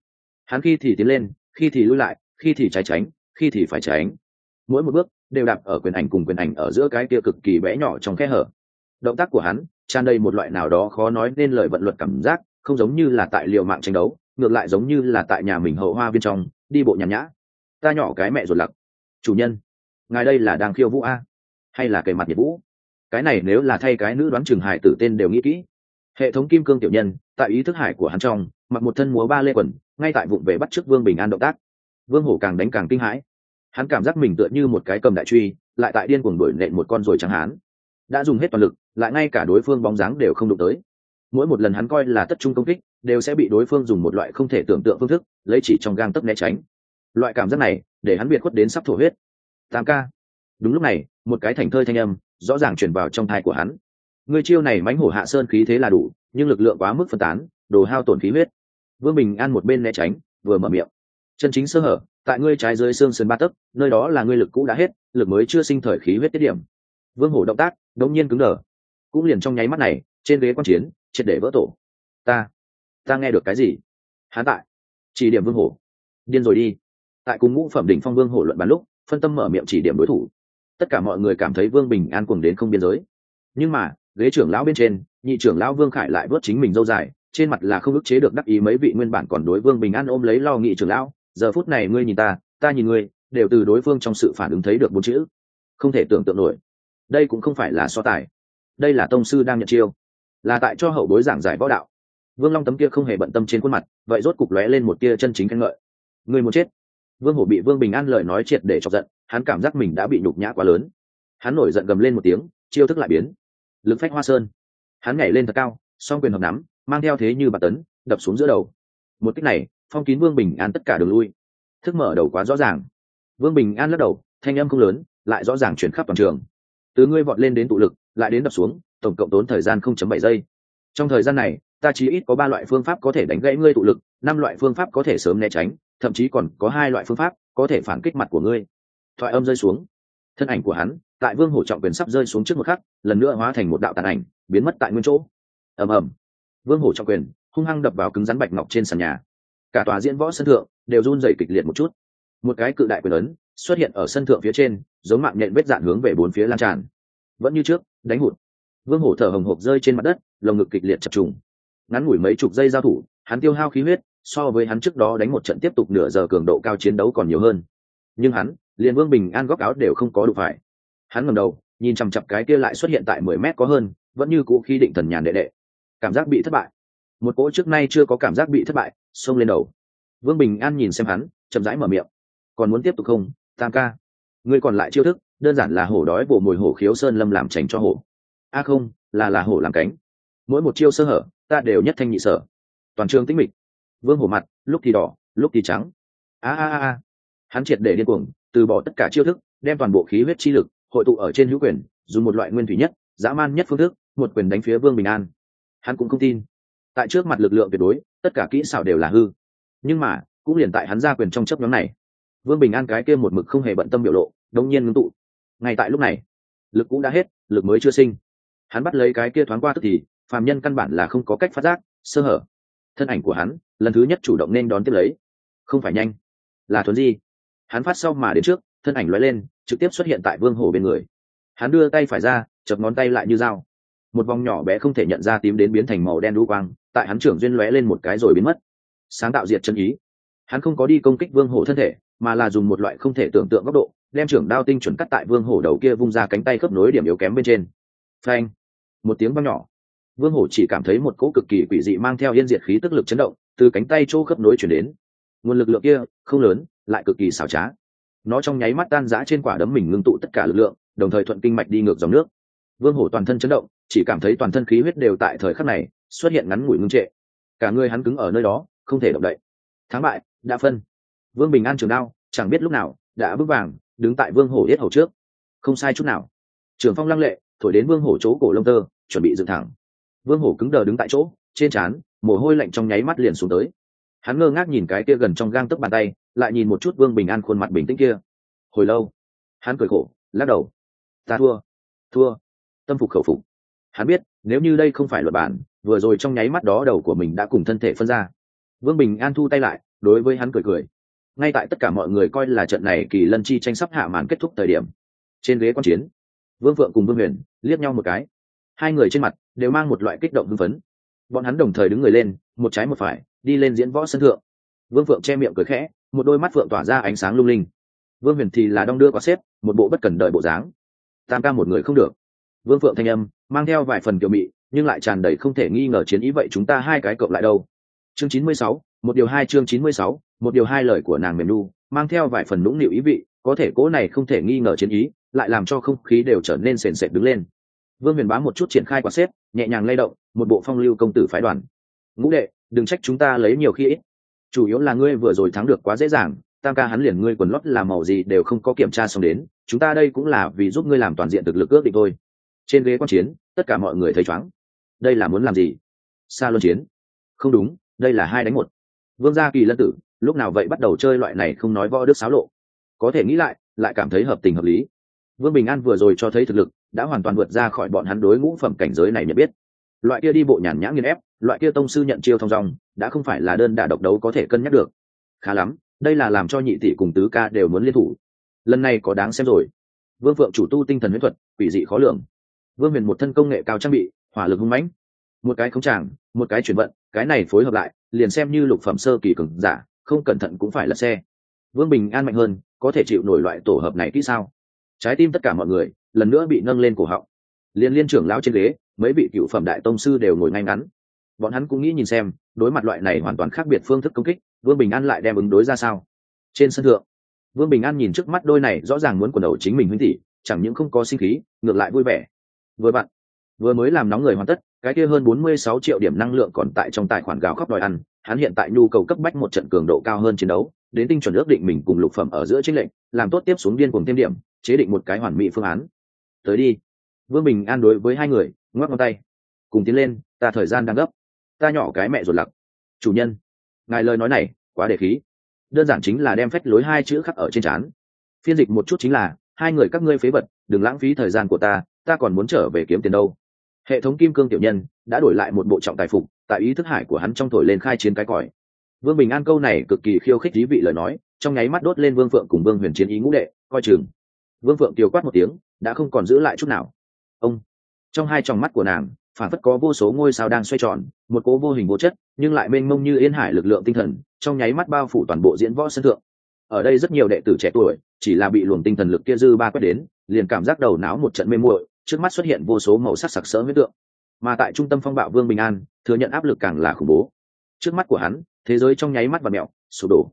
Hắn khi thì tiến lên, khi thì lui lại, khi thì trái tránh, khi thì phải tránh mỗi một bước đều đạp ở quyền ảnh cùng quyền ảnh ở giữa cái kia cực kỳ bé nhỏ trong khe hở. Động tác của hắn tràn đầy một loại nào đó khó nói nên lời vận luật cảm giác, không giống như là tại liệu mạng tranh đấu, ngược lại giống như là tại nhà mình hậu hoa viên trong, đi bộ nhàn nhã. Ta nhỏ cái mẹ ruột lặc. Chủ nhân, ngài đây là đang khiêu vũ a hay là kề mặt nhiệt vũ? Cái này nếu là thay cái nữ đoán trường hải tử tên đều nghĩ kỹ. Hệ thống kim cương tiểu nhân, tại ý thức hải của hắn trong, mặc một thân múa ba lê quần, ngay tại vụng về bắt trước vương bình an động tác. Vương hổ càng đánh càng kinh hãi. Hắn cảm giác mình tựa như một cái cầm đại truy, lại tại điên cuồng đuổi nện một con rồi trắng hán. Đã dùng hết toàn lực, lại ngay cả đối phương bóng dáng đều không đụng tới. Mỗi một lần hắn coi là tất trung công kích, đều sẽ bị đối phương dùng một loại không thể tưởng tượng phương thức, lấy chỉ trong gang tấc né tránh. Loại cảm giác này, để hắn biệt khuất đến sắp thổ huyết. Tam ca đúng lúc này, một cái thành thơi thanh âm rõ ràng chuyển vào trong thai của hắn. Người chiêu này mánh hổ hạ sơn khí thế là đủ, nhưng lực lượng quá mức phân tán, đồ hao tổn khí huyết. Vương bình an một bên né tránh, vừa mở miệng. Chân chính sơ hở, tại ngươi trái dưới xương sườn ba tấc, nơi đó là ngươi lực cũ đã hết, lực mới chưa sinh thời khí huyết tiết điểm. Vương hổ động tác, đống nhiên cứng đờ. Cũng liền trong nháy mắt này, trên ghế quan chiến, triệt để vỡ tổ. Ta ta nghe được cái gì? Hán tại. Chỉ điểm vương hổ. Điên rồi đi. Tại cùng ngũ phẩm đỉnh phong vương hổ luận bàn lúc, phân tâm mở miệng chỉ điểm đối thủ tất cả mọi người cảm thấy vương bình an cuồng đến không biên giới. Nhưng mà, ghế trưởng lão bên trên, nhị trưởng lão vương khải lại vớt chính mình dâu dài, trên mặt là không ức chế được đắc ý mấy vị nguyên bản còn đối vương bình an ôm lấy lo nghị trưởng lão, giờ phút này ngươi nhìn ta ta nhìn ngươi, đều từ đối phương trong sự phản ứng thấy được bốn chữ. Không thể tưởng tượng nổi. Đây cũng không phải là so tài. Đây là tông sư đang nhận chiêu. Là tại cho hậu bối giảng giải võ đạo. Vương long tấm kia không hề bận tâm trên khuôn mặt, vậy rốt cục lóe lên một tia chân chính khen ngợi. Người muốn chết. Vương hổ bị vương bình an lời nói triệt để chọc giận hắn cảm giác mình đã bị nhục nhã quá lớn. Hắn nổi giận gầm lên một tiếng, chiêu thức lại biến. Lực phách hoa sơn. Hắn nhảy lên thật cao, song quyền hợp nắm, mang theo thế như bà tấn, đập xuống giữa đầu. Một cách này, phong kín vương bình an tất cả đường lui. Thức mở đầu quá rõ ràng. Vương bình an lắc đầu, thanh âm không lớn, lại rõ ràng chuyển khắp toàn trường. Từ ngươi vọt lên đến tụ lực, lại đến đập xuống, tổng cộng tốn thời gian 0.7 giây. Trong thời gian này, ta chỉ ít có ba loại phương pháp có thể đánh gãy ngươi tụ lực, năm loại phương pháp có thể sớm né tránh, thậm chí còn có hai loại phương pháp có thể phản kích mặt của ngươi thoại âm rơi xuống. Thân ảnh của hắn, tại vương hổ trọng quyền sắp rơi xuống trước một khắc, lần nữa hóa thành một đạo tàn ảnh, biến mất tại nguyên chỗ. Ầm ầm. Vương hổ trọng quyền, hung hăng đập vào cứng rắn bạch ngọc trên sàn nhà. Cả tòa diễn võ sân thượng đều run rẩy kịch liệt một chút. Một cái cự đại quyền lớn xuất hiện ở sân thượng phía trên, giống mạng nhện vết dạn hướng về bốn phía lan tràn. Vẫn như trước, đánh hụt. Vương hổ thở hồng hộc rơi trên mặt đất, lồng ngực kịch liệt chập trùng. Ngắn ngủi mấy chục giây giao thủ, hắn tiêu hao khí huyết, so với hắn trước đó đánh một trận tiếp tục nửa giờ cường độ cao chiến đấu còn nhiều hơn. Nhưng hắn liền vương bình an góc áo đều không có đủ phải. Hắn ngầm đầu, nhìn chằm chặp cái kia lại xuất hiện tại mười mét có hơn, vẫn như cũ khi định thần nhàn đệ đệ. Cảm giác bị thất bại. Một cỗ trước nay chưa có cảm giác bị thất bại, xông lên đầu. Vương bình an nhìn xem hắn, chậm rãi mở miệng. Còn muốn tiếp tục không, tam ca? Ngươi còn lại chiêu thức, đơn giản là hổ đói bộ mồi hổ khiếu sơn lâm làm tránh cho hổ. A không, là là hổ làm cánh. Mỗi một chiêu sơ hở, ta đều nhất thanh nhị sở. Toàn trường tĩnh mịch. Vương hổ mặt, lúc thì đỏ, lúc thì trắng. A a a. Hắn triệt để điên cuồng từ bỏ tất cả chiêu thức, đem toàn bộ khí huyết chi lực hội tụ ở trên hữu quyền, dùng một loại nguyên thủy nhất, dã man nhất phương thức, một quyền đánh phía vương bình an. Hắn cũng không tin. Tại trước mặt lực lượng tuyệt đối, tất cả kỹ xảo đều là hư. Nhưng mà, cũng liền tại hắn ra quyền trong chấp nhóm này, vương bình an cái kia một mực không hề bận tâm biểu lộ đông nhiên ngưng tụ. Ngay tại lúc này, lực cũng đã hết, lực mới chưa sinh. Hắn bắt lấy cái kia thoáng qua tức thì, phàm nhân căn bản là không có cách phát giác, sơ hở. Thân ảnh của hắn, lần thứ nhất chủ động nên đón tiếp lấy. Không phải nhanh, là thuấn di hắn phát sau mà đến trước, thân ảnh lóe lên, trực tiếp xuất hiện tại vương hổ bên người. Hắn đưa tay phải ra, chập ngón tay lại như dao. Một vòng nhỏ bé không thể nhận ra tím đến biến thành màu đen đu quang, tại hắn trưởng duyên lóe lên một cái rồi biến mất. Sáng tạo diệt chân ý. Hắn không có đi công kích vương hổ thân thể, mà là dùng một loại không thể tưởng tượng góc độ, đem trưởng đao tinh chuẩn cắt tại vương hổ đầu kia vung ra cánh tay khớp nối điểm yếu kém bên trên. Phanh. Một tiếng vang nhỏ. Vương hổ chỉ cảm thấy một cỗ cực kỳ quỷ dị mang theo yên diệt khí tức lực chấn động, từ cánh tay chỗ khớp nối chuyển đến. Nguồn lực lượng kia không lớn lại cực kỳ xảo trá. Nó trong nháy mắt tan rã trên quả đấm mình ngưng tụ tất cả lực lượng, đồng thời thuận kinh mạch đi ngược dòng nước. Vương hổ toàn thân chấn động, chỉ cảm thấy toàn thân khí huyết đều tại thời khắc này xuất hiện ngắn ngủi ngưng trệ. Cả người hắn cứng ở nơi đó, không thể động đậy. Thắng bại, đã phân. Vương bình an trường đao, chẳng biết lúc nào đã bước vàng, đứng tại vương hổ yết hầu trước. Không sai chút nào. Trường phong lăng lệ, thổi đến vương hổ chỗ cổ lông tơ, chuẩn bị dựng thẳng. Vương hổ cứng đờ đứng tại chỗ, trên trán, mồ hôi lạnh trong nháy mắt liền xuống tới. Hắn ngơ ngác nhìn cái kia gần trong gang tấc bàn tay lại nhìn một chút vương bình an khuôn mặt bình tĩnh kia. Hồi lâu, hắn cười khổ, lắc đầu. Ta thua thua. Tâm phục khẩu phục. Hắn biết, nếu như đây không phải luật bản, vừa rồi trong nháy mắt đó đầu của mình đã cùng thân thể phân ra. Vương bình an thu tay lại, đối với hắn cười cười. Ngay tại tất cả mọi người coi là trận này kỳ lân chi tranh sắp hạ màn kết thúc thời điểm, trên ghế quan chiến, vương phượng cùng vương huyền liếc nhau một cái. Hai người trên mặt đều mang một loại kích động hưng phấn. Bọn hắn đồng thời đứng người lên, một trái một phải, đi lên diễn võ sân thượng. Vương phượng che miệng cười khẽ một đôi mắt phượng tỏa ra ánh sáng lung linh. Vương huyền thì là đong đưa có xếp, một bộ bất cần đợi bộ dáng. Tam ca một người không được. Vương phượng thanh âm, mang theo vài phần kiểu mị, nhưng lại tràn đầy không thể nghi ngờ chiến ý vậy chúng ta hai cái cộng lại đâu. Chương chín mươi sáu, một điều hai chương chín mươi sáu, một điều hai lời của nàng mềm nu, mang theo vài phần nũng nịu ý vị, có thể cố này không thể nghi ngờ chiến ý, lại làm cho không khí đều trở nên sền sệt đứng lên. Vương huyền bá một chút triển khai quả xếp, nhẹ nhàng lay động, một bộ phong lưu công tử phái đoàn. Ngũ đệ, đừng trách chúng ta lấy nhiều khi ít chủ yếu là ngươi vừa rồi thắng được quá dễ dàng, tam ca hắn liền ngươi quần lót làm màu gì đều không có kiểm tra xong đến, chúng ta đây cũng là vì giúp ngươi làm toàn diện thực lực ước định thôi. Trên ghế quan chiến, tất cả mọi người thấy chóng. Đây là muốn làm gì? Xa luân chiến. Không đúng, đây là hai đánh một. Vương gia kỳ lân tử, lúc nào vậy bắt đầu chơi loại này không nói võ đức xáo lộ? Có thể nghĩ lại lại cảm thấy hợp tình hợp lý. Vương bình an vừa rồi cho thấy thực lực, đã hoàn toàn vượt ra khỏi bọn hắn đối ngũ phẩm cảnh giới này nhận biết. Loại kia đi bộ nhàn nhã nghiên ép loại kia tông sư nhận chiêu thong dong, đã không phải là đơn đả độc đấu có thể cân nhắc được. Khá lắm, đây là làm cho nhị tỷ cùng tứ ca đều muốn liên thủ. Lần này có đáng xem rồi. Vương phượng chủ tu tinh thần huyết thuật, quỷ dị khó lường. Vương huyền một thân công nghệ cao trang bị, hỏa lực hung mãnh. Một cái không tràng một cái chuyển vận, cái này phối hợp lại, liền xem như lục phẩm sơ kỳ cường giả, không cẩn thận cũng phải là xe. Vương bình an mạnh hơn, có thể chịu nổi loại tổ hợp này kỹ sao? Trái tim tất cả mọi người, lần nữa bị nâng lên cổ họng. Liên liên trưởng lão trên ghế, mấy vị cựu phẩm đại tông sư đều ngồi ngay ngắn bọn hắn cũng nghĩ nhìn xem, đối mặt loại này hoàn toàn khác biệt phương thức công kích, vương bình an lại đem ứng đối ra sao? Trên sân thượng, vương bình an nhìn trước mắt đôi này rõ ràng muốn quần đầu chính mình huynh tỷ, chẳng những không có sinh khí, ngược lại vui vẻ. Vừa bạn, vừa mới làm nóng người hoàn tất, cái kia hơn bốn mươi sáu triệu điểm năng lượng còn tại trong tài khoản gào khóc đòi ăn, hắn hiện tại nhu cầu cấp bách một trận cường độ cao hơn chiến đấu, đến tinh chuẩn ước định mình cùng lục phẩm ở giữa chính lệnh, làm tốt tiếp xuống điên cùng thêm điểm, chế định một cái hoàn mỹ phương án. Tới đi. Vương bình an đối với hai người, ngoắc ngón tay. Cùng tiến lên, ta thời gian đang gấp ta nhỏ cái mẹ ruột lặc. Chủ nhân, ngài lời nói này quá đề khí. Đơn giản chính là đem phách lối hai chữ khắc ở trên trán. Phiên dịch một chút chính là, hai người các ngươi phế vật, đừng lãng phí thời gian của ta ta còn muốn trở về kiếm tiền đâu. Hệ thống kim cương tiểu nhân đã đổi lại một bộ trọng tài phục, tại ý thức hải của hắn trong thổi lên khai chiến cái còi. Vương bình an câu này cực kỳ khiêu khích thí vị lời nói, trong nháy mắt đốt lên vương phượng cùng vương huyền chiến ý ngũ đệ, coi chừng. Vương phượng tiêu quát một tiếng, đã không còn giữ lại chút nào. Ông, trong hai tròng mắt của nàng phản phất có vô số ngôi sao đang xoay tròn, một cố vô hình vô chất, nhưng lại mênh mông như yên hải lực lượng tinh thần, trong nháy mắt bao phủ toàn bộ diễn võ sân thượng. Ở đây rất nhiều đệ tử trẻ tuổi, chỉ là bị luồng tinh thần lực kia dư ba quét đến, liền cảm giác đầu não một trận mê muội, trước mắt xuất hiện vô số màu sắc sặc sỡ huyết tượng. Mà tại trung tâm phong bạo vương bình an, thừa nhận áp lực càng là khủng bố. Trước mắt của hắn, thế giới trong nháy mắt và mẹo, sụp đổ.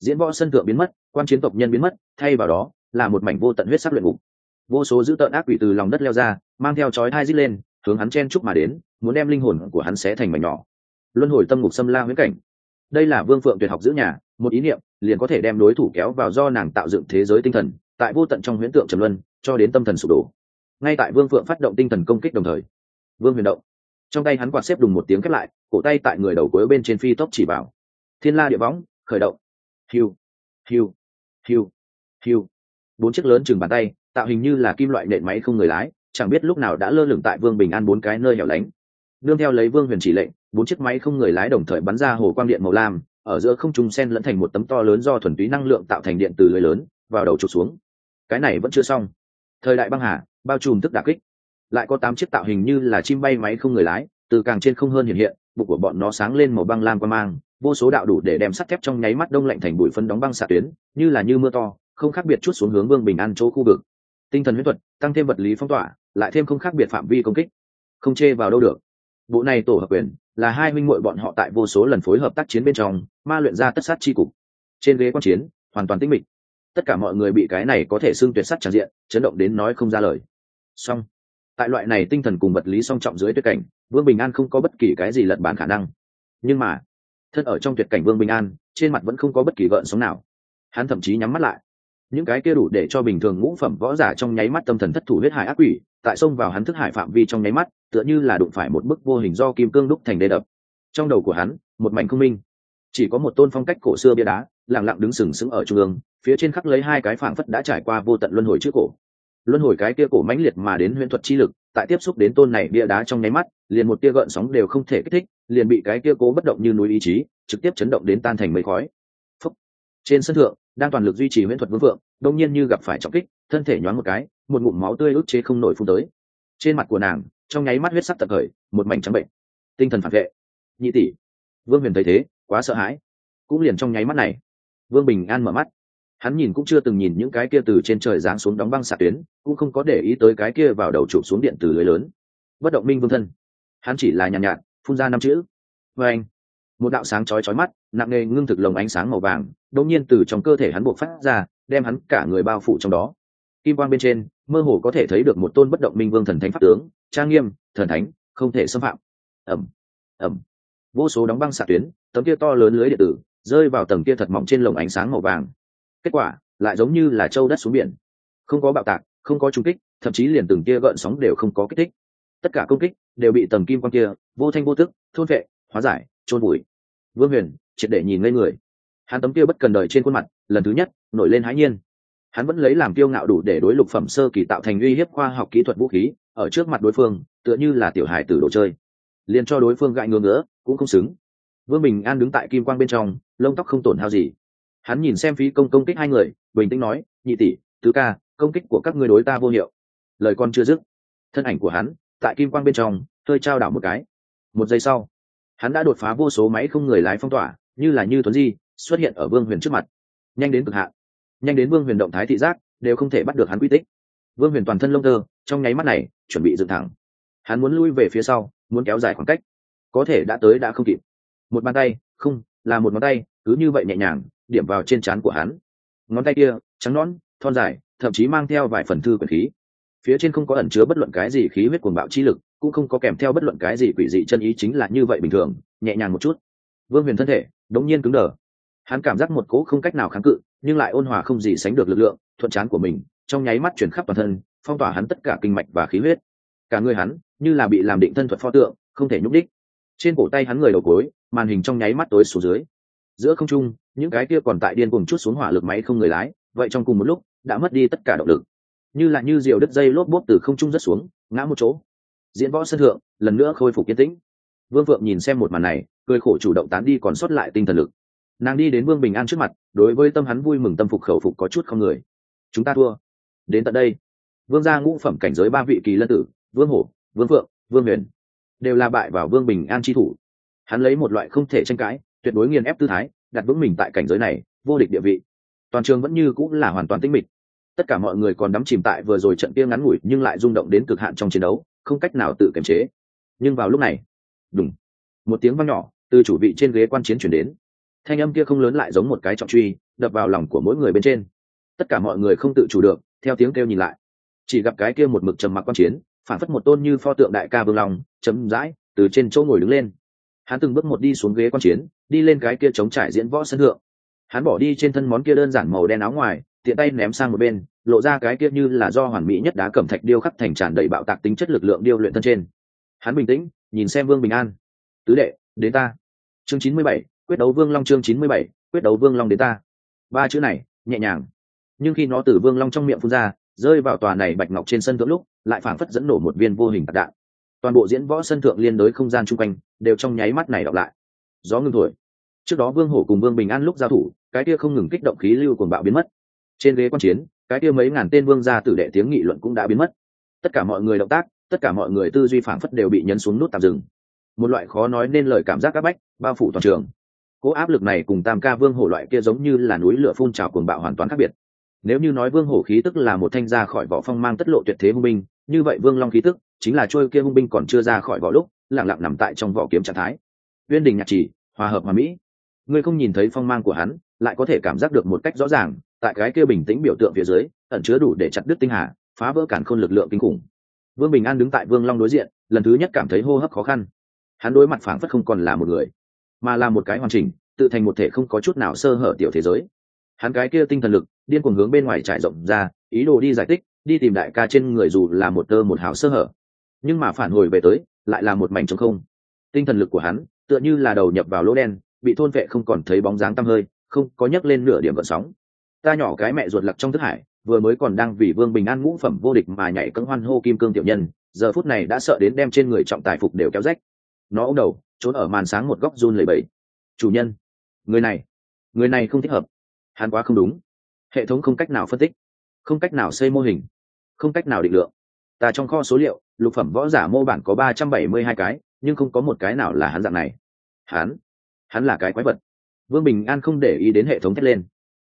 Diễn võ sân thượng biến mất, quan chiến tộc nhân biến mất, thay vào đó, là một mảnh vô tận huyết sắc luyện ngục. Vô số dữ tợn ác quỷ từ lòng đất leo ra, mang theo chói thai rít lên hướng hắn chen chúc mà đến, muốn đem linh hồn của hắn xé thành mảnh nhỏ. Luân hồi tâm ngục xâm la huyễn cảnh. Đây là vương phượng tuyệt học giữ nhà, một ý niệm, liền có thể đem đối thủ kéo vào do nàng tạo dựng thế giới tinh thần, tại vô tận trong huyễn tượng trầm luân, cho đến tâm thần sụp đổ. Ngay tại vương phượng phát động tinh thần công kích đồng thời, vương huyền động, trong tay hắn quạt xếp đùng một tiếng khép lại, cổ tay tại người đầu cuối bên trên phi tốc chỉ vào. Thiên la địa võng, khởi động. Hiu hiu hiu hiu bốn chiếc lớn chừng bàn tay, tạo hình như là kim loại nện máy không người lái chẳng biết lúc nào đã lơ lửng tại vương bình an bốn cái nơi hẻo lánh. Nương theo lấy vương huyền chỉ lệnh, bốn chiếc máy không người lái đồng thời bắn ra hồ quang điện màu lam, ở giữa không trung sen lẫn thành một tấm to lớn do thuần túy năng lượng tạo thành điện từ lưới lớn, vào đầu trục xuống. Cái này vẫn chưa xong. Thời đại băng hà, bao trùm tức đà kích. Lại có tám chiếc tạo hình như là chim bay máy không người lái, từ càng trên không hơn hiện hiện, bụng của bọn nó sáng lên màu băng lam qua mang, vô số đạo đủ để đem sắt thép trong nháy mắt đông lạnh thành bụi phân đóng băng xạ tuyến, như là như mưa to, không khác biệt chút xuống hướng vương bình an chỗ khu vực tinh thần huyết thuật, tăng thêm vật lý phong tỏa, lại thêm không khác biệt phạm vi công kích. Không chê vào đâu được. Bộ này tổ hợp quyền là hai huynh muội bọn họ tại vô số lần phối hợp tác chiến bên trong, ma luyện ra tất sát chi cục. Trên ghế quan chiến, hoàn toàn tĩnh mịch. Tất cả mọi người bị cái này có thể xưng tuyệt sắt tràn diện, chấn động đến nói không ra lời. Song tại loại này tinh thần cùng vật lý song trọng dưới tuyệt cảnh, vương bình an không có bất kỳ cái gì lật bản khả năng. Nhưng mà, thân ở trong tuyệt cảnh vương bình an, trên mặt vẫn không có bất kỳ gợn sóng nào. Hắn thậm chí nhắm mắt lại những cái kia đủ để cho bình thường ngũ phẩm võ giả trong nháy mắt tâm thần thất thủ huyết hải ác quỷ, tại xông vào hắn thức hải phạm vi trong nháy mắt, tựa như là đụng phải một bức vô hình do kim cương đúc thành đê đập. Trong đầu của hắn, một mảnh không minh. Chỉ có một tôn phong cách cổ xưa bia đá lẳng lặng đứng sừng sững ở trung ương, phía trên khắc lấy hai cái phảng phất đã trải qua vô tận luân hồi trước cổ. Luân hồi cái kia cổ mãnh liệt mà đến huyễn thuật chi lực, tại tiếp xúc đến tôn này bia đá trong nháy mắt, liền một tia gợn sóng đều không thể kích thích, liền bị cái kia cố bất động như núi ý chí, trực tiếp chấn động đến tan thành mây khói. Phúc. trên sân thượng đang toàn lực duy trì huyễn thuật vương vượng đông nhiên như gặp phải trọng kích thân thể nhoáng một cái một ngụm máu tươi ức chế không nổi phun tới. Trên mặt của nàng trong nháy mắt huyết sắc tật khởi một mảnh trắng bệnh. Tinh thần phản vệ. Nhị tỷ. Vương huyền thấy thế quá sợ hãi. Cũng liền trong nháy mắt này vương bình an mở mắt. Hắn nhìn cũng chưa từng nhìn những cái kia từ trên trời giáng xuống đóng băng xạ tuyến cũng không có để ý tới cái kia vào đầu chụp xuống điện từ lưới lớn. Bất động minh vương thân. Hắn chỉ là nhàn nhạt, nhạt phun ra năm chữ. Vê anh một đạo sáng chói chói mắt, nặng nề ngưng thực lồng ánh sáng màu vàng, đột nhiên từ trong cơ thể hắn buộc phát ra, đem hắn cả người bao phủ trong đó. Kim quang bên trên, mơ hồ có thể thấy được một tôn bất động minh vương thần thánh pháp tướng, trang nghiêm, thần thánh, không thể xâm phạm. Ẩm ẩm vô số đóng băng xạ tuyến, tấm kia to lớn lưới điện tử, rơi vào tầng kia thật mỏng trên lồng ánh sáng màu vàng. Kết quả, lại giống như là châu đất xuống biển. Không có bạo tạc, không có trung kích, thậm chí liền từng kia gợn sóng đều không có kích thích. Tất cả công kích đều bị tầng kim quang kia vô thanh vô tức, thôn vệ hóa giải trôn bụi vương huyền, triệt để nhìn ngây người. Hắn tấm kia bất cần đời trên khuôn mặt, lần thứ nhất, nổi lên hãi nhiên. Hắn vẫn lấy làm kiêu ngạo đủ để đối lục phẩm sơ kỳ tạo thành uy hiếp khoa học kỹ thuật vũ khí, ở trước mặt đối phương, tựa như là tiểu hài tử đồ chơi. Liền cho đối phương gãi ngứa ngứa, cũng không xứng. Vương bình an đứng tại kim quang bên trong, lông tóc không tổn hao gì. Hắn nhìn xem phí công công kích hai người, bình tĩnh nói, nhị tỷ, tứ ca, công kích của các ngươi đối ta vô hiệu. Lời con chưa dứt, thân ảnh của hắn, tại kim quang bên trong, hơi trao đảo một cái. Một giây sau hắn đã đột phá vô số máy không người lái phong tỏa, như là như tuấn di, xuất hiện ở vương huyền trước mặt. Nhanh đến cực hạn. Nhanh đến vương huyền động thái thị giác, đều không thể bắt được hắn quy tích. Vương huyền toàn thân lông tơ, trong nháy mắt này, chuẩn bị dựng thẳng. Hắn muốn lui về phía sau, muốn kéo dài khoảng cách. Có thể đã tới đã không kịp. Một bàn tay, không, là một ngón tay, cứ như vậy nhẹ nhàng, điểm vào trên trán của hắn. Ngón tay kia, trắng nõn, thon dài, thậm chí mang theo vài phần thư quyển khí phía trên không có ẩn chứa bất luận cái gì khí huyết cuồng bạo chi lực, cũng không có kèm theo bất luận cái gì quỷ dị chân ý chính là như vậy bình thường, nhẹ nhàng một chút. Vương huyền thân thể đống nhiên cứng đờ. Hắn cảm giác một cỗ không cách nào kháng cự, nhưng lại ôn hòa không gì sánh được lực lượng, thuận chán của mình, trong nháy mắt chuyển khắp toàn thân, phong tỏa hắn tất cả kinh mạch và khí huyết. Cả người hắn, như là bị làm định thân thuật pho tượng, không thể nhúc đích trên cổ tay hắn người đầu cối màn hình trong nháy mắt tối xuống dưới. Giữa không trung, những cái kia còn tại điên cùng chút xuống hỏa lực máy không người lái, vậy trong cùng một lúc, đã mất đi tất cả động lực như là như diều đứt dây lốp bốt từ không trung rất xuống, ngã một chỗ. Diễn võ sân thượng, lần nữa khôi phục yên tĩnh. Vương vượng nhìn xem một màn này, cười khổ chủ động tán đi còn sót lại tinh thần lực. Nàng đi đến vương bình an trước mặt, đối với tâm hắn vui mừng tâm phục khẩu phục có chút không người. Chúng ta thua. Đến tận đây. Vương gia ngũ phẩm cảnh giới ba vị kỳ lân tử, vương hổ, vương phượng vương huyền, đều là bại vào vương bình an tri thủ. Hắn lấy một loại không thể tranh cãi, tuyệt đối nghiền ép tư thái, đặt vững mình tại cảnh giới này, vô địch địa vị. Toàn trường vẫn như cũng là hoàn toàn tinh mịch tất cả mọi người còn đắm chìm tại vừa rồi trận kia ngắn ngủi nhưng lại rung động đến cực hạn trong chiến đấu, không cách nào tự kiềm chế. Nhưng vào lúc này đúng một tiếng vang nhỏ từ chủ vị trên ghế quan chiến chuyển đến. Thanh âm kia không lớn lại giống một cái trọng truy, đập vào lòng của mỗi người bên trên. Tất cả mọi người không tự chủ được, theo tiếng kêu nhìn lại. Chỉ gặp cái kia một mực trầm mặc quan chiến, phản phất một tôn như pho tượng đại ca vương lòng chấm dãi từ trên chỗ ngồi đứng lên. Hắn từng bước một đi xuống ghế quan chiến, đi lên cái kia chống trải diễn võ sân thượng. Hắn bỏ đi trên thân món kia đơn giản màu đen áo ngoài tiện tay ném sang một bên, lộ ra cái kia như là do hoàn mỹ nhất đá cẩm thạch điêu khắc thành tràn đầy bạo tạc tính chất lực lượng điêu luyện thân trên. Hắn bình tĩnh, nhìn xem vương bình an. Tứ đệ, đến ta. Chương chín mươi bảy, quyết đấu vương long chương chín mươi bảy, quyết đấu vương long đến ta. Ba chữ này, nhẹ nhàng. Nhưng khi nó từ vương long trong miệng phun ra, rơi vào tòa này bạch ngọc trên sân thượng lúc, lại phảng phất dẫn nổ một viên vô hình tạc đạn. Toàn bộ diễn võ sân thượng liên đối không gian chung quanh, đều trong nháy mắt này đọc lại. Gió ngưng thổi. Trước đó vương hổ cùng vương bình an lúc giao thủ, cái kia không ngừng kích động khí lưu cuồng bạo biến mất trên ghế quan chiến, cái kia mấy ngàn tên vương gia tử đệ tiếng nghị luận cũng đã biến mất. Tất cả mọi người động tác, tất cả mọi người tư duy phảng phất đều bị nhấn xuống nút tạm dừng. Một loại khó nói nên lời cảm giác áp bách, bao phủ toàn trường. Cố áp lực này cùng tam ca vương hổ loại kia giống như là núi lửa phun trào cuồng bạo hoàn toàn khác biệt. Nếu như nói vương hổ khí tức là một thanh ra khỏi vỏ phong mang tất lộ tuyệt thế hung binh, như vậy vương long khí tức chính là trôi kia hung binh còn chưa ra khỏi vỏ lúc, lặng lặng nằm tại trong vỏ kiếm trạng thái. Uyên đình nhạc chỉ, hòa hợp hòa mỹ. Ngươi không nhìn thấy phong mang của hắn, lại có thể cảm giác được một cách rõ ràng tại cái kia bình tĩnh biểu tượng phía dưới, ẩn chứa đủ để chặt đứt tinh hà, phá vỡ cản khôn lực lượng kinh khủng. Vương bình an đứng tại vương long đối diện, lần thứ nhất cảm thấy hô hấp khó khăn. Hắn đối mặt phảng phất không còn là một người, mà là một cái hoàn chỉnh, tự thành một thể không có chút nào sơ hở tiểu thế giới. Hắn cái kia tinh thần lực, điên cuồng hướng bên ngoài trải rộng ra, ý đồ đi giải tích, đi tìm đại ca trên người dù là một tơ một hào sơ hở. Nhưng mà phản hồi về tới, lại là một mảnh trống không. Tinh thần lực của hắn, tựa như là đầu nhập vào lỗ đen, bị thôn vệ không còn thấy bóng dáng tăm hơi, không có nhấc lên nửa điểm vận sóng ta nhỏ cái mẹ ruột lặc trong thức hải, vừa mới còn đang vì vương bình an ngũ phẩm vô địch mà nhảy cấm hoan hô kim cương tiểu nhân, giờ phút này đã sợ đến đem trên người trọng tài phục đều kéo rách. Nó ôm đầu, trốn ở màn sáng một góc run lầy bẫy chủ nhân, người này người này không thích hợp. Hắn quá không đúng. Hệ thống không cách nào phân tích, không cách nào xây mô hình, không cách nào định lượng. Ta trong kho số liệu, lục phẩm võ giả mô bản có ba trăm bảy mươi hai cái, nhưng không có một cái nào là hắn dạng này. Hắn hắn là cái quái vật. Vương bình an không để ý đến hệ thống thét lên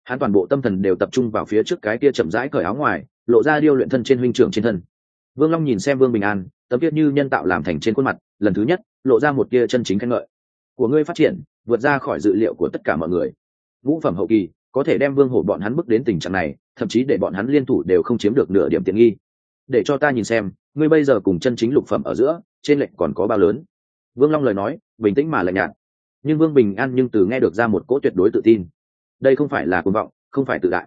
hắn toàn bộ tâm thần đều tập trung vào phía trước cái kia chậm rãi cởi áo ngoài, lộ ra điêu luyện thân trên huynh trưởng trên thân. Vương long nhìn xem vương bình an, tấm kia như nhân tạo làm thành trên khuôn mặt, lần thứ nhất, lộ ra một kia chân chính khen ngợi. Của ngươi phát triển, vượt ra khỏi dự liệu của tất cả mọi người. Vũ phẩm hậu kỳ, có thể đem vương hổ bọn hắn bước đến tình trạng này, thậm chí để bọn hắn liên thủ đều không chiếm được nửa điểm tiện nghi. Để cho ta nhìn xem, ngươi bây giờ cùng chân chính lục phẩm ở giữa, trên lệnh còn có bao lớn? Vương long lời nói, bình tĩnh mà lạnh nhạt. Nhưng vương bình an nhưng từ nghe được ra một cỗ tuyệt đối tự tin đây không phải là cuồng vọng, không phải tự đại,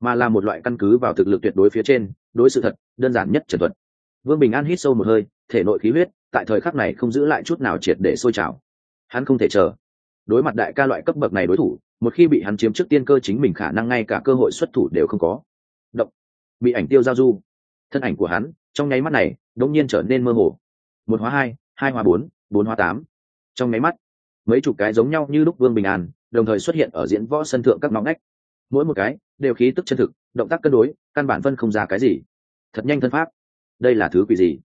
mà là một loại căn cứ vào thực lực tuyệt đối phía trên, đối sự thật, đơn giản nhất trần thuật. Vương bình an hít sâu một hơi, thể nội khí huyết, tại thời khắc này không giữ lại chút nào triệt để sôi trào. Hắn không thể chờ. Đối mặt đại ca loại cấp bậc này đối thủ, một khi bị hắn chiếm trước tiên cơ chính mình khả năng ngay cả cơ hội xuất thủ đều không có. Động. Bị ảnh tiêu giao du. Thân ảnh của hắn, trong nháy mắt này đột nhiên trở nên mơ hồ. Một hóa hai hai hóa bốn bốn hóa tám. Trong nháy mắt, mấy chục cái giống nhau như lúc vương bình an đồng thời xuất hiện ở diễn võ sân thượng các ngõ ngách. Mỗi một cái đều khí tức chân thực, động tác cân đối, căn bản phân không ra cái gì. Thật nhanh thân pháp. Đây là thứ quỷ gì?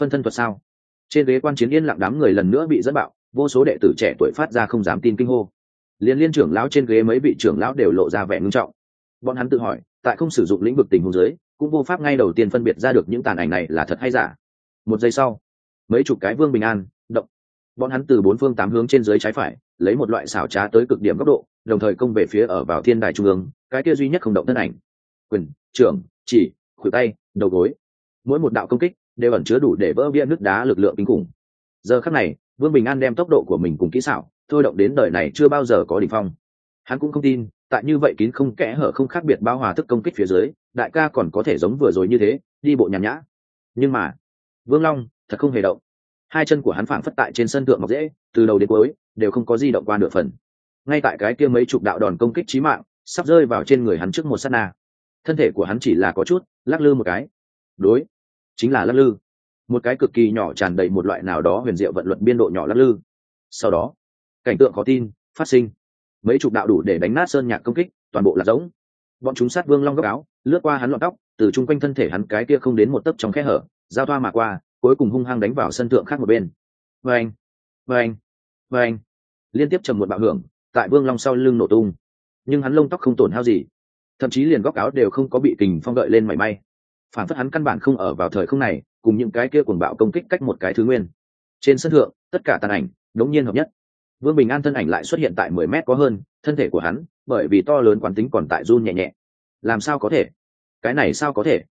Phân thân thuật sao? Trên ghế quan chiến yên lặng đám người lần nữa bị dẫn bạo, vô số đệ tử trẻ tuổi phát ra không dám tin kinh hô. Liên liên trưởng lão trên ghế mấy vị trưởng lão đều lộ ra vẻ ngưng trọng. Bọn hắn tự hỏi, tại không sử dụng lĩnh vực tình huống giới cũng vô pháp ngay đầu tiên phân biệt ra được những tàn ảnh này là thật hay giả. Một giây sau, mấy chục cái vương bình an, động. Bọn hắn từ bốn phương tám hướng trên dưới trái phải lấy một loại xảo trá tới cực điểm góc độ, đồng thời công về phía ở vào thiên đài trung ương, cái kia duy nhất không động thân ảnh. Quyền, trưởng, chỉ, khuỷu tay, đầu gối. Mỗi một đạo công kích đều ẩn chứa đủ để vỡ bia nước đá lực lượng kinh khủng. Giờ khắc này, vương bình an đem tốc độ của mình cùng kỹ xảo, thôi động đến đời này chưa bao giờ có đỉnh phong. Hắn cũng không tin, tại như vậy kín không kẽ hở không khác biệt bao hòa thức công kích phía dưới, đại ca còn có thể giống vừa rồi như thế, đi bộ nhàn nhã. Nhưng mà, vương long thật không hề động hai chân của hắn phảng phất tại trên sân thượng mọc dễ, từ đầu đến cuối đều không có di động qua nửa phần. Ngay tại cái kia mấy chục đạo đòn công kích chí mạng sắp rơi vào trên người hắn trước một sát na. Thân thể của hắn chỉ là có chút lắc lư một cái. Đối, chính là lắc lư. Một cái cực kỳ nhỏ tràn đầy một loại nào đó huyền diệu vận luật biên độ nhỏ lắc lư. Sau đó, cảnh tượng khó tin phát sinh. Mấy chục đạo đủ để đánh nát sơn nhạc công kích, toàn bộ là giống. Bọn chúng sát vương long góc áo, lướt qua hắn lọn tóc, từ chung quanh thân thể hắn cái kia không đến một tấc trong khe hở, giao thoa mà qua cuối cùng hung hăng đánh vào sân thượng khác một bên. Vâng vâng vâng. Liên tiếp trầm một bạo hưởng, tại vương long sau lưng nổ tung. Nhưng hắn lông tóc không tổn hao gì. Thậm chí liền góc áo đều không có bị kình phong gợi lên mảy may. Phản phất hắn căn bản không ở vào thời không này, cùng những cái kia cuồng bạo công kích cách một cái thứ nguyên. Trên sân thượng, tất cả tàn ảnh, đống nhiên hợp nhất. Vương bình an thân ảnh lại xuất hiện tại mười mét có hơn, thân thể của hắn, bởi vì to lớn quán tính còn tại run nhẹ nhẹ. Làm sao có thể? Cái này sao có thể?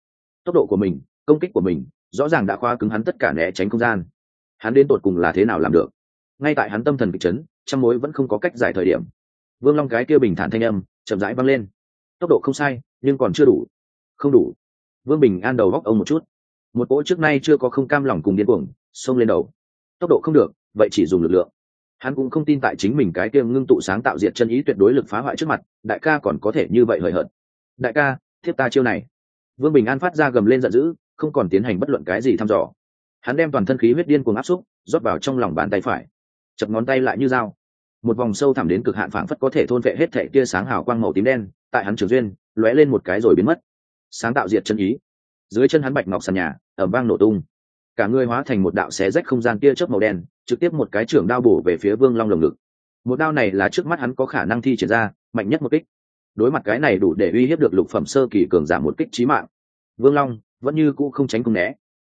Tốc độ của mình, công kích của mình rõ ràng đã khoa cứng hắn tất cả né tránh không gian. Hắn đến tột cùng là thế nào làm được? Ngay tại hắn tâm thần kịch chấn trong mối vẫn không có cách giải thời điểm. Vương long cái kia bình thản thanh âm chậm rãi văng lên. Tốc độ không sai, nhưng còn chưa đủ. Không đủ. Vương bình an đầu góc ông một chút. Một cỗ trước nay chưa có không cam lòng cùng điên cuồng, xông lên đầu. Tốc độ không được, vậy chỉ dùng lực lượng. Hắn cũng không tin tại chính mình cái kia ngưng tụ sáng tạo diệt chân ý tuyệt đối lực phá hoại trước mặt, đại ca còn có thể như vậy hời hợt. Đại ca, thiếp ta chiêu này. Vương bình an phát ra gầm lên giận dữ không còn tiến hành bất luận cái gì thăm dò. Hắn đem toàn thân khí huyết điên cuồng áp xúc, rót vào trong lòng bàn tay phải. Chập ngón tay lại như dao. Một vòng sâu thẳm đến cực hạn phảng phất có thể thôn vệ hết thệ tia sáng hào quang màu tím đen, tại hắn trường duyên, lóe lên một cái rồi biến mất. Sáng tạo diệt chân ý. Dưới chân hắn bạch ngọc sàn nhà ẩm vang nổ tung. Cả người hóa thành một đạo xé rách không gian tia chớp màu đen, trực tiếp một cái trưởng đao bổ về phía vương long lồng ngực. Một đao này là trước mắt hắn có khả năng thi triển ra, mạnh nhất một kích. Đối mặt cái này đủ để uy hiếp được lục phẩm sơ kỳ cường giảm một kích trí mạng. Vương long vẫn như cũ không tránh không né.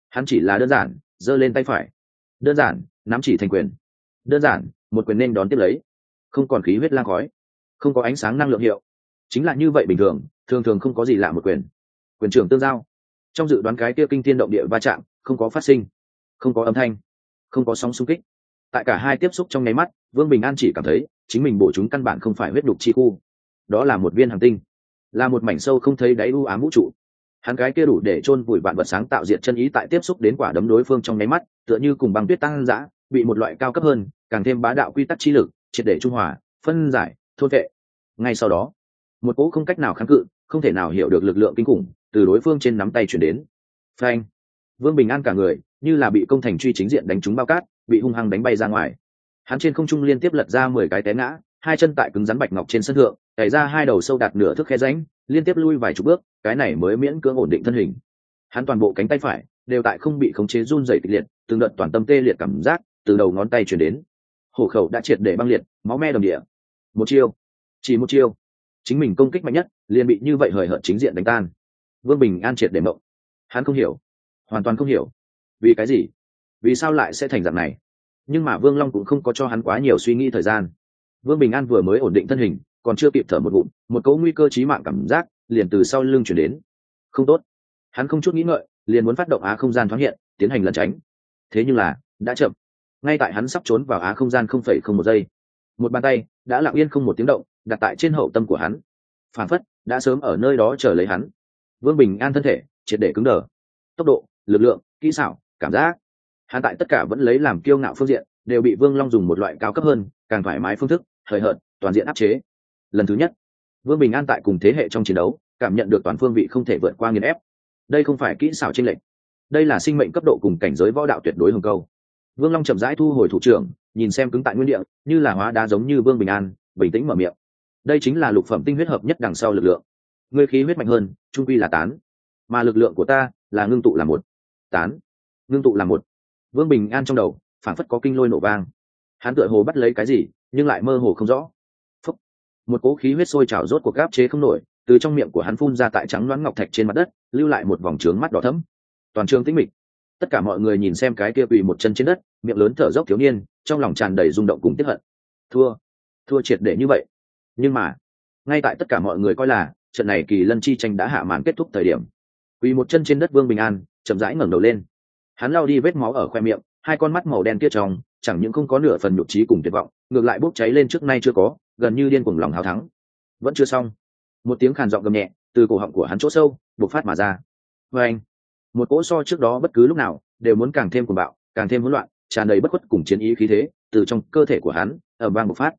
Hắn chỉ là đơn giản, giơ lên tay phải. Đơn giản, nắm chỉ thành quyền. Đơn giản, một quyền nên đón tiếp lấy. Không còn khí huyết lang khói. Không có ánh sáng năng lượng hiệu. Chính là như vậy bình thường thường thường không có gì lạ một quyền. Quyền trưởng tương giao. Trong dự đoán cái kia kinh thiên động địa va chạm, không có phát sinh. Không có âm thanh. Không có sóng xung kích. Tại cả hai tiếp xúc trong nháy mắt, vương bình an chỉ cảm thấy, chính mình bổ chúng căn bản không phải huyết đục chi khu. Đó là một viên hành tinh. Là một mảnh sâu không thấy đáy u ám vũ trụ hắn cái kia đủ để chôn vùi vạn vật sáng tạo diệt chân ý tại tiếp xúc đến quả đấm đối phương trong nháy mắt, tựa như cùng băng tuyết tăng giã bị một loại cao cấp hơn, càng thêm bá đạo quy tắc chi lực, triệt để trung hòa, phân giải, thôn vệ. Ngay sau đó, một cỗ không cách nào kháng cự, không thể nào hiểu được lực lượng kinh khủng từ đối phương trên nắm tay chuyển đến. Frank vương bình an cả người như là bị công thành truy chính diện đánh trúng bao cát, bị hung hăng đánh bay ra ngoài. Hắn trên không trung liên tiếp lật ra mười cái té ngã, hai chân tại cứng rắn bạch ngọc trên sân thượng đẩy ra hai đầu sâu đạt nửa thước khe ránh liên tiếp lui vài chục bước, cái này mới miễn cưỡng ổn định thân hình. Hắn toàn bộ cánh tay phải đều tại không bị khống chế run dày kịch liệt, từng đợt toàn tâm tê liệt cảm giác từ đầu ngón tay chuyển đến. Hổ khẩu đã triệt để băng liệt, máu me đồng địa. Một chiêu, chỉ một chiêu. Chính mình công kích mạnh nhất, liền bị như vậy hời hợt chính diện đánh tan. Vương bình an triệt để mộng. Hắn không hiểu, hoàn toàn không hiểu. Vì cái gì? Vì sao lại sẽ thành dạng này? Nhưng mà vương long cũng không có cho hắn quá nhiều suy nghĩ thời gian. Vương bình an vừa mới ổn định thân hình còn chưa kịp thở một ngụm, một cấu nguy cơ trí mạng cảm giác liền từ sau lưng chuyển đến. Không tốt. Hắn không chút nghĩ ngợi, liền muốn phát động á không gian thoáng hiện, tiến hành lẩn tránh. Thế nhưng là, đã chậm. Ngay tại hắn sắp trốn vào á không gian không phẩy không một giây, một bàn tay đã lặng yên không một tiếng động, đặt tại trên hậu tâm của hắn. Phản phất đã sớm ở nơi đó chờ lấy hắn. Vương bình an thân thể, triệt để cứng đờ. Tốc độ, lực lượng, kỹ xảo, cảm giác. Hắn tại tất cả vẫn lấy làm kiêu ngạo phương diện, đều bị vương long dùng một loại cao cấp hơn, càng thoải mái phương thức, hời hợt, toàn diện áp chế lần thứ nhất. Vương bình an tại cùng thế hệ trong chiến đấu, cảm nhận được toàn phương vị không thể vượt qua nghiền ép. Đây không phải kỹ xảo tranh lệch. Đây là sinh mệnh cấp độ cùng cảnh giới võ đạo tuyệt đối hồng câu vương long chậm rãi thu hồi thủ trưởng, nhìn xem cứng tại nguyên địa, như là hóa đá giống như vương bình an, bình tĩnh mở miệng. Đây chính là lục phẩm tinh huyết hợp nhất đằng sau lực lượng. Ngươi khí huyết mạnh hơn, trung quy là tán. Mà lực lượng của ta là ngưng tụ là một. Tán. Ngưng tụ là một. Vương bình an trong đầu, phảng phất có kinh lôi nổ vang. Hắn tựa hồ bắt lấy cái gì, nhưng lại mơ hồ không rõ một cỗ khí huyết sôi trào rốt cuộc gáp chế không nổi, từ trong miệng của hắn phun ra tại trắng loáng ngọc thạch trên mặt đất, lưu lại một vòng trướng mắt đỏ thấm toàn trường tĩnh mịch. Tất cả mọi người nhìn xem cái kia quỳ một chân trên đất, miệng lớn thở dốc thiếu niên, trong lòng tràn đầy rung động cùng tiếp hận. Thua thua triệt để như vậy. Nhưng mà, ngay tại tất cả mọi người coi là trận này kỳ lân chi tranh đã hạ màn kết thúc thời điểm, quỳ một chân trên đất vương bình an chậm rãi ngẩng đầu lên. Hắn lao đi vết máu ở khoe miệng, hai con mắt màu đen kia trong, chẳng những không có nửa phần nhục trí cùng tuyệt vọng, ngược lại bốc cháy lên trước nay chưa có gần như điên cuồng lòng hào thắng. Vẫn chưa xong. Một tiếng khàn giọng gầm nhẹ từ cổ họng của hắn chỗ sâu bộc phát mà ra. Vê anh, một cỗ so trước đó bất cứ lúc nào đều muốn càng thêm cuồng bạo, càng thêm hỗn loạn, tràn đầy bất khuất cùng chiến ý khí thế từ trong cơ thể của hắn ở bang bộc phát.